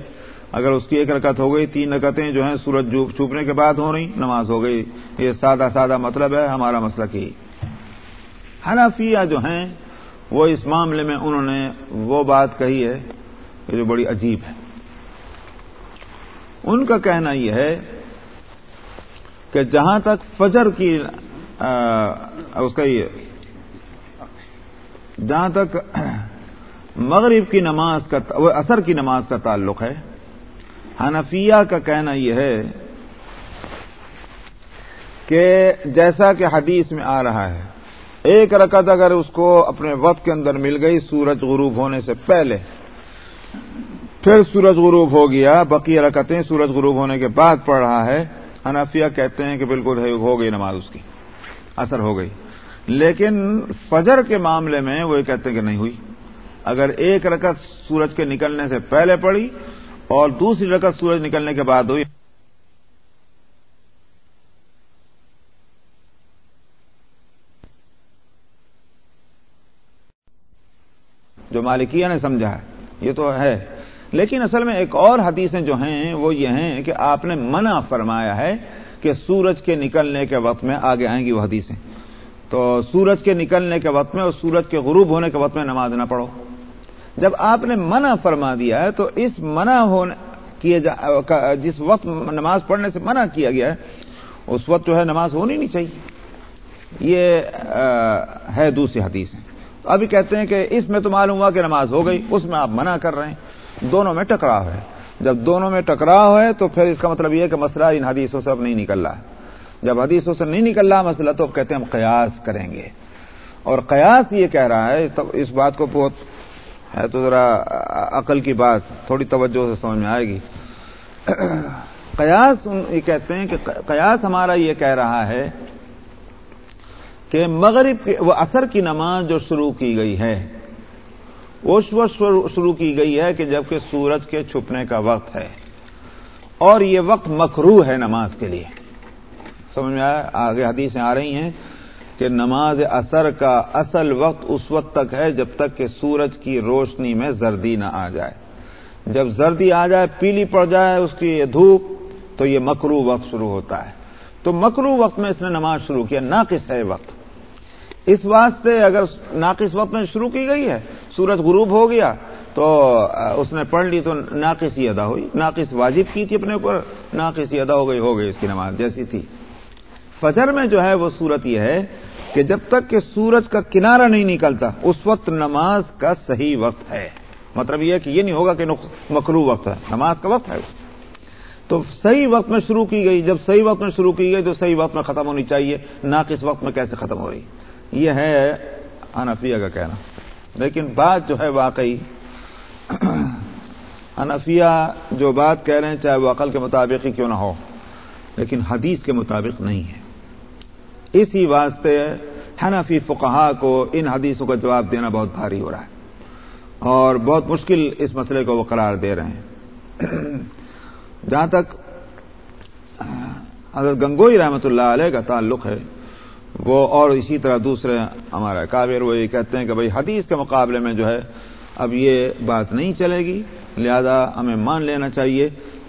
اگر اس کی ایک رکعت ہو گئی، تین رکعتیں جو ہیں سورج چھپنے کے بعد ہو رہی، نماز ہو گئی۔ یہ سادہ سادہ مطلب ہے ہمارا مسئلہ کی۔ حنفیہ جو ہیں، وہ اس معاملے میں انہوں نے وہ بات کہی ہے جو بڑی عجیب ہے۔ ان کا کہنا یہ ہے کہ جہاں تک فجر کی اس کا یہ، جہاں تک مغرب کی نماز کا اثر کی نماز کا تعلق ہے حنفیہ کا کہنا یہ ہے کہ جیسا کہ حدیث میں آ رہا ہے، ایک رکعت اگر اس کو اپنے وقت کے اندر مل گئی، سورج غروب ہونے سے پہلے، پھر سورج غروب ہو گیا، بقی رکعتیں سورج غروب ہونے کے بعد پڑھ رہا ہے، حنفیہ کہتے ہیں کہ بالکل ہو گئی نماز اس کی، اثر ہو گئی۔ لیکن فجر کے معاملے میں وہ کہتے ہیں کہ نہیں ہوئی۔ اگر ایک رکعت سورج کے نکلنے سے پہلے پڑی اور دوسری رکعت سورج نکلنے کے بعد ہوئی۔ جو مالکیہ نے سمجھا ہے، یہ تو ہے۔ لیکن اصل میں ایک اور حدیثیں جو ہیں، وہ یہ ہیں کہ آپ نے منع فرمایا ہے کہ سورج کے نکلنے کے وقت میں آگے آئیں گی وہ حدیثیں۔ تو سورج کے نکلنے کے وقت میں اور سورج کے غروب ہونے کے وقت میں نماز نہ پڑھو۔ جب آپ نے منع فرما دیا ہے تو اس منع ہونے کیے جا جس وقت نماز پڑھنے سے منع کیا گیا ہے، اس وقت جو ہے نماز ہونی نہیں چاہیے۔ یہ ہے دوسری حدیث۔ ہے ابھی کہتے ہیں کہ اس میں تو معلوم ہوا کہ نماز ہو گئی، اس میں آپ منع کر رہے ہیں۔ دونوں میں ٹکراؤ ہے۔ جب دونوں میں ٹکراؤ ہے تو پھر اس کا مطلب یہ ہے کہ مسئلہ ان حدیثوں سے اب نہیں نکل رہا ہے۔ جب حدیثوں سے نہیں نکل رہا مسئلہ تو اب کہتے ہیں ہم قیاس کریں گے۔ اور قیاس یہ کہہ رہا ہے اس بات کو بہت ہے تو ذرا عقل کی بات تھوڑی توجہ سے سمجھ میں آئے گی۔ قیاس یہ کہتے ہیں کہ قیاس ہمارا یہ کہہ رہا ہے کہ مغرب وہ اثر کی نماز جو شروع کی گئی ہے اس وقت شروع کی گئی ہے کہ جبکہ سورج کے چھپنے کا وقت ہے۔ اور یہ وقت مکرو ہے نماز کے لیے۔ سمجھ میں آیا آگے حدیثیں آ رہی ہیں۔ کہ نماز اثر کا اصل وقت اس وقت تک ہے جب تک کہ سورج کی روشنی میں زردی نہ آ جائے۔ جب زردی آ جائے، پیلی پڑ جائے، اس کی دھوپ، تو یہ مکرو وقت شروع ہوتا ہے۔ تو مکرو وقت میں اس نے نماز شروع کیا ناقص ہے وقت۔ اس واسطے اگر ناقص وقت میں شروع کی گئی ہے، سورج غروب ہو گیا، تو اس نے پڑھ لی تو ناقص ہی ادا ہوئی، ناقص واجب کی تھی اپنے اوپر، ناقص ہی ادا ہو گئی ہو گئی اس کی نماز، جیسی تھی۔ فجر میں جو ہے وہ صورت یہ ہے کہ جب تک کہ سورج کا کنارہ نہیں نکلتا، اس وقت نماز کا صحیح وقت ہے۔ مطلب یہ کہ یہ نہیں ہوگا کہ مکرو وقت ہے۔ نماز کا وقت ہے۔ تو صحیح وقت میں شروع کی گئی۔ جب صحیح وقت میں شروع کی گئی تو صحیح وقت میں ختم ہونی چاہیے۔ نہ کس وقت میں کیسے ختم ہو رہی؟ یہ ہے انفیہ کا کہنا۔ لیکن بات جو ہے واقعی انفیہ جو بات کہہ رہے ہیں، چاہے وہ عقل کے مطابق ہی کیوں نہ ہو، لیکن حدیث کے مطابق نہیں ہے۔ اسی واسطے حنفی فقہا کو ان حدیثوں کا جواب دینا بہت بھاری ہو رہا ہے اور بہت مشکل اس مسئلے کو وہ قرار دے رہے ہیں۔ جہاں تک حضرت گنگوئی رحمۃ اللہ علیہ کا تعلق ہے، وہ اور اسی طرح دوسرے ہمارا کابر وہ یہ کہتے ہیں کہ بھائی حدیث کے مقابلے میں جو ہے، اب یہ بات نہیں چلے گی، لہذا ہمیں مان لینا چاہیے۔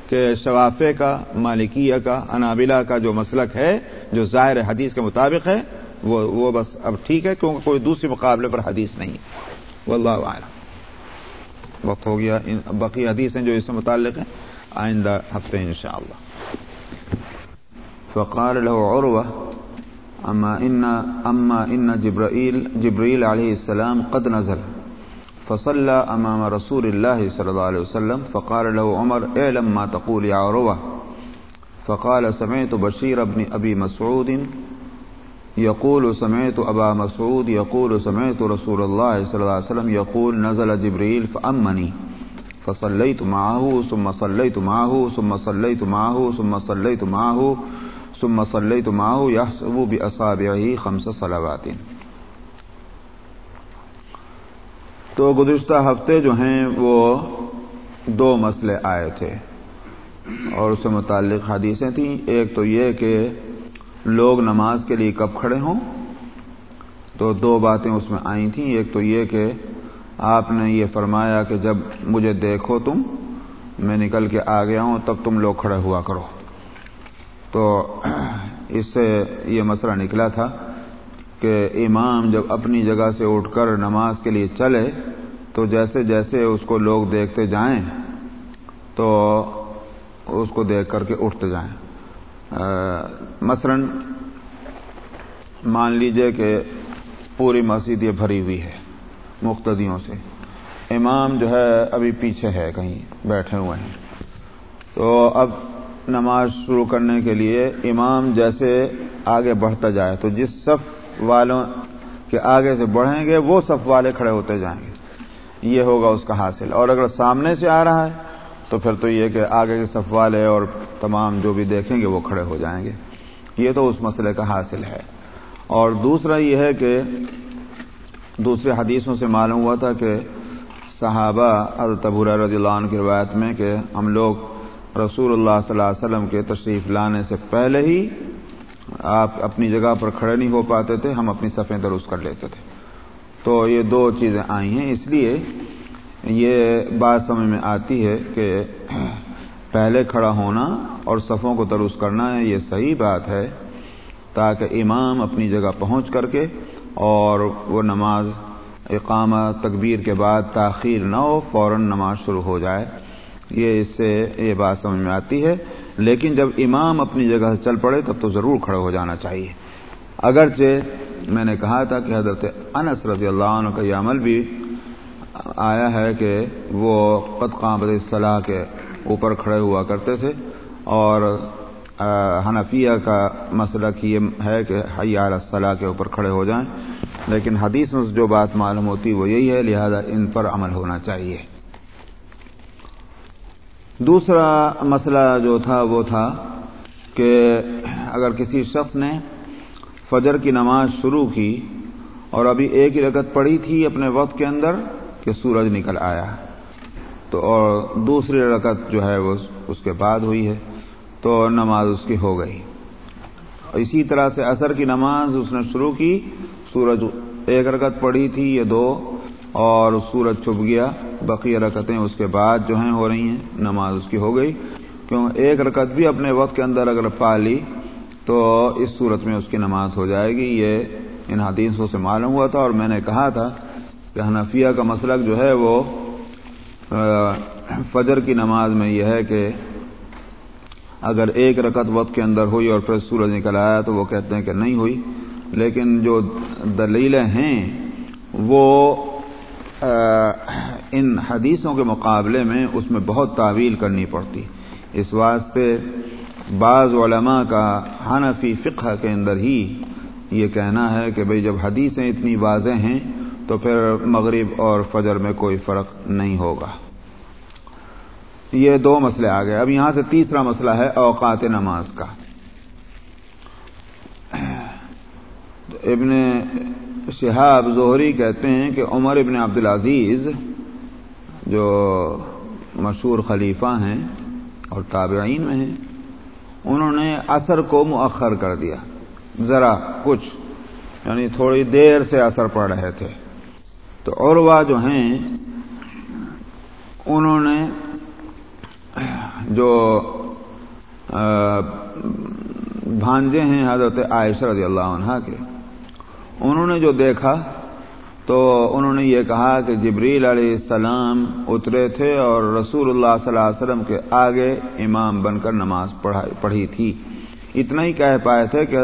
کہ شوافے کا مالکیہ کا انابلہ کا جو مسلک ہے جو ظاہر حدیث کے مطابق ہے وہ وہ بس اب ٹھیک ہے کیونکہ کوئی دوسرے مقابلے پر حدیث نہیں واللہ عالم وقت ہو گیا باقی حدیث ہیں جو اس سے متعلق ہیں آئندہ ہفتے ان شاء اللہ فقال له عروة أما إن, أما إن جبرائيل, جبريل عليه السلام قد نزل۔ فصلى أمام رسول الله صلى الله عليه وسلم فقال له عمر اعلم ما تقول يا عروة؟ فقال، سمعت بشير بن أبي مسعود يقول، سمعت أبا مسعود يقول، سمعت رسول الله صلى الله عليه وسلم يقول، نزل جبريل فأمني، فصليت معه، ثم صليت معه، ثم صليت معه، ثم صليت معه، ثم صليت معه، يحسب بأصابعه خمس صلوات. تو گزشتہ ہفتے جو ہیں وہ دو مسئلے آئے تھے اور اس سے متعلق حدیثیں تھیں۔ ایک تو یہ کہ لوگ نماز کے لیے کب کھڑے ہوں، تو دو باتیں اس میں آئی تھیں۔ ایک تو یہ کہ آپ نے یہ فرمایا کہ جب مجھے دیکھو تم، میں نکل کے آ گیا ہوں، تب تم لوگ کھڑے ہوا کرو۔ تو اس سے یہ مسئلہ نکلا تھا کہ امام جب اپنی جگہ سے اٹھ کر نماز کے لیے چلے تو جیسے جیسے اس کو لوگ دیکھتے جائیں تو اس کو دیکھ کر کے اٹھتے جائیں۔ مثلا مان لیجیے کہ پوری مسجد یہ بھری ہوئی ہے مقتدیوں سے۔ امام جو ہے ابھی پیچھے ہے کہیں بیٹھے ہوئے ہیں۔ تو اب نماز شروع کرنے کے لیے امام جیسے آگے بڑھتا جائے تو جس صف والوں کے آگے سے بڑھیں گے، وہ صف والے کھڑے ہوتے جائیں گے۔ یہ ہوگا اس کا حاصل۔ اور اگر سامنے سے آ رہا ہے، تو پھر تو یہ کہ آگے کے صف والے اور تمام جو بھی دیکھیں گے، وہ کھڑے ہو جائیں گے۔ یہ تو اس مسئلے کا حاصل ہے۔ اور دوسرا یہ ہے کہ دوسرے حدیثوں سے معلوم ہوا تھا کہ صحابہ حضرت رضی اللہ عنہ کی روایت میں کہ ہم لوگ رسول اللہ صلی اللہ علیہ وسلم کے تشریف لانے سے پہلے ہی آپ اپنی جگہ پر کھڑے نہیں ہو پاتے تھے، ہم اپنی صفیں درست کر لیتے تھے۔ تو یہ دو چیزیں آئی ہیں۔ اس لیے یہ بات سمجھ میں آتی ہے کہ پہلے کھڑا ہونا اور صفوں کو درست کرنا ہے یہ صحیح بات ہے، تاکہ امام اپنی جگہ پہنچ کر کے اور وہ نماز اقامہ تکبیر کے بعد تاخیر نہ ہو، فوراً نماز شروع ہو جائے۔ یہ اس سے یہ بات سمجھ میں آتی ہے۔ لیکن جب امام اپنی جگہ سے چل پڑے تب تو ضرور کھڑے ہو جانا چاہیے۔ اگرچہ میں نے کہا تھا کہ حضرت انس رضی اللہ عنہ کا یہ عمل بھی آیا ہے کہ وہ قد قامت صلاح کے اوپر کھڑے ہوا کرتے تھے اور حنفیہ کا مسئلہ یہ ہے کہ حیال الصلاح کے اوپر کھڑے ہو جائیں۔ لیکن حدیث میں جو بات معلوم ہوتی وہ یہی ہے، لہذا ان پر عمل ہونا چاہیے۔ دوسرا مسئلہ جو تھا وہ تھا کہ اگر کسی شخص نے فجر کی نماز شروع کی اور ابھی ایک ہی رکت پڑی تھی اپنے وقت کے اندر کہ سورج نکل آیا تو اور دوسری رکت جو ہے وہ اس کے بعد ہوئی ہے تو نماز اس کی ہو گئی۔ اسی طرح سے اثر کی نماز اس نے شروع کی، سورج ایک رکت پڑی تھی یہ دو اور سورج چھپ گیا۔ بقیہ رکتیں اس کے بعد جو ہیں ہو رہی ہیں، نماز اس کی ہو گئی۔ کیوں؟ ایک رکت بھی اپنے وقت کے اندر اگر پا لی، تو اس صورت میں اس کی نماز ہو جائے گی۔ یہ ان حدیثوں سے معلوم ہوا تھا اور میں نے کہا تھا کہ حنفیہ کا مسلک جو ہے وہ فجر کی نماز میں یہ ہے کہ اگر ایک رکت وقت کے اندر ہوئی اور پھر سورج نکل آیا تو وہ کہتے ہیں کہ نہیں ہوئی۔ لیکن جو دلیلیں ہیں، وہ ان حدیثوں کے مقابلے میں اس میں بہت تعویل کرنی پڑتی۔ اس واسطے بعض علماء کا حنفی فقہ کے اندر ہی یہ کہنا ہے کہ بھئی جب حدیثیں اتنی واضح ہیں تو پھر مغرب اور فجر میں کوئی فرق نہیں ہوگا۔ یہ دو مسئلے آ گئے اب یہاں سے تیسرا مسئلہ ہے اوقات نماز کا۔ ابن شہاب زہری کہتے ہیں کہ عمر ابن عبدالعزیز جو مشہور خلیفہ ہیں اور تابعین میں ہیں، انہوں نے اثر کو مؤخر کر دیا۔ ذرا کچھ یعنی تھوڑی دیر سے اثر پڑ رہے تھے۔ تو عروا جو ہیں، انہوں نے جو بھانجے ہیں حضرت عائشہ رضی اللہ عنہ کے، انہوں نے جو دیکھا تو انہوں نے یہ کہا کہ جبریل علیہ السلام اترے تھے اور رسول اللہ صلی اللہ علیہ وسلم کے آگے امام بن کر نماز پڑھی تھی۔ اتنا ہی کہہ پائے تھے کہ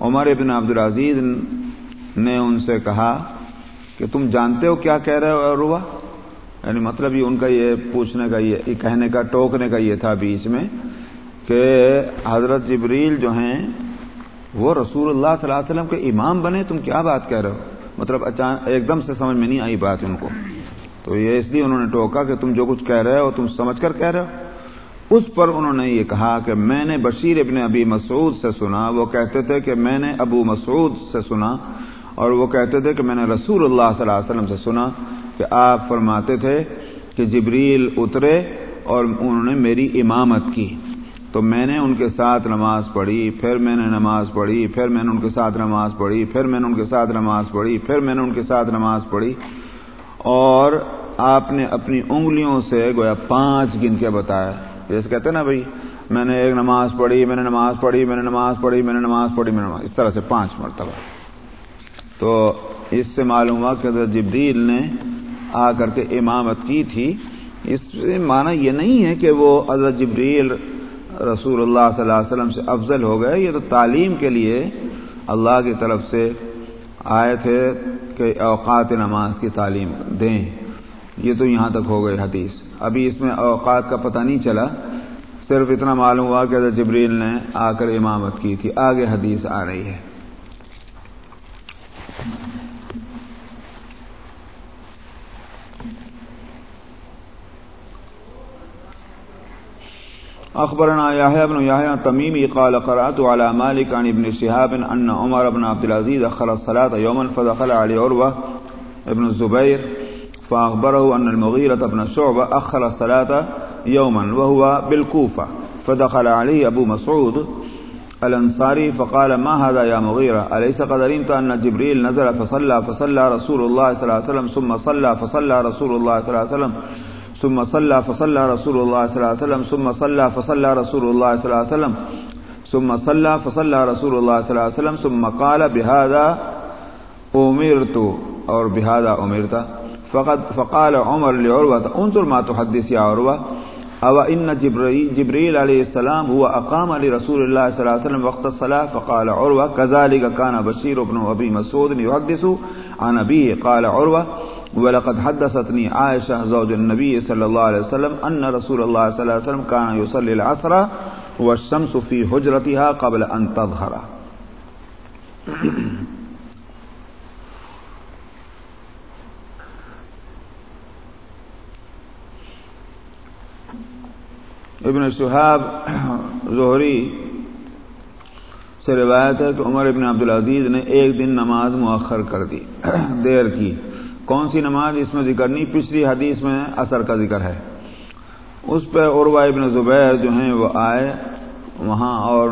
عمر ابن عبدالعزیز نے ان سے کہا کہ تم جانتے ہو کیا کہہ رہے ہو روا یعنی مطلب یہ ان کا یہ پوچھنے کا یہ کہنے کا ٹوکنے کا یہ تھا بیچ میں کہ حضرت جبریل جو ہیں وہ رسول اللہ صلی اللہ علیہ وسلم کے امام بنے، تم کیا بات کہہ رہے ہو؟ مطلب اچانک ایک دم سے سمجھ میں نہیں آئی بات ان کو۔ تو یہ اس لیے انہوں نے ٹوکا کہ تم جو کچھ کہہ رہے ہو، تم سمجھ کر کہہ رہے ہو۔ اس پر انہوں نے یہ کہا کہ میں نے بشیر ابن ابی مسعود سے سنا، وہ کہتے تھے کہ میں نے ابو مسعود سے سنا، اور وہ کہتے تھے کہ میں نے رسول اللہ صلی اللہ علیہ وسلم سے سنا کہ آپ فرماتے تھے کہ جبریل اترے اور انہوں نے میری امامت کی۔ تو میں نے ان کے ساتھ نماز پڑھی پھر میں نے نماز پڑھی پھر میں نے ان کے ساتھ نماز پڑھی پھر میں نے ان کے ساتھ نماز پڑھی پھر میں نے ان کے ساتھ نماز پڑھی اور آپ نے اپنی انگلیوں سے گویا پانچ گن کے بتایا جیسے کہتے ہیں نا بھائی میں نے ایک نماز پڑھی میں نے نماز پڑھی میں نے نماز پڑھی میں نے نماز پڑھی میں نے نماز اس طرح سے پانچ مرتبہ تو اس سے معلوم ہوا کہ حضرت جبریل نے آ کر کے امامت کی تھی اس سے معنی یہ نہیں ہے کہ وہ حضرت جبریل رسول اللہ صلی اللہ علیہ وسلم سے افضل ہو گئے، یہ تو تعلیم کے لیے اللہ کی طرف سے آئے تھے کہ اوقات نماز کی تعلیم دیں۔ یہ تو یہاں تک ہو گئے حدیث۔ ابھی اس میں اوقات کا پتہ نہیں چلا، صرف اتنا معلوم ہوا کہ حضرت جبریل نے آ کر امامت کی تھی۔ آگے حدیث آ رہی ہے۔ اخبرنا يحيى بن يحيى التميمي قال قرات على مالك عن ابن شهاب ان عمر بن عبد العزيز اخر الصلاه يوما فدخل عليه عروه ابن الزبير فاخبره ان المغيرة بن شعبة اخر الصلاه يوما وهو بالكوفه فدخل عليه ابو مسعود الانصاري فقال ما هذا يا مغيرة أليس قد علمت أن جبريل نزل فصلى فصلى رسول الله صلى الله عليه وسلم ثم صلى فصلى رسول الله صلى الله عليه وسلم ثم صلى فصلى رسول الله صلى الله عليه وسلم ثم صلى فصلى رسول الله صلى الله عليه وسلم ثم صلى فصلى رسول الله صلى الله عليه وسلم ثم قال بهذا أمرت اور بہذا امرتا فقط فقال عمر لعروة انظر ما تحدث يا عروة. او ان جبريل, جبريل عليه السلام هو اقام لرسول الله صلى الله عليه وسلم وقت الصلاة فقال عروة كذلك كان بشير بن ابي مسعود يحدث عن ابيه قال عروة ولقد حدثتني عائشة زوج النبي صلى الله عليه وسلم ان رسول الله صلى الله عليه وسلم كان يصلي العصر والشمس في حجرتها قبل ان تظهر. ابن شہاب زہری سے روایت ہے کہ عمر ابن عبدالعزیز نے ایک دن نماز مؤخر کر دی، دیر کی۔ کون سی نماز اس میں ذکر نہیں، پچھلی حدیث میں اثر کا ذکر ہے۔ اس پہ عروا ابن زبیر جو ہیں وہ آئے، وہاں اور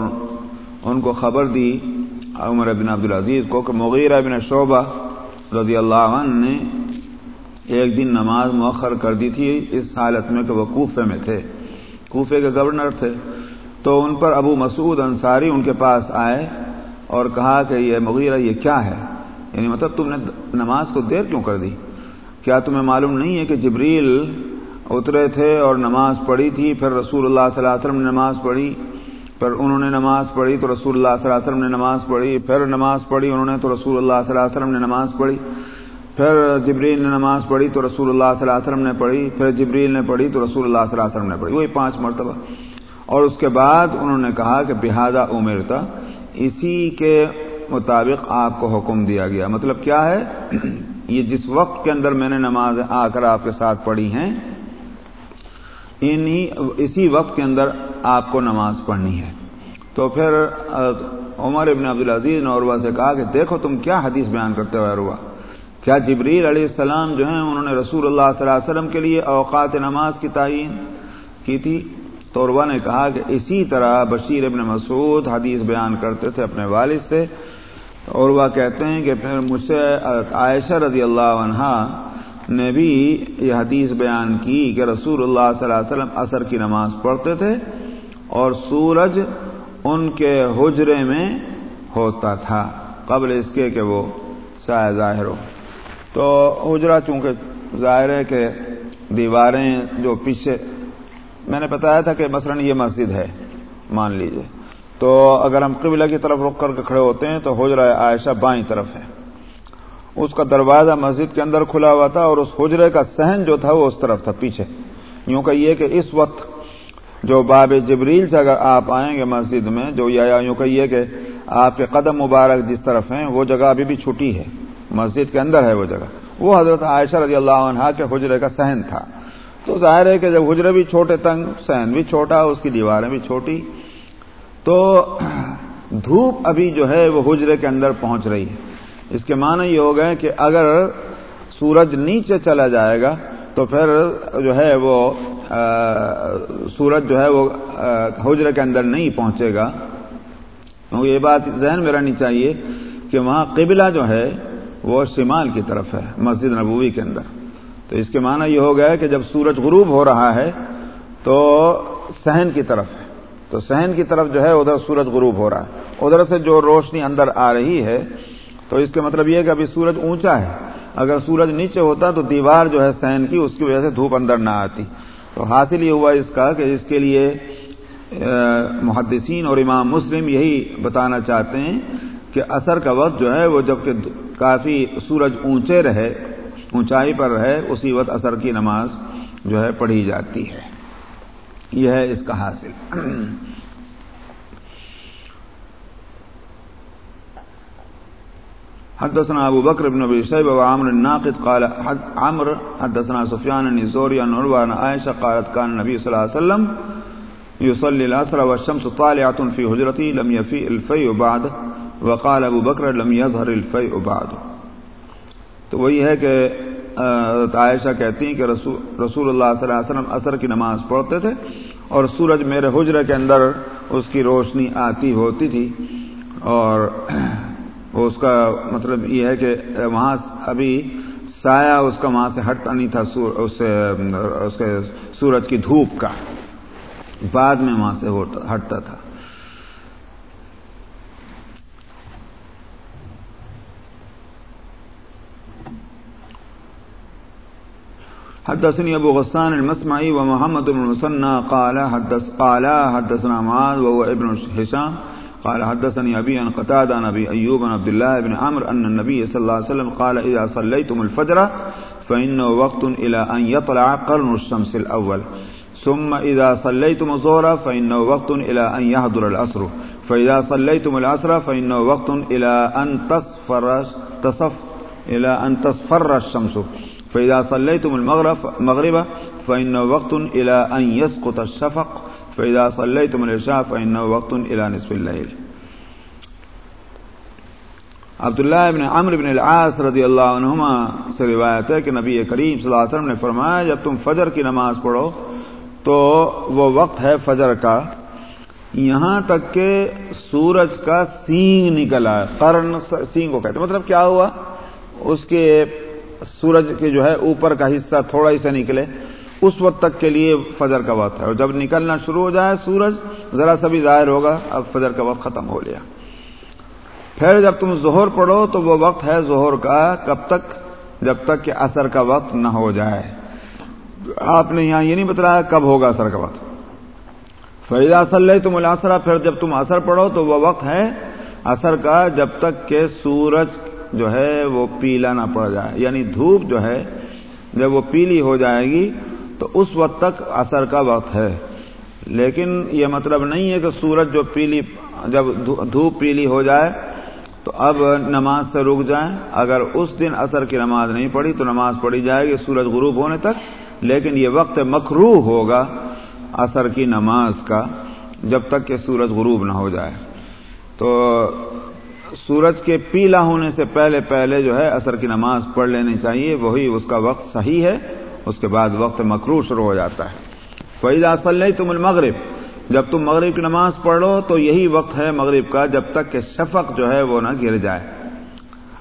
ان کو خبر دی عمر ابن عبدالعزیز کو کہ مغیر ابن شعبہ رضی اللہ عنہ نے ایک دن نماز مؤخر کر دی تھی اس حالت میں کہ وہ کوفے میں تھے۔ کوفے کے گورنر تھے۔ تو ان پر ابو مسعود انصاری ان کے پاس آئے اور کہا کہ یہ مغیرہ یہ کیا ہے؟ یعنی مطلب تم نے نماز کو دیر کیوں کر دی؟ کیا تمہیں معلوم نہیں ہے کہ جبریل اترے تھے اور نماز پڑھی تھی، پھر رسول اللہ صلی اللہ علیہ وسلم نے نماز پڑھی، پھر انہوں نے نماز پڑھی تو رسول اللہ صلی اللہ علیہ وسلم نے نماز پڑھی، پھر نماز پڑھی انہوں نے تو رسول اللہ صلی اللہ علیہ وسلم نے نماز پڑھی، پھر جبریل نے نماز پڑھی تو رسول اللہ صلی اللہ علیہ وسلم نے پڑھی، پھر جبریل نے پڑھی تو رسول اللہ صلی اللہ علیہ وسلم نے پڑھی۔ وہی پانچ مرتبہ۔ اور اس کے بعد انہوں نے کہا کہ بہادہ عمر تھا اسی کے مطابق آپ کو حکم دیا گیا۔ مطلب کیا ہے؟ یہ جس وقت کے اندر میں نے نماز آ کر آپ کے ساتھ پڑھی ہیں، انہی اسی وقت کے اندر آپ کو نماز پڑھنی ہے۔ تو پھر عمر ابن عبدالعزیز نے عروا سے کہا کہ دیکھو تم کیا حدیث بیان کرتے ہو عروا کیا جبریل علیہ السلام جو ہیں، انہوں نے رسول اللہ صلی اللہ علیہ وسلم کے لیے اوقات نماز کی تعین کی تھی؟ تو عروا نے کہا کہ اسی طرح بشیر ابن مسعود حدیث بیان کرتے تھے اپنے والد سے۔ عروا کہتے ہیں کہ پھر مجھ سے عائشہ رضی اللہ عنہا نے بھی یہ حدیث بیان کی کہ رسول اللہ صلی اللہ علیہ وسلم عصر کی نماز پڑھتے تھے اور سورج ان کے حجرے میں ہوتا تھا قبل اس کے کہ وہ سایہ ظاہر ہو۔ تو حجرا چونکہ ظاہر ہے کہ دیواریں جو پیچھے میں نے بتایا تھا کہ مثلا یہ مسجد ہے، مان لیجیے۔ تو اگر ہم قبلہ کی طرف رک کر کے کھڑے ہوتے ہیں تو حجرہ عائشہ بائیں طرف ہے۔ اس کا دروازہ مسجد کے اندر کھلا ہوا تھا اور اس حجرے کا سہن جو تھا وہ اس طرف تھا پیچھے۔ یوں کہ یہ کہ اس وقت جو باب جبریل سے اگر آپ آئیں گے مسجد میں، جو یا یوں کہ یہ کہ آپ کے قدم مبارک جس طرف ہیں، وہ جگہ ابھی بھی چھٹی ہے۔ مسجد کے اندر ہے وہ جگہ۔ وہ حضرت عائشہ رضی اللہ عنہ کے حجرے کا سہن تھا۔ تو ظاہر ہے کہ جب حجرے بھی چھوٹے تنگ سہن بھی چھوٹا، اس کی دیواریں بھی چھوٹی تو دھوپ ابھی جو ہے وہ حجرے کے اندر پہنچ رہی ہے۔ اس کے معنی یہ ہو گئے کہ اگر سورج نیچے چلا جائے گا تو پھر جو ہے وہ سورج جو ہے وہ حجرے کے اندر نہیں پہنچے گا۔ کیونکہ یہ بات ذہن میں رہنی چاہیے کہ وہاں قبلہ جو ہے وہ شمال کی طرف ہے، مسجد نبوی کے اندر۔ تو اس کے معنی یہ ہو گیا کہ جب سورج غروب ہو رہا ہے تو سہن کی طرف ہے۔ تو سہن کی طرف جو ہے ادھر سورج غروب ہو رہا ہے۔ ادھر سے جو روشنی اندر آ رہی ہے، تو اس کے مطلب یہ ہے کہ ابھی سورج اونچا ہے۔ اگر سورج نیچے ہوتا تو دیوار جو ہے سہن کی، اس کی وجہ سے دھوپ اندر نہ آتی۔ تو حاصل یہ ہوا اس کا کہ اس کے لیے محدثین اور امام مسلم یہی بتانا چاہتے ہیں کہ اثر کا وقت جو ہے وہ جبکہ کافی سورج اونچے رہے، اونچائی پر رہے، اسی وقت اثر کی نماز جو ہے پڑھی جاتی ہے۔ یہ ہے اس کا حاصل۔ حدثنا ابو بكر بن ابي شيبه وعمر الناقد قال حد عمرو حدثنا سفيان النزوري عن عروه عن عائشه قالت كان النبي صلى الله عليه وسلم يصلي العصر والشمس طالعه في حجرته لم يفيء الفيء بعد وقال ابو بكر لم يظهر الفيء بعد۔ تو وہی ہے کہ عائشہ کہتی ہیں کہ رسول رسول اللہ صلی اللہ علیہ وسلم عصر کی نماز پڑھتے تھے اور سورج میرے حجرے کے اندر اس کی روشنی آتی ہوتی تھی اور اس کا مطلب یہ ہے کہ وہاں ابھی سایہ اس کا وہاں سے ہٹتا نہیں تھا اس اس کے سورج کی دھوپ کا، بعد میں وہاں سے ہٹتا تھا۔ حدثني أبو غسان المسمعي ومحمد بن المثنى قال حدث قال حدثنا معاذ وهو ابن هشام قال حدثني أبي عن قتادة عن أبي أيوب عن عبد الله بن عمرو أن النبي صلى الله عليه وسلم قال إذا صليتم الفجر فإنه وقت إلى أن يطلع قرن الشمس الأول. ثم إذا صليتم الظهر فإنه وقت إلى أن يحضر العصر. فإذا صليتم العصر فإنه وقت إلى أن تصفر تصف إلى أن تصفر الشمس. فإذا صليتم المغرب مغرب فإنه وقت إلى أن يسقط الشفق فإذا صليتم العشاء فإنه وقت إلى نصف الليل عبداللہ ابن عمر بن العاص رضی اللہ عنہما سے روایت ہے کہ نبی کریم صلی اللہ علیہ وسلم نے فرمایا جب تم فجر کی نماز پڑھو تو وہ وقت ہے فجر کا یہاں تک کہ سورج کا سینگ نکلا قرن سینگ کو کہتے ہیں۔ مطلب کیا ہوا؟ اس کے سورج کے جو ہے اوپر کا حصہ تھوڑا ہی سے نکلے، اس وقت تک کے لیے فجر کا وقت ہے۔ اور جب نکلنا شروع ہو جائے سورج، ذرا سا بھی ظاہر ہوگا، اب فجر کا وقت ختم ہو لیا پھر جب تم ظہر پڑھو تو وہ وقت ہے ظہر کا، کب تک؟ جب تک کہ اثر کا وقت نہ ہو جائے۔ آپ نے یہاں یہ نہیں بتایا کب ہوگا اثر کا وقت۔ فریدا صلی تم الاسرا پھر جب تم اثر پڑھو تو وہ وقت ہے اثر کا، جب تک کہ سورج جو ہے وہ پیلا نہ پڑ جائے یعنی دھوپ جو ہے، جب وہ پیلی ہو جائے گی، تو اس وقت تک اثر کا وقت ہے۔ لیکن یہ مطلب نہیں ہے کہ سورج جو پیلی، جب دھوپ پیلی ہو جائے، تو اب نماز سے رک جائیں۔ اگر اس دن اثر کی نماز نہیں پڑھی تو نماز پڑھی جائے گی سورج غروب ہونے تک۔ لیکن یہ وقت مکرو ہوگا اثر کی نماز کا، جب تک کہ سورج غروب نہ ہو جائے۔ تو سورج کے پیلا ہونے سے پہلے پہلے جو ہے اثر کی نماز پڑھ لینی چاہیے، وہی اس کا وقت صحیح ہے، اس کے بعد وقت مکرو شروع ہو جاتا ہے۔ فیضا صلی تم المغرب، جب تم مغرب کی نماز پڑھ لو تو یہی وقت ہے مغرب کا، جب تک کہ شفق جو ہے وہ نہ گر جائے۔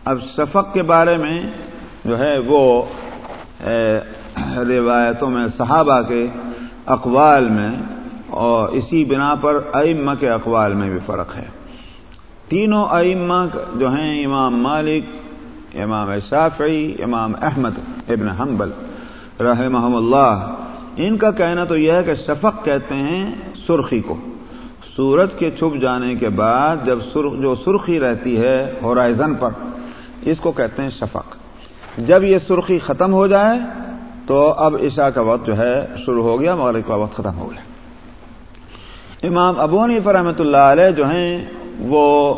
اب شفق کے بارے میں جو ہے وہ روایتوں میں، صحابہ کے اقوال میں، اور اسی بنا پر ائمہ کے اقوال میں بھی فرق ہے۔ تینوں ائمہ جو ہیں، امام مالک، امام شافعی، امام احمد ابن حنبل رحمہ اللہ۔ ان کا کہنا تو یہ ہے کہ شفق کہتے ہیں سرخی کو۔ سورج کے چھپ جانے کے بعد جب سرخ جو سرخی رہتی ہے ہورائزن پر، اس کو کہتے ہیں شفق۔ جب یہ سرخی ختم ہو جائے تو اب عشاء کا وقت جو ہے شروع ہو گیا، مغرب کا وقت ختم ہو گیا۔ امام ابو ابونی رحمۃ اللہ علیہ جو ہیں وہ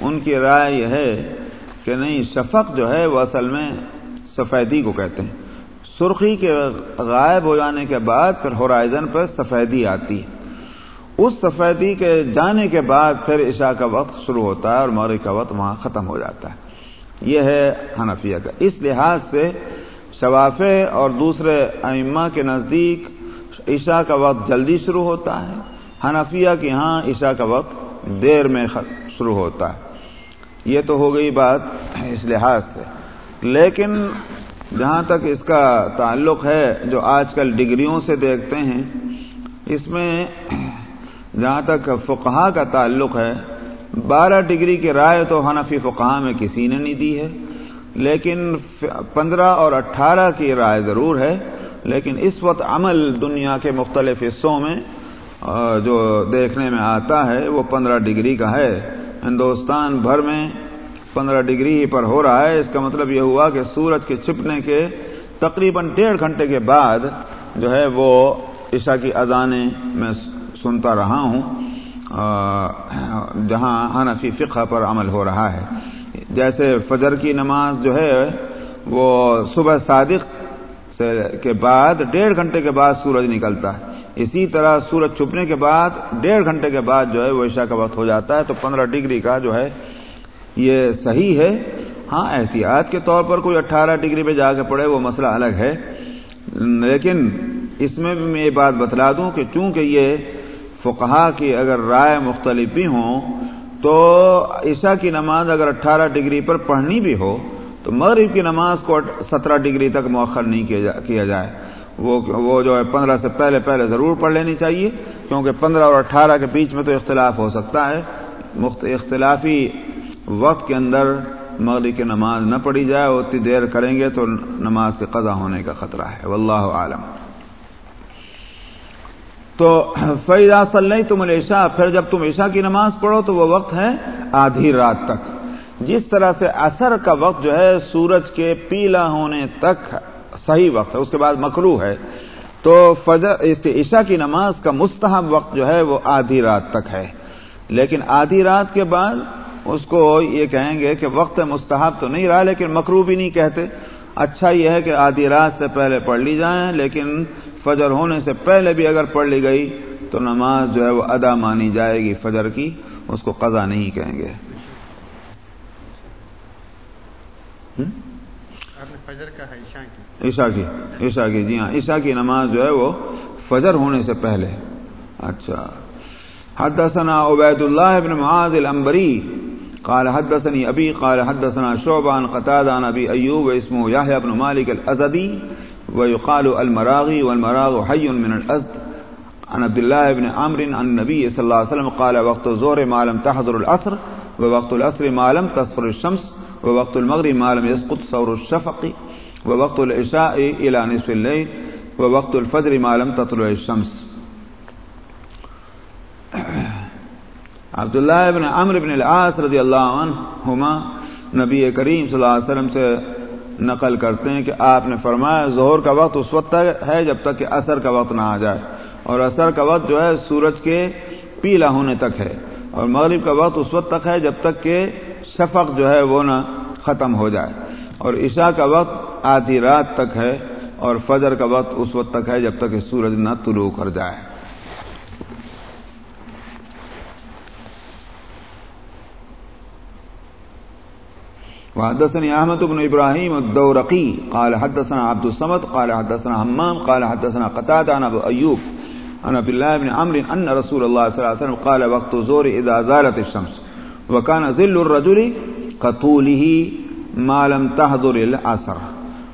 ان کی رائے یہ ہے کہ نہیں، شفق جو ہے وہ اصل میں سفیدی کو کہتے ہیں۔ سرخی کے غائب ہو جانے کے بعد پھر ہورائزن پر سفیدی آتی۔ ہے اس سفیدی کے جانے کے بعد پھر عشاء کا وقت شروع ہوتا ہے اور موری کا وقت وہاں ختم ہو جاتا ہے۔ یہ ہے حنفیہ کا۔ اس لحاظ سے شوافے اور دوسرے ائمہ کے نزدیک عشاء کا وقت جلدی شروع ہوتا ہے۔ حنفیہ کے ہاں عشاء کا وقت دیر میں شروع ہوتا ہے۔ یہ تو ہو گئی بات اس لحاظ سے۔ لیکن جہاں تک اس کا تعلق ہے، جو آج کل ڈگریوں سے دیکھتے ہیں، اس میں جہاں تک فقہا کا تعلق ہے، بارہ ڈگری کی رائے تو حنفی فقہا میں کسی نے نہیں دی ہے۔ لیکن پندرہ اور اٹھارہ کی رائے ضرور ہے۔ لیکن اس وقت عمل دنیا کے مختلف حصوں میں جو دیکھنے میں آتا ہے، وہ پندرہ ڈگری کا ہے۔ ہندوستان بھر میں پندرہ ڈگری پر ہو رہا ہے۔ اس کا مطلب یہ ہوا کہ سورج کے چھپنے کے تقریباً ڈیڑھ گھنٹے کے بعد جو ہے وہ عشاء کی اذانیں میں سنتا رہا ہوں جہاں حنفی فقہ پر عمل ہو رہا ہے۔ جیسے فجر کی نماز جو ہے، وہ صبح صادق سے کے بعد ڈیڑھ گھنٹے کے بعد سورج نکلتا ہے۔ اسی طرح سورج چھپنے کے بعد، ڈیڑھ گھنٹے کے بعد جو ہے وہ عشاء کا وقت ہو جاتا ہے، تو پندرہ ڈگری کا جو ہے یہ صحیح ہے۔ ہاں احتیاط کے طور پر کوئی اٹھارہ ڈگری پہ جا کے پڑے وہ مسئلہ الگ ہے۔ لیکن اس میں بھی میں یہ بات بتلا دوں کہ چونکہ یہ فقہا کی اگر رائے مختلف بھی ہوں، تو عشاء کی نماز اگر اٹھارہ ڈگری پر پڑھنی بھی ہو، تو مغرب کی نماز کو سترہ ڈگری تک مؤخر نہیں کیا جائے۔ وہ وہ جو ہے پندرہ سے پہلے پہلے ضرور پڑھ لینی چاہیے، کیونکہ پندرہ اور اٹھارہ کے بیچ میں تو اختلاف ہو سکتا ہے۔ اختلافی وقت کے اندر مغرب کی نماز نہ پڑھی جائے اتنی دیر کریں گے تو نماز کے قضا ہونے کا خطرہ ہے۔ واللہ عالم تو فیضا صلی تم العشاء، پھر جب تم عشاء کی نماز پڑھو تو وہ وقت ہے آدھی رات تک۔ جس طرح سے اثر کا وقت جو ہے، سورج کے پیلا ہونے تک صحیح وقت ہے، اس کے بعد مکرو ہے۔ تو فجر عشاء کی نماز کا مستحب وقت جو ہے وہ آدھی رات تک ہے۔ لیکن آدھی رات کے بعد اس کو یہ کہیں گے کہ وقت مستحب تو نہیں رہا، لیکن مکرو بھی نہیں کہتے۔ اچھا یہ ہے کہ آدھی رات سے پہلے پڑھ لی جائیں، لیکن فجر ہونے سے پہلے بھی اگر پڑھ لی گئی تو نماز جو ہے وہ ادا مانی جائے گی فجر کی، اس کو قضا نہیں کہیں گے۔ عشاء کی۔ عشاء کی جی ہاں عشاء کی نماز جو ہے وہ فجر ہونے سے پہلے۔ اچھا۔ حدثنا عبید اللہ ابن معاذ الانبری قال حدثني ابي قال حدثنا شعبہ عن قتادہ عن ابي ايوب اسمه يحيى بن مالك الازدي ويقال المراغي والمراغ حي من الازد۔ عن عبد الله بن عمرو عن النبي صلى الله عليه وسلم قال وقت الظهر ما لم تحضر العصر ووقت العصر ما لم تصفر الشمس۔ ووقت المغرب ما لم يسقط ثور الشفق، ووقت العشاء الى نصف الليل، ووقت الفجر ما لم تطلع الشمس. عبداللہ ابن عمر ابن العاص رضی اللہ عنہما نبی کریم صلی اللہ علیہ وسلم سے نقل کرتے ہیں کہ آپ نے فرمایا ظہر کا وقت اس وقت تک ہے جب تک کہ اثر کا وقت نہ آ جائے، اور اثر کا وقت جو ہے سورج کے پیلا ہونے تک ہے، اور مغرب کا وقت اس وقت تک ہے جب تک کہ شفق جو ہے وہ نہ ختم ہو جائے۔ اور عشاء کا وقت آدھی رات تک ہے اور فجر کا وقت اس وقت تک ہے جب تک کہ سورج نہ طلوع کر جائے۔ وحدثني احمد بن ابراهيم الدورقي، قال حدثنا عبد الصمد، قال حدثنا همام قال حدثنا قتادة، عن ابو ايوب عن عبد الله بن عمرو ان رسول الله صلى الله عليه وسلم قال وقت الظهر اذا زالت الشمس۔ وكان ظل الرجل كطوله ما لم تحضر العصر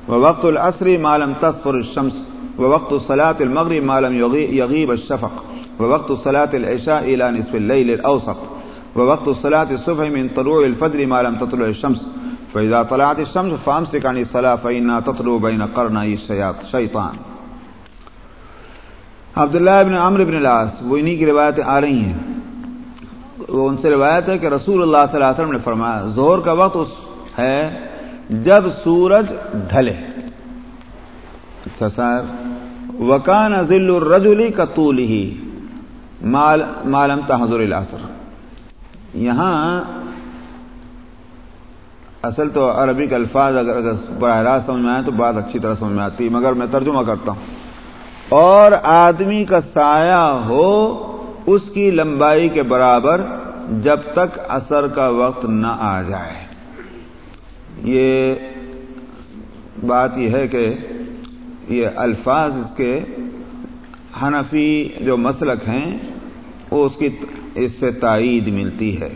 ووقت العصر ما لم تصفر الشمس ووقت صلاة المغرب ما لم يغيب الشفق ووقت صلاة العشاء الى نصف الليل الاوسط ووقت صلاة الصبح من طلوع الفجر ما لم تطلع الشمس فإذا طلعت الشمس فامسك عن الصلاة فإنها تطلع بين قرني شیطان عبداللہ ابن عمر ابن العاص وہ انہی کی روایتیں آ رہی ہیں۔ ان سے روایت ہے کہ رسول اللہ صلی اللہ علیہ وسلم نے فرمایا، زہر کا وقت اس ہے جب سورج ڈھلے۔ اچھا صاحب، وکان ذل الرجلی کا طول ہی مالم تحضر العصر یہاں اصل تو عربی کے الفاظ اگر اگر براہ راست سمجھ میں آئے تو بات اچھی طرح سمجھ میں آتی، مگر میں ترجمہ کرتا ہوں۔ اور آدمی کا سایہ ہو اس کی لمبائی کے برابر جب تک اثر کا وقت نہ آ جائے۔ یہ بات یہ ہے کہ یہ الفاظ اس کے حنفی جو مسلک ہیں، وہ اس کی اس سے تائید ملتی ہے۔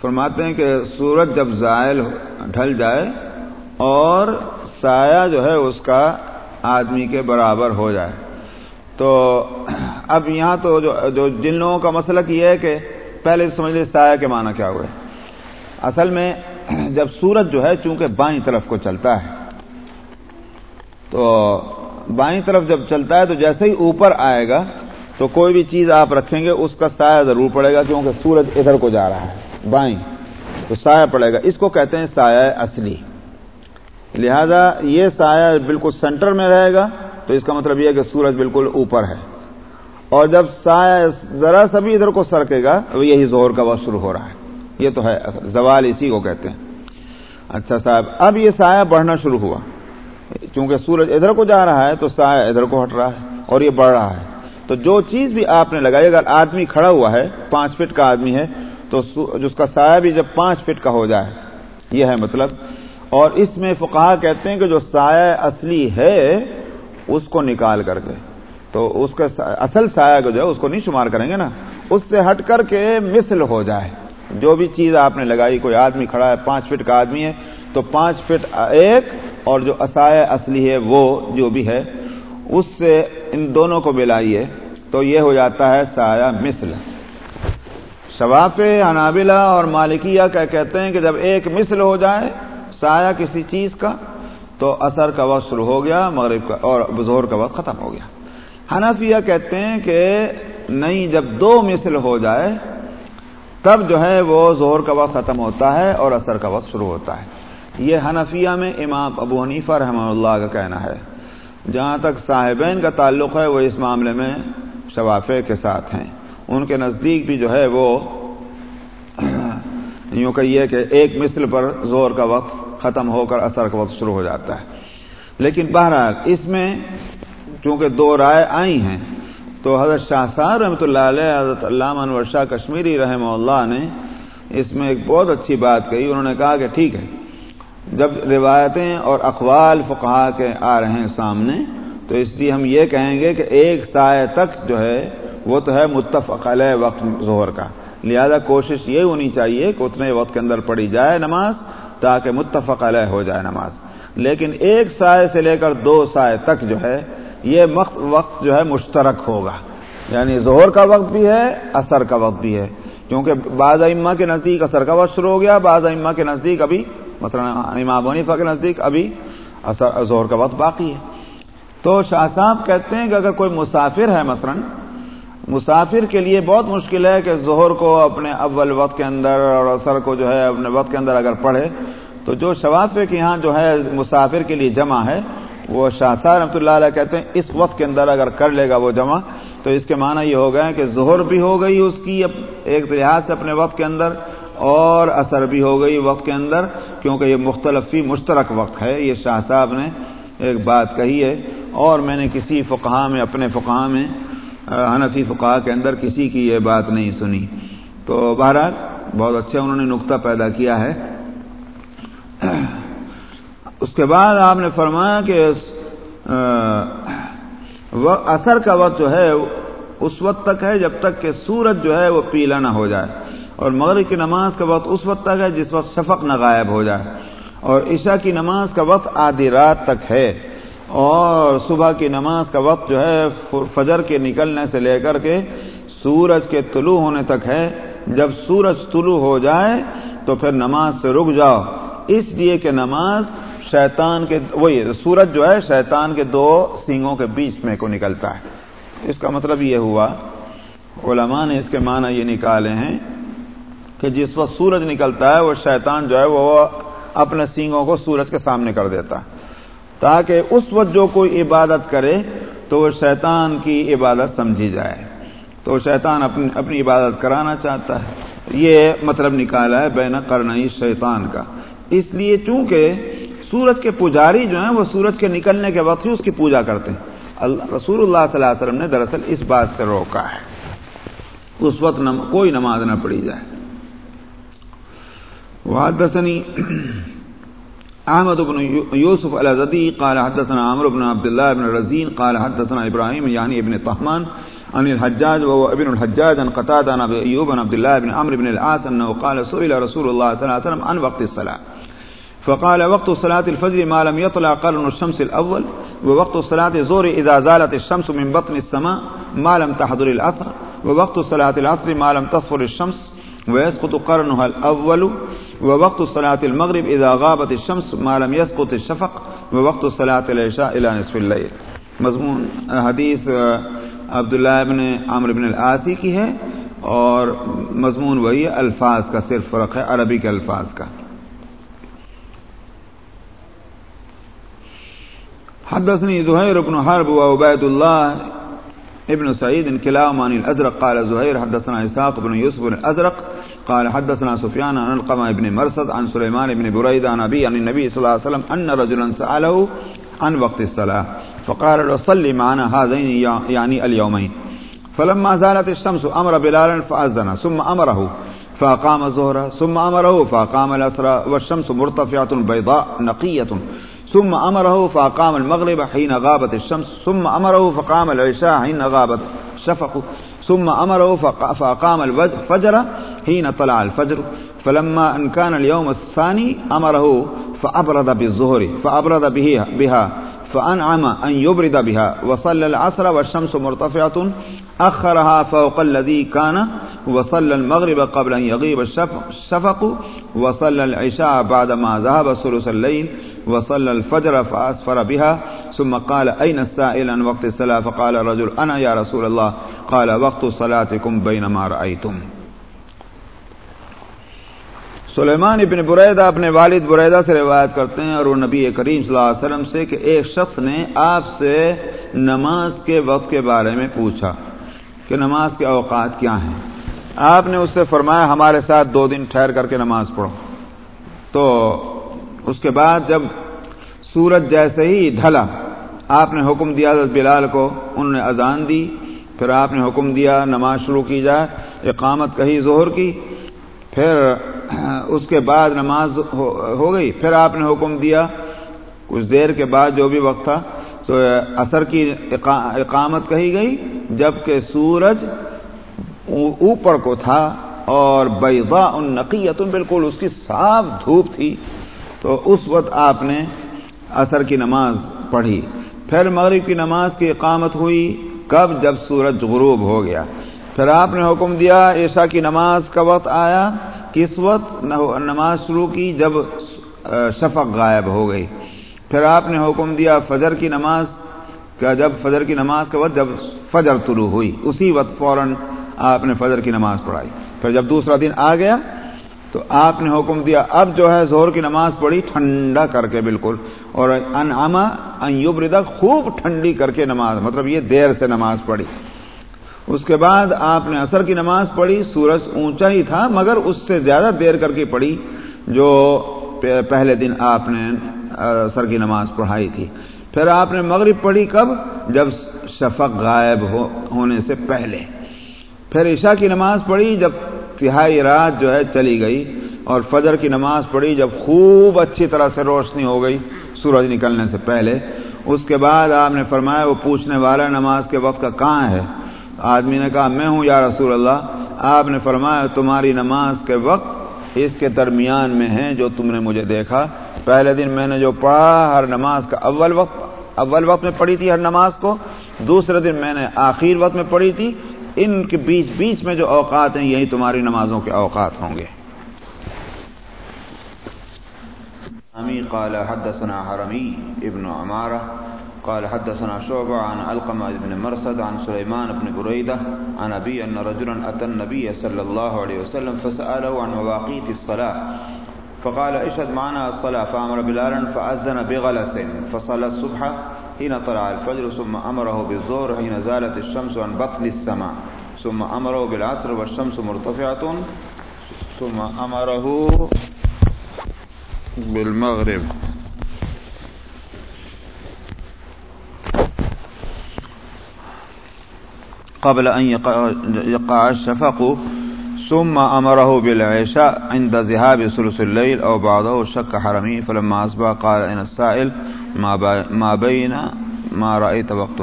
فرماتے ہیں کہ سورج جب زائل ڈھل جائے اور سایہ جو ہے اس کا آدمی کے برابر ہو جائے۔ تو اب یہاں تو جو جن لوگوں کا مسلک یہ ہے کہ پہلے سمجھ لیں سایہ کے معنی کیا ہوئے۔ اصل میں جب سورج جو ہے چونکہ بائیں طرف کو چلتا ہے، تو بائیں طرف جب چلتا ہے تو جیسے ہی اوپر آئے گا تو کوئی بھی چیز آپ رکھیں گے، اس کا سایہ ضرور پڑے گا کیونکہ سورج ادھر کو جا رہا ہے، بائیں۔ تو سایہ پڑے گا۔ اس کو کہتے ہیں سایہ اصلی۔ لہذا یہ سایہ بالکل سینٹر میں رہے گا۔ تو اس کا مطلب یہ ہے کہ سورج بالکل اوپر ہے۔ اور جب سایہ ذرا سا بھی ادھر کو سرکے گا تو یہی زور کا وقت شروع ہو رہا ہے۔ یہ تو ہے، زوال اسی کو کہتے ہیں۔ اچھا صاحب، اب یہ سایہ بڑھنا شروع ہوا۔ چونکہ سورج ادھر کو جا رہا ہے تو سایہ ادھر کو ہٹ رہا ہے اور یہ بڑھ رہا ہے۔ تو جو چیز بھی آپ نے لگائی، اگر آدمی کھڑا ہوا ہے، پانچ فٹ کا آدمی ہے، تو اس کا سایہ بھی جب پانچ فٹ کا ہو جائے، یہ ہے مطلب۔ اور اس میں فقہ کہتے ہیں کہ جو سایہ اصلی ہے اس کو نکال کر کے۔ تو اس کا اصل سایہ کو جو ہے، اس کو نہیں شمار کریں گے نا۔ اس سے ہٹ کر کے مثل ہو جائے۔ جو بھی چیز آپ نے لگائی، کوئی آدمی کھڑا ہے، پانچ فٹ کا آدمی ہے، تو پانچ فٹ ایک اور جو سایہ اصلی ہے، وہ جو بھی ہے، اس سے ان دونوں کو ملائیے۔ تو یہ ہو جاتا ہے سایہ مثل۔ شواف حنابلہ اور مالکیہ کا کہتے ہیں کہ جب ایک مثل ہو جائے، سایہ کسی چیز کا تو اثر کا وقت شروع ہو گیا، مغرب کا، اور ظہر کا وقت ختم ہو گیا۔ حنفیہ کہتے ہیں کہ نہیں، جب دو مثل ہو جائے، تب جو ہے وہ زہر کا وقت ختم ہوتا ہے اور اثر کا وقت شروع ہوتا ہے۔ یہ حنفیہ میں امام ابو حنیفہ رحمہ اللہ کا کہنا ہے۔ جہاں تک صاحبین کا تعلق ہے، وہ اس معاملے میں شوافے کے ساتھ ہیں۔ ان کے نزدیک بھی جو ہے وہ یوں کہیے کہ ایک مثل پر زور کا وقت ختم ہو کر اثر کا وقت شروع ہو جاتا ہے۔ لیکن بہرحال اس میں چونکہ دو رائے آئی ہیں، تو حضرت شاہ صاحب رحمۃ اللہ علیہ، حضرت علامہ انور شاہ کشمیری رحمہ اللہ نے اس میں ایک بہت اچھی بات کہی۔ انہوں نے کہا کہ ٹھیک ہے، جب روایتیں اور اقوال فقہا کے آ رہے ہیں سامنے، تو اس لیے ہم یہ کہیں گے کہ ایک سائے تک جو ہے، وہ تو ہے متفق علیہ وقت ظہر کا۔ لہذا کوشش یہ ہونی چاہیے کہ اتنے وقت کے اندر پڑھی جائے نماز تاکہ متفق علیہ ہو جائے نماز۔ لیکن ایک سائے سے لے کر دو سائے تک جو ہے، یہ وقت جو ہے مشترک ہوگا۔ یعنی زہر کا وقت بھی ہے اثر کا وقت بھی ہے۔ کیونکہ بعض ائمہ کے نزدیک اثر کا وقت شروع ہو گیا، بعض ائمہ کے نزدیک ابھی، مثلا امام ونیفا کے نزدیک ابھی زہر کا وقت باقی ہے۔ تو شاہ صاحب کہتے ہیں کہ اگر کوئی مسافر ہے مثلا مسافر کے لیے بہت مشکل ہے کہ زہر کو اپنے اول وقت کے اندر اور اثر کو جو ہے اپنے وقت کے اندر اگر پڑھے، تو جو شوافے کے یہاں جو ہے مسافر کے لیے جمع ہے، وہ شاہ صاحب رحمۃ اللہ علیہ کہتے ہیں، اس وقت کے اندر اگر کر لے گا وہ جمع، تو اس کے معنی یہ ہو گئے کہ ظہر بھی ہو گئی اس کی ایک لحاظ سے اپنے وقت کے اندر اور اثر بھی ہو گئی وقت کے اندر، کیونکہ یہ مختلف مشترک وقت ہے۔ یہ شاہ صاحب نے ایک بات کہی ہے۔ اور میں نے کسی فقہ میں، اپنے فقہ میں حنفی فقہ کے اندر کسی کی یہ بات نہیں سنی۔ تو بہرحال بہت اچھا انہوں نے نقطہ پیدا کیا ہے۔ اس کے بعد آپ نے فرمایا کہ اثر کا وقت جو ہے، اس وقت تک ہے جب تک کہ سورج جو ہے وہ پیلا نہ ہو جائے۔ اور مغرب کی نماز کا وقت اس وقت تک ہے جس وقت شفق نہ غائب ہو جائے۔ اور عشاء کی نماز کا وقت آدھی رات تک ہے۔ اور صبح کی نماز کا وقت جو ہے فجر کے نکلنے سے لے کر کے سورج کے طلوع ہونے تک ہے۔ جب سورج طلوع ہو جائے تو پھر نماز سے رک جاؤ۔ اس لیے کہ نماز شیطان کے، وہی سورج جو ہے، شیطان کے دو سینگوں کے بیچ میں کو نکلتا ہے۔ اس کا مطلب یہ ہوا، علماء نے اس کے معنی یہ نکالے ہیں کہ جس وقت سورج نکلتا ہے، وہ شیطان جو ہے، وہ اپنے سینگوں کو سورج کے سامنے کر دیتا ہے۔ تاکہ اس وقت جو کوئی عبادت کرے تو وہ شیطان کی عبادت سمجھی جائے۔ تو شیطان اپنی اپنی عبادت کرانا چاہتا ہے۔ یہ مطلب نکالا ہے بین کرنئی شیطان کا۔ اس لیے چونکہ سورج کے پجاری جو ہیں وہ سورج کے نکلنے کے وقت ہی اس کی پوجا کرتے ہیں۔ رسول اللہ صلی اللہ علیہ وسلم نے دراصل اس بات سے روکا ہے۔ اس وقت نم کوئی نماز نہ پڑھی جائے۔ وحدثني احمد بن يوسف الازدي قال حدثنا عمرو بن عبد الله بن رزين قال حدثنا ابراهيم يعني یعنی ابن طهمان عن الحجاج وهو ابن الحجاج عن قتادة عن ابي ايوب عن عبد الله بن عمرو بن العاص انه قال سئل رسول الله صلى الله عليه وسلم عن وقت الصلاه فقال وقت صلاة الفجر ما لم يطلع قرن الشمس الأول ووقت صلاة الظهر إذا زالت الشمس من بطن السماء ما لم تحضر الأثر ووقت صلاة العصر ما لم تصفر الشمس ويسقط قرنها الأول ووقت صلاة المغرب إذا غابت الشمس ما لم يسقط الشفق، ووقت صلاة العشاء إلى نصف الليل. مضمون حدیث عبداللہ ابن عمر بن العاصی کی ہے، اور مضمون وہی الفاظ کا، صرف فرق ہے، عربی کے الفاظ کا۔ حدثني زهير بن حرب وعبيد الله ابن سعيد كلاهما عن الأزرق قال زهير حدثنا إسحاق بن يوسف بن الأزرق قال حدثنا سفيان عن القمة بن مرصد عن سليمان بن بريد عن أبي عن النبي صلى الله عليه وسلم أن رجلا سأله عن وقت الصلاة، فقال له صلي معنا هذين يعني اليومين. فلما زالت الشمس أمر بلالا فأذن، ثم أمره، فأقام الظهر، ثم أمره، فأقام الأسرى والشمس مرتفعة بيضاء نقية. ثم أمره، فأقام المغرب حين غابت الشمس، ثم أمره، فقام العشاء حين غابت الشفق ثم أمره فأقام الفجر حين طلع الفجر. فلما أن كان اليوم الثاني أمره فأبرد بالظهر، فأبرد به بها، فأنعم أن يبرد بها. وصلى العصر والشمس مرتفعة، أخرها فوق الذي كان. وصل المغرب قبل أن يغيب الشفق. وصل العشاء بعدما ذهب ثلث الليل. وصل الفجر فأسفر بها. ثم قال، أين السائل عن وقت الصلاة? فقال الرجل، أنا يا رسول الله. قال، وقت صلاتكم بينما رأيتم. سلیمان ابن بریدہ اپنے والد بریدہ سے روایت کرتے ہیں اور وہ نبی کریم صلی اللہ علیہ وسلم سے کہ ایک شخص نے آپ سے نماز کے وقت کے بارے میں پوچھا کہ نماز کے اوقات کیا ہیں۔ آپ نے اس سے فرمایا، ہمارے ساتھ دو دن ٹھہر کر کے نماز پڑھو. تو اس کے بعد جب سورج جیسے ہی ڈھلا، آپ نے حکم دیا بلال کو، انہوں نے اذان دی، پھر آپ نے حکم دیا نماز شروع کی جائے، اقامت کہی ظہر کی، پھر اس کے بعد نماز ہو گئی، پھر آپ نے حکم دیا، کچھ دیر کے بعد جو بھی وقت تھا، تو اثر کی اقامت کہی گئی، جبکہ سورج اوپر کو تھا اور بیضا ان نقیت بالکل اس کی صاف دھوپ تھی، تو اس وقت آپ نے اثر کی نماز پڑھی۔ پھر مغرب کی نماز کی اقامت ہوئی۔ کب؟ جب سورج غروب ہو گیا۔ پھر آپ نے حکم دیا، عشاء کی نماز کا وقت آیا۔ کس وقت؟ نماز شروع کی جب شفق غائب ہو گئی۔ پھر آپ نے حکم دیا فجر کی نماز کا، جب فجر کی نماز کا وقت جب فجر طلوع ہوئی۔ اسی وقت فوراً آپ نے فجر کی نماز پڑھائی۔ پھر جب دوسرا دن آ گیا تو آپ نے حکم دیا۔ اب جو ہے زہر کی نماز پڑھی ٹھنڈا کر کے بالکل۔ اور انعما ان خوب ٹھنڈی کر کے نماز مطلب یہ دیر سے نماز پڑھی۔ اس کے بعد آپ نے اثر کی نماز پڑھی، سورج اونچا ہی تھا، مگر اس سے زیادہ دیر کر کے پڑھی جو پہلے دن آپ نے اثر کی نماز پڑھائی تھی۔ پھر آپ نے مغرب پڑھی کب؟ جب شفق غائب ہونے سے پہلے۔ پھر عشاء کی نماز پڑھی، جب تہائی رات جو ہے چلی گئی اور فجر کی نماز پڑھی جب خوب اچھی طرح سے روشنی ہو گئی، سورج نکلنے سے پہلے۔ اس کے بعد آپ نے فرمایا، وہ پوچھنے والا نماز کے وقت کا کہاں ہے؟ آدمی نے کہا، میں ہوں یا رسول اللہ۔ آپ نے فرمایا، تمہاری نماز کے وقت اس کے درمیان میں ہے جو تم نے مجھے دیکھا۔ پہلے دن میں نے جو پڑھا، ہر نماز کا اول وقت اول وقت میں پڑھی تھی ہر نماز کو۔ دوسرے دن میں نے آخر وقت میں پڑھی تھی۔ ان کے بیچ بیچ میں جو اوقات ہیں، یہی تمہاری نمازوں کے اوقات ہوں گے۔ قال حدثنا حرمی ابن عمارہ، قال حدثنا شعبة عن علقمة بن مرصد، عن سليمان بن بريدة عن أبي أن رجلا أتى النبي صلى الله عليه وسلم فسأله عن مواقيت الصلاة، فقال اشهد معنا الصلاة، فأمر بلالا فأذن بغلس، فصلى الصبح حين طلع الفجر ثم أمره بالظهر حين زالت الشمس عن بطن السماء. ثم أمره بالعصر والشمس مرتفعة. ثم أمره بالمغرب. قبل أن يقع الشفق. ثم أمره بالعشاء عند ذهاب ثلث الليل أو بعضه شك حرمي. فلما أصبح قال إن السائل ما بين ما رأيت وقت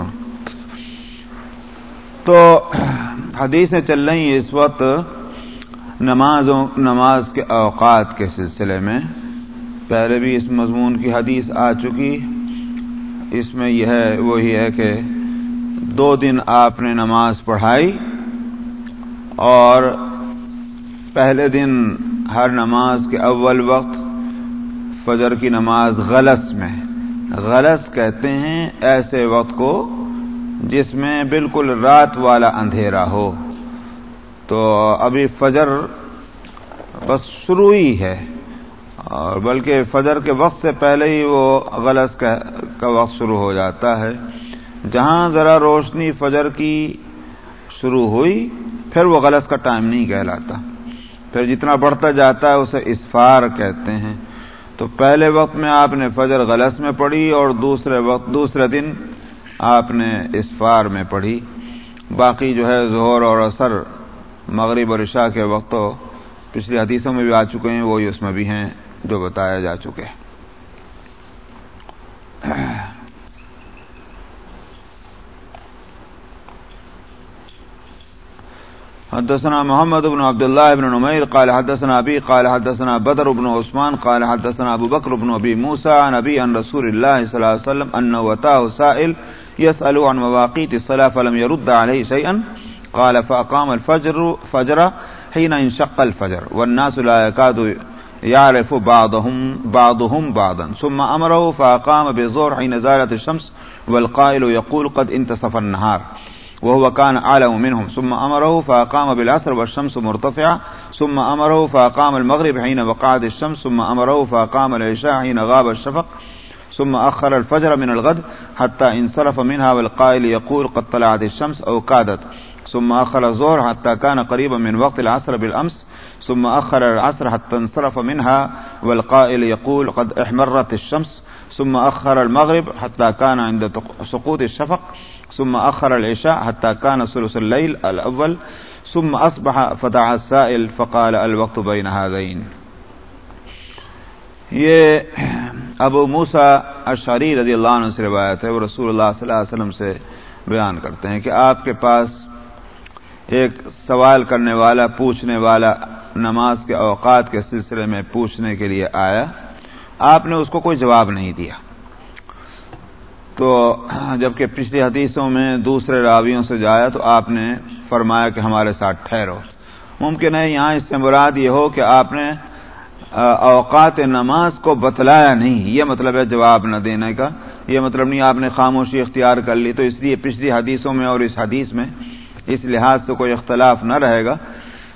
تو حدیثیں چل رہی ہیں اس وقت نمازوں نماز کے اوقات کے سلسلے میں۔ پہلے بھی اس مضمون کی حدیث آ چکی۔ اس میں یہ ہے وہی ہے کہ دو دن آپ نے نماز پڑھائی اور پہلے دن ہر نماز کے اول وقت فجر کی نماز غلط میں غلط کہتے ہیں ایسے وقت کو جس میں بالکل رات والا اندھیرا ہو۔ تو ابھی فجر بس شروع ہی ہے، اور بلکہ فجر کے وقت سے پہلے ہی وہ غلط کا وقت شروع ہو جاتا ہے۔ جہاں ذرا روشنی فجر کی شروع ہوئی، پھر وہ غلط کا ٹائم نہیں کہلاتا۔ پھر جتنا بڑھتا جاتا ہے، اسے اسفار کہتے ہیں۔ تو پہلے وقت میں آپ نے فجر غلط میں پڑھی اور دوسرے وقت، دوسرے دن آپ نے اسفار میں پڑھی۔ باقی جو ہے زہر اور اثر مغرب اور عشاء کے وقت تو پچھلی حدیثوں میں بھی آ چکے ہیں، وہی اس میں بھی ہیں جو بتایا جا چکے حدثنا محمد بن عبد الله بن نمير، قال حدثنا أبي، قال حدثنا بدر بن عثمان، قال حدثنا أبو بكر بن أبي موسى، عن أبي عن رسول الله صلى الله عليه وسلم أنه وتاه سائل يسأل عن مواقيت الصلاة فلم يرد عليه شيئا، قال فأقام الفجر، فجر حين انشق الفجر، والناس لا يكاد يعرف بعضهم بعضهم بعضا، ثم أمره فأقام بظهر حين زالت الشمس، والقائل يقول قد انتصف النهار. وهو كان أعلم منهم. ثم أمره فأقام بالعصر والشمس مرتفعة. ثم أمره فأقام المغرب حين وقعت الشمس. ثم أمره فأقام العشاء حين غاب الشفق. ثم أخر الفجر من الغد حتى انصرف منها والقائل يقول قد طلعت الشمس أو كادت ثم أخر الظهر حتى كان قريبا من وقت العصر بالأمس. ثم أخر العصر حتى انصرف منها والقائل يقول قد احمرت الشمس. ثم أخر المغرب حتى كان عند سقوط الشفق، ثم أخر العشاء حتى كان ثلث الليل الأول، ثم أصبح فدعا السائل فقال الوقت بين هذين. یہ ابو موسا اشاری رضی اللہ عنہ سے روایت ہے، وہ رسول اللہ صلی اللہ علیہ وسلم سے بیان کرتے ہیں کہ آپ کے پاس ایک سوال کرنے والا، پوچھنے والا نماز کے اوقات کے سلسلے میں پوچھنے کے لیے آیا۔ آپ نے اس کو کوئی جواب نہیں دیا۔ تو جبکہ پچھلی حدیثوں میں دوسرے راویوں سے جایا تو آپ نے فرمایا کہ ہمارے ساتھ ٹھہرو۔ ممکن ہے یہاں اس سے مراد یہ ہو کہ آپ نے اوقات نماز کو بتلایا نہیں۔ یہ مطلب ہے جواب نہ دینے کا۔ یہ مطلب نہیں آپ نے خاموشی اختیار کر لی۔ تو اس لیے پچھلی حدیثوں میں اور اس حدیث میں اس لحاظ سے کوئی اختلاف نہ رہے گا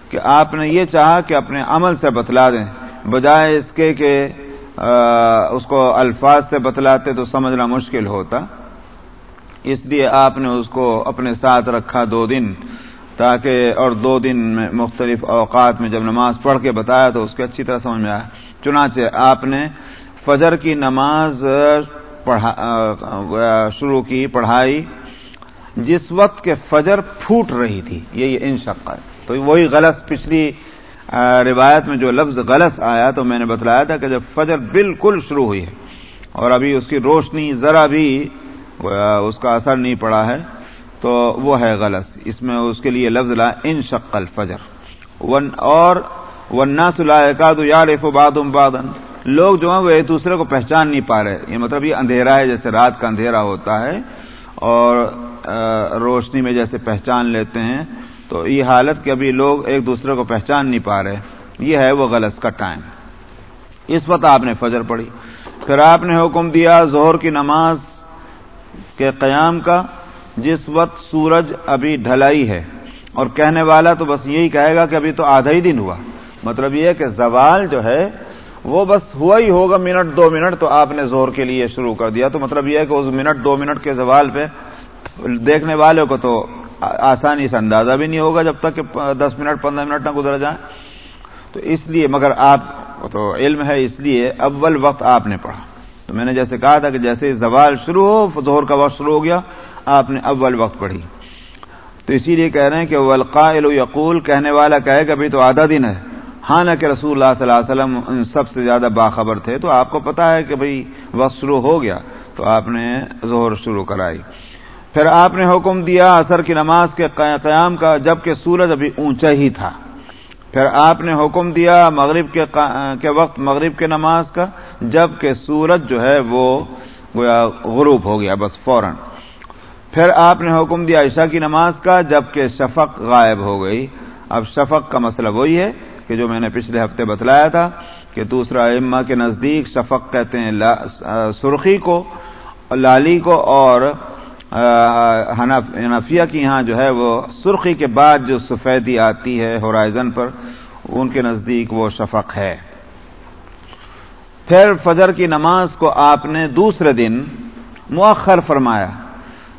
کہ آپ نے یہ چاہا کہ اپنے عمل سے بتلا دیں۔ بجائے اس کے کہ اس کو الفاظ سے بتلاتے تو سمجھنا مشکل ہوتا۔ اس لیے آپ نے اس کو اپنے ساتھ رکھا دو دن، تاکہ اور دو دن میں مختلف اوقات میں جب نماز پڑھ کے بتایا تو اس کے اچھی طرح سمجھ میں آیا۔ چنانچہ آپ نے فجر کی نماز شروع کی، پڑھائی، جس وقت کے فجر پھوٹ رہی تھی یہ ان ہے تو وہی غلط پچھلی روایت میں جو لفظ غلط آیا تو میں نے بتلایا تھا کہ جب فجر بالکل شروع ہوئی ہے اور ابھی اس کی روشنی ذرا بھی اس کا اثر نہیں پڑا ہے، تو وہ ہے غلط۔ اس میں اس کے لیے لفظ لا ان شکل فجر ون، اور ورنہ سلاد یار بادم بادن لوگ جو ہیں وہ ایک دوسرے کو پہچان نہیں پا رہے۔ یہ مطلب یہ اندھیرا ہے، جیسے رات کا اندھیرا ہوتا ہے اور روشنی میں جیسے پہچان لیتے ہیں۔ تو یہ حالت کہ ابھی لوگ ایک دوسرے کو پہچان نہیں پا رہے، یہ ہے وہ غلط کا ٹائم۔ اس وقت آپ نے فجر پڑھی۔ پھر آپ نے حکم دیا زہر کی نماز کے قیام کا، جس وقت سورج ابھی ڈھلائی ہے۔ اور کہنے والا تو بس یہی کہے گا کہ ابھی تو آدھا ہی دن ہوا۔ مطلب یہ کہ زوال جو ہے، وہ بس ہوا ہی ہوگا منٹ، دو منٹ تو آپ نے زور کے لیے شروع کر دیا۔ تو مطلب یہ ہے کہ اس منٹ، دو منٹ کے زوال پہ دیکھنے والے کو تو آسانی سے اندازہ بھی نہیں ہوگا جب تک کہ دس منٹ، پندرہ منٹ نہ گزر جائیں۔ تو اس لیے، مگر آپ، تو علم ہے اس لیے اول وقت آپ نے پڑھا۔ تو میں نے جیسے کہا تھا کہ جیسے زوال شروع ہو، ظہر کا وقت شروع ہو گیا، آپ نے اول وقت پڑھی۔ تو اسی لیے کہہ رہے ہیں کہ ولقائل یقول، کہنے والا کہے کہ ابھی تو آدھا دن ہے۔ ہاں کہ رسول اللہ صلی اللہ علیہ وسلم ان سب سے زیادہ باخبر تھے۔ تو آپ کو پتا ہے کہ بھئی وقت شروع ہو گیا، تو آپ نے زہر شروع کرائی۔ پھر آپ نے حکم دیا اثر کی نماز کے قیام کا جبکہ سورج ابھی اونچا ہی تھا۔ پھر آپ نے حکم دیا مغرب کے وقت مغرب کے نماز کا، جبکہ سورج جو ہے وہ غروب ہو گیا بس فوراً۔ پھر آپ نے حکم دیا عشاء کی نماز کا، جبکہ شفق غائب ہو گئی۔ اب شفق کا مسئلہ وہی ہے کہ جو میں نے پچھلے ہفتے بتلایا تھا کہ دوسرا اما کے نزدیک شفق کہتے ہیں سرخی کو، لالی کو اور حنفیہ کی یہاں جو ہے وہ سرخی کے بعد جو سفیدی آتی ہے ہورائزن پر، ان کے نزدیک وہ شفق ہے۔ پھر فجر کی نماز کو آپ نے دوسرے دن مؤخر فرمایا۔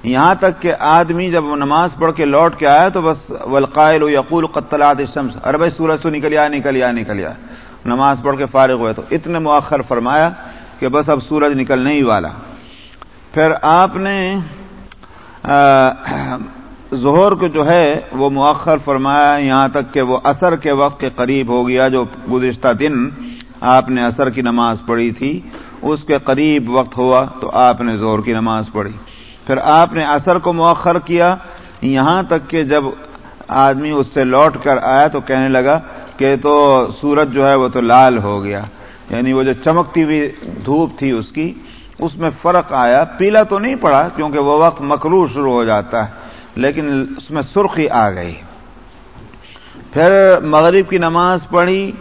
یہاں تک کہ آدمی جب وہ نماز پڑھ کے لوٹ کے آیا تو بس ولقائل و یقول قطلات شمس ارے بھائی سورج تو نکل آیا نکل آیا۔ نماز پڑھ کے فارغ ہوئے تو اتنے مؤخر فرمایا کہ بس اب سورج نکلنے ہی والا۔ پھر آپ نے ظہر کو جو ہے وہ مؤخر فرمایا، یہاں تک کہ وہ اثر کے وقت کے قریب ہو گیا جو گزشتہ دن آپ نے اثر کی نماز پڑھی تھی۔ اس کے قریب وقت ہوا تو آپ نے زہر کی نماز پڑھی۔ پھر آپ نے اثر کو مؤخر کیا۔ یہاں تک کہ جب آدمی اس سے لوٹ کر آیا تو کہنے لگا کہ تو سورج جو ہے وہ تو لال ہو گیا۔ یعنی وہ جو چمکتی ہوئی دھوپ تھی اس کی اس میں فرق آیا۔ پیلا تو نہیں پڑا کیونکہ وہ وقت مکرو شروع ہو جاتا ہے، لیکن اس میں سرخی آ گئی۔ پھر مغرب کی نماز پڑھی،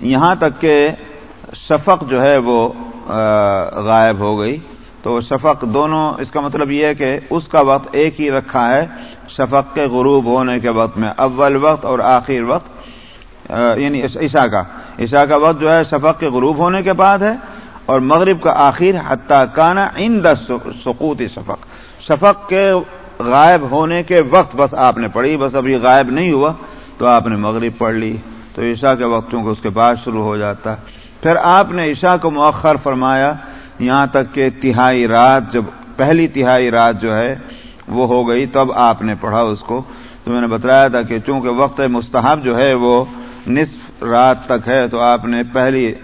یہاں تک کہ شفق جو ہے وہ غائب ہو گئی۔ تو شفق دونوں، اس کا مطلب یہ ہے کہ اس کا وقت ایک ہی رکھا ہے، شفق کے غروب ہونے کے وقت میں، اول وقت اور آخر وقت۔ یعنی عشاء کا۔ عشاء کا وقت جو ہے شفق کے غروب ہونے کے بعد ہے۔ اور مغرب کا آخر حتیٰ کانا ان سقوط شفق شفق کے غائب ہونے کے وقت بس آپ نے پڑھی، بس ابھی غائب نہیں ہوا تو آپ نے مغرب پڑھ لی۔ تو عشاء کے وقت چونکہ اس کے بعد شروع ہو جاتا۔ پھر آپ نے عشاء کو مؤخر فرمایا، یہاں تک کہ تہائی رات جب پہلی تہائی رات جو ہے وہ ہو گئی، تب آپ نے پڑھا اس کو۔ تو میں نے بتایا تھا کہ چونکہ وقت مستحب جو ہے وہ نصف رات تک ہے، تو آپ نے پہلی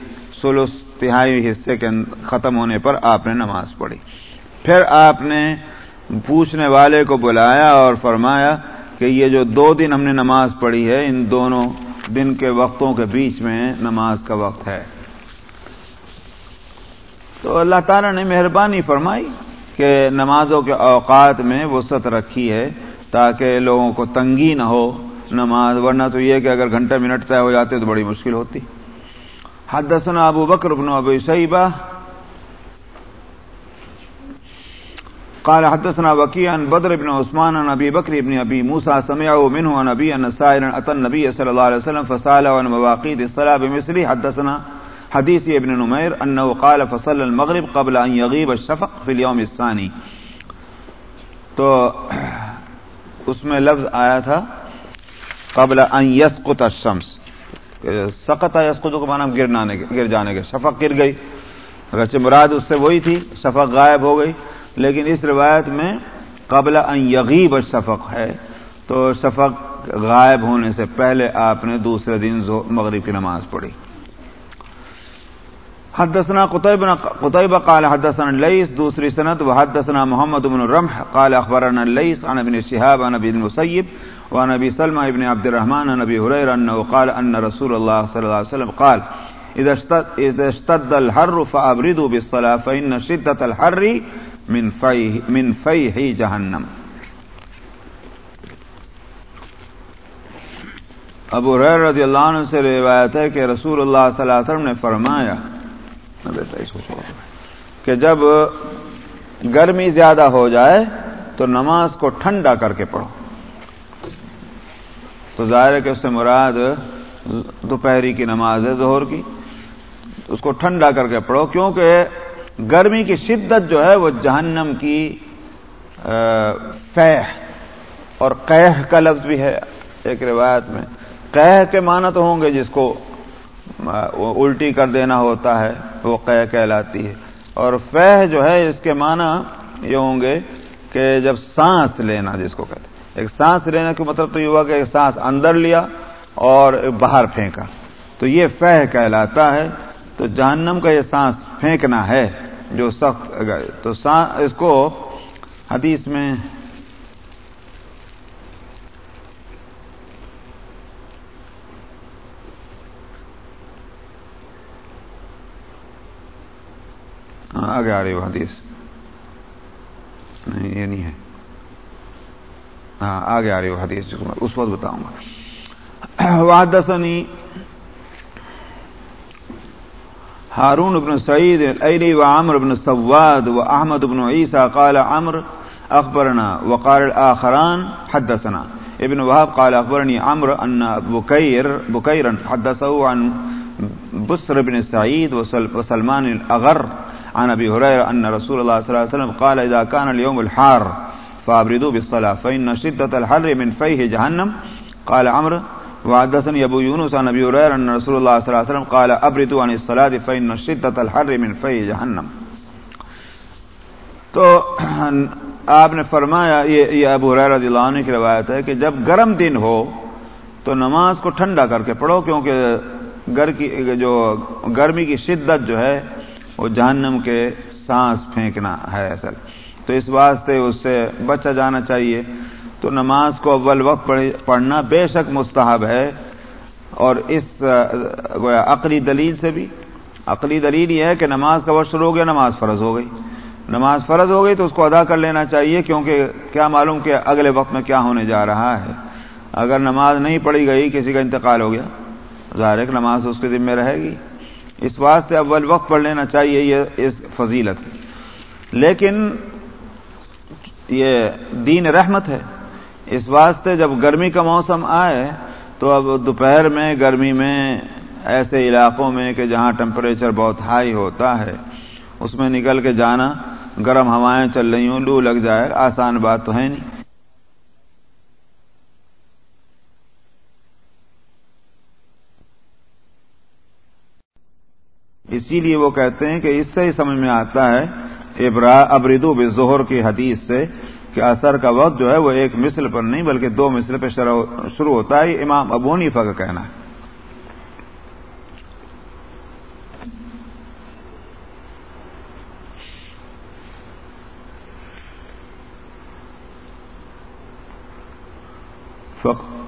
سلس تہائی حصے کے ختم ہونے پر آپ نے نماز پڑھی۔ پھر آپ نے پوچھنے والے کو بلایا اور فرمایا کہ یہ جو دو دن ہم نے نماز پڑھی ہے، ان دونوں دن کے وقتوں کے بیچ میں نماز کا وقت ہے۔ تو اللہ تعالیٰ نے مہربانی فرمائی کہ نمازوں کے اوقات میں وسعت رکھی ہے تاکہ لوگوں کو تنگی نہ ہو نماز، ورنہ تو یہ کہ اگر گھنٹہ منٹ طے ہو جاتے تو بڑی مشکل ہوتی۔ حدثنا ابو بکر بن ابو شیبہ قال حدثنا وكيع عن بدر بن عثمان عن ابي بكر بن ابي موسى سمعه منه عن ابي ان سائرا اتى النبي صلى الله عليه وسلم فسال عن مواقيت الصلاه بمثله. حدثنا حديث ابن نمير انه قال فصلى المغرب قبل ان يغيب الشفق في اليوم الثاني. تو اس میں لفظ آیا تھا قبل ان يسقط الشمس. سقط يسقط کو معنی گرنے گر جانے کے شفق گر گئی۔ اگرچہ مراد اس سے وہی تھی، شفق غائب ہو گئی، لیکن اس روایت میں قبل ان یغیب شفق ہے۔ تو شفق غائب ہونے سے پہلے آپ نے دوسرے دن مغرب کی نماز پڑھی۔ حدثنا قطيبة قال حدثنا الليث، دوسری سند، وحدثنا محمد بن الرمح قال اخبرنا الليث عن ابن الشهاب عن ابن المسيب وعن ابي سلمى ابن عبد الرحمن عن ابي هريره انه قال ان رسول الله صلى الله عليه وسلم قال اذا اشتد الحر فابردوا بالصلاه فان شده الحر من فی من فی جہنم ابو ریر رضی اللہ عنہ سے روایت ہے کہ رسول اللہ صلی اللہ علیہ وسلم نے فرمایا کہ جب گرمی زیادہ ہو جائے تو نماز کو ٹھنڈا کر کے پڑھو۔ تو ظاہر ہے کہ اس سے مراد دوپہری کی نماز ہے، ظہر کی۔ اس کو ٹھنڈا کر کے پڑھو، کیونکہ گرمی کی شدت جو ہے وہ جہنم کی فہ اور قہ کا لفظ بھی ہے ایک روایت میں۔ قہ کے معنی تو ہوں گے جس کو الٹی کر دینا ہوتا ہے، وہ قہ کہلاتی ہے۔ اور فہ جو ہے اس کے معنی یہ ہوں گے کہ جب سانس لینا جس کو کہتے ایک سانس لینے کا مطلب تو یہ ہوا کہ ایک سانس اندر لیا اور باہر پھینکا۔ تو یہ فہ کہلاتا ہے۔ تو جہنم کا یہ سانس پھینکنا ہے، جو سخت تو اس کو حدیث میں آگے آ رہی وہ حدیث۔ نہیں، یہ نہیں ہے۔ ہاں آگے آ رہی وہ حدیث میں اس وقت بتاؤں گا۔ وادسنی هارون بن سعيد الأيلي وعمر بن السواد وأحمد بن عيسى قال عمر أخبرنا وقال الآخران حدثنا۔ ابن وهاب قال أخبرني عمر أن بكير بكيرا حدثه عن بسر بن سعيد وسلمان الأغر عن أبي هريرة أن رسول الله صلى الله عليه وسلم قال إذا كان اليوم الحار۔ فابردوا بالصلاة، فإن شدة الحر من فيه جهنم. قال عمر وحدثني ابو يونس عن ابي هريره ان رسول الله صلى الله عليه وسلم قال ابردوا عن الصلاه فان شده الحر من في جهنم. تو، آپ نے فرمایا، یہ یہ ابو حریر رضی اللہ عنہ کی روایت ہے کہ جب گرم دن ہو، تو نماز کو ٹھنڈا کر کے پڑھو، کیونکہ گر کی، جو گرمی کی شدت جو ہے، وہ جہنم کے سانس پھینکنا ہے اصل۔ تو اس واسطے اس سے بچا جانا چاہیے۔ تو نماز کو اول وقت پڑھنا بے شک مستحب ہے۔ اور اس عقلی دلیل سے بھی، عقلی دلیل یہ ہے کہ نماز کا وقت شروع ہو گیا، نماز فرض ہو گئی۔ نماز فرض ہو گئی تو اس کو ادا کر لینا چاہیے، کیونکہ کیا معلوم کہ اگلے وقت میں کیا ہونے جا رہا ہے۔ اگر نماز نہیں پڑھی گئی، کسی کا انتقال ہو گیا، ظاہر ہے کہ نماز اس کے ذمہ رہے گی۔ اس واسطے اول وقت پڑھ لینا چاہیے، یہ اس فضیلت۔ لیکن یہ دین رحمت ہے۔ اس واسطے جب گرمی کا موسم آئے تو اب دوپہر میں گرمی میں ایسے علاقوں میں کہ جہاں ٹمپریچر بہت ہائی ہوتا ہے، اس میں نکل کے جانا، گرم ہوائیں چل رہی ہوں، لو لگ جائے، آسان بات تو ہے نہیں۔ اسی لیے وہ کہتے ہیں کہ اس سے ہی سمجھ میں آتا ہے ابرا ابردو بظہر کی حدیث سے کہ اثر کا وقت جو ہے وہ ایک مثل پر نہیں بلکہ دو مثل پہ شروع ہوتا ہے۔ امام ابونی کا کہنا ہے۔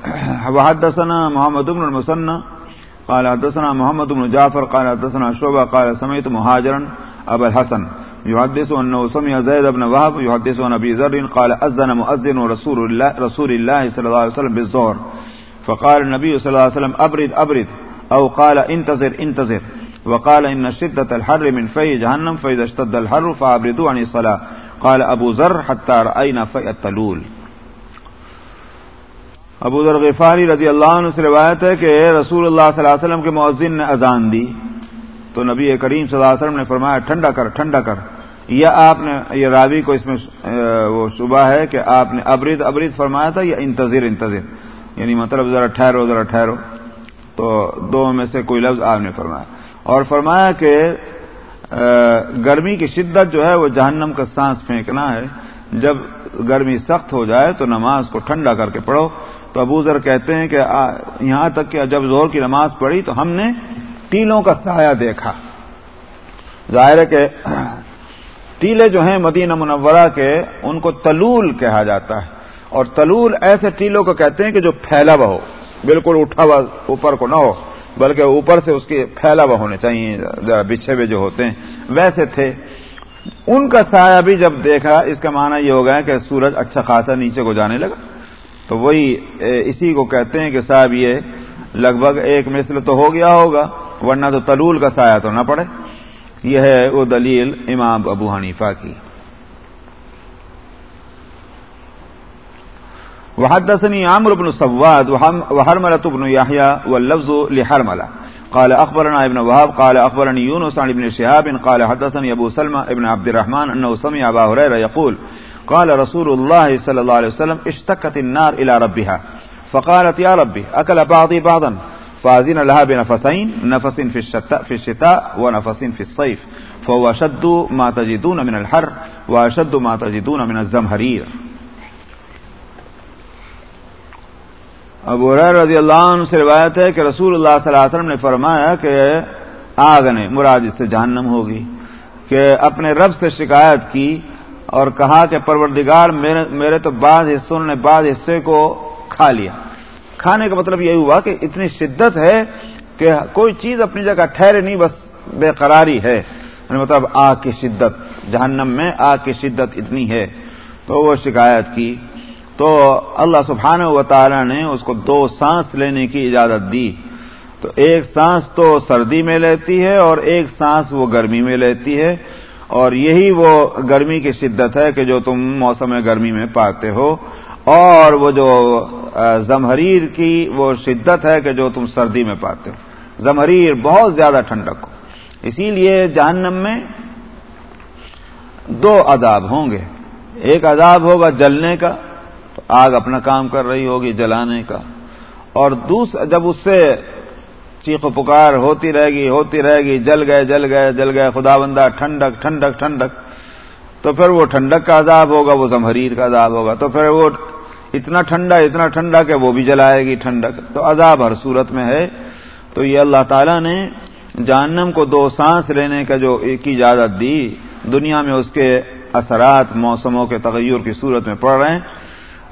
وحدثنا محمد بن المسنى قال حدثنا محمد بن جعفر، قال حدثنا شعبة قال سمعت مهاجرا أبا الحسن يحدث أنه سمع زيد بن وهب يحدث عن أبي ذر قال أذن مؤذن رسول الله, رسول الله صلى الله عليه وسلم بالظهر. فقال النبي صلى الله عليه وسلم أبرد أبرد. أو قال انتظر انتظر. وقال إن شدة الحر من في جهنم فإذا اشتد الحر فأبردوا عن الصلاة. قال أبو ذر حتى رأينا في التلول ابو ذر غفاری رضی اللہ عنہ سے روایت ہے کہ رسول اللہ صلی اللہ علیہ وسلم کے مؤذن نے اذان دی۔ تو نبی کریم صلی اللہ علیہ وسلم نے فرمایا، ٹھنڈا کر ٹھنڈا کر۔ یا آپ نے، یہ راوی کو اس میں وہ شبہ ہے کہ آپ نے ابرید ابرید فرمایا تھا یا انتظر انتظر؟ یعنی مطلب ذرا ٹھہرو ذرا ٹھہرو۔ تو دو میں سے کوئی لفظ آپ نے فرمایا۔ اور فرمایا کہ گرمی کی شدت جو ہے وہ جہنم کا سانس پھینکنا ہے۔ جب گرمی سخت ہو جائے تو نماز کو ٹھنڈا کر کے پڑھو۔ تو ابو ذر کہتے ہیں کہ یہاں تک کہ جب زور کی نماز پڑھی تو ہم نے ٹیلوں کا سایہ دیکھا۔ ظاہر ہے کہ ٹیلے جو ہیں مدینہ منورہ کے، ان کو تلول کہا جاتا ہے۔ اور تلول ایسے ٹیلوں کو کہتے ہیں کہ جو پھیلا ہوا ہو۔ بالکل اٹھا ہوا اوپر کو نہ ہو، بلکہ اوپر سے اس کے پھیلا ہوا ہونے چاہیے، ذرا بچھے ہوئے جو ہوتے ہیں۔ ویسے تھے۔ ان کا سایہ بھی جب دیکھا، اس کا معنی یہ ہو گیا کہ سورج اچھا خاصا نیچے کو جانے لگا۔ تو وہی اسی کو کہتے ہیں کہ صاحب یہ لگ بھگ ایک مثل تو ہو گیا ہوگا۔ ورنہ تو تلول کا سایہ تو نہ پڑے۔ یہ ہے وہ دلیل امام ابو حنیفہ کی۔ وحدثني عمرو بن سواد وحرملة بن يحيى واللفظ لحرملة۔ قال أخبرنا ابن وهاب قال أخبرني يونس عن ابن شهاب، قال حدثني أبو سلمة ابن عبد الرحمن أنه سمع أبا هريرة يقول، قال رسول الله صلى الله عليه وسلم اشتكت النار إلى ربها، فقالت يا ربي أكل بعضي بعضا؟ فأذن لها بنفسين نفس في الشتاء, في الشتاء ونفس في الصيف فهو أشد ما تجدون من الحر وأشد ما تجدون من الزمهرير ابو رضی اللہ عنہ سے روایت ہے کہ رسول اللہ صلی اللہ علیہ وسلم نے فرمایا کہ آگ نے مراد اس سے جہنم ہوگی کہ اپنے رب سے شکایت کی اور کہا کہ پروردگار میرے میرے تو بعض حصوں نے بعض حصے کو کھا لیا۔ کھانے کا مطلب یہی ہوا کہ اتنی شدت ہے کہ کوئی چیز اپنی جگہ ٹھہرے نہیں، بس بے قراری ہے۔ یعنی مطلب آگ کی شدت، جہنم میں آگ کی شدت اتنی ہے۔ تو وہ شکایت کی۔ تو اللہ سبحانہ و تعالی نے اس کو دو سانس لینے کی اجازت دی۔ تو ایک سانس تو سردی میں لیتی ہے اور ایک سانس وہ گرمی میں لیتی ہے۔ اور یہی وہ گرمی کی شدت ہے کہ جو تم موسم گرمی میں پاتے ہو۔ اور وہ جو زمہریر کی وہ شدت ہے کہ جو تم سردی میں پاتے ہو۔ زمہریر بہت زیادہ ٹھنڈک ہو۔ اسی لیے جہنم میں دو عذاب ہوں گے۔ ایک عذاب ہوگا جلنے کا، تو آگ اپنا کام کر رہی ہوگی جلانے کا۔ اور دوسرا جب اس سے چیخ و پکار ہوتی رہے گی، ہوتی رہے گی، جل گئے جل گئے جل گئے خدا بندہ ٹھنڈک ٹھنڈک ٹھنڈک، تو پھر وہ ٹھنڈک کا عذاب ہوگا، وہ زمہریر کا عذاب ہوگا۔ تو پھر وہ اتنا ٹھنڈا اتنا ٹھنڈا کہ وہ بھی جلائے گی ٹھنڈک۔ تو عذاب ہر صورت میں ہے۔ تو یہ اللہ تعالیٰ نے جہنم کو دو سانس لینے کا جو ایک اجازت دی، دنیا میں اس کے اثرات، موسموں کے تغیر کی صورت میں پڑ رہے ہیں۔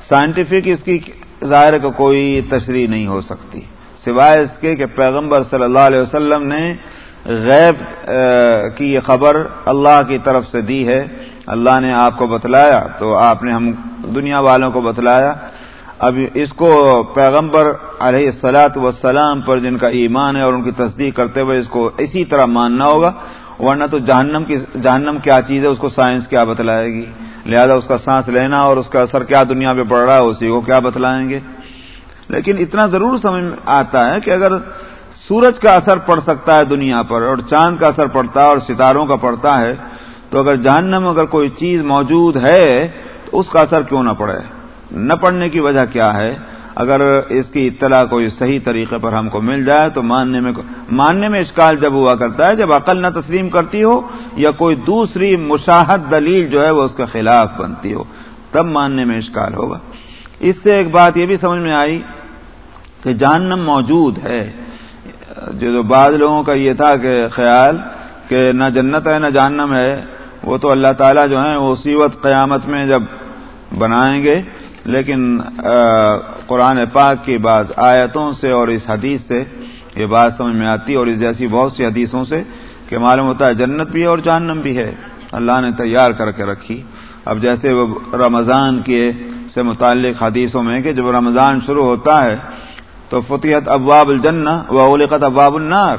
سائنٹیفک اس کی ظاہر کو کوئی تشریح نہیں ہو سکتی۔ سوائے اس کے کہ پیغمبر صلی اللہ علیہ وسلم نے غیب کی یہ خبر اللہ کی طرف سے دی ہے۔ اللہ نے آپ کو بتلایا تو آپ نے ہم دنیا والوں کو بتلایا اب اس کو پیغمبر علیہ السلاط وسلام پر جن کا ایمان ہے اور ان کی تصدیق کرتے ہوئے اس کو اسی طرح ماننا ہوگا، ورنہ تو جہنم کی جہنم کیا چیز ہے؟ اس کو سائنس کیا بتلائے گی؟ لہذا اس کا سانس لینا اور اس کا اثر کیا دنیا پہ پڑ رہا ہے، اسی کو کیا بتلائیں گے؟ لیکن اتنا ضرور سمجھ میں آتا ہے کہ اگر سورج کا اثر پڑ سکتا ہے دنیا پر اور چاند کا اثر پڑتا ہے اور ستاروں کا پڑتا ہے تو اگر جہنم اگر کوئی چیز موجود ہے تو اس کا اثر کیوں نہ پڑے؟ نہ پڑنے کی وجہ کیا ہے؟ اگر اس کی اطلاع کوئی صحیح طریقے پر ہم کو مل جائے تو ماننے میں ماننے میں اشکال جب ہوا کرتا ہے، جب عقل نہ تسلیم کرتی ہو یا کوئی دوسری مشاہد دلیل جو ہے وہ اس کے خلاف بنتی ہو، تب ماننے میں اشکال ہوگا۔ اس سے ایک بات یہ بھی سمجھ میں آئی کہ جہنم موجود ہے۔ جو بعض لوگوں کا یہ تھا کہ خیال کہ نہ جنت ہے، نہ جہنم ہے۔ وہ تو اللہ تعالیٰ جو ہے وہ اسی وقت قیامت میں جب بنائیں گے، لیکن قرآن پاک کی بعض آیتوں سے اور اس حدیث سے یہ بات سمجھ میں آتی اور اس جیسی بہت سی حدیثوں سے کہ معلوم ہوتا ہے جنت بھی ہے اور جہنم بھی ہے۔ اللہ نے تیار کر کے رکھی۔ اب جیسے وہ رمضان کے سے متعلق حدیثوں میں کہ جب رمضان شروع ہوتا ہے تو فتحت ابواب الجنہ و اولقت ابواب النار۔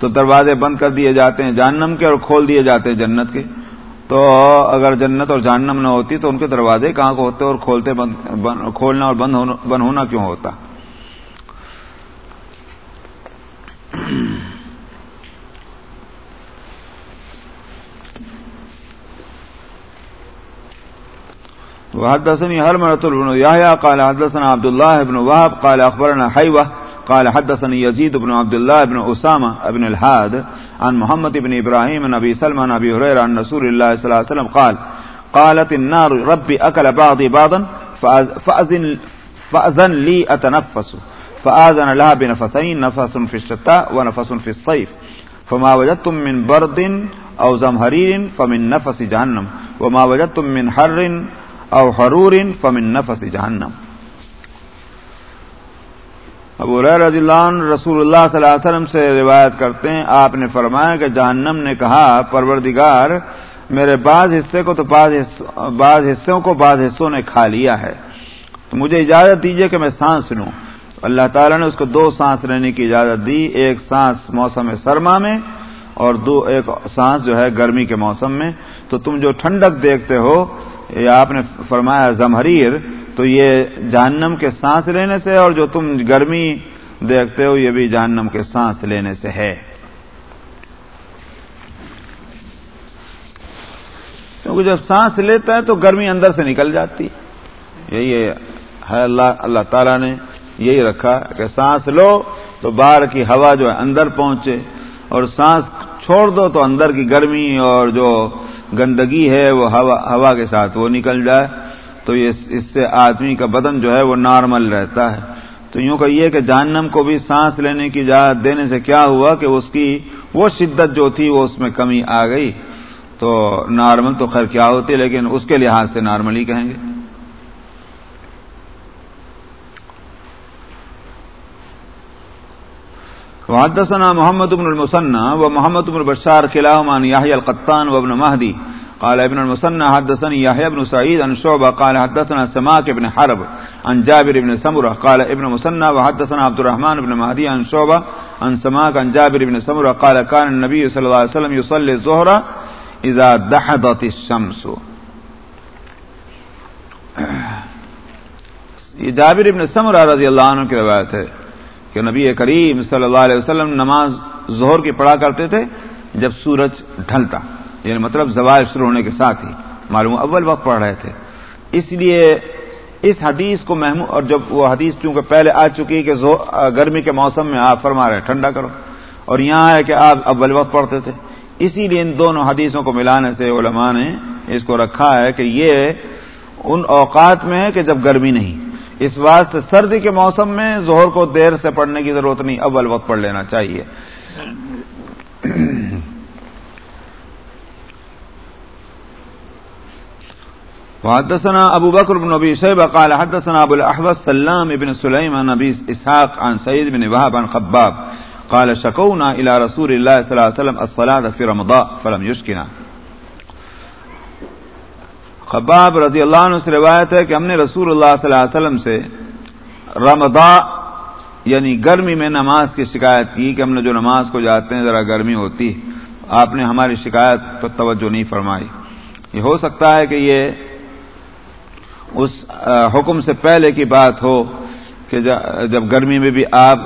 تو دروازے بند کر دیے جاتے ہیں جہنم کے اور کھول دیے جاتے ہیں جنت کے۔ تو اگر جنت اور جہنم نہ ہوتی تو ان کے دروازے کہاں کو ہوتے اور کھولتے بند کھولنا اور بند ہونا بند ہونا کیوں ہوتا؟ وحدثني هرملة بن يحيى قال حدثنا عبد الله بن وهب قال أخبرنا حيوة قال حدثني يزيد بن عبد الله بن أسامة بن الحاد عن محمد بن إبراهيم بن أبي سلمة بن أبي هريرة عن رسول الله صلى الله عليه وسلم قال قالت النار ربي أكل بعضي بعضا فأذن, فأذن لي أتنفس فآذن لها بنفسين نفس في الشتاء ونفس في الصيف فما وجدتم من برد أو زمهرير فمن نفس جهنم وما وجدتم من حر أو حرور فمن نفس جهنم. ابو رضی اللہ عنہ رسول اللہ صلی اللہ علیہ وسلم سے روایت کرتے ہیں، آپ نے فرمایا کہ جہنم نے کہا، پروردگار، میرے بعض حصے کو تو بعض حصوں کو بعض حصوں نے کھا لیا ہے۔ تو مجھے اجازت دیجیے کہ میں سانس لوں۔ اللہ تعالیٰ نے اس کو دو سانس لینے کی اجازت دی، ایک سانس موسم سرما میں اور دو، ایک سانس جو ہے گرمی کے موسم میں۔ تو تم جو ٹھنڈک دیکھتے ہو یا آپ نے فرمایا زمہریر تو یہ جہنم کے سانس لینے سے اور جو تم گرمی دیکھتے ہو یہ بھی جہنم کے سانس لینے سے ہے۔ کیونکہ جب سانس لیتا ہے تو گرمی اندر سے نکل جاتی یہی ہے اللہ اللہ تعالیٰ نے یہی رکھا کہ سانس لو تو باہر کی ہوا جو ہے اندر پہنچے اور سانس چھوڑ دو تو اندر کی گرمی اور جو گندگی ہے وہ ہوا کے ساتھ وہ نکل جائے۔ تو اس سے آدمی کا بدن جو ہے وہ نارمل رہتا ہے۔ تو یوں کہیے کہ جہنم کو بھی سانس لینے کی اجازت دینے سے کیا ہوا کہ اس کی وہ شدت جو تھی وہ اس میں کمی آ گئی۔ تو نارمل تو خیر کیا ہوتی لیکن اس کے لحاظ سے نارمل ہی کہیں گے۔ وحدثنا محمد بن المثنى ومحمد بن بشار كلاهما عن يحيى القطان وابن مهدي قال ابن المثنى حدثني يحيى بن سعيد عن شعبة قال حدثنا سماك بن حرب عن جابر بن سمرة قال ابن المثنى وحدثنا عبد الرحمن بن مهدي عن شعبة عن سماك عن جابر بن سمرة قال كان النبي صلى الله عليه وسلم يصلي الظهر اذا دحضت الشمس. یہ جابر ابن سمرہ رضی اللہ عنہ کی روایت ہے کہ نبی کریم صلی اللہ علیہ وسلم نماز ظہر کی پڑھا کرتے تھے جب سورج ڈھلتا۔ یعنی مطلب زوال شروع ہونے کے ساتھ ہی معلوم اول وقت پڑھ رہے تھے۔ اس لیے اس حدیث کو محمود اور جب وہ حدیث چونکہ پہلے آ چکی ہے کہ گرمی کے موسم میں آپ فرما رہے ٹھنڈا کرو۔ اور یہاں ہے کہ آپ اول وقت پڑھتے تھے۔ اسی لیے ان دونوں حدیثوں کو ملانے سے علماء نے اس کو رکھا ہے کہ یہ ان اوقات میں ہے کہ جب گرمی نہیں۔ اس واسطے سردی کے موسم میں زہر کو دیر سے پڑھنے کی ضرورت نہیں، اول وقت پڑھ لینا چاہیے۔ وحدثنا ابو بكر بن ابي شيبه قال حدثنا ابو الاحوص سلام بن سليم عن ابي اسحاق عن سعيد بن وهب عن خباب قال شكونا الى رسول الله صلى الله عليه وسلم الصلاه في رمضان فلم يشكنا خباب رضی اللہ عنہ سے روایت ہے کہ ہم نے رسول اللہ صلی اللہ علیہ وسلم سے رمضا یعنی گرمی میں نماز کی شکایت کی کہ ہم نے جو نماز کو جاتے ہیں ذرا گرمی ہوتی آپ نے ہماری شکایت پر توجہ نہیں فرمائی۔ یہ ہو سکتا ہے کہ یہ اس حکم سے پہلے کی بات ہو کہ جب گرمی میں بھی آپ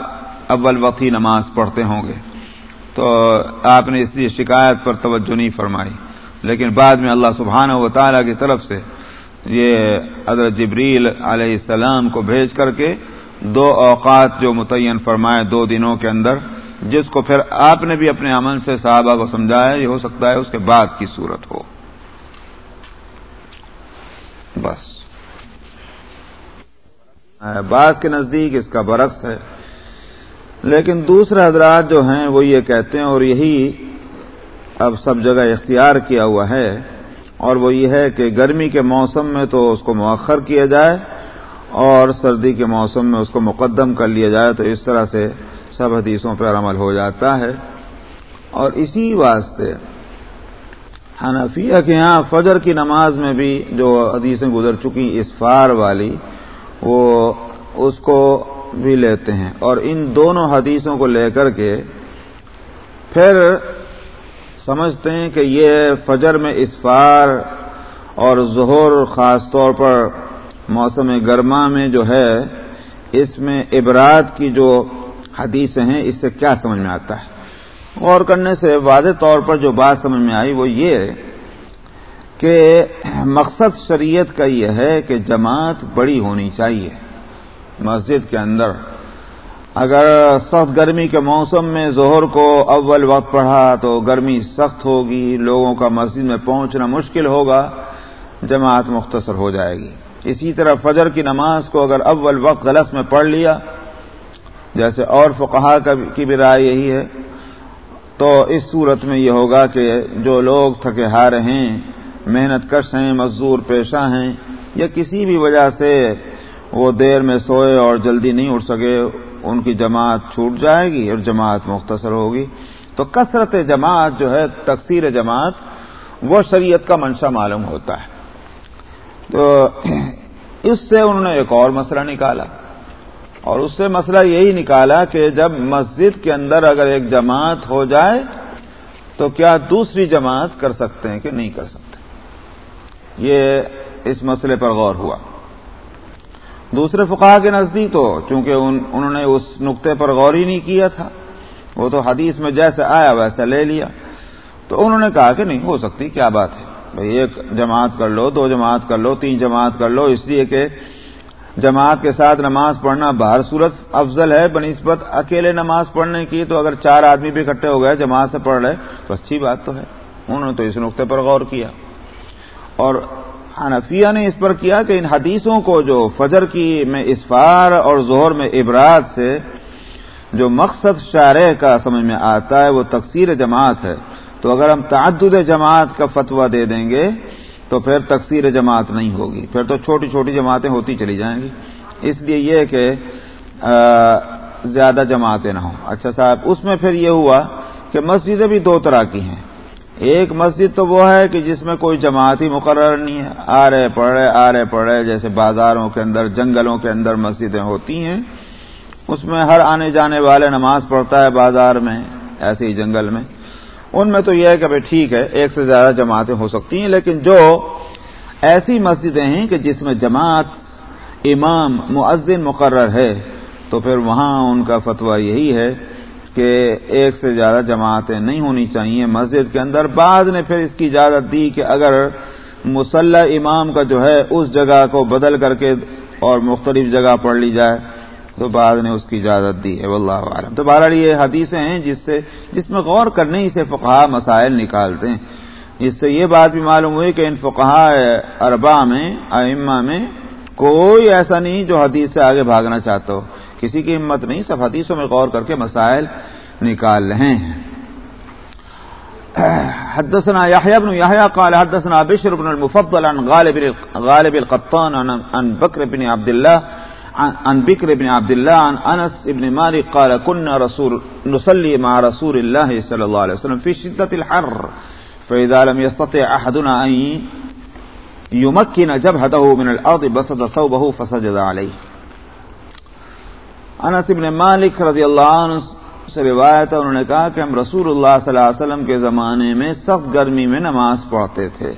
اول وقت ہی نماز پڑھتے ہوں گے، تو آپ نے اس لیے شکایت پر توجہ نہیں فرمائی۔ لیکن بعد میں اللہ سبحانہ و تعالیٰ کی طرف سے یہ حضرت جبریل علیہ السلام کو بھیج کر کے دو اوقات جو متعین فرمائے دو دنوں کے اندر، جس کو پھر آپ نے بھی اپنے عمل سے صحابہ کو سمجھایا، یہ ہو سکتا ہے اس کے بعد کی صورت ہو۔ بس۔ بعض کے نزدیک اس کا برعکس ہے۔ لیکن دوسرے حضرات جو ہیں، وہ یہ کہتے ہیں، اور یہی اب سب جگہ اختیار کیا ہوا ہے۔ اور وہ یہ ہے کہ گرمی کے موسم میں تو اس کو مؤخر کیا جائے، اور سردی کے موسم میں اس کو مقدم کر لیا جائے، تو اس طرح سے سب حدیثوں پر عمل ہو جاتا ہے۔ اور اسی واسطے حنفیہ کے یہاں فجر کی نماز میں بھی جو حدیثیں گزر چکی، اسفار والی وہ اس کو بھی لیتے ہیں۔ اور ان دونوں حدیثوں کو لے کر کے پھر سمجھتے ہیں کہ یہ فجر میں اسفار اور ظہر خاص طور پر موسم گرما میں جو ہے، اس میں ابراد کی جو حدیثیں ہیں، اس سے کیا سمجھ میں آتا ہے؟ غور کرنے سے واضح طور پر جو بات سمجھ میں آئی وہ یہ کہ مقصد شریعت کا یہ ہے کہ جماعت بڑی ہونی چاہیے مسجد کے اندر۔ اگر سخت گرمی کے موسم میں ظہر کو اول وقت پڑھا تو گرمی سخت ہوگی، لوگوں کا مسجد میں پہنچنا مشکل ہوگا، جماعت مختصر ہو جائے گی۔ اسی طرح فجر کی نماز کو اگر اول وقت غلط میں پڑھ لیا، جیسے اور فقہا کی بھی رائے یہی ہے، تو اس صورت میں یہ ہوگا کہ جو لوگ تھکے ہار ہیں محنت کش ہیں، مزدور پیشہ ہیں، یا کسی بھی وجہ سے وہ دیر میں سوئے اور جلدی نہیں اٹھ سکے، ان کی جماعت چھوٹ جائے گی اور جماعت مختصر ہوگی۔ تو کثرت جماعت جو ہے تقسیر جماعت، وہ شریعت کا منشا معلوم ہوتا ہے۔ تو اس سے انہوں نے ایک اور مسئلہ نکالا۔ اور اس سے مسئلہ یہی نکالا کہ جب مسجد کے اندر اگر ایک جماعت ہو جائے، تو کیا دوسری جماعت کر سکتے ہیں کہ نہیں کر سکتے؟ یہ اس مسئلے پر غور ہوا۔ دوسرے فقہ کے نزدیک تو چونکہ انہوں نے اس نقطے پر غور ہی نہیں کیا تھا، وہ تو حدیث میں جیسے آیا ویسا لے لیا۔ تو انہوں نے کہا کہ نہیں، ہو سکتی، کیا بات ہے؟ بھائی ایک جماعت کر لو، دو جماعت کر لو، تین جماعت کر لو، اس لیے کہ جماعت کے ساتھ نماز پڑھنا باہر صورت افضل ہے، بنسبت اکیلے نماز پڑھنے کی۔ تو اگر چار آدمی بھی اکٹھے ہو گئے، جماعت سے پڑھ رہے تو اچھی بات تو ہے۔ انہوں نے تو اس نقطے پر غور کیا۔ اور حنفیہ نے اس پر کیا کہ ان حدیثوں کو جو فجر کی میں اسفار اور زہر میں ابراد سے جو مقصد شارع کا سمجھ میں آتا ہے، وہ تقسیر جماعت ہے۔ تو اگر ہم تعدد جماعت کا فتویٰ دے دیں گے، تو پھر تقسیر جماعت نہیں ہوگی۔ پھر تو چھوٹی چھوٹی جماعتیں ہوتی چلی جائیں گی۔ اس لیے یہ کہ زیادہ جماعتیں نہ ہوں۔ اچھا صاحب، اس میں پھر یہ ہوا کہ مسجدیں بھی دو طرح کی ہیں۔ ایک مسجد تو وہ ہے کہ جس میں کوئی جماعت ہی مقرر نہیں ہے۔ آ رہے پڑھ رہے آ رہے پڑھ رہے جیسے بازاروں کے اندر، جنگلوں کے اندر مسجدیں ہوتی ہیں۔ اس میں ہر آنے جانے والے نماز پڑھتا ہے بازار میں، ایسے ہی جنگل میں۔ ان میں تو یہ ہے کہ بھائی ٹھیک ہے، ایک سے زیادہ جماعتیں ہو سکتی ہیں، لیکن جو ایسی مسجدیں ہیں کہ جس میں جماعت، امام معذن مقرر ہے، تو پھر وہاں ان کا فتویٰ یہی ہے کہ ایک سے زیادہ جماعتیں نہیں ہونی چاہیے۔ مسجد کے اندر بعد نے پھر اس کی اجازت دی کہ اگر مسلح امام کا جو ہے اس جگہ کو بدل کر کے اور مختلف جگہ پڑھ لی جائے تو بعد نے اس کی اجازت دی۔ ہے واللہ عالم۔ تو بہرحال یہ حدیثیں ہیں جس سے جس میں غور کرنے ہی سے فقہ مسائل نکالتے ہیں۔ اس سے یہ بات بھی معلوم ہوئی کہ ان فقہ اربا میں، ائمہ میں کوئی ایسا نہیں جو حدیث سے آگے بھاگنا چاہتا ہو۔ کسی کی ہمت نہیں سب حدیثوں میں غور کر کے مسائل نکال رہے ہیں حدثنا يحيى بن يحيى قال حدثنا بشر بن المفضل عن غالب غالب القطان عن بكر بن عبد الله عن بكر بن عبد الله عن انس بن مالك قال كنا رسول نصلي مع رسول الله صلى الله عليه وسلم في شدة الحر فإذا لم يستطع أحدنا أن یومکی نہ جب ہدا من الارض، بسط صوبه فسجد علیہ۔ انس ابن مالک رضی اللہ عنہ سے روایت ہے، انہوں نے کہا کہ ہم رسول اللہ صلی اللہ علیہ وسلم کے زمانے میں سخت گرمی میں نماز پڑھتے تھے۔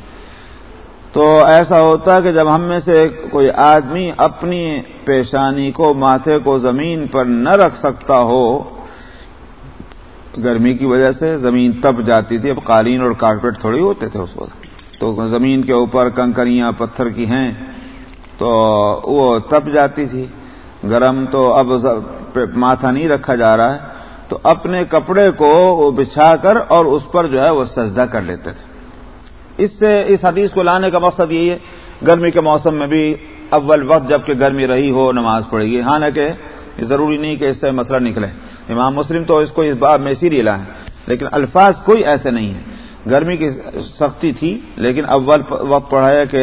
تو ایسا ہوتا کہ جب ہم میں سے کوئی آدمی اپنی پیشانی کو، ماتھے کو زمین پر نہ رکھ سکتا ہو، گرمی کی وجہ سے زمین تپ جاتی تھی۔ اب قالین اور کارپیٹ تھوڑی ہوتے تھے اس وقت۔ تو زمین کے اوپر کنکریاں، پتھر کی ہیں، تو وہ تپ جاتی تھی۔ گرم تو اب ماتھا نہیں رکھا جا رہا ہے، تو اپنے کپڑے کو وہ بچھا کر اور اس پر جو ہے وہ سجدہ کر لیتے تھے۔ اس سے، اس حدیث کو لانے کا مقصد یہی ہے، گرمی کے موسم میں بھی اول وقت جبکہ گرمی رہی ہو، نماز پڑے گی حالانکہ یہ ضروری نہیں کہ اس سے مسئلہ نکلے۔ امام مسلم تو اس کو اس بات میں اسی لیے لائیں لیکن الفاظ کوئی ایسے نہیں ہیں۔ گرمی کی سختی تھی، لیکن اول وقت پڑھایا کہ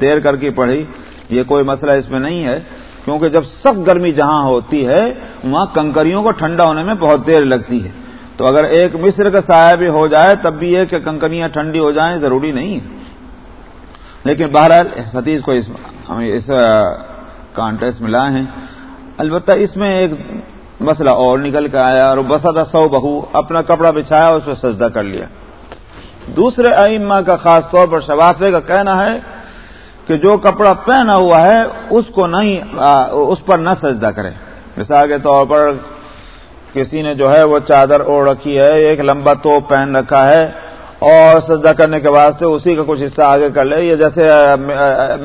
دیر کر کے پڑھی۔ یہ کوئی مسئلہ اس میں نہیں ہے۔ کیونکہ جب سخت گرمی جہاں ہوتی ہے، وہاں کنکریوں کو ٹھنڈا ہونے میں بہت دیر لگتی ہے۔ تو اگر ایک مصر کا سایہ بھی ہو جائے، تب بھی یہ کہ کنکریاں ٹھنڈی ہو جائیں ضروری نہیں ہے۔ لیکن بہرحال ستیش کو اس ہمیں اس کانٹیکس ملا ہے البتہ اس میں ایک مسئلہ اور نکل کے آیا، اور بسا سو بہو اپنا کپڑا بچھایا، اس پہ سجدہ کر لیا۔ دوسرے ائمہ کا خاص طور پر شفافے کا کہنا ہے کہ جو کپڑا پہنا ہوا ہے، اس کو نہیں اس پر نہ سجدہ کرے۔ مثال کے طور پر کسی نے جو ہے وہ چادر اوڑھ رکھی ہے، ایک لمبا توپ پہن رکھا ہے اور سجدہ کرنے کے بعد سے اسی کا کچھ حصہ آگے کر لے۔ یہ جیسے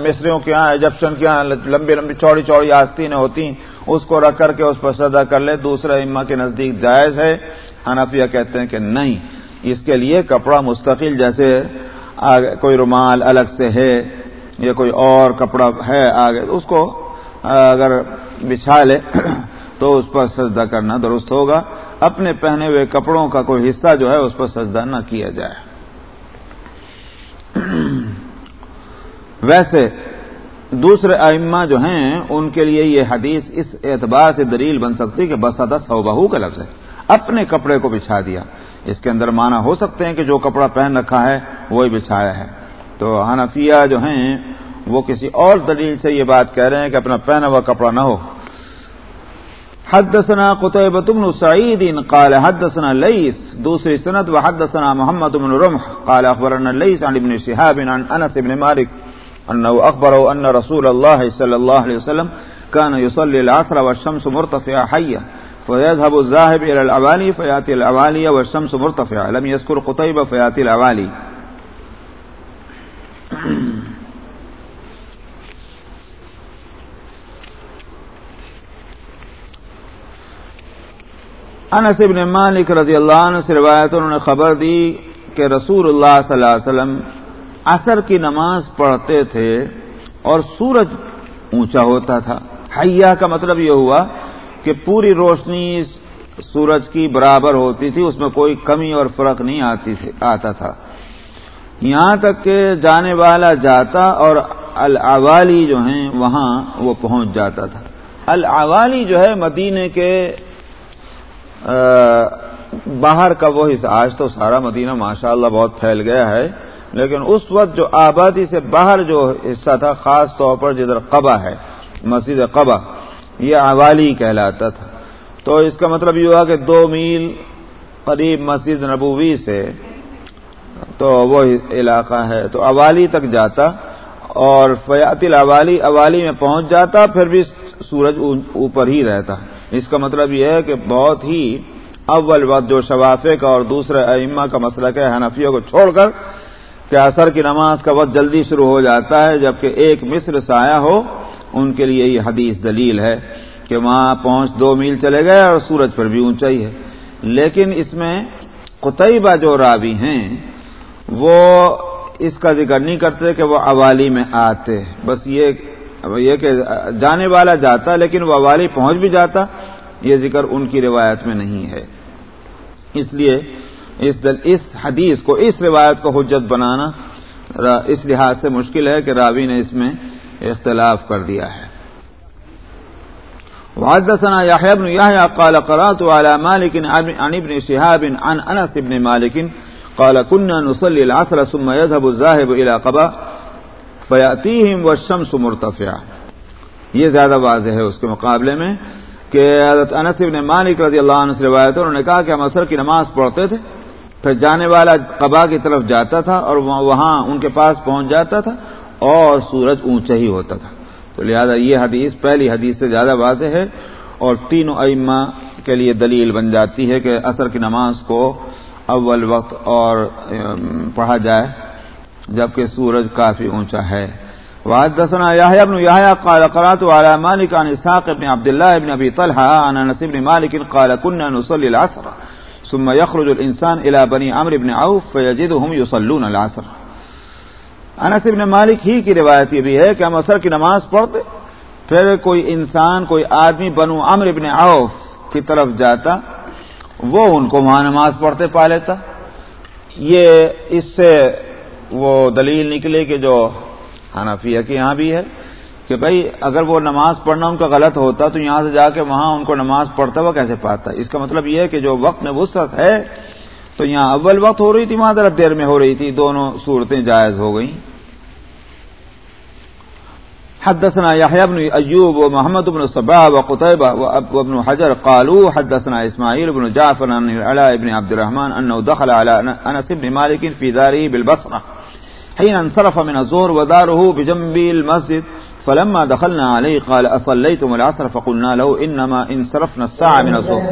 مصریوں کے یہاں، ایجپشن کے یہاں لمبی لمبی چوڑی چوڑی آستینیں ہوتی اس کو رکھ کر کے اس پر سجدہ کر لے۔ دوسرے اما کے نزدیک جائز ہے۔ حنفیہ کہتے ہیں کہ نہیں۔ اس کے لیے کپڑا مستقل جیسے کوئی رومال الگ سے ہے۔ یا کوئی اور کپڑا ہے آگے، اس کو اگر بچھا لے، تو اس پر سجدہ کرنا درست ہوگا۔ اپنے پہنے ہوئے کپڑوں کا کوئی حصہ جو ہے، اس پر سجدہ نہ کیا جائے۔ ویسے دوسرے ائمہ جو ہیں، ان کے لیے یہ حدیث اس اعتبار سے دلیل بن سکتی کہ بس ادا سو بہو کا لفظ ہے۔ اپنے کپڑے کو بچھا دیا۔ اس کے اندر معنی ہو سکتے ہیں کہ جو کپڑا پہن رکھا ہے، وہی بچھایا ہے۔ تو حنفیہ جو ہیں، وہ کسی اور دلیل سے یہ بات کہہ رہے ہیں کہ اپنا پہنا ہوا کپڑا نہ ہو۔ حدثنا قطيبة بن سعيد قال حدثنا ليس دوسری سند، وحدثنا محمد بن رمح قال أخبرنا ليس عن ابن شهاب عن أنس بن مالك أنه أخبره أن رسول الله صلى الله عليه وسلم كان يصلي العصر والشمس مرتفعة حية فيذهب الذاهب إلى الأوالي فيأتي الأوالي والشمس مرتفعة لم يذكر قطيبة فيأتي الأوالي انس ابن مالک رضی اللہ عنہ سے روایت انہوں نے خبر دی کہ رسول اللہ صلی اللہ علیہ وسلم عصر کی نماز پڑھتے تھے اور سورج اونچا ہوتا تھا۔ حیا کا مطلب یہ ہوا کہ پوری روشنی سورج کی برابر ہوتی تھی، اس میں کوئی کمی اور فرق نہیں آتی آتا تھا۔ یہاں تک کہ جانے والا جاتا اور الاوالی جو ہیں وہاں وہ پہنچ جاتا تھا۔ الاوالی جو ہے مدینے کے باہر کا وہ حصہ، آج تو سارا مدینہ ماشاء اللہ بہت پھیل گیا ہے، لیکن اس وقت جو آبادی سے باہر جو حصہ تھا، خاص طور پر جدھر قبا ہے، مسجد قبا، یہ اوالی کہلاتا تھا۔ تو اس کا مطلب یہ ہوا کہ دو میل قریب مسجد نبوی سے تو وہ علاقہ ہے۔ تو اوالی تک جاتا اور فیات الاوالی اوالی میں پہنچ جاتا، پھر بھی سورج اوپر ہی رہتا۔ اس کا مطلب یہ ہے کہ بہت ہی اول وقت جو شفافے کا اور دوسرے ائمہ کا مسئلہ ہے حنفیوں کو چھوڑ کر کہ اثر کی نماز کا وقت جلدی شروع ہو جاتا ہے، جبکہ ایک مصر سایہ ہو، ان کے لیے یہ حدیث دلیل ہے کہ وہاں پہنچ دو میل چلے گئے اور سورج پر بھی اونچائی ہے۔ لیکن اس میں قطعبہ جو راوی ہیں وہ اس کا ذکر نہیں کرتے کہ وہ اوالی میں آتے بس یہ یہ کہ جانے والا جاتا لیکن وہ اوالی پہنچ بھی جاتا، یہ ذکر ان کی روایت میں نہیں ہے۔ اس لیے اس اس حدیث کو، اس روایت کو حجت بنانا اس لحاظ سے مشکل ہے کہ راوی نے اس میں اختلاف کر دیا ہے۔ وحدثنا يحيى بن يحيى قال قرات على مالك عن ابن شهاب عن انس بن مالك قال، كنا نصلي العصر ثم يذهب الذاهب الى قباء فیاتی و شمس مرتفع یہ زیادہ واضح ہے اس کے مقابلے میں کہ حضرت انس ابن مالک رضی اللہ عنہ سے روایت انہوں نے کہا کہ ہم اثر کی نماز پڑھتے تھے، پھر جانے والا قبا کی طرف جاتا تھا اور وہاں ان کے پاس پہنچ جاتا تھا اور سورج اونچا ہی ہوتا تھا۔ تو لہذا یہ حدیث، پہلی حدیث سے زیادہ واضح ہے اور تینوں ائمہ کے لیے دلیل بن جاتی ہے کہ اثر کی نماز کو اول وقت اور پڑھا جائے، جبکہ سورج کافی اونچا ہے۔ وحدثنا يحيى بن يحيى قال قرات على مالك عن اسحاق بن عبد الله بن ابي طلحه عن انس بن مالك قال كنا نصلي العصر، ثم يخرج الانسان الى بني عمرو بن عوف فيجدهم يصلون العصر. انس بن مالک ہی کی روایت یہ بھی ہے کہ ہم عصر کی نماز پڑھتے، پھر کوئی انسان، کوئی آدمی بنو عمر ابن عوف کی طرف جاتا وہ ان کو وہاں نماز پڑھتے پا لیتا۔ یہ اس سے وہ دلیل نکلے کہ جو حنفیہ کے یہاں بھی ہے کہ بھائی اگر وہ نماز پڑھنا ان کا غلط ہوتا تو یہاں سے جا کے وہاں ان کو نماز پڑھتا ہوا کیسے پاتا؟ اس کا مطلب یہ ہے کہ جو وقت میں وسط ہے تو یہاں اول وقت ہو رہی تھی، وہاں ذرا دیر میں ہو رہی تھی، دونوں صورتیں جائز ہو گئیں۔ حدثنا يحيى بن أيوب ومحمد بن الصباح وقتيبة وابن حجر قالوا حدثنا إسماعيل بن جعفر عن العلاء بن عبد الرحمن أنه دخل على أنس بن مالك في داره بالبصرة. حين انصرف من الظهر وداره بجنب المسجد، فلما دخلنا عليه قال أصليتم العصر؟ فقلنا له إنما انصرفنا الساعة من الظهر.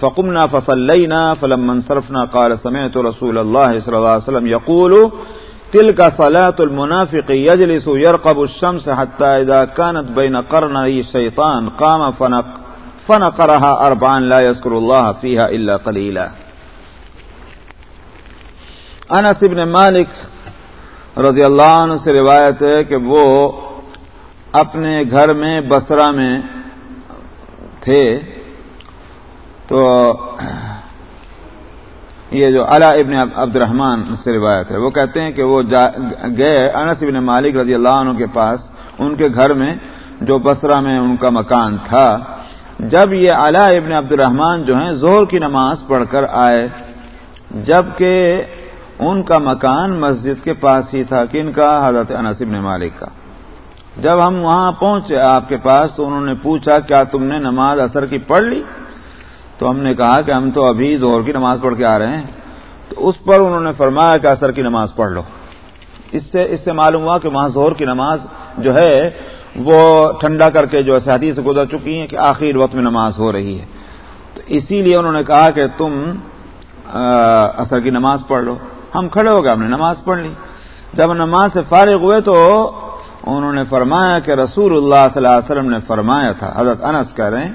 فقمنا فصلينا، فلما انصرفنا قال سمعت رسول الله صلى الله عليه وسلم يقول تلك صلاة المنافق يجلس يرقب الشمس حتى إذا كانت بين قرني الشيطان قام فنق، فنقرها أربعا لا يذكر الله فيها إلا قليلا. انس ابن مالک رضی اللہ عنہ سے روایت ہے کہ وہ اپنے گھر میں بسرا میں تھے تو یہ جو علا ابن عبد الرحمان سے روایت ہے، وہ کہتے ہیں کہ وہ گئے انس ابن مالک رضی اللہ عنہ کے پاس، ان کے گھر میں جو بسرا میں ان کا مکان تھا۔ جب یہ علا ابن عبد الرحمان جو ہیں زہر کی نماز پڑھ کر آئے، جبکہ ان کا مکان مسجد کے پاس ہی تھا، کن کا؟ حضرت انس ابن مالک کا۔ جب ہم وہاں پہنچے آپ کے پاس تو انہوں نے پوچھا، کیا تم نے نماز اثر کی پڑھ لی؟ تو ہم نے کہا کہ ہم تو ابھی زہر کی نماز پڑھ کے آ رہے ہیں، تو اس پر انہوں نے فرمایا کہ اثر کی نماز پڑھ لو۔ اس سے اس سے معلوم ہوا کہ وہاں زہر کی نماز جو ہے، وہ ٹھنڈا کر کے جو حدیث سے گزر چکی ہیں کہ آخر وقت میں نماز ہو رہی ہے۔ تو اسی لیے انہوں نے کہا کہ تم اثر کی نماز پڑھ لو۔ ہم کھڑے ہو گئے، ہم نے نماز پڑھ لی۔ جب نماز سے فارغ ہوئے تو انہوں نے فرمایا کہ رسول اللہ صلی اللہ علیہ وسلم نے فرمایا تھا، حضرت انس کہہ رہے ہیں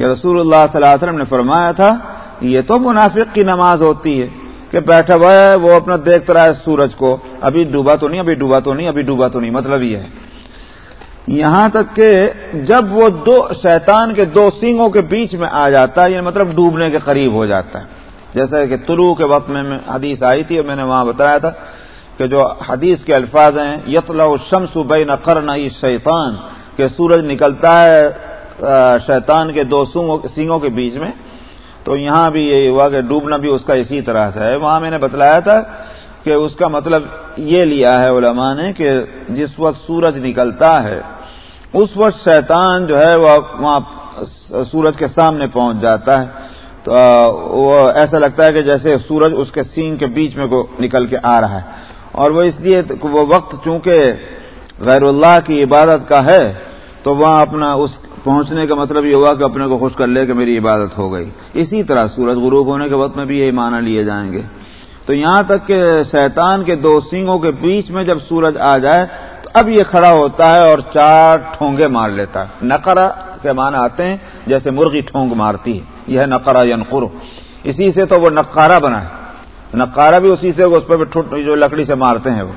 کہ رسول اللہ صلی اللہ علیہ وسلم نے فرمایا تھا یہ تو منافق کی نماز ہوتی ہے کہ بیٹھا ہوا ہے وہ اپنا دیکھتا رہا ہے سورج کو، ابھی ڈوبا تو نہیں، ابھی ڈوبا تو نہیں، ابھی ڈوبا تو نہیں مطلب یہ ہے۔ یہاں تک کہ جب وہ دو، شیطان کے دو سینگوں کے بیچ میں آ جاتا ہے یہ مطلب ڈوبنے کے قریب ہو جاتا ہے۔ جیسا کہ طلوع کے وقت میں حدیث آئی تھی اور میں نے وہاں بتایا تھا کہ جو حدیث کے الفاظ ہیں یتلا شمس بین قرن شیطان کہ سورج نکلتا ہے شیطان کے دو سینگوں کے بیچ میں۔ تو یہاں بھی یہ ہوا کہ ڈوبنا بھی اس کا اسی طرح سے ہے۔ وہاں میں نے بتلایا تھا کہ اس کا مطلب یہ لیا ہے علماء نے کہ جس وقت سورج نکلتا ہے، اس وقت شیطان جو ہے وہ وہاں سورج کے سامنے پہنچ جاتا ہے۔ تو وہ ایسا لگتا ہے کہ جیسے سورج اس کے سینگ کے بیچ میں کو نکل کے آ رہا ہے۔ اور وہ اس لیے وہ وقت چونکہ غیر اللہ کی عبادت کا ہے، تو وہاں اپنا اس پہنچنے کا مطلب یہ ہوا کہ اپنے کو خوش کر لے کہ میری عبادت ہو گئی۔ اسی طرح سورج غروب ہونے کے وقت میں بھی یہی معنی لیے جائیں گے۔ تو یہاں تک کہ شیطان کے دو سینگوں کے بیچ میں جب سورج آ جائے، تو اب یہ کھڑا ہوتا ہے اور چار ٹھونگے مار لیتا ہے۔ نقرا کے معنی آتے ہیں، جیسے مرغی ٹھونگ مارتی ہے۔ یہ ہے نقرا ینقر اسی سے تو وہ نقارہ بنا ہے۔ نقارہ بھی اسی سے اس پہ جو لکڑی سے مارتے ہیں وہ۔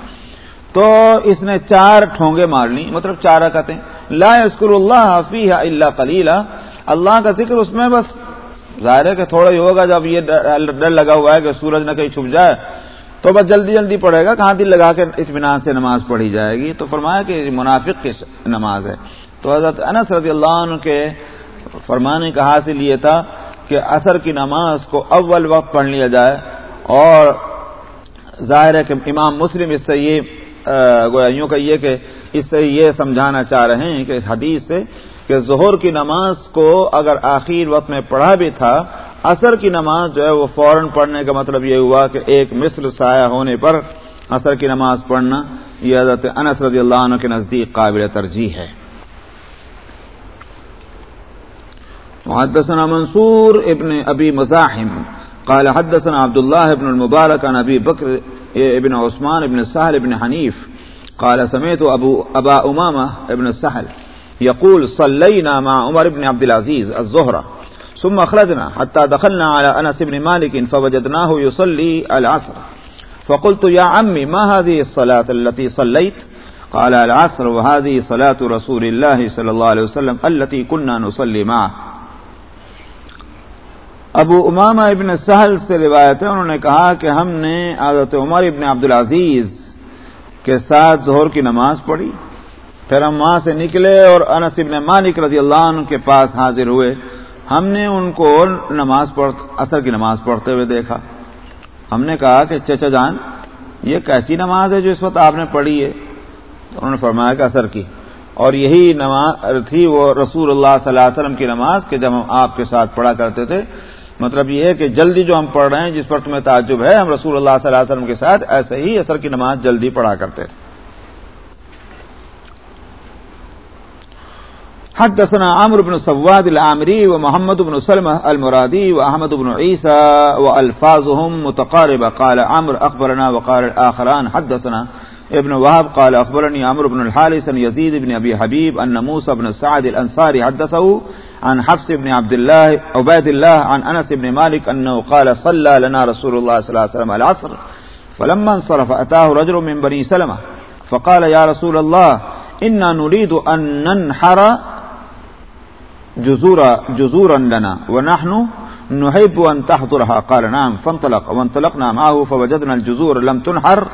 تو اس نے چار ٹھونگے مار لی مطلب چار کہتے ہیں لا اسکر اللہ حفیح اللہ کلیلہ اللہ کا ذکر اس میں بس۔ ظاہر ہے کہ تھوڑا ہی ہوگا جب یہ ڈر لگا ہوا ہے کہ سورج نہ کہیں چھپ جائے۔ تو بس جلدی جلدی پڑے گا، کہاں دل لگا کے اطمینان سے نماز پڑھی جائے گی۔ تو فرمایا کہ منافق کی نماز ہے۔ تو حضرت انس رضی اللہ عنہ کے فرمانے کا حاصل یہ تھا کہ اثر کی نماز کو اول وقت پڑھ لیا جائے۔ اور ظاہر ہے کہ امام مسلم اس سے یہ گویا یوں کہیے کہ اس سے یہ سمجھانا چاہ رہے ہیں کہ اس حدیث سے کہ ظہر کی نماز کو اگر آخر وقت میں پڑھا بھی تھا اثر کی نماز جو ہے وہ فوراً پڑھنے کا مطلب یہ ہوا کہ ایک مصر سایہ ہونے پر اثر کی نماز پڑھنا یہ حضرت انس رضی اللہ عنہ کے نزدیک قابل ترجیح ہے۔ حدثنا منصور ابن ابی مزاحم قال حدثنا عبد الله ابن المبارك عن ابي بكر ابن عثمان ابن السهل ابن حنيف قال سمعت ابو ابا امامه ابن السهل يقول صلينا مع عمر بن عبد العزيز الظهر ثم اخرجنا حتى دخلنا على انس بن مالك فوجدناه يصلي العصر. فقلت يا عمي، ما هذه الصلاه التي صليت؟ قال العصر، وهذه صلاه رسول الله صلى الله عليه وسلم التي كنا نصلي معه. ابو اماما ابن سہل سے روایت ہے، انہوں نے کہا کہ ہم نے عادت عمر ابن عبدالعزیز کے ساتھ ظہر کی نماز پڑھی۔ پھر ہم وہاں سے نکلے اور انس ابن مالک رضی اللہ عنہ کے پاس حاضر ہوئے۔ ہم نے ان کو نماز پڑھ اثر کی نماز پڑھتے ہوئے دیکھا۔ ہم نے کہا کہ چچا جان، یہ کیسی نماز ہے جو اس وقت آپ نے پڑھی ہے؟ تو انہوں نے فرمایا کہ اثر کی۔ اور یہی نماز تھی وہ رسول اللہ صلی اللہ علیہ وسلم کی نماز کہ جب ہم آپ کے ساتھ پڑھا کرتے تھے مطلب یہ ہے کہ جلدی جو ہم پڑھ رہے ہیں، جس پر تمہیں تعجب ہے، ہم رسول اللہ صلی اللہ علیہ وسلم کے ساتھ ایسے ہی اثر کی نماز جلدی پڑھا کرتے تھے۔ حدثنا عمرو بن سواد العامري ومحمد بن سلمة المرادي وأحمد بن عيسى وألفاظهم متقاربة قال عمرو أخبرنا وقال الآخران حدثنا ابن وهب قال أخبرني عمرو بن الحارث يزيد بن أبي حبيب أن موسى بن سعد الأنصاري حدثه عن حفص بن عبد الله عباد الله عن أنس بن مالك أنه قال صلى لنا رسول الله صلى الله عليه وسلم العصر، فلما انصرف أتاه رجل من بني سلمة فقال يا رسول الله إنا نريد أن ننحر جزورا جزورا لنا، ونحن نحب أن تحضرها، قال نعم، فانطلق، وانطلقنا معه، فوجدنا الجزور لم تنحر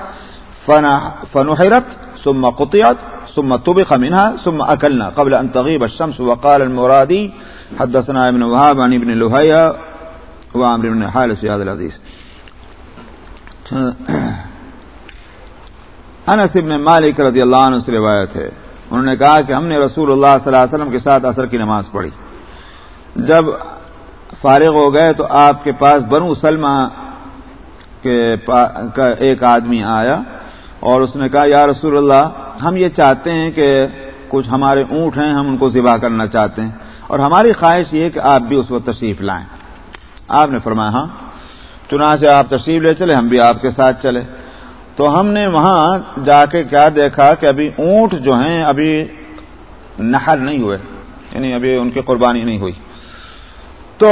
فنحرت، ثم قطعت ثم طبخ منها ثم أكلنا قبل أن تغيب الشمس وقال المرادي حدثنا ابن وهاب عن ابن لهيا وعمر بن حالس في هذا الحديث. انس ابن مالک رضی اللہ عنہ سے روایت ہے۔ انہوں نے کہا کہ ہم نے رسول اللہ صلی اللہ علیہ وسلم کے ساتھ اثر کی نماز پڑھی۔ جب فارغ ہو گئے تو آپ کے پاس بنو سلمہ کے پا... کا ایک آدمی آیا۔ اور اس نے کہا، یا رسول اللہ، ہم یہ چاہتے ہیں کہ کچھ ہمارے اونٹ ہیں، ہم ان کو ذبح کرنا چاہتے ہیں۔ اور ہماری خواہش یہ کہ آپ بھی اس وقت تشریف لائیں۔ آپ نے فرمایا ہاں۔ چنانچہ آپ تشریف لے چلے، ہم بھی آپ کے ساتھ چلے۔ تو ہم نے وہاں جا کے کیا دیکھا کہ ابھی اونٹ جو ہیں، ابھی نہر نہیں ہوئے۔ یعنی ابھی ان کی قربانی نہیں ہوئی۔ تو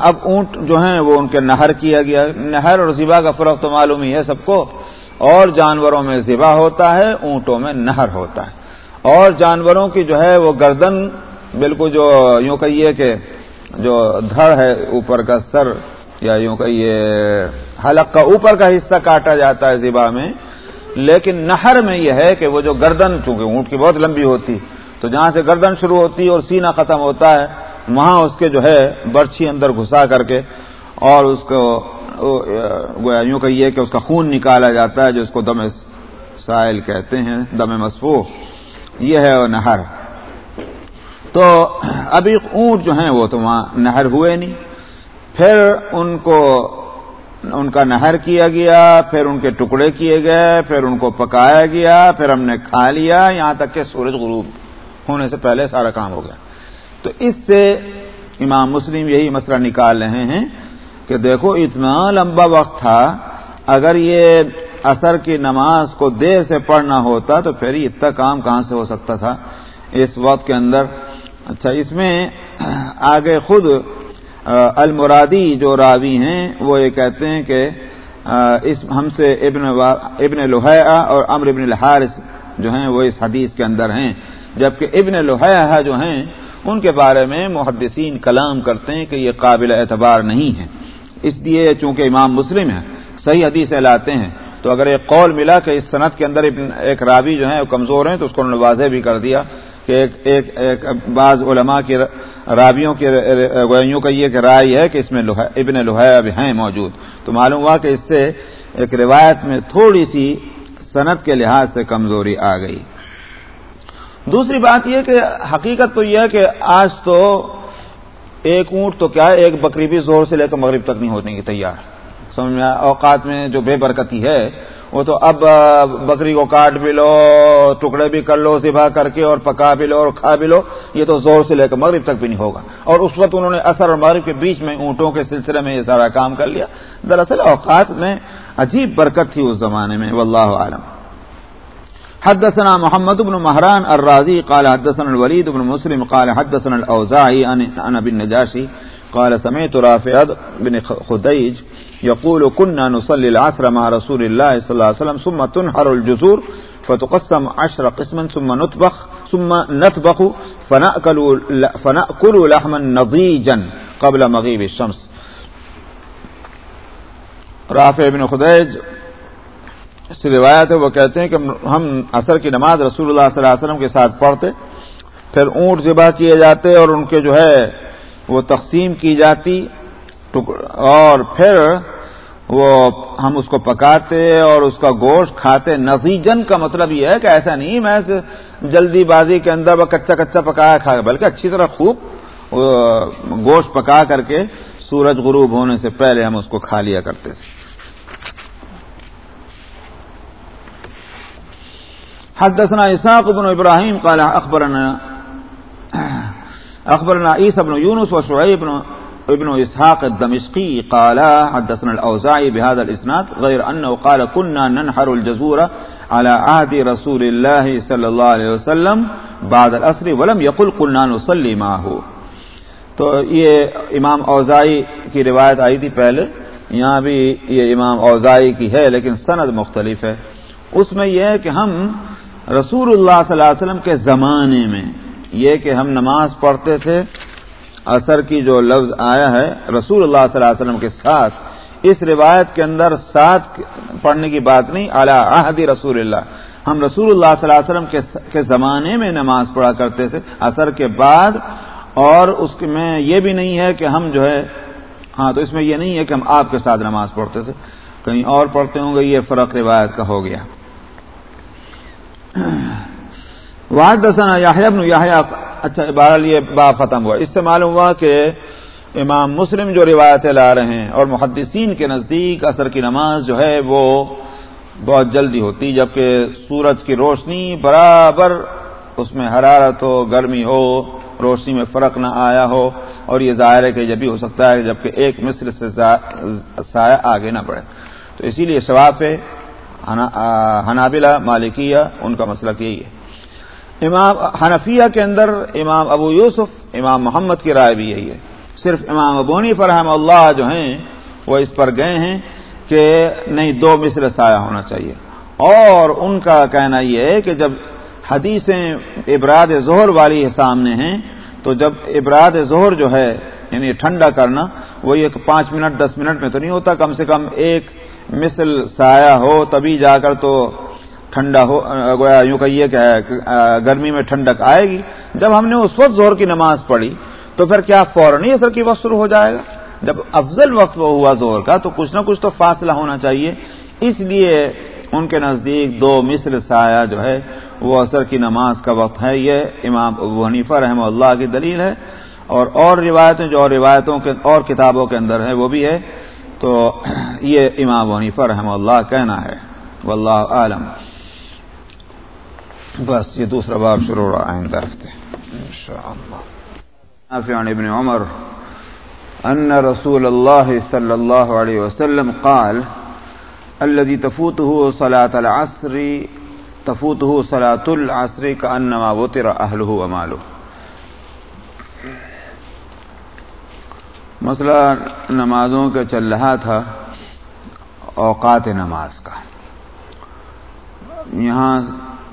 اب اونٹ جو ہیں، وہ ان کے نہر کیا گیا۔ نہر اور ذبح کا فرق تو معلوم ہی ہے سب کو۔ اور جانوروں میں ذبح ہوتا ہے، اونٹوں میں نہر ہوتا ہے۔ اور جانوروں کی جو ہے وہ گردن بالکل جو یوں کہیے کہ جو دھڑ ہے اوپر کا سر یا یوں کہیے حلق کا اوپر کا حصہ کاٹا جاتا ہے ذبح میں۔ لیکن نہر میں یہ ہے کہ وہ جو گردن، چونکہ اونٹ کی بہت لمبی ہوتی، تو جہاں سے گردن شروع ہوتی اور سینہ ختم ہوتا ہے، وہاں اس کے جو ہے برچھی اندر گھسا کر کے اور اس کو یوں کہیے کہ اس کا خون نکالا جاتا ہے جو اس کو دم سائل کہتے ہیں، دم مصفو یہ ہے وہ نہر۔ تو ابھی اونٹ جو ہیں وہ تو وہاں نہر ہوئے نہیں۔ پھر ان کو، ان کا نہر کیا گیا، پھر ان کے ٹکڑے کیے گئے، پھر ان کو پکایا گیا، پھر ہم نے کھا لیا، یہاں تک کہ سورج غروب ہونے سے پہلے سارا کام ہو گیا۔ تو اس سے امام مسلم یہی مسئلہ نکال رہے ہیں۔ کہ دیکھو اتنا لمبا وقت تھا، اگر یہ اثر کی نماز کو دیر سے پڑھنا ہوتا تو پھر اتنا کام کہاں سے ہو سکتا تھا؟ اس وقت کے اندر۔ اچھا اس میں آگے خود المرادی جو راوی ہیں، وہ یہ کہتے ہیں کہ اس ہم سے ابن ابن لوہیا اور امر ابن الحارث جو ہیں، وہ اس حدیث کے اندر ہیں۔ جبکہ ابن لوہیا جو ہیں، ان کے بارے میں محدثین کلام کرتے ہیں کہ یہ قابل اعتبار نہیں ہے۔ اس لیے چونکہ امام مسلم ہے، صحیح حدیث لاتے ہیں۔ تو اگر ایک قول ملا کہ اس صنعت کے اندر ایک راوی جو ہے وہ کمزور ہیں تو اس کو انہوں نے واضح بھی کر دیا کہ ایک ایک ایک بعض علماء کی راویوں کی گوئیوں کا یہ کہ رائے ہے کہ اس میں ابن لوہیا بھی ہیں موجود۔ تو معلوم ہوا کہ اس سے ایک روایت میں تھوڑی سی صنعت کے لحاظ سے کمزوری آ گئی۔ دوسری بات یہ کہ حقیقت تو یہ ہے کہ آج تو ایک اونٹ تو کیا ہے؟ ایک بکری بھی زور سے لے کر مغرب تک نہیں ہونے کی تیار۔ سمجھ میں اوقات میں جو بے برکتی ہے، وہ تو اب بکری کو کاٹ بھی لو، ٹکڑے بھی کر لو، ذبح کر کے اور پکا بھی لو اور کھا بھی لو، یہ تو زور سے لے کر مغرب تک بھی نہیں ہوگا۔ اور اس وقت انہوں نے اثر اور مغرب کے بیچ میں اونٹوں کے سلسلے میں یہ سارا کام کر لیا۔ دراصل اوقات میں عجیب برکت تھی اس زمانے میں، واللہ عالم۔ حدثنا محمد بن مهران الرازي قال حدثنا الوليد بن مسلم قال حدثنا الأوزاعي عن ابن النجاشي قال سمعت رافع بن خديج يقول كنا نصلي العصر مع رسول الله صلى الله عليه وسلم ثم تنحر الجزور فتقسم عشر قسما ثم نطبخ ثم نطبخ فنأكل, فنأكل لحما نضيجا قبل مغيب الشمس. رافع بن خدیج سے روایت ہے، وہ کہتے ہیں کہ ہم اثر کی نماز رسول اللہ صلی اللہ علیہ وسلم کے ساتھ پڑھتے، پھر اونٹ ذبح کیے جاتے اور ان کے جو ہے وہ تقسیم کی جاتی اور پھر وہ ہم اس کو پکاتے اور اس کا گوشت کھاتے۔ نزیجن کا مطلب یہ ہے کہ ایسا نہیں، میں جلدی بازی کے اندر وہ کچا کچا پکایا کھا بلکہ اچھی طرح خوب گوشت پکا کر کے سورج غروب ہونے سے پہلے ہم اس کو کھا لیا کرتے تھے۔ حدثنا اسحاق بن ابراهيم قال اخبرنا اخبرنا عيسى بن يونس وشعيب بن ابن اسحاق الدمشقي قال حدثنا الاوزاعي بهذا الاسناد غير انه قال كنا ننحر الجزور على عهد رسول الله صلى الله عليه وسلم بعد الاسر ولم يقل كنا نصلي معه. تو یہ امام اوزائی کی روایت آئی تھی پہلے، یہاں بھی یہ امام اوزائی کی ہے لیکن سند مختلف ہے۔ اس میں یہ ہے کہ ہم رسول اللہ صلی اللہ علیہ وسلم کے زمانے میں یہ کہ ہم نماز پڑھتے تھے اثر کی جو لفظ آیا ہے، رسول اللہ صلی اللہ علیہ وسلم کے ساتھ، اس روایت کے اندر ساتھ پڑھنے کی بات نہیں اعلیٰ احدی رسول اللہ۔ ہم رسول اللہ صلی اللہ علیہ وسلم کے زمانے میں نماز پڑھا کرتے تھے اثر کے بعد، اور اس میں یہ بھی نہیں ہے کہ ہم جو ہے ہاں تو اس میں یہ نہیں ہے کہ ہم آپ کے ساتھ نماز پڑھتے تھے۔ کہیں اور پڑھتے ہوں گے، یہ فرق روایت کا ہو گیا۔ واحد دسنا بن یاحیا اچھا بہرحال یہ با ختم ہوا۔ اس سے معلوم ہوا کہ امام مسلم جو روایتیں لا رہے ہیں اور محدثین کے نزدیک اثر کی نماز جو ہے وہ بہت جلدی ہوتی، جبکہ سورج کی روشنی برابر اس میں حرارت ہو، گرمی ہو، روشنی میں فرق نہ آیا ہو۔ اور یہ ظاہر ہے کہ جب بھی ہو سکتا ہے جبکہ ایک مصر سے سایہ آگے نہ بڑھے۔ تو اسی لیے شواف ہے حنابلہ، مالکیہ، ان کا مسئلہ یہی ہے۔ امام حنفیہ کے اندر امام ابو یوسف، امام محمد کی رائے بھی یہی ہے۔ صرف امام ابونی فرحم اللہ جو ہیں، وہ اس پر گئے ہیں کہ نہیں، دو مصر سایہ ہونا چاہیے۔ اور ان کا کہنا یہ ہے کہ جب حدیثیں ابراد ظہر والی سامنے ہیں، تو جب ابراد ظہر جو ہے یعنی ٹھنڈا کرنا، وہ یہ پانچ منٹ، دس منٹ میں تو نہیں ہوتا، کم سے کم ایک مثل سایہ ہو تبھی جا کر تو ٹھنڈا ہو گویا یوں کہیے کہ گرمی میں ٹھنڈک آئے گی۔ جب ہم نے اس وقت زور کی نماز پڑھی، تو پھر کیا فوراً اثر کی وقت شروع ہو جائے گا؟ جب افضل وقت وہ ہوا زور کا، تو کچھ نہ کچھ تو فاصلہ ہونا چاہیے۔ اس لیے ان کے نزدیک دو مصر سایہ جو ہے، وہ اثر کی نماز کا وقت ہے۔ یہ امام ابو حنیفہ رحمہ اللہ کی دلیل ہے۔ اور اور روایتیں جو اور روایتوں کے، اور کتابوں کے اندر ہیں، وہ بھی ہے۔ تو یہ امام ونیفر رحم اللہ کہنا ہے، واللہ عالم بس یہ دوسرا باب شروع رہا آئندہ ہفتے نافع ابن عمر أن رسول الله صلى الله عليه وسلم قال، الذي تفوته صلاة العصر، تفوته صلاة العصر كأنما وطر أهله وماله۔ مسئلہ نمازوں کا چل رہا تھا، اوقات نماز کا۔ یہاں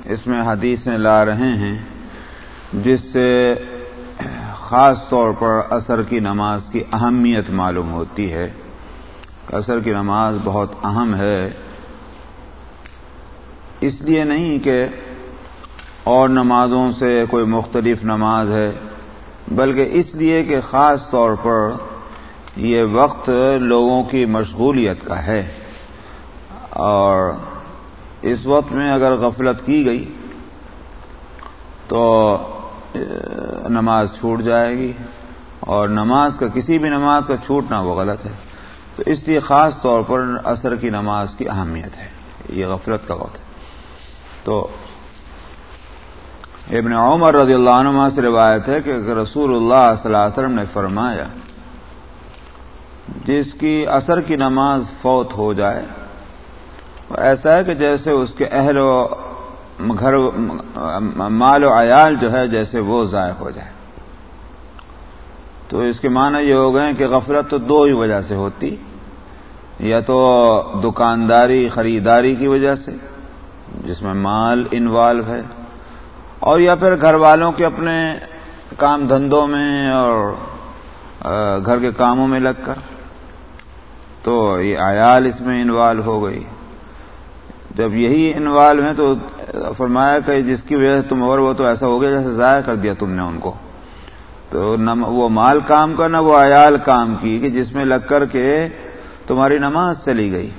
اس میں حدیثیں لا رہے ہیں، جس سے خاص طور پر اثر کی نماز کی اہمیت معلوم ہوتی ہے۔ اثر کی نماز بہت اہم ہے، اس لیے نہیں کہ اور نمازوں سے کوئی مختلف نماز ہے، بلکہ اس لیے کہ خاص طور پر یہ وقت لوگوں کی مشغولیت کا ہے۔ اور اس وقت میں اگر غفلت کی گئی تو نماز چھوٹ جائے گی۔ اور نماز کا، کسی بھی نماز کا چھوٹنا وہ غلط ہے۔ تو اس لیے خاص طور پر عصر کی نماز کی اہمیت ہے۔ یہ غفلت کا وقت ہے۔ تو ابن عمر رضی اللہ عنہ سے روایت ہے کہ رسول اللہ صلی اللہ علیہ وسلم نے فرمایا جس کی اثر کی نماز فوت ہو جائے۔ ایسا ہے کہ جیسے اس کے اہل و گھر، مال و عیال جو ہے، جیسے وہ ضائع ہو جائے۔ تو اس کے معنی یہ ہو گئے کہ غفلت تو دو ہی وجہ سے ہوتی۔ یا تو دکانداری، خریداری کی وجہ سے، جس میں مال انوالو ہے، اور یا پھر گھر والوں کے اپنے کام دھندوں میں اور گھر کے کاموں میں لگ کر۔ تو یہ عیال اس میں انوالو ہو گئی۔ جب یہی انوالو ہیں تو فرمایا کہ جس کی وجہ سے تم اور وہ تو ایسا ہو گیا جیسے ضائع کر دیا تم نے ان کو۔ تو نہ وہ مال کام کا نہ وہ عیال کام کی کہ جس میں لگ کر کے تمہاری نماز چلی گئی۔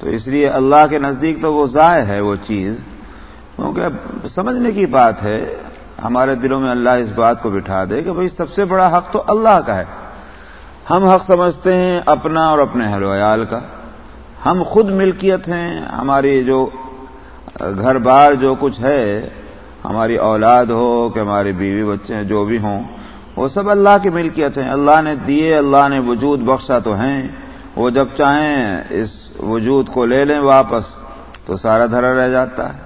تو اس لیے اللہ کے نزدیک تو وہ ضائع ہے وہ چیز۔ کیونکہ سمجھنے کی بات ہے، ہمارے دلوں میں اللہ اس بات کو بٹھا دے کہ بھائی سب سے بڑا حق تو اللہ کا ہے۔ ہم حق سمجھتے ہیں اپنا اور اپنے اہل ویال کا۔ ہم خود ملکیت ہیں، ہماری جو گھر بار جو کچھ ہے، ہماری اولاد ہو کہ ہماری بیوی بچے ہیں، جو بھی ہوں، وہ سب اللہ کی ملکیت ہیں۔ اللہ نے دیے، اللہ نے وجود بخشا تو ہیں۔ وہ جب چاہیں اس وجود کو لے لیں واپس، تو سارا دھرا رہ جاتا ہے۔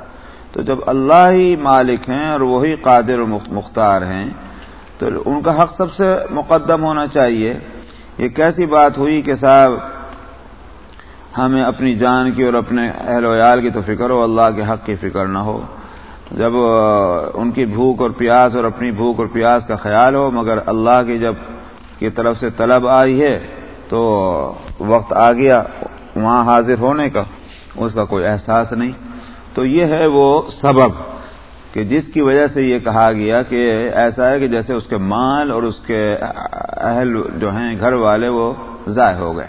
تو جب اللہ ہی مالک ہیں اور وہی قادر و مختار ہیں، تو ان کا حق سب سے مقدم ہونا چاہیے۔ یہ کیسی بات ہوئی کہ صاحب، ہمیں اپنی جان کی اور اپنے اہل ویال کی تو فکر ہو، اللہ کے حق کی فکر نہ ہو۔ جب ان کی بھوک اور پیاس اور اپنی بھوک اور پیاس کا خیال ہو، مگر اللہ کی جب کی طرف سے طلب آئی ہے، تو وقت آ گیا وہاں حاضر ہونے کا، اس کا کوئی احساس نہیں۔ تو یہ ہے وہ سبب۔ کہ جس کی وجہ سے یہ کہا گیا کہ ایسا ہے کہ جیسے اس کے مال اور اس کے اہل جو ہیں، گھر والے، وہ ضائع ہو گئے۔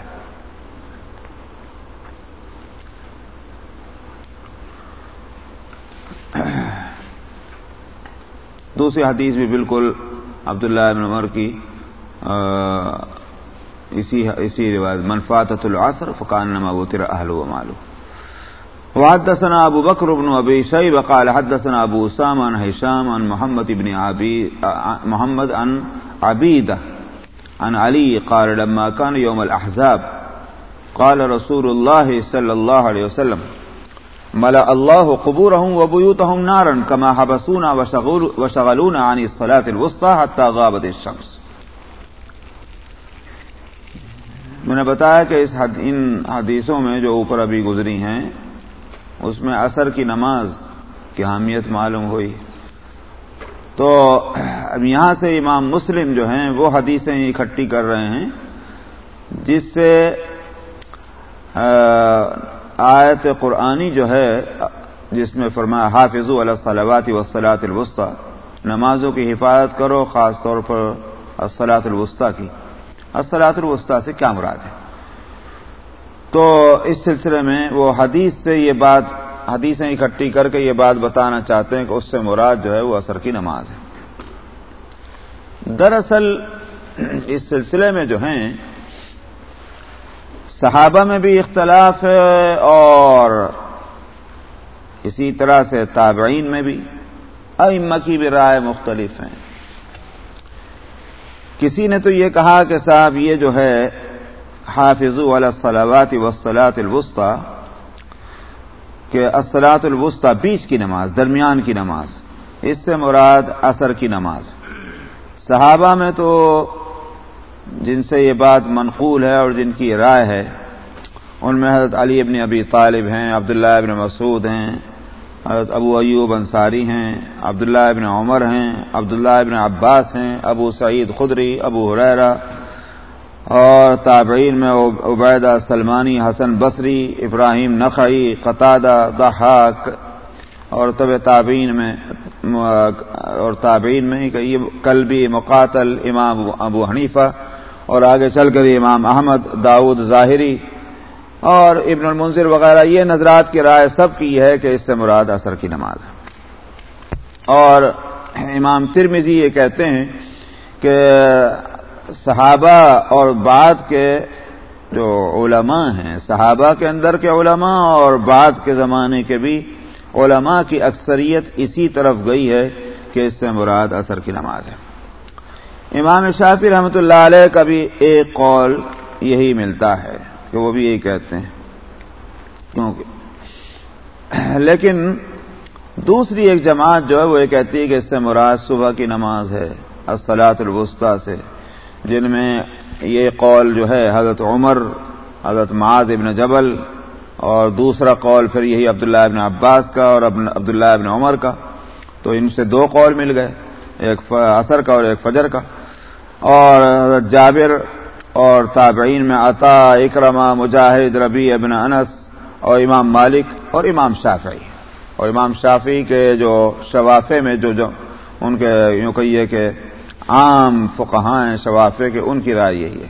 دوسری حدیث بھی بالکل عبداللہ ابن عمر کی اسی اسی روایت منفاط العصر فقان نما وہ تیرا اہل و مالو وحدثنا ابو بكر بن ابي شيبه قال حدثنا ابو اسامه عن هشام عن محمد بن عبي محمد عن عبيده عن علي قال لما كان يوم الاحزاب قال رسول الله صلى الله عليه وسلم ملا الله قبورهم وبيوتهم نارا كما حبسونا وشغلونا عن الصلاه الوسطى حتى غابت الشمس. میں نے بتایا کہ اس حد ان حدیثوں میں جو اوپر ابھی گزری ہیں اس میں اثر کی نماز کی اہمیت معلوم ہوئی۔ تو اب یہاں سے امام مسلم جو ہیں وہ حدیثیں اکٹھی کر رہے ہیں، جس سے آیت قرآنی جو ہے، جس میں فرمایا حافظ صلاحات وسلاۃ الوسطی، نمازوں کی حفاظت کرو، خاص طور پر الصلاۃ الوسطی کی۔ الصلاۃ الوسطی سے کیا مراد ہے؟ تو اس سلسلے میں وہ حدیث سے یہ بات، حدیثیں اکٹھی کر کے یہ بات بتانا چاہتے ہیں کہ اس سے مراد جو ہے وہ اثر کی نماز ہے۔ دراصل اس سلسلے میں جو ہیں، صحابہ میں بھی اختلاف ہے اور اسی طرح سے تابعین میں بھی ائمہ کی بھی رائے مختلف ہیں۔ کسی نے تو یہ کہا کہ صاحب یہ جو ہے حافظ صلاحات وسلاۃ الوسطی کہ اصلاۃ الوسطی بیچ کی نماز، درمیان کی نماز، اس سے مراد اثر کی نماز۔ صحابہ میں تو جن سے یہ بات منقول ہے اور جن کی رائے ہے، ان میں حضرت علی ابن ابی طالب ہیں، عبداللہ ابن مسعود ہیں، حضرت ابو ایوب انصاری ہیں، عبداللہ ابن عمر ہیں، عبداللہ ابن عباس ہیں، ابو سعید خدری، ابو حریرہ اور تابعین میں عبیدہ سلمانی، حسن بصری، ابراہیم نقعی قطادہ دحاق اور طب تابعین میں اور تابعین میں یہ کلبی مقاتل امام ابو حنیفہ اور آگے چل کر امام احمد داود ظاہری اور ابن المنظر وغیرہ، یہ نظرات کی رائے سب کی ہے کہ اس سے مراد اثر کی نماز ہے۔ اور امام ترمیزی یہ کہتے ہیں کہ صحابہ اور بعد کے جو علماء ہیں، صحابہ کے اندر کے علماء اور بعد کے زمانے کے بھی علماء کی اکثریت اسی طرف گئی ہے کہ اس سے مراد اثر کی نماز ہے۔ امام شافی رحمۃ اللہ علیہ کا بھی ایک قول یہی ملتا ہے کہ وہ بھی یہی کہتے ہیں۔ کیونکہ لیکن دوسری ایک جماعت جو ہے وہ یہ کہتی ہے کہ اس سے مراد صبح کی نماز ہے اصلاۃ الوسطی سے۔ جن میں یہ قول جو ہے حضرت عمر، حضرت معاذ ابن جبل اور دوسرا قول پھر یہی عبداللہ ابن عباس کا اور عبداللہ ابن عمر کا۔ تو ان سے دو قول مل گئے، ایک اثر کا اور ایک فجر کا۔ اور حضرت جابر اور تابعین میں عطا اکرما مجاہد ربی ابن انس اور امام مالک اور امام شافعی۔ اور امام شافی کے جو شوافے میں جو جو ان کے یوں کہیے کہ عام فقہاں ہیں شوافے کے، ان کی رائے یہی ہے۔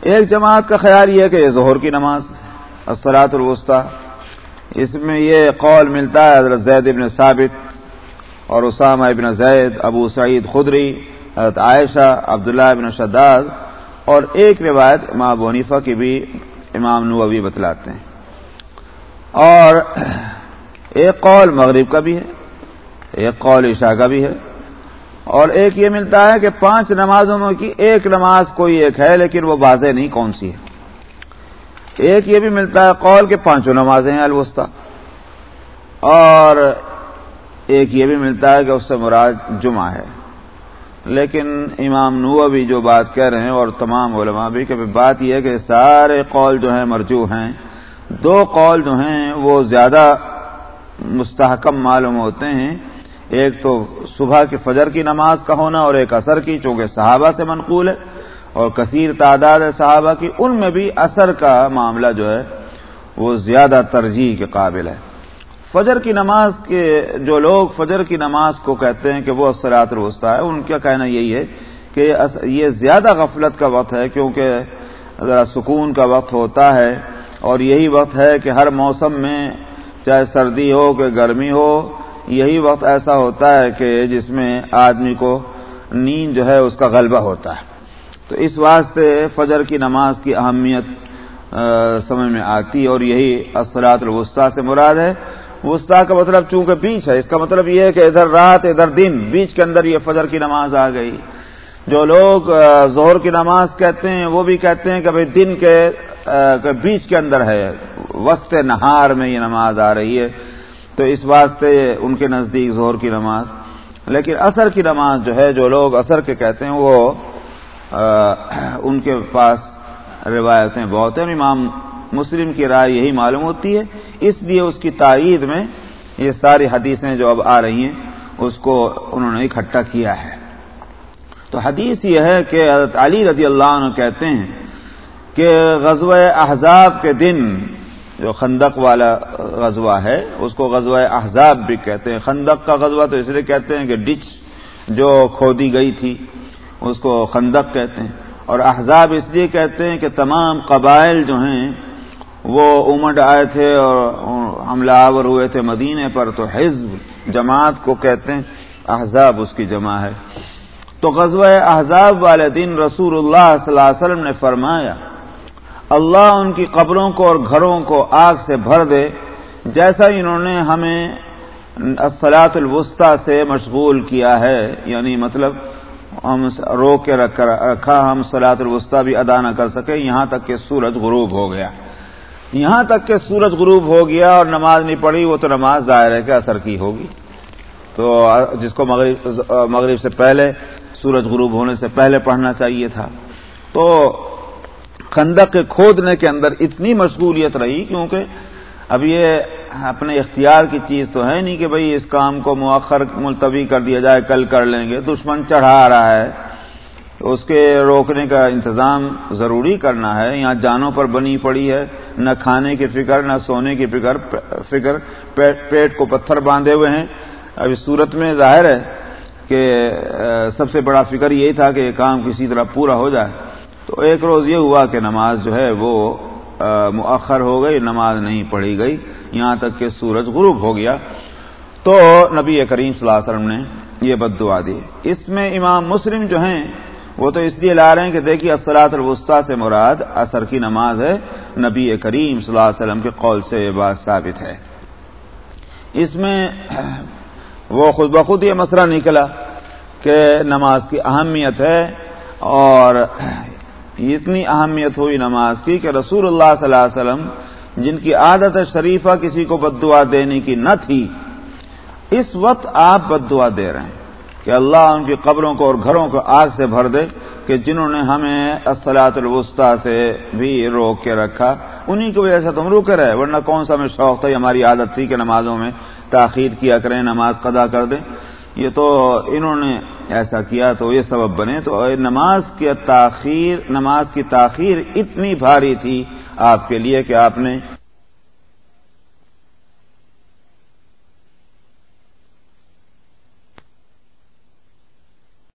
ایک جماعت کا خیال یہ ہے کہ یہ ظہر کی نماز اثرات الوسطی، اس میں یہ قول ملتا ہے، حضرت زید ابن ثابت اور اسامہ ابن زید، ابو سعید خدری، حضرت عائشہ، عبداللہ ابن شداد اور ایک روایت امام بونیفا کی بھی امام نووی بتلاتے ہیں۔ اور ایک قول مغرب کا بھی ہے، ایک قول عشاء کا بھی ہے۔ اور ایک یہ ملتا ہے کہ پانچ نمازوں میں کی ایک نماز کوئی ایک ہے، لیکن وہ واضح نہیں کون سی ہے۔ ایک یہ بھی ملتا ہے قول کے پانچوں نمازیں ہیں الوسطی۔ اور ایک یہ بھی ملتا ہے کہ اس سے مراد جمعہ ہے۔ لیکن امام نو بھی جو بات کہہ رہے ہیں اور تمام علماء بھی، کہ بات یہ ہے کہ سارے قول جو ہیں مرجو ہیں۔ دو قول جو ہیں وہ زیادہ مستحکم معلوم ہوتے ہیں۔ ایک تو صبح کے فجر کی نماز کا ہونا اور ایک اثر کی، چونکہ صحابہ سے منقول ہے، اور کثیر تعداد ہے صحابہ کی، ان میں بھی اثر کا معاملہ جو ہے، وہ زیادہ ترجیح کے قابل ہے۔ فجر کی نماز کے، جو لوگ فجر کی نماز کو کہتے ہیں کہ وہ اثرات روستا ہے، ان کا کہنا یہی ہے کہ یہ زیادہ غفلت کا وقت ہے، کیونکہ ذرا سکون کا وقت ہوتا ہے، اور یہی وقت ہے کہ ہر موسم میں، چاہے سردی ہو کہ گرمی ہو یہی وقت ایسا ہوتا ہے کہ جس میں آدمی کو نیند جو ہے اس کا غلبہ ہوتا ہے۔ تو اس واسطے فجر کی نماز کی اہمیت سمجھ میں آتی اور یہی اثرات الوسطی سے مراد ہے۔ وسطی کا مطلب چونکہ بیچ ہے، اس کا مطلب یہ ہے کہ ادھر رات، ادھر دن، بیچ کے اندر یہ فجر کی نماز آ گئی۔ جو لوگ زہر کی نماز کہتے ہیں، وہ بھی کہتے ہیں کہ بھائی دن کے بیچ کے اندر ہے۔ وسط نہار میں یہ نماز آ رہی ہے۔ تو اس واسطے ان کے نزدیک زہر کی نماز۔ لیکن اثر کی نماز جو ہے، جو لوگ اثر کے کہتے ہیں، وہ ان کے پاس روایتیں بہت ہیں۔ امام مسلم کی رائے یہی معلوم ہوتی ہے۔ اس لیے اس کی تائید میں یہ ساری حدیثیں جو اب آ رہی ہیں، اس کو انہوں نے اکٹھا کیا ہے۔ تو حدیث یہ ہے کہ حضرت علی رضی اللہ عنہ کہتے ہیں کہ غزوہ احزاب کے دن جو خندق والا غزوہ ہے، اس کو غزوہ احزاب بھی کہتے ہیں۔ خندق کا غزوہ تو اس لیے کہتے ہیں کہ ڈچ جو کھودی گئی تھی، اس کو خندق کہتے ہیں۔ اور احزاب اس لیے کہتے ہیں کہ تمام قبائل جو ہیں، وہ امڈ آئے تھے اور حملہ آور ہوئے تھے مدینے پر، تو حزب جماعت کو کہتے ہیں احزاب اس کی جمع ہے۔ تو غزوہ احزاب والے دن رسول اللہ صلی اللہ علیہ وسلم نے فرمایا اللہ ان کی قبروں کو اور گھروں کو آگ سے بھر دے، جیسا انہوں نے ہمیں اصلاط الوسطی سے مشغول کیا ہے یعنی مطلب ہم روک کے رکھا، ہم سلاط الوسطی بھی ادا نہ کر سکے، یہاں تک کہ سورج غروب ہو گیا۔ یہاں تک کہ سورج غروب ہو گیا اور نماز نہیں پڑھی، وہ تو نماز ظاہر ہے کہ اثر کی ہوگی۔ تو جس کو مغرب مغرب سے پہلے سورج غروب ہونے سے پہلے پڑھنا چاہیے تھا۔ تو خندق کے کھودنے کے اندر اتنی مشغولیت رہی کیونکہ اب یہ اپنے اختیار کی چیز تو ہے نہیں کہ بھئی اس کام کو مؤخر ملتوی کر دیا جائے، کل کر لیں گے، دشمن چڑھا رہا ہے۔ اس کے روکنے کا انتظام ضروری کرنا ہے، یہاں جانوں پر بنی پڑی ہے۔ نہ کھانے کی فکر، نہ سونے کی فکر فکر، پیٹ کو پتھر باندھے ہوئے ہیں۔ اب اس صورت میں ظاہر ہے کہ سب سے بڑا فکر یہی تھا کہ یہ کام کسی طرح پورا ہو جائے۔ تو ایک روز یہ ہوا کہ نماز جو ہے وہ مؤخر ہو گئی، نماز نہیں پڑھی گئی، یہاں تک کہ سورج غروب ہو گیا۔ تو نبی کریم صلی اللہ علیہ وسلم نے یہ بد دعا دی۔ اس میں امام مسلم جو ہیں، وہ تو اس لیے لا رہے ہیں کہ دیکھیے اسلاط الوسطی سے مراد اثر کی نماز ہے، نبی کریم صلی اللہ علیہ وسلم کے قول سے یہ بات ثابت ہے۔ اس میں وہ خود بخود یہ مسئلہ نکلا کہ نماز کی اہمیت ہے اور اتنی اہمیت ہوئی نماز کی کہ رسول اللہ صلی اللہ علیہ وسلم جن کی عادت شریفہ کسی کو بد دعا دینے کی نہ تھی، اس وقت آپ بد دعا دے رہے ہیں کہ اللہ ان کی قبروں کو اور گھروں کو آگ سے بھر دے کہ جنہوں نے ہمیں اصلاط الوسطی سے بھی روک کے رکھا، انہی کی وجہ سے تم روک رہے، ورنہ کون سا ہمیں شوق تھا، ہماری عادت تھی کہ نمازوں میں تاخیر کیا کریں، نماز قدا کر دیں۔ یہ تو انہوں نے ایسا کیا تو یہ سبب بنے تو نماز کی تاخیر، نماز کی تاخیر اتنی بھاری تھی آپ کے لیے کہ آپ نے